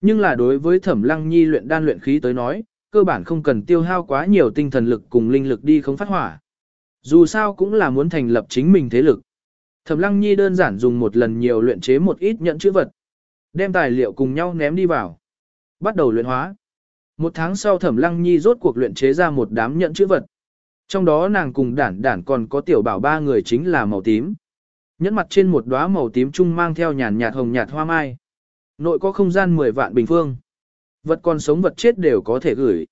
Nhưng là đối với thẩm lăng nhi luyện đan luyện khí tới nói, cơ bản không cần tiêu hao quá nhiều tinh thần lực cùng linh lực đi không phát hỏa. Dù sao cũng là muốn thành lập chính mình thế lực. Thẩm lăng nhi đơn giản dùng một lần nhiều luyện chế một ít nhận chữ vật. Đem tài liệu cùng nhau ném đi vào. Bắt đầu luyện hóa. Một tháng sau thẩm lăng nhi rốt cuộc luyện chế ra một đám nhận chữ vật. Trong đó nàng cùng đản đản còn có tiểu bảo ba người chính là màu tím. Nhẫn mặt trên một đóa màu tím trung mang theo nhàn nhạt hồng nhạt hoa mai. Nội có không gian 10 vạn bình phương. Vật còn sống vật chết đều có thể gửi.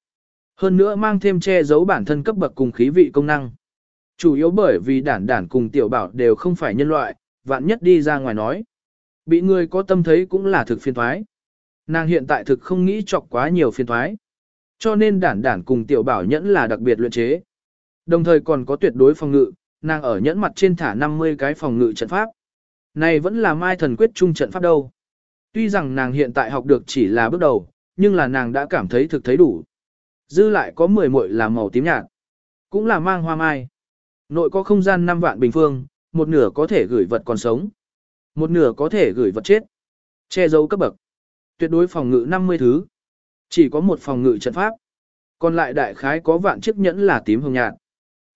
Hơn nữa mang thêm che giấu bản thân cấp bậc cùng khí vị công năng. Chủ yếu bởi vì đản đản cùng tiểu bảo đều không phải nhân loại, vạn nhất đi ra ngoài nói. Bị người có tâm thấy cũng là thực phiền thoái. Nàng hiện tại thực không nghĩ chọc quá nhiều phiền thoái. Cho nên đản đản cùng tiểu bảo nhẫn là đặc biệt luyện chế. Đồng thời còn có tuyệt đối phòng ngự, nàng ở nhẫn mặt trên thả 50 cái phòng ngự trận pháp. Này vẫn là mai thần quyết trung trận pháp đâu. Tuy rằng nàng hiện tại học được chỉ là bước đầu, nhưng là nàng đã cảm thấy thực thấy đủ. Dư lại có 10 muội là màu tím nhạt. Cũng là mang hoa mai. Nội có không gian 5 vạn bình phương, một nửa có thể gửi vật còn sống. Một nửa có thể gửi vật chết. Che giấu cấp bậc. Tuyệt đối phòng ngự 50 thứ. Chỉ có một phòng ngự trận pháp. Còn lại đại khái có vạn chiếc nhẫn là tím hồng nhạt.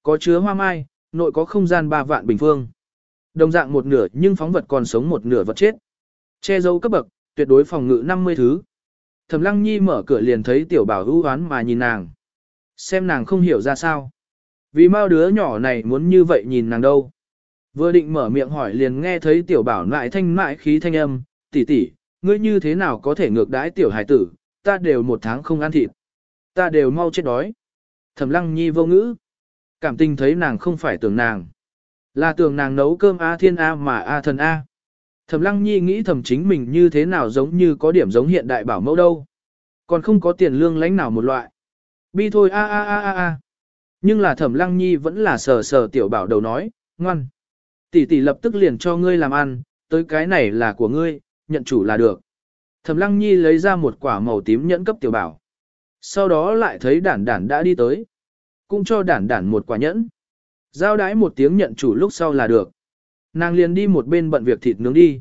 Có chứa hoa mai, nội có không gian 3 vạn bình phương. Đồng dạng một nửa nhưng phóng vật còn sống một nửa vật chết. Che giấu cấp bậc, tuyệt đối phòng ngự 50 thứ. Thẩm Lăng Nhi mở cửa liền thấy tiểu bảo ưu oán mà nhìn nàng. Xem nàng không hiểu ra sao. Vì mau đứa nhỏ này muốn như vậy nhìn nàng đâu. Vừa định mở miệng hỏi liền nghe thấy tiểu bảo lại thanh mại khí thanh âm, tỷ tỷ, ngươi như thế nào có thể ngược đãi tiểu hải tử, ta đều một tháng không ăn thịt. Ta đều mau chết đói. Thẩm lăng nhi vô ngữ. Cảm tình thấy nàng không phải tưởng nàng. Là tưởng nàng nấu cơm A thiên A mà A thần A. Thẩm lăng nhi nghĩ thầm chính mình như thế nào giống như có điểm giống hiện đại bảo mẫu đâu. Còn không có tiền lương lãnh nào một loại. Bi thôi a a a a a. Nhưng là thẩm lăng nhi vẫn là sờ sờ tiểu bảo đầu nói, ngoan. Tỷ tỷ lập tức liền cho ngươi làm ăn, tới cái này là của ngươi, nhận chủ là được. Thẩm lăng nhi lấy ra một quả màu tím nhẫn cấp tiểu bảo. Sau đó lại thấy đản đản đã đi tới. Cũng cho đản đản một quả nhẫn. Giao đái một tiếng nhận chủ lúc sau là được. Nàng liền đi một bên bận việc thịt nướng đi.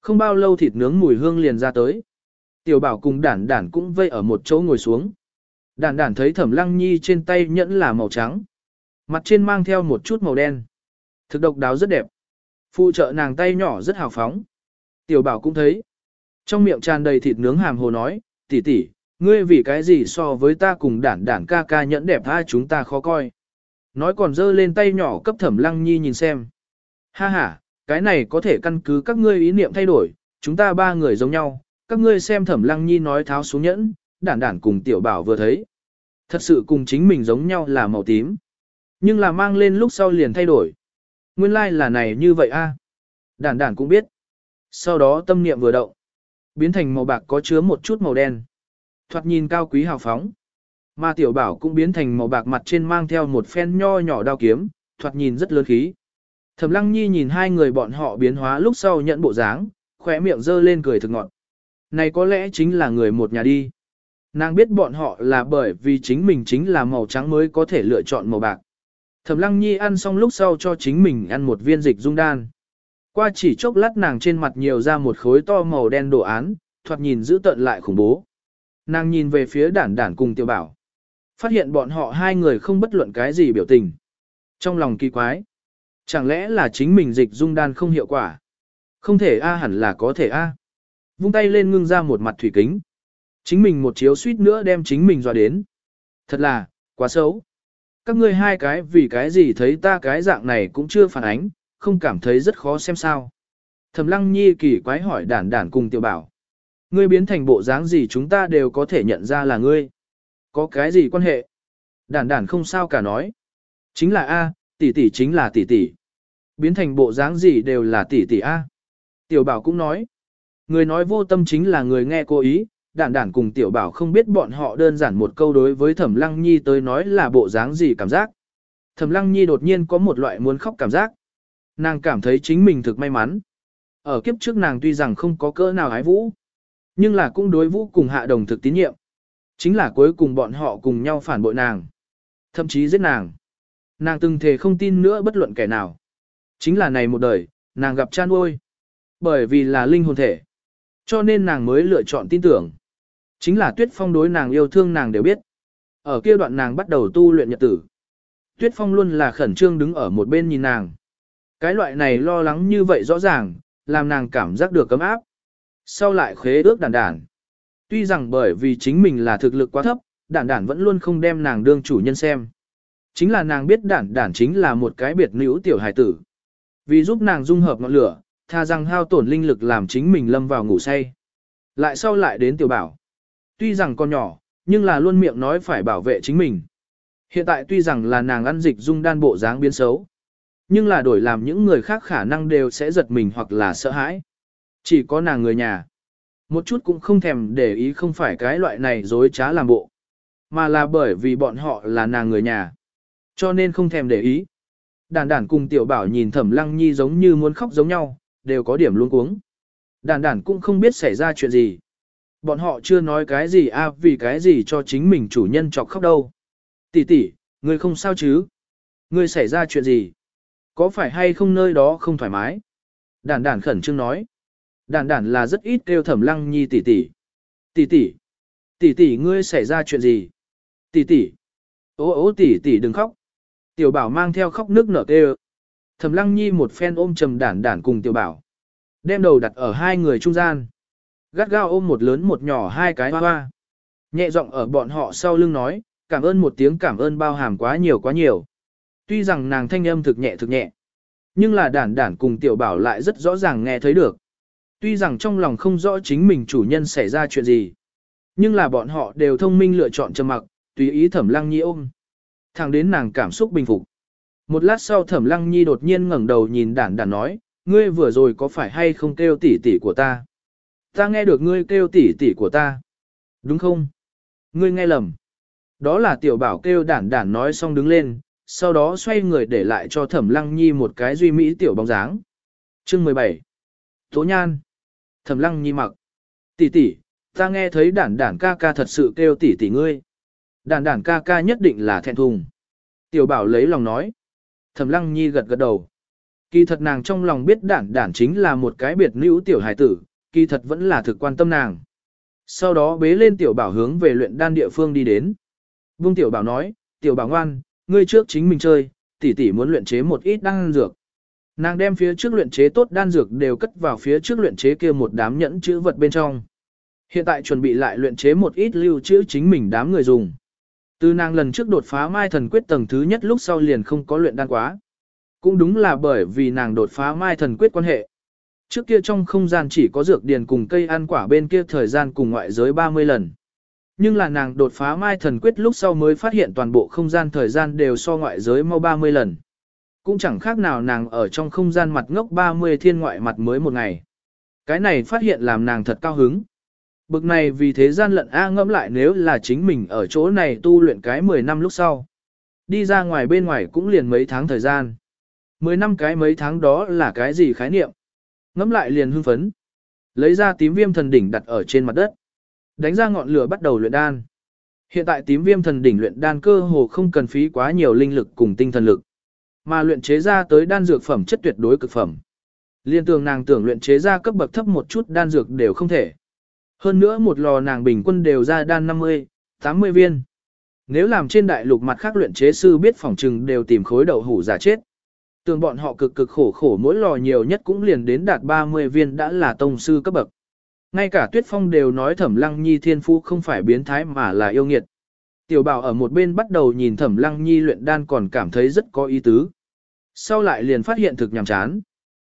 Không bao lâu thịt nướng mùi hương liền ra tới. Tiểu bảo cùng đản đản cũng vây ở một chỗ ngồi xuống. Đản đản thấy thẩm lăng nhi trên tay nhẫn là màu trắng. Mặt trên mang theo một chút màu đen. Thực độc đáo rất đẹp. Phụ trợ nàng tay nhỏ rất hào phóng. Tiểu bảo cũng thấy. Trong miệng tràn đầy thịt nướng hàm hồ nói, tỷ tỷ, ngươi vì cái gì so với ta cùng đản đản ca ca nhẫn đẹp hai chúng ta khó coi. Nói còn dơ lên tay nhỏ cấp thẩm lăng nhi nhìn xem. Ha ha, cái này có thể căn cứ các ngươi ý niệm thay đổi, chúng ta ba người giống nhau, các ngươi xem thẩm lăng nhi nói tháo xuống nhẫn, đản đản cùng tiểu bảo vừa thấy. Thật sự cùng chính mình giống nhau là màu tím. Nhưng là mang lên lúc sau liền thay đổi. Nguyên lai like là này như vậy a. Đản đản cũng biết. Sau đó tâm niệm vừa động. Biến thành màu bạc có chứa một chút màu đen. Thoạt nhìn cao quý hào phóng. Mà tiểu bảo cũng biến thành màu bạc mặt trên mang theo một phen nho nhỏ đao kiếm, thoạt nhìn rất lớn khí. Thẩm lăng nhi nhìn hai người bọn họ biến hóa lúc sau nhận bộ dáng, khỏe miệng dơ lên cười thực ngọt. Này có lẽ chính là người một nhà đi. Nàng biết bọn họ là bởi vì chính mình chính là màu trắng mới có thể lựa chọn màu bạc. Thẩm lăng nhi ăn xong lúc sau cho chính mình ăn một viên dịch dung đan. Qua chỉ chốc lát nàng trên mặt nhiều ra một khối to màu đen đồ án, thoạt nhìn giữ tận lại khủng bố. Nàng nhìn về phía đản đản cùng tiểu bảo. Phát hiện bọn họ hai người không bất luận cái gì biểu tình. Trong lòng kỳ quái. Chẳng lẽ là chính mình dịch dung đan không hiệu quả? Không thể A hẳn là có thể A. Vung tay lên ngưng ra một mặt thủy kính. Chính mình một chiếu suýt nữa đem chính mình dọa đến. Thật là, quá xấu. Các ngươi hai cái vì cái gì thấy ta cái dạng này cũng chưa phản ánh, không cảm thấy rất khó xem sao. Thẩm lăng nhi kỳ quái hỏi đản đản cùng tiểu bảo. Ngươi biến thành bộ dáng gì chúng ta đều có thể nhận ra là ngươi. Có cái gì quan hệ? Đản đản không sao cả nói. Chính là A, tỷ tỷ chính là tỷ tỷ. Biến thành bộ dáng gì đều là tỷ tỷ A. Tiểu bảo cũng nói. Người nói vô tâm chính là người nghe cố ý, đản đản cùng tiểu bảo không biết bọn họ đơn giản một câu đối với thẩm lăng nhi tới nói là bộ dáng gì cảm giác. Thẩm lăng nhi đột nhiên có một loại muốn khóc cảm giác. Nàng cảm thấy chính mình thực may mắn. Ở kiếp trước nàng tuy rằng không có cỡ nào ái vũ, nhưng là cũng đối vũ cùng hạ đồng thực tín nhiệm. Chính là cuối cùng bọn họ cùng nhau phản bội nàng. Thậm chí giết nàng. Nàng từng thề không tin nữa bất luận kẻ nào. Chính là này một đời, nàng gặp chan uôi Bởi vì là linh hồn thể. Cho nên nàng mới lựa chọn tin tưởng. Chính là tuyết phong đối nàng yêu thương nàng đều biết. Ở kia đoạn nàng bắt đầu tu luyện nhật tử. Tuyết phong luôn là khẩn trương đứng ở một bên nhìn nàng. Cái loại này lo lắng như vậy rõ ràng, làm nàng cảm giác được cấm áp. Sau lại khế ước đản đản. Tuy rằng bởi vì chính mình là thực lực quá thấp, đản đản vẫn luôn không đem nàng đương chủ nhân xem. Chính là nàng biết đản đản chính là một cái biệt nữ tiểu hài tử. Vì giúp nàng dung hợp ngọn lửa, tha rằng hao tổn linh lực làm chính mình lâm vào ngủ say. Lại sau lại đến tiểu bảo. Tuy rằng con nhỏ, nhưng là luôn miệng nói phải bảo vệ chính mình. Hiện tại tuy rằng là nàng ăn dịch dung đan bộ dáng biến xấu. Nhưng là đổi làm những người khác khả năng đều sẽ giật mình hoặc là sợ hãi. Chỉ có nàng người nhà. Một chút cũng không thèm để ý không phải cái loại này dối trá làm bộ. Mà là bởi vì bọn họ là nàng người nhà. Cho nên không thèm để ý. Đàn đàn cùng tiểu bảo nhìn thẩm lăng nhi giống như muốn khóc giống nhau, đều có điểm luôn cuống. Đàn đàn cũng không biết xảy ra chuyện gì. Bọn họ chưa nói cái gì a à, vì cái gì cho chính mình chủ nhân chọc khóc đâu. Tỷ tỷ, ngươi không sao chứ? Ngươi xảy ra chuyện gì? Có phải hay không nơi đó không thoải mái? Đàn đàn khẩn trương nói. Đàn đàn là rất ít kêu thẩm lăng nhi tỷ tỷ. Tỷ tỷ, tỷ tỷ ngươi xảy ra chuyện gì? Tỷ tỷ, ô ô tỷ tỷ đừng khóc. Tiểu bảo mang theo khóc nước nở kêu. Thẩm lăng nhi một phen ôm trầm đản đản cùng tiểu bảo. Đem đầu đặt ở hai người trung gian. Gắt gao ôm một lớn một nhỏ hai cái hoa hoa. Nhẹ giọng ở bọn họ sau lưng nói, cảm ơn một tiếng cảm ơn bao hàm quá nhiều quá nhiều. Tuy rằng nàng thanh âm thực nhẹ thực nhẹ. Nhưng là đản đản cùng tiểu bảo lại rất rõ ràng nghe thấy được. Tuy rằng trong lòng không rõ chính mình chủ nhân xảy ra chuyện gì. Nhưng là bọn họ đều thông minh lựa chọn trầm mặc, tùy ý thẩm lăng nhi ôm. Thẳng đến nàng cảm xúc bình phục. Một lát sau thẩm lăng nhi đột nhiên ngẩng đầu nhìn đản đản nói, ngươi vừa rồi có phải hay không kêu tỷ tỷ của ta? Ta nghe được ngươi kêu tỷ tỷ của ta. Đúng không? Ngươi nghe lầm. Đó là tiểu bảo kêu đản đản nói xong đứng lên, sau đó xoay người để lại cho thẩm lăng nhi một cái duy mỹ tiểu bóng dáng. Chương 17 Tố nhan Thẩm lăng nhi mặc Tỷ tỷ, ta nghe thấy đản đản ca ca thật sự kêu tỷ tỷ ngươi. Đản đản ca ca nhất định là thẹn thùng. Tiểu bảo lấy lòng nói. Thẩm lăng nhi gật gật đầu. Kỳ thật nàng trong lòng biết đản đản chính là một cái biệt nữ tiểu hải tử, kỳ thật vẫn là thực quan tâm nàng. Sau đó bế lên tiểu bảo hướng về luyện đan địa phương đi đến. Vương tiểu bảo nói, tiểu bảo ngoan, ngươi trước chính mình chơi, tỷ tỷ muốn luyện chế một ít đan dược. Nàng đem phía trước luyện chế tốt đan dược đều cất vào phía trước luyện chế kia một đám nhẫn chữ vật bên trong. Hiện tại chuẩn bị lại luyện chế một ít lưu trữ chính mình đám người dùng. Từ nàng lần trước đột phá mai thần quyết tầng thứ nhất lúc sau liền không có luyện đan quá. Cũng đúng là bởi vì nàng đột phá mai thần quyết quan hệ. Trước kia trong không gian chỉ có dược điền cùng cây ăn quả bên kia thời gian cùng ngoại giới 30 lần. Nhưng là nàng đột phá mai thần quyết lúc sau mới phát hiện toàn bộ không gian thời gian đều so ngoại giới mau 30 lần. Cũng chẳng khác nào nàng ở trong không gian mặt ngốc 30 thiên ngoại mặt mới một ngày. Cái này phát hiện làm nàng thật cao hứng. Bực này vì thế gian lận A ngẫm lại nếu là chính mình ở chỗ này tu luyện cái 10 năm lúc sau. Đi ra ngoài bên ngoài cũng liền mấy tháng thời gian. 10 năm cái mấy tháng đó là cái gì khái niệm? Ngẫm lại liền hưng phấn. Lấy ra tím viêm thần đỉnh đặt ở trên mặt đất. Đánh ra ngọn lửa bắt đầu luyện đan. Hiện tại tím viêm thần đỉnh luyện đan cơ hồ không cần phí quá nhiều linh lực cùng tinh thần lực. Mà luyện chế ra tới đan dược phẩm chất tuyệt đối cực phẩm. Liên tưởng nàng tưởng luyện chế ra cấp bậc thấp một chút đan dược đều không thể. Hơn nữa một lò nàng bình quân đều ra đan 50, 80 viên. Nếu làm trên đại lục mặt khác luyện chế sư biết phòng trừng đều tìm khối đậu hủ giả chết. Tường bọn họ cực cực khổ khổ mỗi lò nhiều nhất cũng liền đến đạt 30 viên đã là tông sư cấp bậc. Ngay cả Tuyết Phong đều nói Thẩm Lăng Nhi thiên phú không phải biến thái mà là yêu nghiệt. Tiểu Bảo ở một bên bắt đầu nhìn Thẩm Lăng Nhi luyện đan còn cảm thấy rất có ý tứ. Sau lại liền phát hiện thực nhàm chán.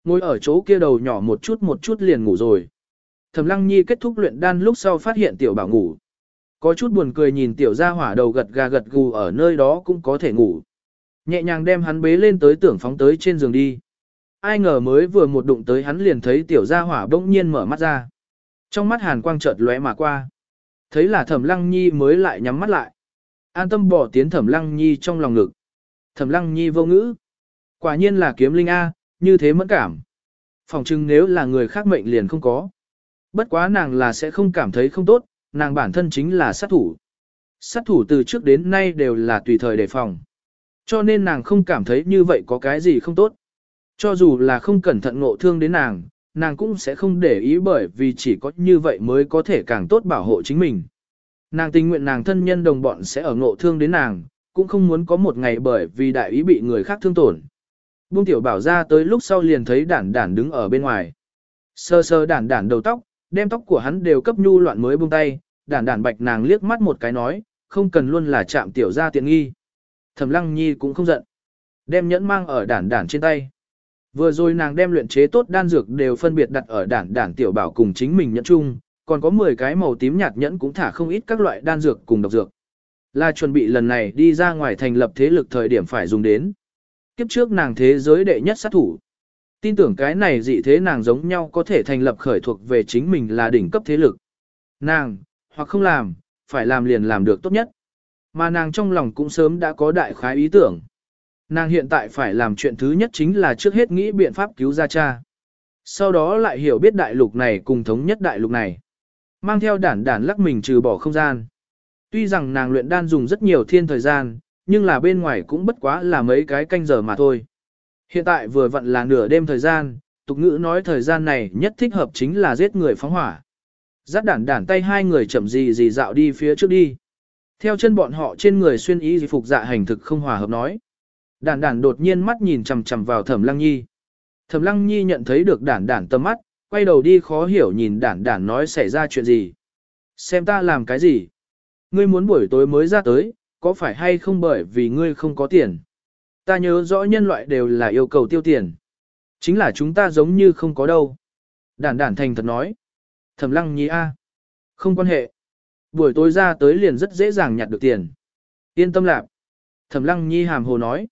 Ngồi ở chỗ kia đầu nhỏ một chút một chút liền ngủ rồi. Thẩm Lăng Nhi kết thúc luyện đan lúc sau phát hiện Tiểu Bảo ngủ. Có chút buồn cười nhìn Tiểu Gia Hỏa đầu gật gà gật gù ở nơi đó cũng có thể ngủ. Nhẹ nhàng đem hắn bế lên tới tưởng phóng tới trên giường đi. Ai ngờ mới vừa một đụng tới hắn liền thấy Tiểu Gia Hỏa bỗng nhiên mở mắt ra. Trong mắt hàn quang chợt lóe mà qua. Thấy là Thẩm Lăng Nhi mới lại nhắm mắt lại. An tâm bỏ tiến Thẩm Lăng Nhi trong lòng ngực. Thẩm Lăng Nhi vô ngữ. Quả nhiên là kiếm linh A, như thế mẫn cảm. Phòng chừng nếu là người khác mệnh liền không có. Bất quá nàng là sẽ không cảm thấy không tốt, nàng bản thân chính là sát thủ. Sát thủ từ trước đến nay đều là tùy thời đề phòng. Cho nên nàng không cảm thấy như vậy có cái gì không tốt. Cho dù là không cẩn thận ngộ thương đến nàng, nàng cũng sẽ không để ý bởi vì chỉ có như vậy mới có thể càng tốt bảo hộ chính mình. Nàng tình nguyện nàng thân nhân đồng bọn sẽ ở ngộ thương đến nàng, cũng không muốn có một ngày bởi vì đại ý bị người khác thương tổn. Buông tiểu bảo ra tới lúc sau liền thấy đản đản đứng ở bên ngoài. Sơ sơ đản đản đầu tóc, đem tóc của hắn đều cấp nhu loạn mới buông tay, đản đản bạch nàng liếc mắt một cái nói, không cần luôn là chạm tiểu ra tiện nghi. Thẩm lăng nhi cũng không giận. Đem nhẫn mang ở đản đản trên tay. Vừa rồi nàng đem luyện chế tốt đan dược đều phân biệt đặt ở đản đản tiểu bảo cùng chính mình nhẫn chung, còn có 10 cái màu tím nhạt nhẫn cũng thả không ít các loại đan dược cùng độc dược. Là chuẩn bị lần này đi ra ngoài thành lập thế lực thời điểm phải dùng đến. Kiếp trước nàng thế giới đệ nhất sát thủ. Tin tưởng cái này dị thế nàng giống nhau có thể thành lập khởi thuộc về chính mình là đỉnh cấp thế lực. Nàng, hoặc không làm, phải làm liền làm được tốt nhất. Mà nàng trong lòng cũng sớm đã có đại khái ý tưởng. Nàng hiện tại phải làm chuyện thứ nhất chính là trước hết nghĩ biện pháp cứu ra cha. Sau đó lại hiểu biết đại lục này cùng thống nhất đại lục này. Mang theo đản đản lắc mình trừ bỏ không gian. Tuy rằng nàng luyện đan dùng rất nhiều thiên thời gian, nhưng là bên ngoài cũng bất quá là mấy cái canh giờ mà thôi. Hiện tại vừa vặn là nửa đêm thời gian, tục ngữ nói thời gian này nhất thích hợp chính là giết người phóng hỏa. Dắt đản đản tay hai người chậm gì gì dạo đi phía trước đi. Theo chân bọn họ trên người xuyên y phục dạ hành thực không hòa hợp nói. Đản đản đột nhiên mắt nhìn chằm chằm vào thẩm lăng nhi. Thẩm lăng nhi nhận thấy được đản đản tâm mắt, quay đầu đi khó hiểu nhìn đản đản nói xảy ra chuyện gì. Xem ta làm cái gì? Ngươi muốn buổi tối mới ra tới, có phải hay không bởi vì ngươi không có tiền? Ta nhớ rõ nhân loại đều là yêu cầu tiêu tiền. Chính là chúng ta giống như không có đâu. Đản đản thành thật nói. Thẩm lăng nhi a, Không quan hệ. Buổi tối ra tới liền rất dễ dàng nhặt được tiền. Yên tâm lạc. Thẩm lăng nhi hàm hồ nói.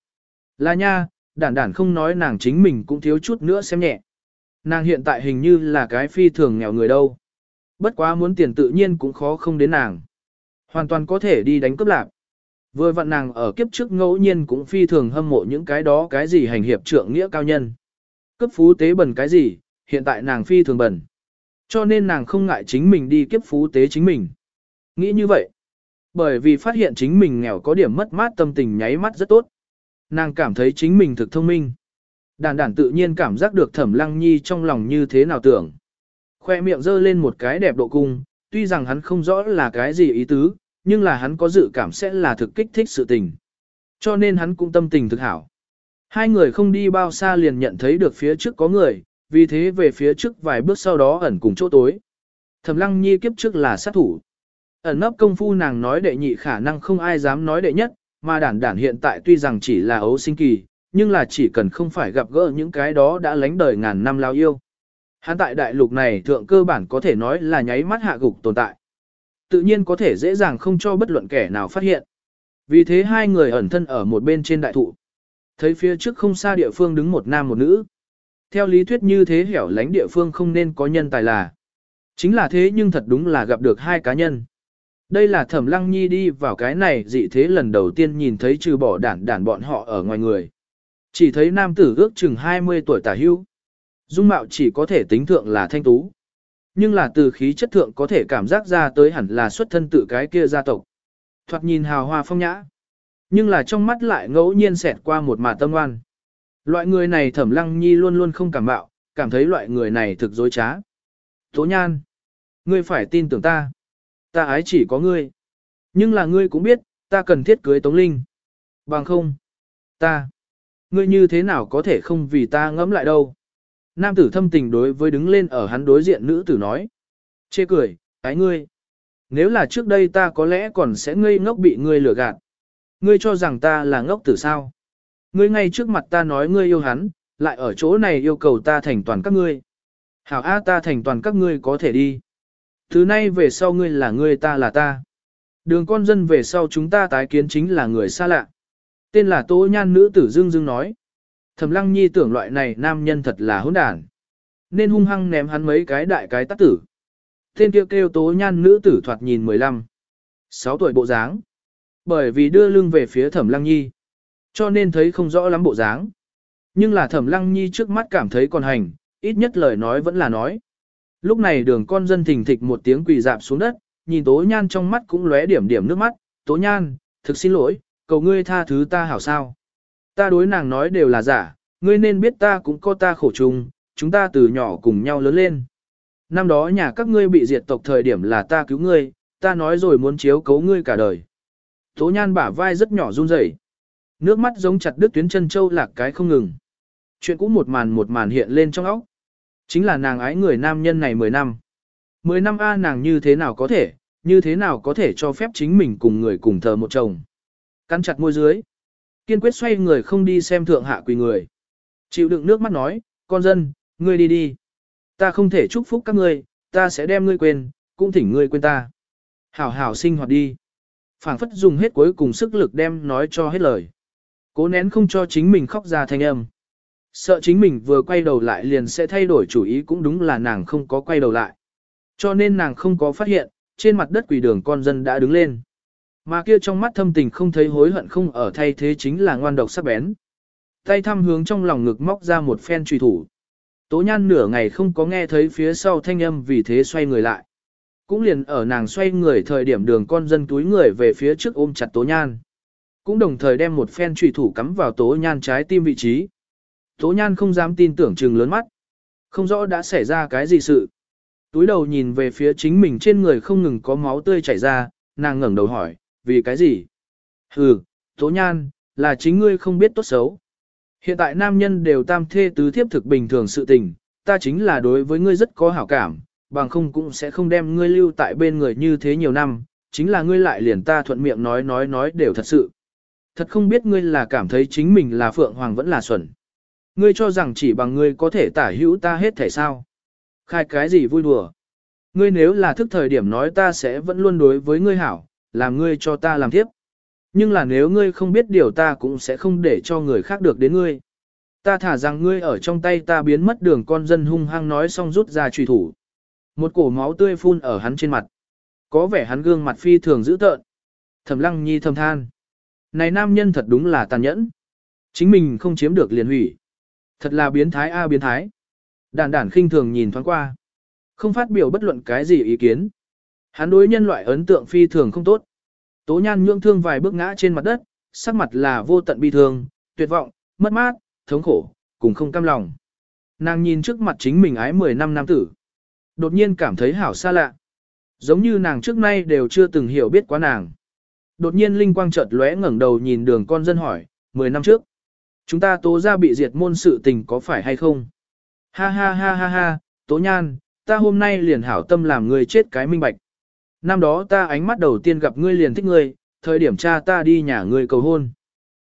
Là nha, đản đản không nói nàng chính mình cũng thiếu chút nữa xem nhẹ. Nàng hiện tại hình như là cái phi thường nghèo người đâu. Bất quá muốn tiền tự nhiên cũng khó không đến nàng. Hoàn toàn có thể đi đánh cướp lạc. Vừa vặn nàng ở kiếp trước ngẫu nhiên cũng phi thường hâm mộ những cái đó cái gì hành hiệp trượng nghĩa cao nhân. Cấp phú tế bẩn cái gì, hiện tại nàng phi thường bẩn. Cho nên nàng không ngại chính mình đi kiếp phú tế chính mình. Nghĩ như vậy. Bởi vì phát hiện chính mình nghèo có điểm mất mát tâm tình nháy mắt rất tốt. Nàng cảm thấy chính mình thực thông minh. Đàn đản tự nhiên cảm giác được thẩm lăng nhi trong lòng như thế nào tưởng. Khoe miệng giơ lên một cái đẹp độ cung, tuy rằng hắn không rõ là cái gì ý tứ, nhưng là hắn có dự cảm sẽ là thực kích thích sự tình. Cho nên hắn cũng tâm tình thực hảo. Hai người không đi bao xa liền nhận thấy được phía trước có người, vì thế về phía trước vài bước sau đó ẩn cùng chỗ tối. Thẩm lăng nhi kiếp trước là sát thủ. Ẩn nấp công phu nàng nói đệ nhị khả năng không ai dám nói đệ nhất, mà đản đản hiện tại tuy rằng chỉ là ấu sinh kỳ, nhưng là chỉ cần không phải gặp gỡ những cái đó đã lánh đời ngàn năm lao yêu. Hắn tại đại lục này thượng cơ bản có thể nói là nháy mắt hạ gục tồn tại. Tự nhiên có thể dễ dàng không cho bất luận kẻ nào phát hiện. Vì thế hai người ẩn thân ở một bên trên đại thụ. Thấy phía trước không xa địa phương đứng một nam một nữ. Theo lý thuyết như thế hẻo lánh địa phương không nên có nhân tài là. Chính là thế nhưng thật đúng là gặp được hai cá nhân. Đây là thẩm lăng nhi đi vào cái này dị thế lần đầu tiên nhìn thấy trừ bỏ đản đản bọn họ ở ngoài người. Chỉ thấy nam tử ước chừng 20 tuổi tả hưu. Dung mạo chỉ có thể tính thượng là thanh tú. Nhưng là từ khí chất thượng có thể cảm giác ra tới hẳn là xuất thân tự cái kia gia tộc. Thoạt nhìn hào hoa phong nhã. Nhưng là trong mắt lại ngẫu nhiên xẹt qua một mà tâm oan. Loại người này thẩm lăng nhi luôn luôn không cảm bạo, cảm thấy loại người này thực dối trá. Tố nhan. Ngươi phải tin tưởng ta. Ta ái chỉ có ngươi. Nhưng là ngươi cũng biết, ta cần thiết cưới Tống Linh. Bằng không. Ta. Ngươi như thế nào có thể không vì ta ngẫm lại đâu. Nam tử thâm tình đối với đứng lên ở hắn đối diện nữ tử nói. Chê cười, ái ngươi. Nếu là trước đây ta có lẽ còn sẽ ngây ngốc bị ngươi lừa gạt. Ngươi cho rằng ta là ngốc tử sao. Ngươi ngay trước mặt ta nói ngươi yêu hắn, lại ở chỗ này yêu cầu ta thành toàn các ngươi. Hảo A ta thành toàn các ngươi có thể đi. Thứ nay về sau ngươi là ngươi ta là ta. Đường con dân về sau chúng ta tái kiến chính là người xa lạ. Tên là Tố Nhan nữ tử Dương Dương nói. Thẩm Lăng Nhi tưởng loại này nam nhân thật là hỗn đản. Nên hung hăng ném hắn mấy cái đại cái tắt tử. Tên kia kêu, kêu Tố Nhan nữ tử thoạt nhìn 15. 6 tuổi bộ dáng. Bởi vì đưa lưng về phía Thẩm Lăng Nhi. Cho nên thấy không rõ lắm bộ dáng. Nhưng là Thẩm Lăng Nhi trước mắt cảm thấy còn hành, ít nhất lời nói vẫn là nói. Lúc này đường con dân thình thịch một tiếng quỳ dạp xuống đất, nhìn Tố Nhan trong mắt cũng lóe điểm điểm nước mắt. Tố Nhan, thực xin lỗi, cầu ngươi tha thứ ta hảo sao. Ta đối nàng nói đều là giả, ngươi nên biết ta cũng có ta khổ chung, chúng ta từ nhỏ cùng nhau lớn lên. Năm đó nhà các ngươi bị diệt tộc thời điểm là ta cứu ngươi, ta nói rồi muốn chiếu cấu ngươi cả đời. Tố nhan bả vai rất nhỏ run rẩy, Nước mắt giống chặt đứt tuyến chân châu lạc cái không ngừng. Chuyện cũ một màn một màn hiện lên trong óc. Chính là nàng ái người nam nhân này 10 năm. 10 năm A nàng như thế nào có thể, như thế nào có thể cho phép chính mình cùng người cùng thờ một chồng. Căn chặt môi dưới. Kiên quyết xoay người không đi xem thượng hạ quỳ người. Chịu đựng nước mắt nói, con dân, ngươi đi đi. Ta không thể chúc phúc các ngươi, ta sẽ đem ngươi quên, cũng thỉnh ngươi quên ta. Hảo hảo sinh hoạt đi. phảng phất dùng hết cuối cùng sức lực đem nói cho hết lời. Cố nén không cho chính mình khóc ra thanh âm. Sợ chính mình vừa quay đầu lại liền sẽ thay đổi chủ ý cũng đúng là nàng không có quay đầu lại. Cho nên nàng không có phát hiện, trên mặt đất quỷ đường con dân đã đứng lên. Mà kia trong mắt thâm tình không thấy hối hận không ở thay thế chính là ngoan độc sắc bén. Tay thăm hướng trong lòng ngực móc ra một phen truy thủ. Tố nhan nửa ngày không có nghe thấy phía sau thanh âm vì thế xoay người lại. Cũng liền ở nàng xoay người thời điểm đường con dân túi người về phía trước ôm chặt tố nhan. Cũng đồng thời đem một phen truy thủ cắm vào tố nhan trái tim vị trí. Tố nhan không dám tin tưởng chừng lớn mắt. Không rõ đã xảy ra cái gì sự. Túi đầu nhìn về phía chính mình trên người không ngừng có máu tươi chảy ra, nàng ngẩng đầu hỏi, vì cái gì? Hừ, tố nhan, là chính ngươi không biết tốt xấu. Hiện tại nam nhân đều tam thê tứ thiếp thực bình thường sự tình, ta chính là đối với ngươi rất có hảo cảm, bằng không cũng sẽ không đem ngươi lưu tại bên người như thế nhiều năm, chính là ngươi lại liền ta thuận miệng nói nói nói đều thật sự. Thật không biết ngươi là cảm thấy chính mình là Phượng Hoàng vẫn là xuẩn. Ngươi cho rằng chỉ bằng ngươi có thể tả hữu ta hết thể sao. Khai cái gì vui đùa. Ngươi nếu là thức thời điểm nói ta sẽ vẫn luôn đối với ngươi hảo, làm ngươi cho ta làm tiếp. Nhưng là nếu ngươi không biết điều ta cũng sẽ không để cho người khác được đến ngươi. Ta thả rằng ngươi ở trong tay ta biến mất đường con dân hung hăng nói xong rút ra truy thủ. Một cổ máu tươi phun ở hắn trên mặt. Có vẻ hắn gương mặt phi thường dữ tợn. Thẩm lăng nhi thầm than. Này nam nhân thật đúng là tàn nhẫn. Chính mình không chiếm được liền hủy. Thật là biến thái a à biến thái. Đản đản khinh thường nhìn thoáng qua. Không phát biểu bất luận cái gì ý kiến. Hắn đối nhân loại ấn tượng phi thường không tốt. Tố nhan nhượng thương vài bước ngã trên mặt đất, sắc mặt là vô tận bi thương, tuyệt vọng, mất mát, thống khổ, cùng không cam lòng. Nàng nhìn trước mặt chính mình ái 10 năm nam tử. Đột nhiên cảm thấy hảo xa lạ. Giống như nàng trước nay đều chưa từng hiểu biết quá nàng. Đột nhiên linh quang chợt lóe ngẩng đầu nhìn đường con dân hỏi, 10 năm trước. Chúng ta tố ra bị diệt môn sự tình có phải hay không? Ha ha ha ha ha, tố nhan, ta hôm nay liền hảo tâm làm người chết cái minh bạch. Năm đó ta ánh mắt đầu tiên gặp ngươi liền thích ngươi, thời điểm cha ta đi nhà ngươi cầu hôn.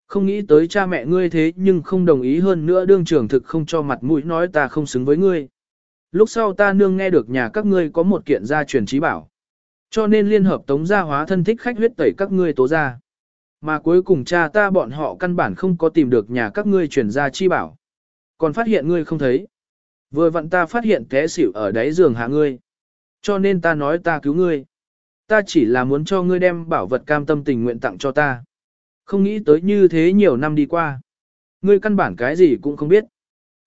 Không nghĩ tới cha mẹ ngươi thế nhưng không đồng ý hơn nữa đương trưởng thực không cho mặt mũi nói ta không xứng với ngươi. Lúc sau ta nương nghe được nhà các ngươi có một kiện gia truyền trí bảo. Cho nên liên hợp tống gia hóa thân thích khách huyết tẩy các ngươi tố ra. Mà cuối cùng cha ta bọn họ căn bản không có tìm được nhà các ngươi truyền gia chi bảo. Còn phát hiện ngươi không thấy. Vừa vặn ta phát hiện té xỉu ở đáy giường hạ ngươi. Cho nên ta nói ta cứu ngươi. Ta chỉ là muốn cho ngươi đem bảo vật cam tâm tình nguyện tặng cho ta. Không nghĩ tới như thế nhiều năm đi qua. Ngươi căn bản cái gì cũng không biết.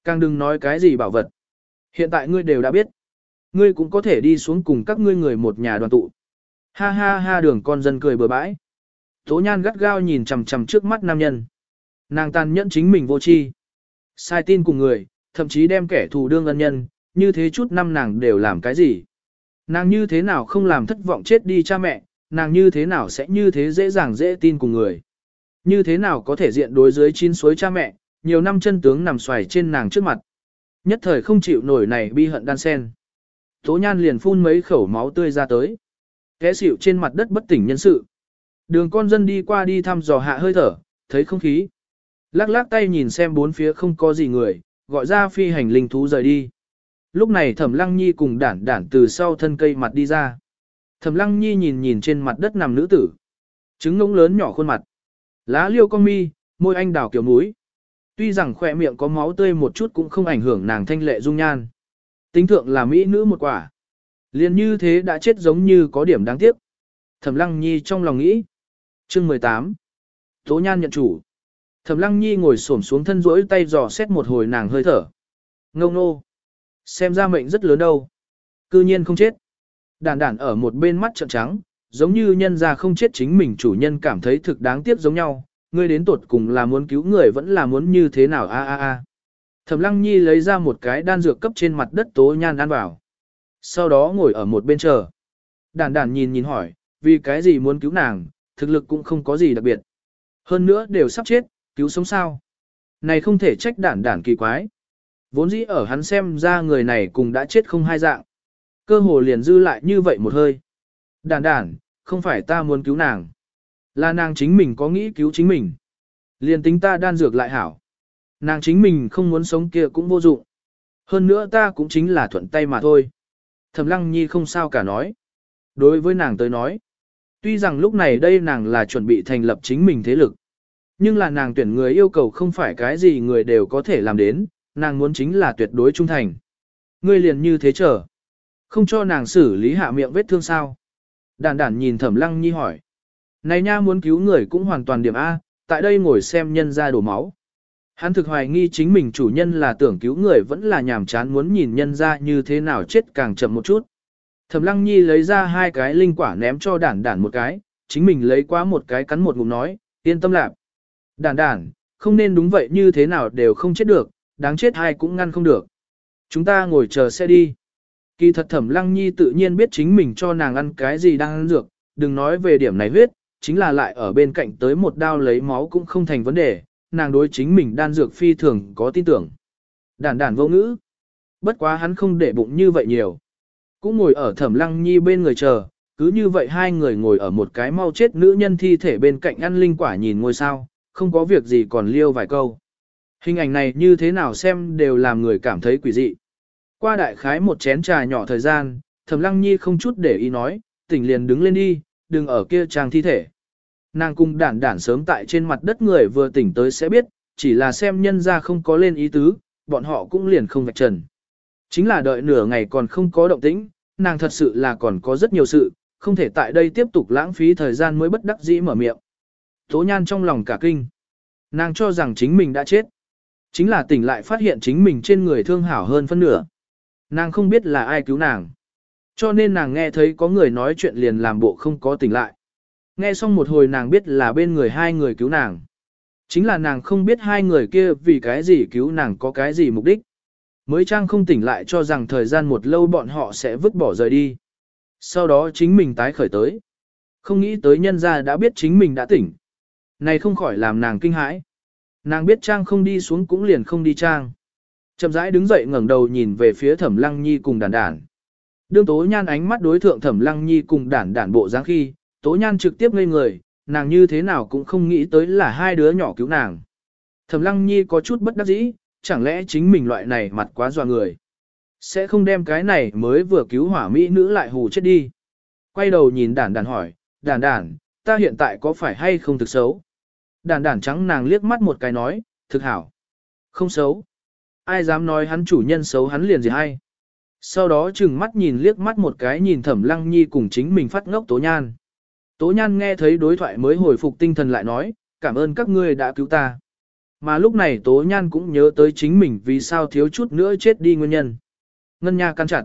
Càng đừng nói cái gì bảo vật. Hiện tại ngươi đều đã biết. Ngươi cũng có thể đi xuống cùng các ngươi người một nhà đoàn tụ. Ha ha ha đường con dân cười bừa bãi. Tố nhan gắt gao nhìn chằm chằm trước mắt nam nhân. Nàng tàn nhẫn chính mình vô tri, Sai tin cùng người, thậm chí đem kẻ thù đương ân nhân, như thế chút năm nàng đều làm cái gì. Nàng như thế nào không làm thất vọng chết đi cha mẹ, nàng như thế nào sẽ như thế dễ dàng dễ tin cùng người. Như thế nào có thể diện đối dưới chín suối cha mẹ, nhiều năm chân tướng nằm xoài trên nàng trước mặt. Nhất thời không chịu nổi này bi hận đan sen. Tố nhan liền phun mấy khẩu máu tươi ra tới. Kẻ xỉu trên mặt đất bất tỉnh nhân sự. Đường con dân đi qua đi thăm dò hạ hơi thở, thấy không khí. Lắc lắc tay nhìn xem bốn phía không có gì người, gọi ra phi hành linh thú rời đi. Lúc này Thẩm Lăng Nhi cùng đản đản từ sau thân cây mặt đi ra. Thẩm Lăng Nhi nhìn nhìn trên mặt đất nằm nữ tử. Trứng ngỗng lớn nhỏ khuôn mặt. Lá liêu con mi, môi anh đào kiểu núi Tuy rằng khỏe miệng có máu tươi một chút cũng không ảnh hưởng nàng thanh lệ dung nhan. Tính thượng là mỹ nữ một quả. liền như thế đã chết giống như có điểm đáng tiếc. Thẩm Lăng Nhi trong lòng nghĩ. Chương 18. Tố nhan nhận chủ. Thẩm Lăng Nhi ngồi xổm xuống thân rỗi tay dò xét một hồi nàng hơi thở. Ngông nô. Xem ra mệnh rất lớn đâu. Cư nhiên không chết. Đản đản ở một bên mắt trợn trắng, giống như nhân ra không chết chính mình chủ nhân cảm thấy thực đáng tiếc giống nhau, ngươi đến tuột cùng là muốn cứu người vẫn là muốn như thế nào a a a. Thẩm Lăng Nhi lấy ra một cái đan dược cấp trên mặt đất tố nhan ăn vào. Sau đó ngồi ở một bên chờ. Đản đản nhìn nhìn hỏi, vì cái gì muốn cứu nàng, thực lực cũng không có gì đặc biệt. Hơn nữa đều sắp chết, cứu sống sao. Này không thể trách đản đản kỳ quái. Vốn dĩ ở hắn xem ra người này cùng đã chết không hai dạng. Cơ hồ liền dư lại như vậy một hơi. Đản đản, không phải ta muốn cứu nàng. Là nàng chính mình có nghĩ cứu chính mình. Liền tính ta đan dược lại hảo. Nàng chính mình không muốn sống kia cũng vô dụng. Hơn nữa ta cũng chính là thuận tay mà thôi. Thẩm lăng nhi không sao cả nói. Đối với nàng tới nói. Tuy rằng lúc này đây nàng là chuẩn bị thành lập chính mình thế lực. Nhưng là nàng tuyển người yêu cầu không phải cái gì người đều có thể làm đến, nàng muốn chính là tuyệt đối trung thành. Ngươi liền như thế chờ. Không cho nàng xử lý hạ miệng vết thương sao. Đản đản nhìn thẩm lăng nhi hỏi. Này nha muốn cứu người cũng hoàn toàn điểm A, tại đây ngồi xem nhân ra đổ máu. Hắn thực hoài nghi chính mình chủ nhân là tưởng cứu người vẫn là nhàm chán muốn nhìn nhân ra như thế nào chết càng chậm một chút. Thẩm lăng nhi lấy ra hai cái linh quả ném cho đản đản một cái, chính mình lấy quá một cái cắn một ngụm nói, yên tâm lạc. Đản đản, không nên đúng vậy như thế nào đều không chết được, đáng chết hai cũng ngăn không được. Chúng ta ngồi chờ xe đi. Kỳ thật thẩm lăng nhi tự nhiên biết chính mình cho nàng ăn cái gì đang ăn dược, đừng nói về điểm này huyết, chính là lại ở bên cạnh tới một đao lấy máu cũng không thành vấn đề, nàng đối chính mình đan dược phi thường có tin tưởng. Đản đản vô ngữ. Bất quá hắn không để bụng như vậy nhiều. Cũng ngồi ở thẩm lăng nhi bên người chờ, cứ như vậy hai người ngồi ở một cái mau chết nữ nhân thi thể bên cạnh ăn linh quả nhìn ngôi sao, không có việc gì còn liêu vài câu. Hình ảnh này như thế nào xem đều làm người cảm thấy quỷ dị. Qua đại khái một chén trà nhỏ thời gian, Thẩm Lăng Nhi không chút để ý nói, tỉnh liền đứng lên đi, đừng ở kia trang thi thể. Nàng cung đản đản sớm tại trên mặt đất người vừa tỉnh tới sẽ biết, chỉ là xem nhân ra không có lên ý tứ, bọn họ cũng liền không vạch trần. Chính là đợi nửa ngày còn không có động tĩnh, nàng thật sự là còn có rất nhiều sự, không thể tại đây tiếp tục lãng phí thời gian mới bất đắc dĩ mở miệng. Tố nhan trong lòng cả kinh. Nàng cho rằng chính mình đã chết. Chính là tỉnh lại phát hiện chính mình trên người thương hảo hơn phân nửa. Nàng không biết là ai cứu nàng. Cho nên nàng nghe thấy có người nói chuyện liền làm bộ không có tỉnh lại. Nghe xong một hồi nàng biết là bên người hai người cứu nàng. Chính là nàng không biết hai người kia vì cái gì cứu nàng có cái gì mục đích. Mới trang không tỉnh lại cho rằng thời gian một lâu bọn họ sẽ vứt bỏ rời đi. Sau đó chính mình tái khởi tới. Không nghĩ tới nhân gia đã biết chính mình đã tỉnh. Này không khỏi làm nàng kinh hãi. Nàng biết trang không đi xuống cũng liền không đi trang. Chậm rãi đứng dậy ngẩng đầu nhìn về phía thẩm lăng nhi cùng đàn đàn. Đương tố nhan ánh mắt đối thượng thẩm lăng nhi cùng đản đản bộ dáng khi, tố nhan trực tiếp ngây người, nàng như thế nào cũng không nghĩ tới là hai đứa nhỏ cứu nàng. Thẩm lăng nhi có chút bất đắc dĩ, chẳng lẽ chính mình loại này mặt quá dọa người. Sẽ không đem cái này mới vừa cứu hỏa mỹ nữ lại hù chết đi. Quay đầu nhìn đản đản hỏi, đản đản, ta hiện tại có phải hay không thực xấu? Đản đản trắng nàng liếc mắt một cái nói, thực hảo. Không xấu. Ai dám nói hắn chủ nhân xấu hắn liền gì hay. Sau đó chừng mắt nhìn liếc mắt một cái nhìn thẩm lăng nhi cùng chính mình phát ngốc tố nhan. Tố nhan nghe thấy đối thoại mới hồi phục tinh thần lại nói, cảm ơn các ngươi đã cứu ta. Mà lúc này tố nhan cũng nhớ tới chính mình vì sao thiếu chút nữa chết đi nguyên nhân. Ngân nha căn chặt.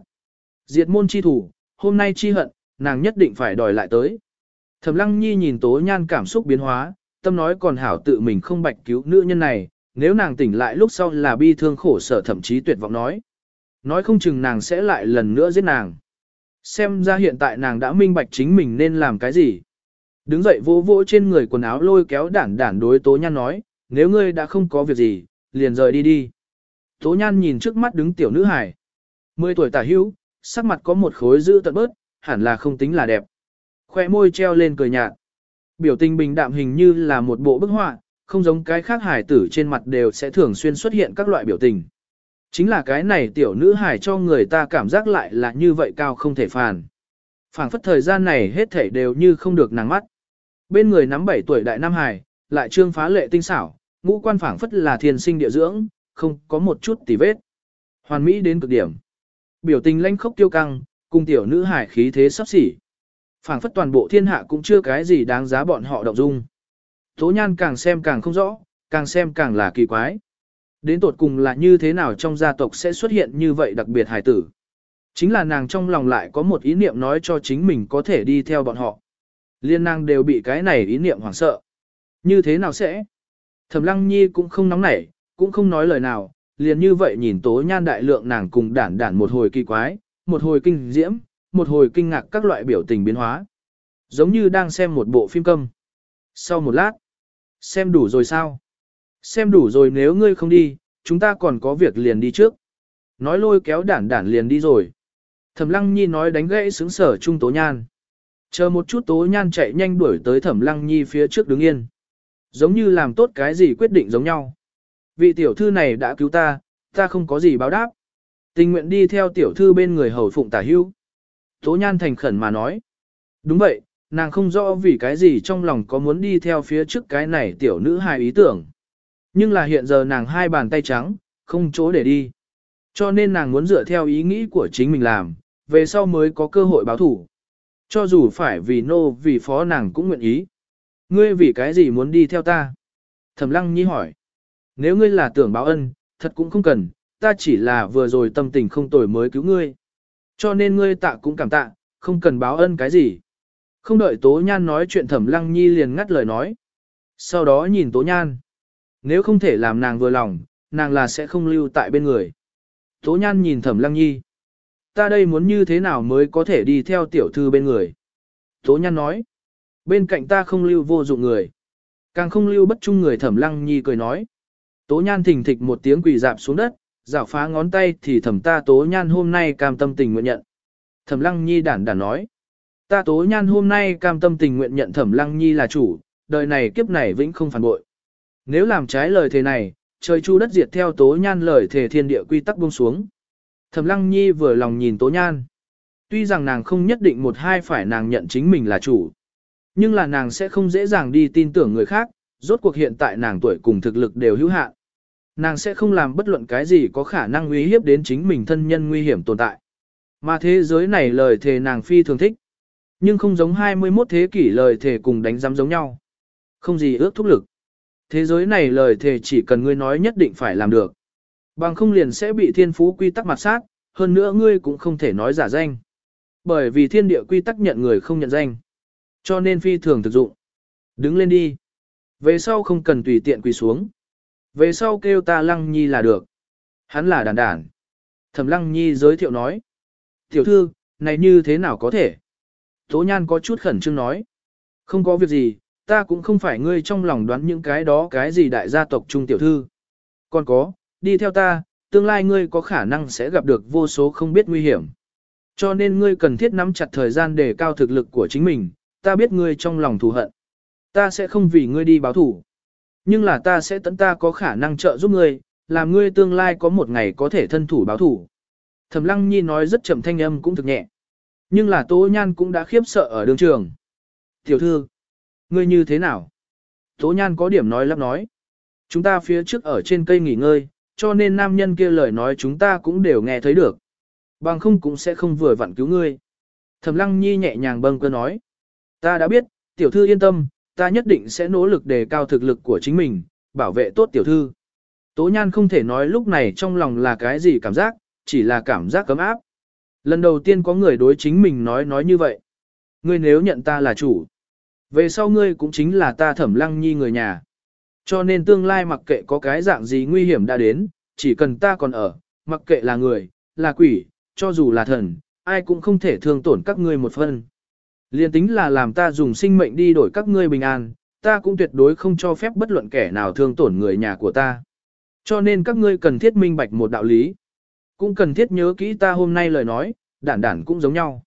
Diệt môn chi thủ, hôm nay chi hận, nàng nhất định phải đòi lại tới. Thẩm lăng nhi nhìn tố nhan cảm xúc biến hóa, tâm nói còn hảo tự mình không bạch cứu nữ nhân này, nếu nàng tỉnh lại lúc sau là bi thương khổ sở thậm chí tuyệt vọng nói. Nói không chừng nàng sẽ lại lần nữa giết nàng. Xem ra hiện tại nàng đã minh bạch chính mình nên làm cái gì. Đứng dậy vỗ vỗ trên người quần áo lôi kéo đản đản đối tố nhan nói, nếu ngươi đã không có việc gì, liền rời đi đi. Tố nhan nhìn trước mắt đứng tiểu nữ hải. Mười tuổi tả hữu, sắc mặt có một khối giữ tận bớt, hẳn là không tính là đẹp. Khoe môi treo lên cười nhạt. Biểu tình bình đạm hình như là một bộ bức họa, không giống cái khác hải tử trên mặt đều sẽ thường xuyên xuất hiện các loại biểu tình. Chính là cái này tiểu nữ hải cho người ta cảm giác lại là như vậy cao không thể phàn. phảng phất thời gian này hết thảy đều như không được nàng mắt. Bên người nắm 7 tuổi đại nam hải, lại trương phá lệ tinh xảo, ngũ quan phảng phất là thiên sinh địa dưỡng, không có một chút tì vết. Hoàn mỹ đến cực điểm. Biểu tình lanh khốc tiêu căng, cùng tiểu nữ hải khí thế sắp xỉ phảng phất toàn bộ thiên hạ cũng chưa cái gì đáng giá bọn họ động dung. Tố nhan càng xem càng không rõ, càng xem càng là kỳ quái. Đến tột cùng là như thế nào trong gia tộc sẽ xuất hiện như vậy đặc biệt hải tử. Chính là nàng trong lòng lại có một ý niệm nói cho chính mình có thể đi theo bọn họ. Liên nàng đều bị cái này ý niệm hoảng sợ. Như thế nào sẽ? Thẩm lăng nhi cũng không nóng nảy, cũng không nói lời nào, liền như vậy nhìn tố nhan đại lượng nàng cùng đản đản một hồi kỳ quái, một hồi kinh diễm, một hồi kinh ngạc các loại biểu tình biến hóa. Giống như đang xem một bộ phim câm. Sau một lát, xem đủ rồi sao? Xem đủ rồi nếu ngươi không đi, chúng ta còn có việc liền đi trước. Nói lôi kéo đản đản liền đi rồi. Thẩm lăng nhi nói đánh gãy xứng sở trung tố nhan. Chờ một chút tố nhan chạy nhanh đuổi tới thẩm lăng nhi phía trước đứng yên. Giống như làm tốt cái gì quyết định giống nhau. Vị tiểu thư này đã cứu ta, ta không có gì báo đáp. Tình nguyện đi theo tiểu thư bên người hầu phụng tả hưu. Tố nhan thành khẩn mà nói. Đúng vậy, nàng không rõ vì cái gì trong lòng có muốn đi theo phía trước cái này tiểu nữ hài ý tưởng. Nhưng là hiện giờ nàng hai bàn tay trắng, không chỗ để đi. Cho nên nàng muốn dựa theo ý nghĩ của chính mình làm, về sau mới có cơ hội báo thủ. Cho dù phải vì nô vì phó nàng cũng nguyện ý. Ngươi vì cái gì muốn đi theo ta? Thẩm lăng nhi hỏi. Nếu ngươi là tưởng báo ân, thật cũng không cần, ta chỉ là vừa rồi tâm tình không tồi mới cứu ngươi. Cho nên ngươi tạ cũng cảm tạ, không cần báo ân cái gì. Không đợi Tố Nhan nói chuyện Thẩm Lăng Nhi liền ngắt lời nói. Sau đó nhìn Tố Nhan. Nếu không thể làm nàng vừa lòng, nàng là sẽ không lưu tại bên người. Tố Nhan nhìn Thẩm Lăng Nhi. Ta đây muốn như thế nào mới có thể đi theo tiểu thư bên người. Tố Nhan nói. Bên cạnh ta không lưu vô dụng người. Càng không lưu bất trung người Thẩm Lăng Nhi cười nói. Tố Nhan thình thịch một tiếng quỳ dạp xuống đất, rảo phá ngón tay thì thẩm ta Tố Nhan hôm nay cam tâm tình nguyện nhận. Thẩm Lăng Nhi đản đản nói. Ta Tố Nhan hôm nay cam tâm tình nguyện nhận Thẩm Lăng Nhi là chủ, đời này kiếp này vĩnh không phản bội. Nếu làm trái lời thề này, trời chu đất diệt theo Tố Nhan lời thề thiên địa quy tắc buông xuống. Thẩm Lăng Nhi vừa lòng nhìn Tố Nhan. Tuy rằng nàng không nhất định một hai phải nàng nhận chính mình là chủ. Nhưng là nàng sẽ không dễ dàng đi tin tưởng người khác, rốt cuộc hiện tại nàng tuổi cùng thực lực đều hữu hạn. Nàng sẽ không làm bất luận cái gì có khả năng uy hiếp đến chính mình thân nhân nguy hiểm tồn tại. Mà thế giới này lời thề nàng phi thường thích. Nhưng không giống 21 thế kỷ lời thề cùng đánh giám giống nhau. Không gì ước thúc lực. Thế giới này lời thề chỉ cần ngươi nói nhất định phải làm được. Bằng không liền sẽ bị thiên phú quy tắc mặt sát, hơn nữa ngươi cũng không thể nói giả danh. Bởi vì thiên địa quy tắc nhận người không nhận danh. Cho nên phi thường thực dụng. Đứng lên đi. Về sau không cần tùy tiện quỳ xuống. Về sau kêu ta Lăng Nhi là được. Hắn là đàn đản. Thẩm Lăng Nhi giới thiệu nói. Tiểu thư, này như thế nào có thể? Tố Nhan có chút khẩn trương nói. Không có việc gì, ta cũng không phải ngươi trong lòng đoán những cái đó cái gì đại gia tộc trung tiểu thư. Còn có, đi theo ta, tương lai ngươi có khả năng sẽ gặp được vô số không biết nguy hiểm. Cho nên ngươi cần thiết nắm chặt thời gian để cao thực lực của chính mình, ta biết ngươi trong lòng thù hận. Ta sẽ không vì ngươi đi báo thủ. Nhưng là ta sẽ tận ta có khả năng trợ giúp ngươi, làm ngươi tương lai có một ngày có thể thân thủ báo thủ. Thẩm Lăng Nhi nói rất chậm thanh âm cũng thực nhẹ. Nhưng là Tố Nhan cũng đã khiếp sợ ở đường trường. Tiểu thư, ngươi như thế nào? Tố Nhan có điểm nói lắp nói. Chúng ta phía trước ở trên cây nghỉ ngơi, cho nên nam nhân kia lời nói chúng ta cũng đều nghe thấy được. Bằng không cũng sẽ không vừa vặn cứu ngươi. Thẩm Lăng Nhi nhẹ nhàng bâng cơ nói. Ta đã biết, tiểu thư yên tâm, ta nhất định sẽ nỗ lực đề cao thực lực của chính mình, bảo vệ tốt tiểu thư. Tố Nhan không thể nói lúc này trong lòng là cái gì cảm giác, chỉ là cảm giác cấm áp. Lần đầu tiên có người đối chính mình nói nói như vậy. Ngươi nếu nhận ta là chủ, về sau ngươi cũng chính là ta thẩm lăng nhi người nhà. Cho nên tương lai mặc kệ có cái dạng gì nguy hiểm đã đến, chỉ cần ta còn ở, mặc kệ là người, là quỷ, cho dù là thần, ai cũng không thể thương tổn các ngươi một phân. Liên tính là làm ta dùng sinh mệnh đi đổi các ngươi bình an, ta cũng tuyệt đối không cho phép bất luận kẻ nào thương tổn người nhà của ta. Cho nên các ngươi cần thiết minh bạch một đạo lý. Cũng cần thiết nhớ kỹ ta hôm nay lời nói, đản đản cũng giống nhau.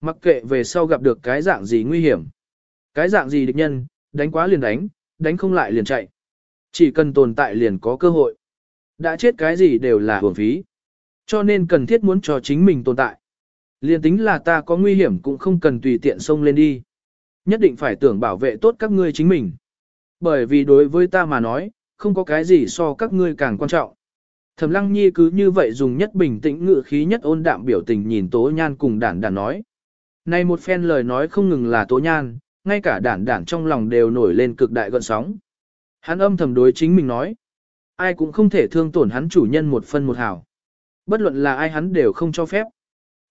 Mặc kệ về sau gặp được cái dạng gì nguy hiểm. Cái dạng gì địch nhân, đánh quá liền đánh, đánh không lại liền chạy. Chỉ cần tồn tại liền có cơ hội. Đã chết cái gì đều là hưởng phí. Cho nên cần thiết muốn cho chính mình tồn tại liên tính là ta có nguy hiểm cũng không cần tùy tiện xông lên đi. Nhất định phải tưởng bảo vệ tốt các ngươi chính mình. Bởi vì đối với ta mà nói, không có cái gì so các ngươi càng quan trọng. Thẩm Lăng Nhi cứ như vậy dùng nhất bình tĩnh ngự khí nhất ôn đạm biểu tình nhìn Tố Nhan cùng đản đản nói. Này một phen lời nói không ngừng là Tố Nhan, ngay cả đản đản trong lòng đều nổi lên cực đại gợn sóng. Hắn âm thầm đối chính mình nói. Ai cũng không thể thương tổn hắn chủ nhân một phân một hào. Bất luận là ai hắn đều không cho phép.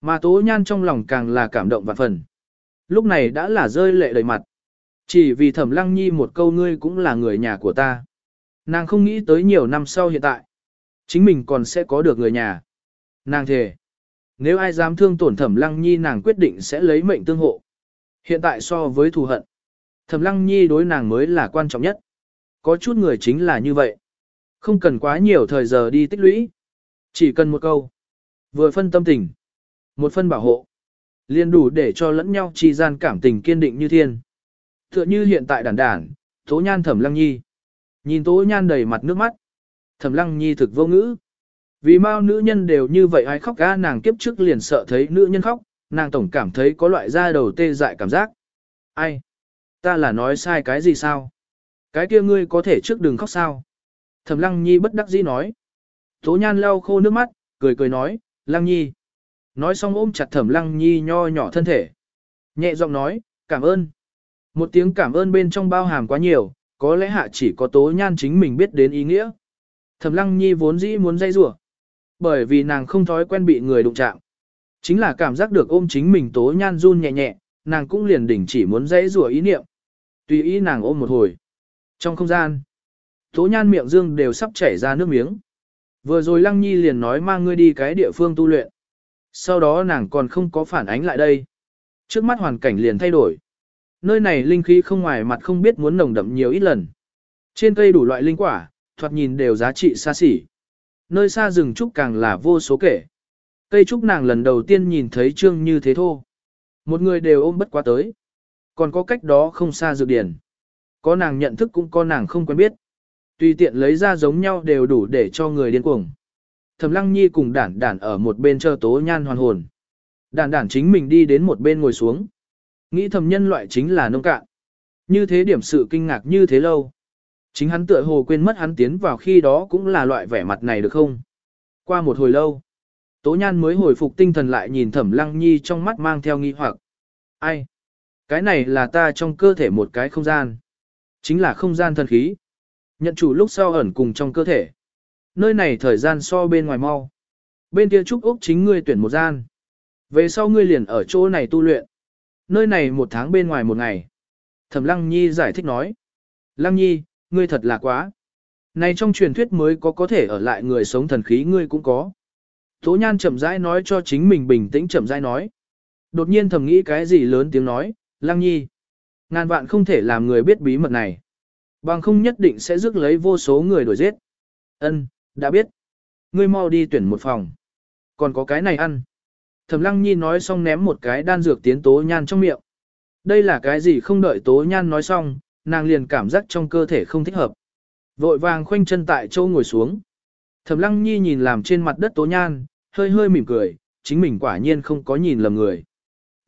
Mà Tố Nhan trong lòng càng là cảm động và phần. Lúc này đã là rơi lệ đầy mặt. Chỉ vì Thẩm Lăng Nhi một câu ngươi cũng là người nhà của ta. Nàng không nghĩ tới nhiều năm sau hiện tại chính mình còn sẽ có được người nhà. Nàng thề, nếu ai dám thương tổn thẩm lăng nhi nàng quyết định sẽ lấy mệnh tương hộ. Hiện tại so với thù hận, thẩm lăng nhi đối nàng mới là quan trọng nhất. Có chút người chính là như vậy. Không cần quá nhiều thời giờ đi tích lũy. Chỉ cần một câu. Vừa phân tâm tình. Một phân bảo hộ. liền đủ để cho lẫn nhau chi gian cảm tình kiên định như thiên. Tựa như hiện tại đản đản, tố nhan thẩm lăng nhi. Nhìn tố nhan đầy mặt nước mắt. Thẩm lăng nhi thực vô ngữ. Vì mau nữ nhân đều như vậy ai khóc ga nàng kiếp trước liền sợ thấy nữ nhân khóc, nàng tổng cảm thấy có loại da đầu tê dại cảm giác. Ai? Ta là nói sai cái gì sao? Cái kia ngươi có thể trước đừng khóc sao? Thẩm lăng nhi bất đắc dĩ nói. Tố nhan lau khô nước mắt, cười cười nói, lăng nhi. Nói xong ôm chặt thẩm lăng nhi nho nhỏ thân thể. Nhẹ giọng nói, cảm ơn. Một tiếng cảm ơn bên trong bao hàm quá nhiều, có lẽ hạ chỉ có tố nhan chính mình biết đến ý nghĩa. Thẩm Lăng Nhi vốn dĩ muốn dây rủa, bởi vì nàng không thói quen bị người đụng chạm. Chính là cảm giác được ôm chính mình tố nhan run nhẹ nhẹ, nàng cũng liền đỉnh chỉ muốn dây rủa ý niệm. Tùy ý nàng ôm một hồi. Trong không gian, tố nhan miệng dương đều sắp chảy ra nước miếng. Vừa rồi Lăng Nhi liền nói mang ngươi đi cái địa phương tu luyện. Sau đó nàng còn không có phản ánh lại đây. Trước mắt hoàn cảnh liền thay đổi. Nơi này linh khí không ngoài mặt không biết muốn nồng đậm nhiều ít lần. Trên cây đủ loại linh quả, thoạt nhìn đều giá trị xa xỉ. Nơi xa rừng trúc càng là vô số kể. Cây trúc nàng lần đầu tiên nhìn thấy trương như thế thô. Một người đều ôm bất quá tới. Còn có cách đó không xa dược điển. Có nàng nhận thức cũng có nàng không quen biết. Tùy tiện lấy ra giống nhau đều đủ để cho người điên cuồng. Thẩm lăng nhi cùng đản đản ở một bên chờ tố nhan hoàn hồn. Đản đản chính mình đi đến một bên ngồi xuống. Nghĩ thầm nhân loại chính là nông cạn. Như thế điểm sự kinh ngạc như thế lâu. Chính hắn tựa hồ quên mất hắn tiến vào khi đó cũng là loại vẻ mặt này được không? Qua một hồi lâu, Tố Nhan mới hồi phục tinh thần lại nhìn Thẩm Lăng Nhi trong mắt mang theo nghi hoặc. Ai? Cái này là ta trong cơ thể một cái không gian. Chính là không gian thần khí. Nhận chủ lúc sau ẩn cùng trong cơ thể. Nơi này thời gian so bên ngoài mau. Bên kia trúc úc chính ngươi tuyển một gian. Về sau ngươi liền ở chỗ này tu luyện. Nơi này một tháng bên ngoài một ngày. Thẩm Lăng Nhi giải thích nói. Lăng Nhi, ngươi thật là quá. Này trong truyền thuyết mới có có thể ở lại người sống thần khí ngươi cũng có. Tố Nhan chậm rãi nói cho chính mình bình tĩnh chậm rãi nói. Đột nhiên thầm nghĩ cái gì lớn tiếng nói, Lăng Nhi. Ngàn vạn không thể làm người biết bí mật này. Bằng không nhất định sẽ rước lấy vô số người đuổi giết. Ân, đã biết. Ngươi mau đi tuyển một phòng. Còn có cái này ăn. Thẩm Lăng Nhi nói xong ném một cái đan dược tiến Tố Nhan trong miệng. Đây là cái gì không đợi Tố Nhan nói xong, nàng liền cảm giác trong cơ thể không thích hợp. Vội vàng khoanh chân tại châu ngồi xuống. Thẩm Lăng Nhi nhìn làm trên mặt đất Tố Nhan, hơi hơi mỉm cười, chính mình quả nhiên không có nhìn lầm người.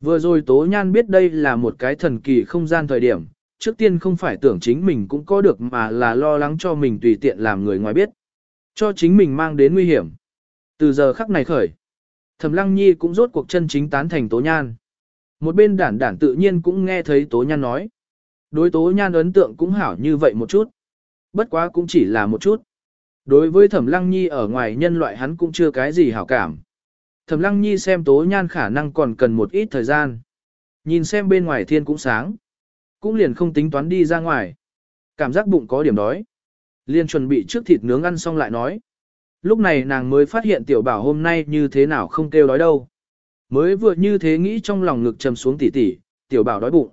Vừa rồi Tố Nhan biết đây là một cái thần kỳ không gian thời điểm, trước tiên không phải tưởng chính mình cũng có được mà là lo lắng cho mình tùy tiện làm người ngoài biết. Cho chính mình mang đến nguy hiểm. Từ giờ khắc này khởi, Thẩm Lăng Nhi cũng rốt cuộc chân chính tán thành Tố Nhan. Một bên đản đản tự nhiên cũng nghe thấy Tố Nhan nói. Đối Tố Nhan ấn tượng cũng hảo như vậy một chút. Bất quá cũng chỉ là một chút. Đối với Thẩm Lăng Nhi ở ngoài nhân loại hắn cũng chưa cái gì hảo cảm. Thẩm Lăng Nhi xem Tố Nhan khả năng còn cần một ít thời gian. Nhìn xem bên ngoài thiên cũng sáng. Cũng liền không tính toán đi ra ngoài. Cảm giác bụng có điểm đói. Liên chuẩn bị trước thịt nướng ăn xong lại nói. Lúc này nàng mới phát hiện tiểu bảo hôm nay như thế nào không kêu đói đâu. Mới vừa như thế nghĩ trong lòng ngực trầm xuống tỉ tỉ, tiểu bảo đói bụng.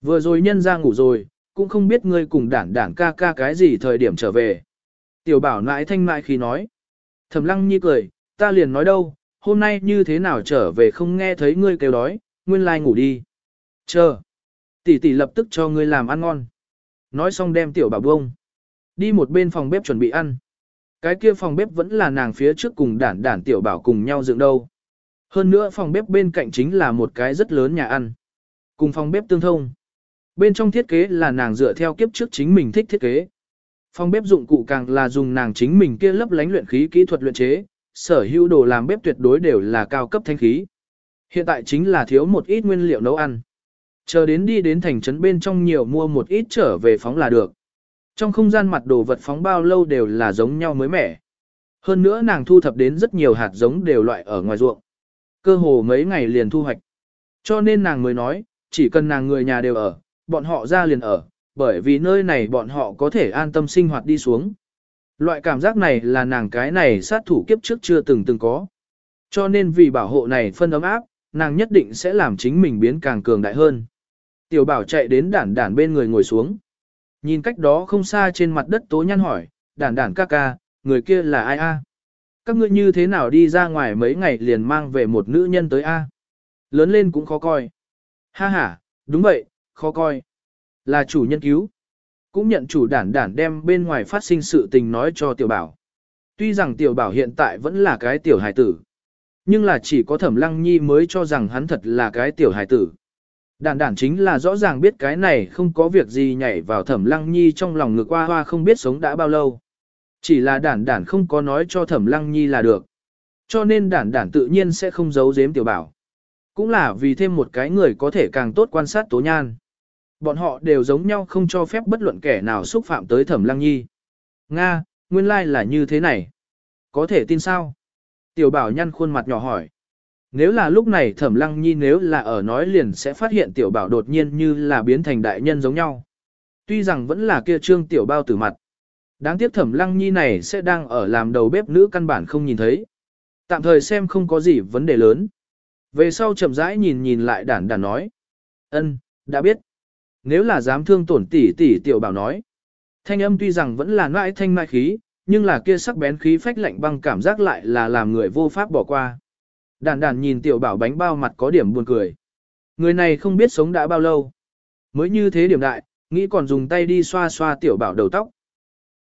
Vừa rồi nhân ra ngủ rồi, cũng không biết ngươi cùng đản đản ca ca cái gì thời điểm trở về. Tiểu bảo nãi thanh mại khi nói. Thẩm lăng nhi cười, ta liền nói đâu, hôm nay như thế nào trở về không nghe thấy ngươi kêu đói, nguyên lai ngủ đi. Chờ. Tỷ tỷ lập tức cho ngươi làm ăn ngon. Nói xong đem tiểu bảo bông. Đi một bên phòng bếp chuẩn bị ăn. Cái kia phòng bếp vẫn là nàng phía trước cùng đản đản tiểu bảo cùng nhau dựng đâu. Hơn nữa phòng bếp bên cạnh chính là một cái rất lớn nhà ăn. Cùng phòng bếp tương thông. Bên trong thiết kế là nàng dựa theo kiếp trước chính mình thích thiết kế. Phòng bếp dụng cụ càng là dùng nàng chính mình kia lấp lánh luyện khí kỹ thuật luyện chế, sở hữu đồ làm bếp tuyệt đối đều là cao cấp thanh khí. Hiện tại chính là thiếu một ít nguyên liệu nấu ăn. Chờ đến đi đến thành trấn bên trong nhiều mua một ít trở về phóng là được. Trong không gian mặt đồ vật phóng bao lâu đều là giống nhau mới mẻ. Hơn nữa nàng thu thập đến rất nhiều hạt giống đều loại ở ngoài ruộng. Cơ hồ mấy ngày liền thu hoạch. Cho nên nàng mới nói, chỉ cần nàng người nhà đều ở, bọn họ ra liền ở, bởi vì nơi này bọn họ có thể an tâm sinh hoạt đi xuống. Loại cảm giác này là nàng cái này sát thủ kiếp trước chưa từng từng có. Cho nên vì bảo hộ này phân ấm áp, nàng nhất định sẽ làm chính mình biến càng cường đại hơn. Tiểu bảo chạy đến đản đản bên người ngồi xuống. Nhìn cách đó không xa trên mặt đất tố nhăn hỏi, đản đản ca ca, người kia là ai a? Các ngươi như thế nào đi ra ngoài mấy ngày liền mang về một nữ nhân tới a? Lớn lên cũng khó coi. Ha ha, đúng vậy, khó coi. Là chủ nhân cứu. Cũng nhận chủ đản đản đem bên ngoài phát sinh sự tình nói cho tiểu bảo. Tuy rằng tiểu bảo hiện tại vẫn là cái tiểu hài tử. Nhưng là chỉ có thẩm lăng nhi mới cho rằng hắn thật là cái tiểu hài tử. Đản đản chính là rõ ràng biết cái này không có việc gì nhảy vào thẩm lăng nhi trong lòng ngực hoa hoa không biết sống đã bao lâu. Chỉ là đản đản không có nói cho thẩm lăng nhi là được. Cho nên đản đản tự nhiên sẽ không giấu giếm tiểu bảo. Cũng là vì thêm một cái người có thể càng tốt quan sát tố nhan. Bọn họ đều giống nhau không cho phép bất luận kẻ nào xúc phạm tới thẩm lăng nhi. Nga, nguyên lai like là như thế này. Có thể tin sao? Tiểu bảo nhăn khuôn mặt nhỏ hỏi. Nếu là lúc này thẩm lăng nhi nếu là ở nói liền sẽ phát hiện tiểu bảo đột nhiên như là biến thành đại nhân giống nhau. Tuy rằng vẫn là kia trương tiểu bao tử mặt. Đáng tiếc thẩm lăng nhi này sẽ đang ở làm đầu bếp nữ căn bản không nhìn thấy. Tạm thời xem không có gì vấn đề lớn. Về sau chậm rãi nhìn nhìn lại đản đản nói. ân đã biết. Nếu là dám thương tổn tỷ tỷ tiểu bảo nói. Thanh âm tuy rằng vẫn là nãi thanh mai khí, nhưng là kia sắc bén khí phách lạnh băng cảm giác lại là làm người vô pháp bỏ qua. Đàn đàn nhìn tiểu bảo bánh bao mặt có điểm buồn cười. Người này không biết sống đã bao lâu. Mới như thế điểm đại, nghĩ còn dùng tay đi xoa xoa tiểu bảo đầu tóc.